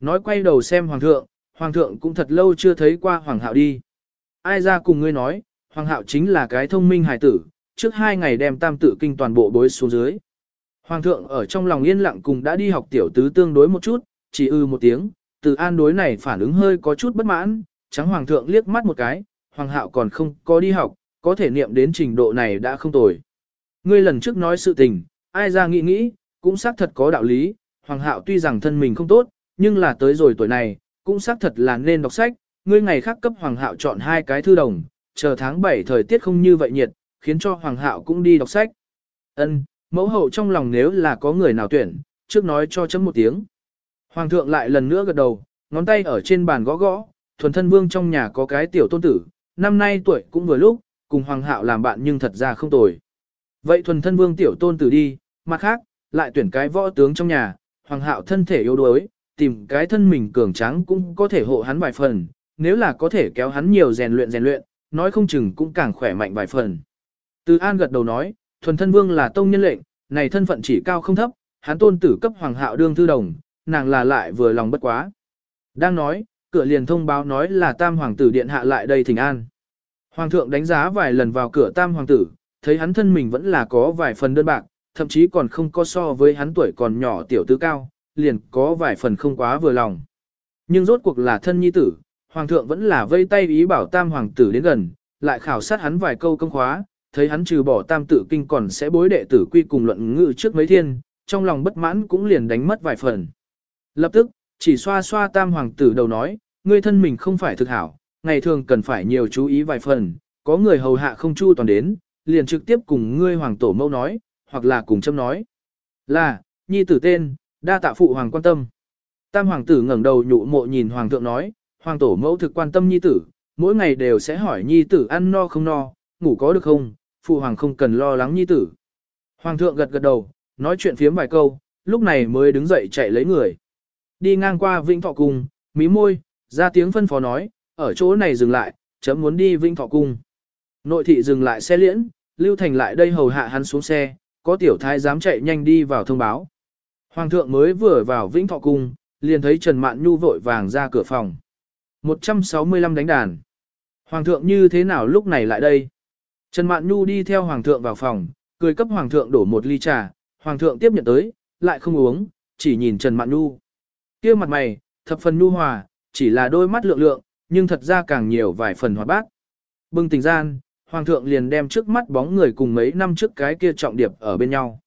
Nói quay đầu xem hoàng thượng, hoàng thượng cũng thật lâu chưa thấy qua hoàng hạo đi. Ai ra cùng ngươi nói, hoàng hạo chính là cái thông minh hài tử, trước hai ngày đem tam tử kinh toàn bộ bối xuống dưới. Hoàng thượng ở trong lòng yên lặng cùng đã đi học tiểu tứ tương đối một chút, chỉ ư một tiếng, từ an đối này phản ứng hơi có chút bất mãn, trắng hoàng thượng liếc mắt một cái, hoàng hạo còn không có đi học, có thể niệm đến trình độ này đã không tồi. Ngươi lần trước nói sự tình, ai ra nghĩ nghĩ, cũng xác thật có đạo lý, hoàng hạo tuy rằng thân mình không tốt, nhưng là tới rồi tuổi này, cũng xác thật là nên đọc sách, ngươi ngày khác cấp hoàng hạo chọn hai cái thư đồng, chờ tháng 7 thời tiết không như vậy nhiệt, khiến cho hoàng hạo cũng đi đọc sách. Ân, mẫu hậu trong lòng nếu là có người nào tuyển, trước nói cho chấm một tiếng. Hoàng thượng lại lần nữa gật đầu, ngón tay ở trên bàn gõ gõ, thuần thân vương trong nhà có cái tiểu tôn tử, năm nay tuổi cũng vừa lúc, cùng hoàng hạo làm bạn nhưng thật ra không tồi. Vậy thuần thân vương tiểu tôn tử đi, mặt khác, lại tuyển cái võ tướng trong nhà, hoàng hạo thân thể yếu đuối, tìm cái thân mình cường tráng cũng có thể hộ hắn vài phần, nếu là có thể kéo hắn nhiều rèn luyện rèn luyện, nói không chừng cũng càng khỏe mạnh vài phần. Từ An gật đầu nói, thuần thân vương là tông nhân lệnh, này thân phận chỉ cao không thấp, hắn tôn tử cấp hoàng hạo đương thư đồng, nàng là lại vừa lòng bất quá. Đang nói, cửa liền thông báo nói là tam hoàng tử điện hạ lại đây thỉnh an. Hoàng thượng đánh giá vài lần vào cửa tam hoàng tử, thấy hắn thân mình vẫn là có vài phần đơn bạc, thậm chí còn không có so với hắn tuổi còn nhỏ tiểu tứ cao, liền có vài phần không quá vừa lòng. Nhưng rốt cuộc là thân nhi tử, hoàng thượng vẫn là vây tay ý bảo tam hoàng tử đến gần, lại khảo sát hắn vài câu công khóa, thấy hắn trừ bỏ tam tử kinh còn sẽ bối đệ tử quy cùng luận ngữ trước mấy thiên, trong lòng bất mãn cũng liền đánh mất vài phần. Lập tức, chỉ xoa xoa tam hoàng tử đầu nói, ngươi thân mình không phải thực hảo, ngày thường cần phải nhiều chú ý vài phần, có người hầu hạ không chu toàn đến, liền trực tiếp cùng ngươi hoàng tổ mâu nói, hoặc là cùng châm nói. Là, nhi tử tên, đa tạ phụ hoàng quan tâm. Tam hoàng tử ngẩng đầu nhụ mộ nhìn hoàng thượng nói, hoàng tổ mẫu thực quan tâm nhi tử, mỗi ngày đều sẽ hỏi nhi tử ăn no không no, ngủ có được không, phụ hoàng không cần lo lắng nhi tử. Hoàng thượng gật gật đầu, nói chuyện phiếm vài câu, lúc này mới đứng dậy chạy lấy người. Đi ngang qua Vĩnh Thọ Cung, mí môi, ra tiếng phân phó nói, ở chỗ này dừng lại, chấm muốn đi Vĩnh Thọ Cung. Nội thị dừng lại xe liễn, Lưu Thành lại đây hầu hạ hắn xuống xe, có tiểu thái dám chạy nhanh đi vào thông báo. Hoàng thượng mới vừa vào Vĩnh Thọ Cung, liền thấy Trần Mạn Nhu vội vàng ra cửa phòng. 165 đánh đàn. Hoàng thượng như thế nào lúc này lại đây? Trần Mạn Nhu đi theo Hoàng thượng vào phòng, cười cấp Hoàng thượng đổ một ly trà, Hoàng thượng tiếp nhận tới, lại không uống, chỉ nhìn Trần Mạn Nhu. kia mặt mày, thập phần nhu hòa, chỉ là đôi mắt lượng lượng, nhưng thật ra càng nhiều vài phần hoạt bát. Bưng tình gian, Hoàng thượng liền đem trước mắt bóng người cùng mấy năm trước cái kia trọng điệp ở bên nhau.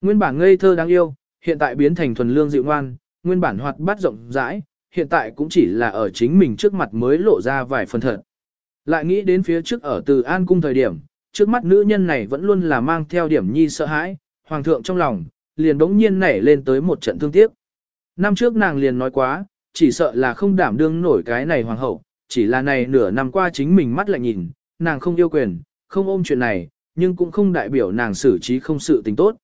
Nguyên bản ngây thơ đáng yêu, hiện tại biến thành thuần lương dịu ngoan, nguyên bản hoạt bát rộng rãi, hiện tại cũng chỉ là ở chính mình trước mặt mới lộ ra vài phần thật. Lại nghĩ đến phía trước ở từ An Cung thời điểm, trước mắt nữ nhân này vẫn luôn là mang theo điểm nhi sợ hãi, hoàng thượng trong lòng, liền đống nhiên nảy lên tới một trận thương tiếc. Năm trước nàng liền nói quá, chỉ sợ là không đảm đương nổi cái này hoàng hậu, chỉ là này nửa năm qua chính mình mắt lại nhìn, nàng không yêu quyền, không ôm chuyện này, nhưng cũng không đại biểu nàng xử trí không sự tình tốt.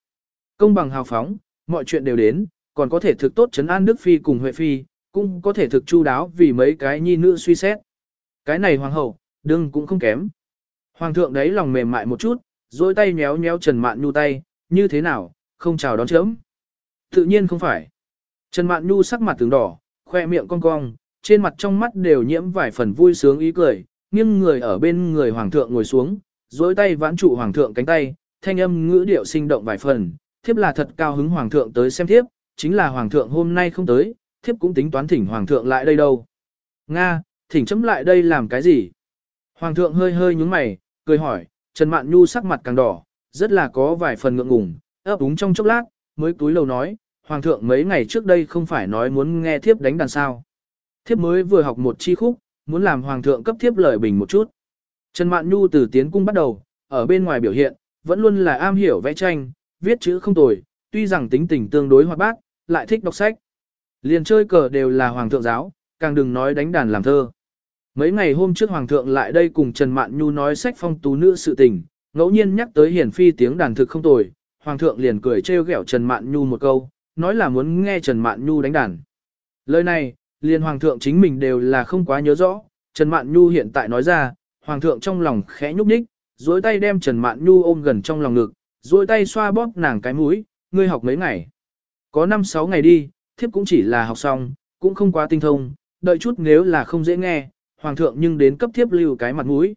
Công bằng hào phóng, mọi chuyện đều đến, còn có thể thực tốt chấn an Đức Phi cùng Huệ Phi, cũng có thể thực chu đáo vì mấy cái nhi nữ suy xét. Cái này hoàng hậu, đương cũng không kém. Hoàng thượng đấy lòng mềm mại một chút, dối tay nhéo nhéo Trần Mạn Nhu tay, như thế nào, không chào đón chớm. Tự nhiên không phải. Trần Mạn Nhu sắc mặt tướng đỏ, khoe miệng cong cong, trên mặt trong mắt đều nhiễm vài phần vui sướng ý cười, nghiêng người ở bên người hoàng thượng ngồi xuống, dối tay vãn trụ hoàng thượng cánh tay, thanh âm ngữ điệu sinh động vài phần, thiếp là thật cao hứng hoàng thượng tới xem thiếp, chính là hoàng thượng hôm nay không tới, thiếp cũng tính toán thỉnh hoàng thượng lại đây đâu. Nga, thỉnh chấm lại đây làm cái gì? Hoàng thượng hơi hơi nhúng mày, cười hỏi, Trần Mạn Nhu sắc mặt càng đỏ, rất là có vài phần ngượng ngùng, ấp úng trong chốc lát, mới túi lầu nói, Hoàng thượng mấy ngày trước đây không phải nói muốn nghe thiếp đánh đàn sao. Thiếp mới vừa học một chi khúc, muốn làm Hoàng thượng cấp thiếp lời bình một chút. Trần Mạn Nhu từ tiến cung bắt đầu, ở bên ngoài biểu hiện, vẫn luôn là am hiểu vẽ tranh, viết chữ không tồi, tuy rằng tính tình tương đối hoạt bát, lại thích đọc sách. Liền chơi cờ đều là hoàng thượng giáo, càng đừng nói đánh đàn làm thơ. Mấy ngày hôm trước hoàng thượng lại đây cùng Trần Mạn Nhu nói sách phong tú nữ sự tình, ngẫu nhiên nhắc tới hiển phi tiếng đàn thực không tồi, hoàng thượng liền cười trêu ghẹo Trần Mạn Nhu một câu, nói là muốn nghe Trần Mạn Nhu đánh đàn. Lời này, liền hoàng thượng chính mình đều là không quá nhớ rõ, Trần Mạn Nhu hiện tại nói ra, hoàng thượng trong lòng khẽ nhúc nhích, duỗi tay đem Trần Mạn Nhu ôm gần trong lòng ngực, duỗi tay xoa bóp nàng cái mũi, ngươi học mấy ngày? Có 5-6 ngày đi, thiếp cũng chỉ là học xong, cũng không quá tinh thông, đợi chút nếu là không dễ nghe, hoàng thượng nhưng đến cấp thiếp lưu cái mặt mũi.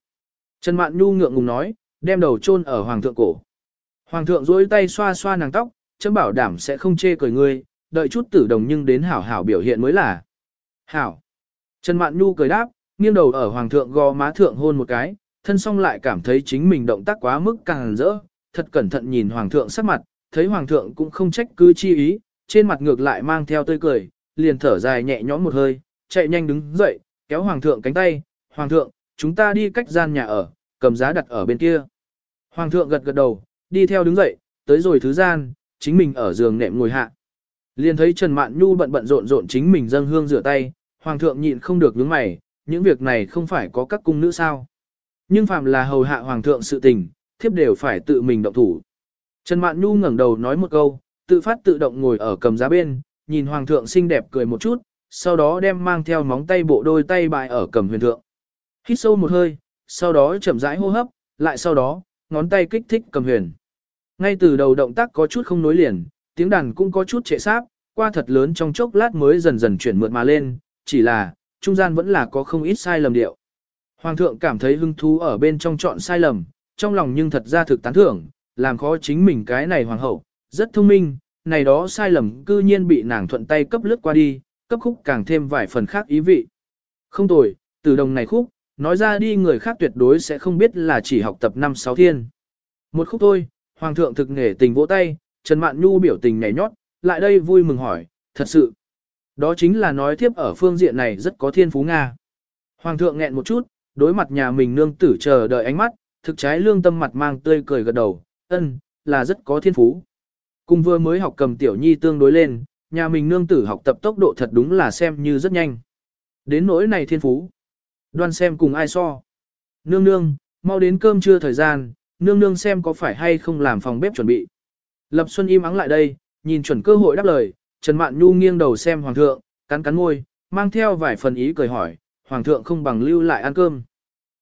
Trần Mạn Nhu ngượng ngùng nói, đem đầu chôn ở hoàng thượng cổ. Hoàng thượng duỗi tay xoa xoa nàng tóc, chấm bảo đảm sẽ không chê cười ngươi, đợi chút tử đồng nhưng đến hảo hảo biểu hiện mới là. Hảo. Trần Mạn Nhu cười đáp, nghiêng đầu ở hoàng thượng gò má thượng hôn một cái, thân song lại cảm thấy chính mình động tác quá mức càng rỡ, thật cẩn thận nhìn hoàng thượng sắc mặt, thấy hoàng thượng cũng không trách cứ chi ý, trên mặt ngược lại mang theo tươi cười, liền thở dài nhẹ nhõm một hơi, chạy nhanh đứng dậy, kéo hoàng thượng cánh tay, hoàng thượng, chúng ta đi cách gian nhà ở, cầm giá đặt ở bên kia. Hoàng thượng gật gật đầu, đi theo đứng dậy, tới rồi thứ gian, chính mình ở giường nệm ngồi hạ. Liền thấy Trần Mạn Nhu bận bận rộn rộn chính mình dâng hương rửa tay, hoàng thượng nhịn không được nhướng mày, những việc này không phải có các cung nữ sao. Nhưng phạm là hầu hạ hoàng thượng sự tình, thiếp đều phải tự mình động thủ. Trần Mạn Nhu ngẩng đầu nói một câu, tự phát tự động ngồi ở cầm giá bên, nhìn hoàng thượng xinh đẹp cười một chút, sau đó đem mang theo móng tay bộ đôi tay bại ở cầm huyền thượng. Hít sâu một hơi, sau đó chậm rãi hô hấp, lại sau đó, ngón tay kích thích cầm huyền. Ngay từ đầu động tác có chút không nối liền, tiếng đàn cũng có chút trệ sáp, qua thật lớn trong chốc lát mới dần dần chuyển mượt mà lên, chỉ là, trung gian vẫn là có không ít sai lầm điệu. Hoàng thượng cảm thấy hứng thú ở bên trong chọn sai lầm, trong lòng nhưng thật ra thực tán thưởng, làm khó chính mình cái này hoàng hậu, rất thông minh, này đó sai lầm cư nhiên bị nàng thuận tay cấp lướt qua đi, cấp khúc càng thêm vài phần khác ý vị. Không tồi, từ đồng này khúc, nói ra đi người khác tuyệt đối sẽ không biết là chỉ học tập năm sáu thiên. Một khúc thôi, hoàng thượng thực nghề tình vỗ tay, Trần Mạn Nhu biểu tình nhảy nhót, lại đây vui mừng hỏi, thật sự. Đó chính là nói tiếp ở phương diện này rất có thiên phú Nga. Hoàng thượng nghẹn một chút, đối mặt nhà mình nương tử chờ đợi ánh mắt, thực trái lương tâm mặt mang tươi cười gật đầu, ân, là rất có thiên phú. Cùng vừa mới học cầm tiểu nhi tương đối lên, nhà mình nương tử học tập tốc độ thật đúng là xem như rất nhanh. Đến nỗi này thiên phú. Đoan xem cùng ai so. Nương nương, mau đến cơm trưa thời gian, nương nương xem có phải hay không làm phòng bếp chuẩn bị. Lập Xuân im ắng lại đây, nhìn chuẩn cơ hội đáp lời, Trần Mạn Nhu nghiêng đầu xem Hoàng thượng, cắn cắn môi, mang theo vài phần ý cười hỏi, Hoàng thượng không bằng lưu lại ăn cơm.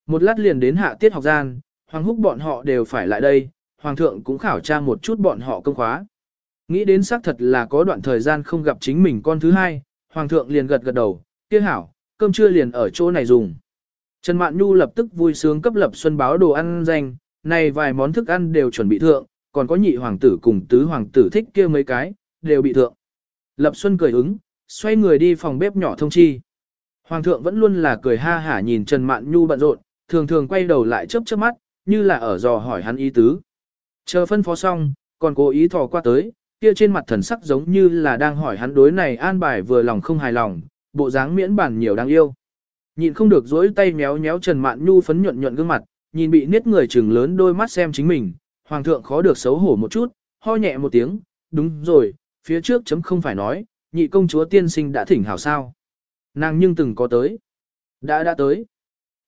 Một lát liền đến hạ tiết học gian, Hoàng húc bọn họ đều phải lại đây, Hoàng thượng cũng khảo tra một chút bọn họ công khóa. Nghĩ đến xác thật là có đoạn thời gian không gặp chính mình con thứ hai, Hoàng thượng liền gật gật đầu, kia hảo, cơm trưa liền ở chỗ này dùng. Trần Mạn Nhu lập tức vui sướng cấp Lập Xuân báo đồ ăn danh, này vài món thức ăn đều chuẩn bị thượng, còn có nhị hoàng tử cùng tứ hoàng tử thích kia mấy cái, đều bị thượng. Lập Xuân cười ứng, xoay người đi phòng bếp nhỏ thông chi. Hoàng thượng vẫn luôn là cười ha hả nhìn Trần Mạn Nhu bận rộn, thường thường quay đầu lại chớp chớp mắt, như là ở dò hỏi hắn ý tứ. Chờ phân phó xong, còn cố ý thò qua tới, kia trên mặt thần sắc giống như là đang hỏi hắn đối này an bài vừa lòng không hài lòng, bộ dáng miễn bản nhiều đáng yêu. Nhìn không được dối tay méo méo Trần Mạn Nhu phấn nhuận nhuận gương mặt, nhìn bị niết người trừng lớn đôi mắt xem chính mình, hoàng thượng khó được xấu hổ một chút, ho nhẹ một tiếng, đúng rồi, phía trước chấm không phải nói, nhị công chúa tiên sinh đã thỉnh hảo sao. Nàng nhưng từng có tới. Đã đã tới.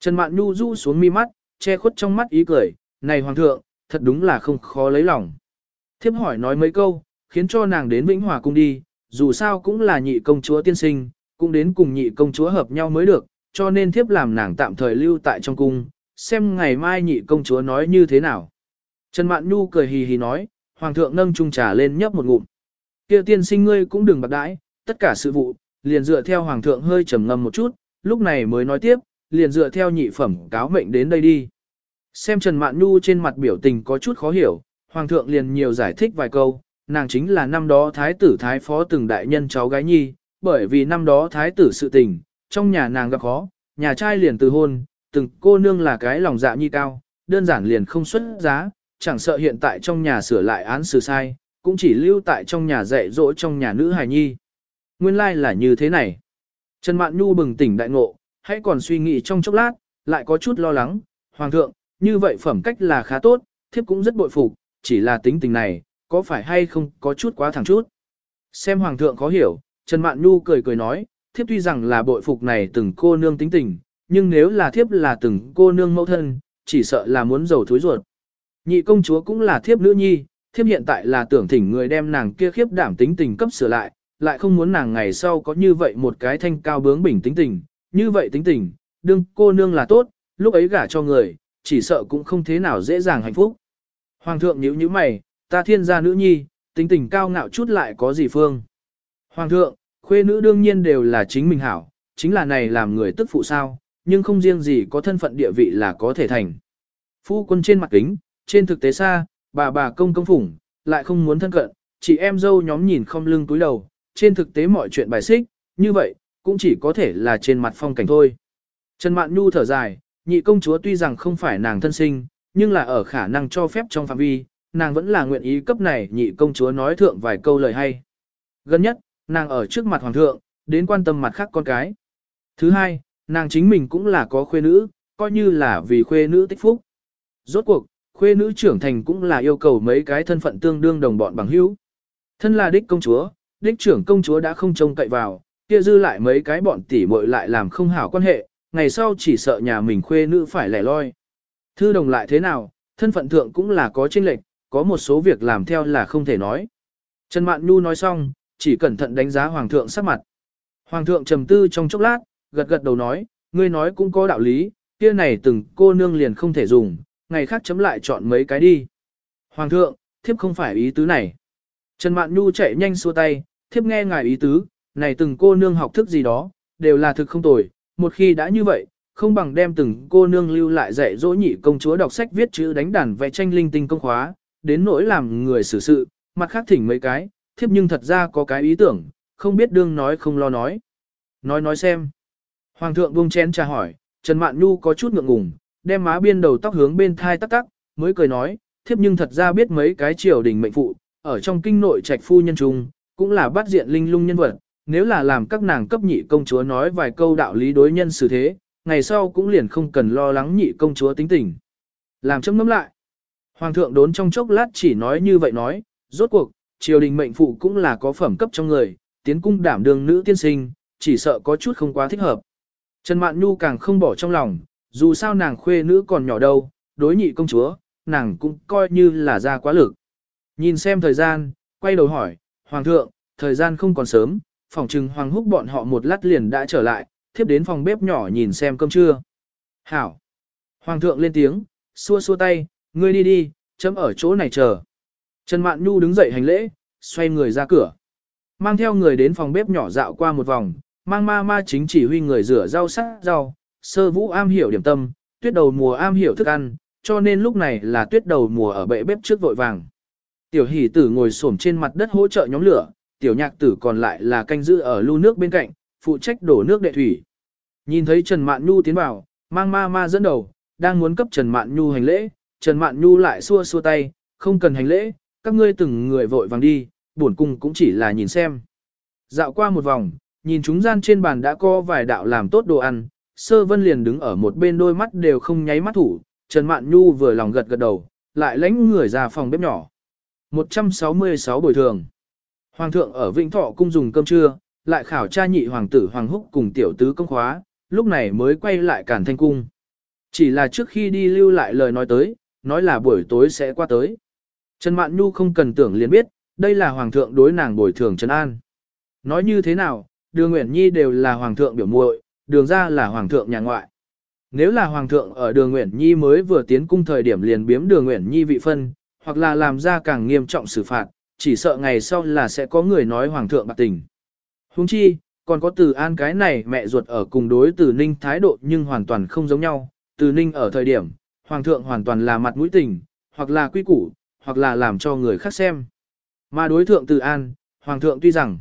Trần Mạn Nhu du xuống mi mắt, che khuất trong mắt ý cười, này hoàng thượng, thật đúng là không khó lấy lòng. Thiếp hỏi nói mấy câu, khiến cho nàng đến Vĩnh Hòa cung đi, dù sao cũng là nhị công chúa tiên sinh, cũng đến cùng nhị công chúa hợp nhau mới được, cho nên thiếp làm nàng tạm thời lưu tại trong cung, xem ngày mai nhị công chúa nói như thế nào. Trần Mạn Nhu cười hì hì nói, Hoàng thượng nâng chung trà lên nhấp một ngụm kia tiên sinh ngươi cũng đừng bạc đãi, tất cả sự vụ, liền dựa theo Hoàng thượng hơi trầm ngâm một chút, lúc này mới nói tiếp, liền dựa theo nhị phẩm cáo mệnh đến đây đi. Xem Trần Mạn Nhu trên mặt biểu tình có chút khó hiểu, Hoàng thượng liền nhiều giải thích vài câu, nàng chính là năm đó thái tử thái phó từng đại nhân cháu gái nhi, bởi vì năm đó thái tử sự tình, trong nhà nàng gặp khó, nhà trai liền từ hôn, từng cô nương là cái lòng dạ nhi cao, đơn giản liền không xuất giá, chẳng sợ hiện tại trong nhà sửa lại án xử sai, cũng chỉ lưu tại trong nhà dạy dỗ trong nhà nữ hài nhi. Nguyên lai like là như thế này. Trần Mạn Nhu bừng tỉnh đại ngộ, hãy còn suy nghĩ trong chốc lát, lại có chút lo lắng, Hoàng thượng, như vậy phẩm cách là khá tốt, thiếp cũng rất bội phục, chỉ là tính tình này, có phải hay không có chút quá thẳng chút. Xem Hoàng thượng khó hiểu, Trần Mạn Nhu cười cười nói, thiếp tuy rằng là bội phục này từng cô nương tính tình, nhưng nếu là thiếp là từng cô nương mẫu thân, chỉ sợ là muốn dầu thối ruột. Nhị công chúa cũng là thiếp nữ nhi, thiếp hiện tại là tưởng thỉnh người đem nàng kia khiếp đảm tính tình cấp sửa lại, lại không muốn nàng ngày sau có như vậy một cái thanh cao bướng bỉnh tính tình, như vậy tính tình, đương cô nương là tốt, lúc ấy gả cho người, chỉ sợ cũng không thế nào dễ dàng hạnh phúc. Hoàng thượng nhíu nhíu mày, ta thiên gia nữ nhi, tính tình cao ngạo chút lại có gì phương. Hoàng thượng, khuê nữ đương nhiên đều là chính mình hảo, chính là này làm người tức phụ sao, nhưng không riêng gì có thân phận địa vị là có thể thành. Phu quân trên mặt kính, trên thực tế xa, bà bà công công phủng, lại không muốn thân cận, chị em dâu nhóm nhìn không lưng túi đầu, trên thực tế mọi chuyện bài xích, như vậy, cũng chỉ có thể là trên mặt phong cảnh thôi. Trần Mạn Nhu thở dài, nhị công chúa tuy rằng không phải nàng thân sinh, nhưng là ở khả năng cho phép trong phạm vi, nàng vẫn là nguyện ý cấp này nhị công chúa nói thượng vài câu lời hay. Gần nhất, nàng ở trước mặt hoàng thượng, đến quan tâm mặt khác con cái. Thứ hai, nàng chính mình cũng là có khuê nữ, coi như là vì khuê nữ tích phúc. Rốt cuộc, khuê nữ trưởng thành cũng là yêu cầu mấy cái thân phận tương đương đồng bọn bằng hữu. Thân là đích công chúa, đích trưởng công chúa đã không trông cậy vào, kia dư lại mấy cái bọn tỷ muội lại làm không hảo quan hệ, ngày sau chỉ sợ nhà mình khuê nữ phải lẻ loi. Thư đồng lại thế nào, thân phận thượng cũng là có chênh lệch, có một số việc làm theo là không thể nói. Trần Mạn Nhu nói xong, chỉ cẩn thận đánh giá Hoàng thượng sắc mặt. Hoàng thượng trầm tư trong chốc lát, gật gật đầu nói, ngươi nói cũng có đạo lý, kia này từng cô nương liền không thể dùng, ngày khác chấm lại chọn mấy cái đi. Hoàng thượng, thiếp không phải ý tứ này. Trần Mạn Nhu chạy nhanh xua tay, thiếp nghe ngài ý tứ, này từng cô nương học thức gì đó, đều là thực không tồi, một khi đã như vậy, không bằng đem từng cô nương lưu lại dạy dỗ nhị công chúa đọc sách viết chữ đánh đàn vẽ tranh linh tinh công khóa, đến nỗi làm người xử sự, mặt khác thỉnh mấy cái, thiếp nhưng thật ra có cái ý tưởng, không biết đương nói không lo nói. Nói nói xem. Hoàng thượng buông chén trà hỏi, Trần Mạn Nhu có chút ngượng ngùng, đem má biên đầu tóc hướng bên thai tắc tắc, mới cười nói, thiếp nhưng thật ra biết mấy cái triều đình mệnh phụ, ở trong kinh nội trạch phu nhân trung, cũng là bắt diện linh lung nhân vật, nếu là làm các nàng cấp nhị công chúa nói vài câu đạo lý đối nhân xử thế, ngày sau cũng liền không cần lo lắng nhị công chúa tính tình. Làm chấm ngâm lại. Hoàng thượng đốn trong chốc lát chỉ nói như vậy nói, rốt cuộc, triều đình mệnh phụ cũng là có phẩm cấp trong người, tiến cung đảm đường nữ tiên sinh, chỉ sợ có chút không quá thích hợp. Trần Mạn Nhu càng không bỏ trong lòng, dù sao nàng khuê nữ còn nhỏ đâu, đối nhị công chúa, nàng cũng coi như là ra quá lực. Nhìn xem thời gian, quay đầu hỏi, Hoàng thượng, thời gian không còn sớm, phòng trừng Hoàng húc bọn họ một lát liền đã trở lại, thiếp đến phòng bếp nhỏ nhìn xem cơm trưa. Hảo! Hoàng thượng lên tiếng, xua xua tay, ngươi đi đi, chấm ở chỗ này chờ. Trần Mạn Nhu đứng dậy hành lễ, xoay người ra cửa. mang theo người đến phòng bếp nhỏ dạo qua một vòng, mang ma ma chính chỉ huy người rửa rau sắc rau, sơ vũ am hiểu điểm tâm, tuyết đầu mùa am hiểu thức ăn, cho nên lúc này là tuyết đầu mùa ở bệ bếp trước vội vàng. Tiểu hỷ tử ngồi xổm trên mặt đất hỗ trợ nhóm lửa, tiểu nhạc tử còn lại là canh giữ ở lưu nước bên cạnh, phụ trách đổ nước đệ thủy. Nhìn thấy Trần Mạn Nhu tiến vào, mang ma ma dẫn đầu, đang muốn cấp Trần Mạn Nhu hành lễ, Trần Mạn Nhu lại xua xua tay, không cần hành lễ, các ngươi từng người vội vàng đi, bổn cung cũng chỉ là nhìn xem. Dạo qua một vòng, nhìn chúng gian trên bàn đã có vài đạo làm tốt đồ ăn, sơ vân liền đứng ở một bên đôi mắt đều không nháy mắt thủ, Trần Mạn Nhu vừa lòng gật gật đầu, lại lãnh người ra phòng bếp nhỏ. 166 bồi thường. Hoàng thượng ở Vĩnh Thọ cung dùng cơm trưa, lại khảo tra nhị hoàng tử Hoàng Húc cùng tiểu tứ công khóa, lúc này mới quay lại Cản Thanh cung. Chỉ là trước khi đi lưu lại lời nói tới, nói là buổi tối sẽ qua tới. Trần Mạn Nhu không cần tưởng liền biết, đây là hoàng thượng đối nàng bồi thường Trần An. Nói như thế nào, đường Nguyễn Nhi đều là hoàng thượng biểu muội, đường ra là hoàng thượng nhà ngoại. Nếu là hoàng thượng ở đường Nguyễn Nhi mới vừa tiến cung thời điểm liền biếm đường Nguyễn Nhi vị phân, hoặc là làm ra càng nghiêm trọng xử phạt, chỉ sợ ngày sau là sẽ có người nói hoàng thượng bạc tình. Huống chi, còn có từ an cái này mẹ ruột ở cùng đối từ ninh thái độ nhưng hoàn toàn không giống nhau, từ ninh ở thời điểm, hoàng thượng hoàn toàn là mặt mũi tình, hoặc là quy củ, hoặc là làm cho người khác xem. Mà đối thượng từ an, hoàng thượng tuy rằng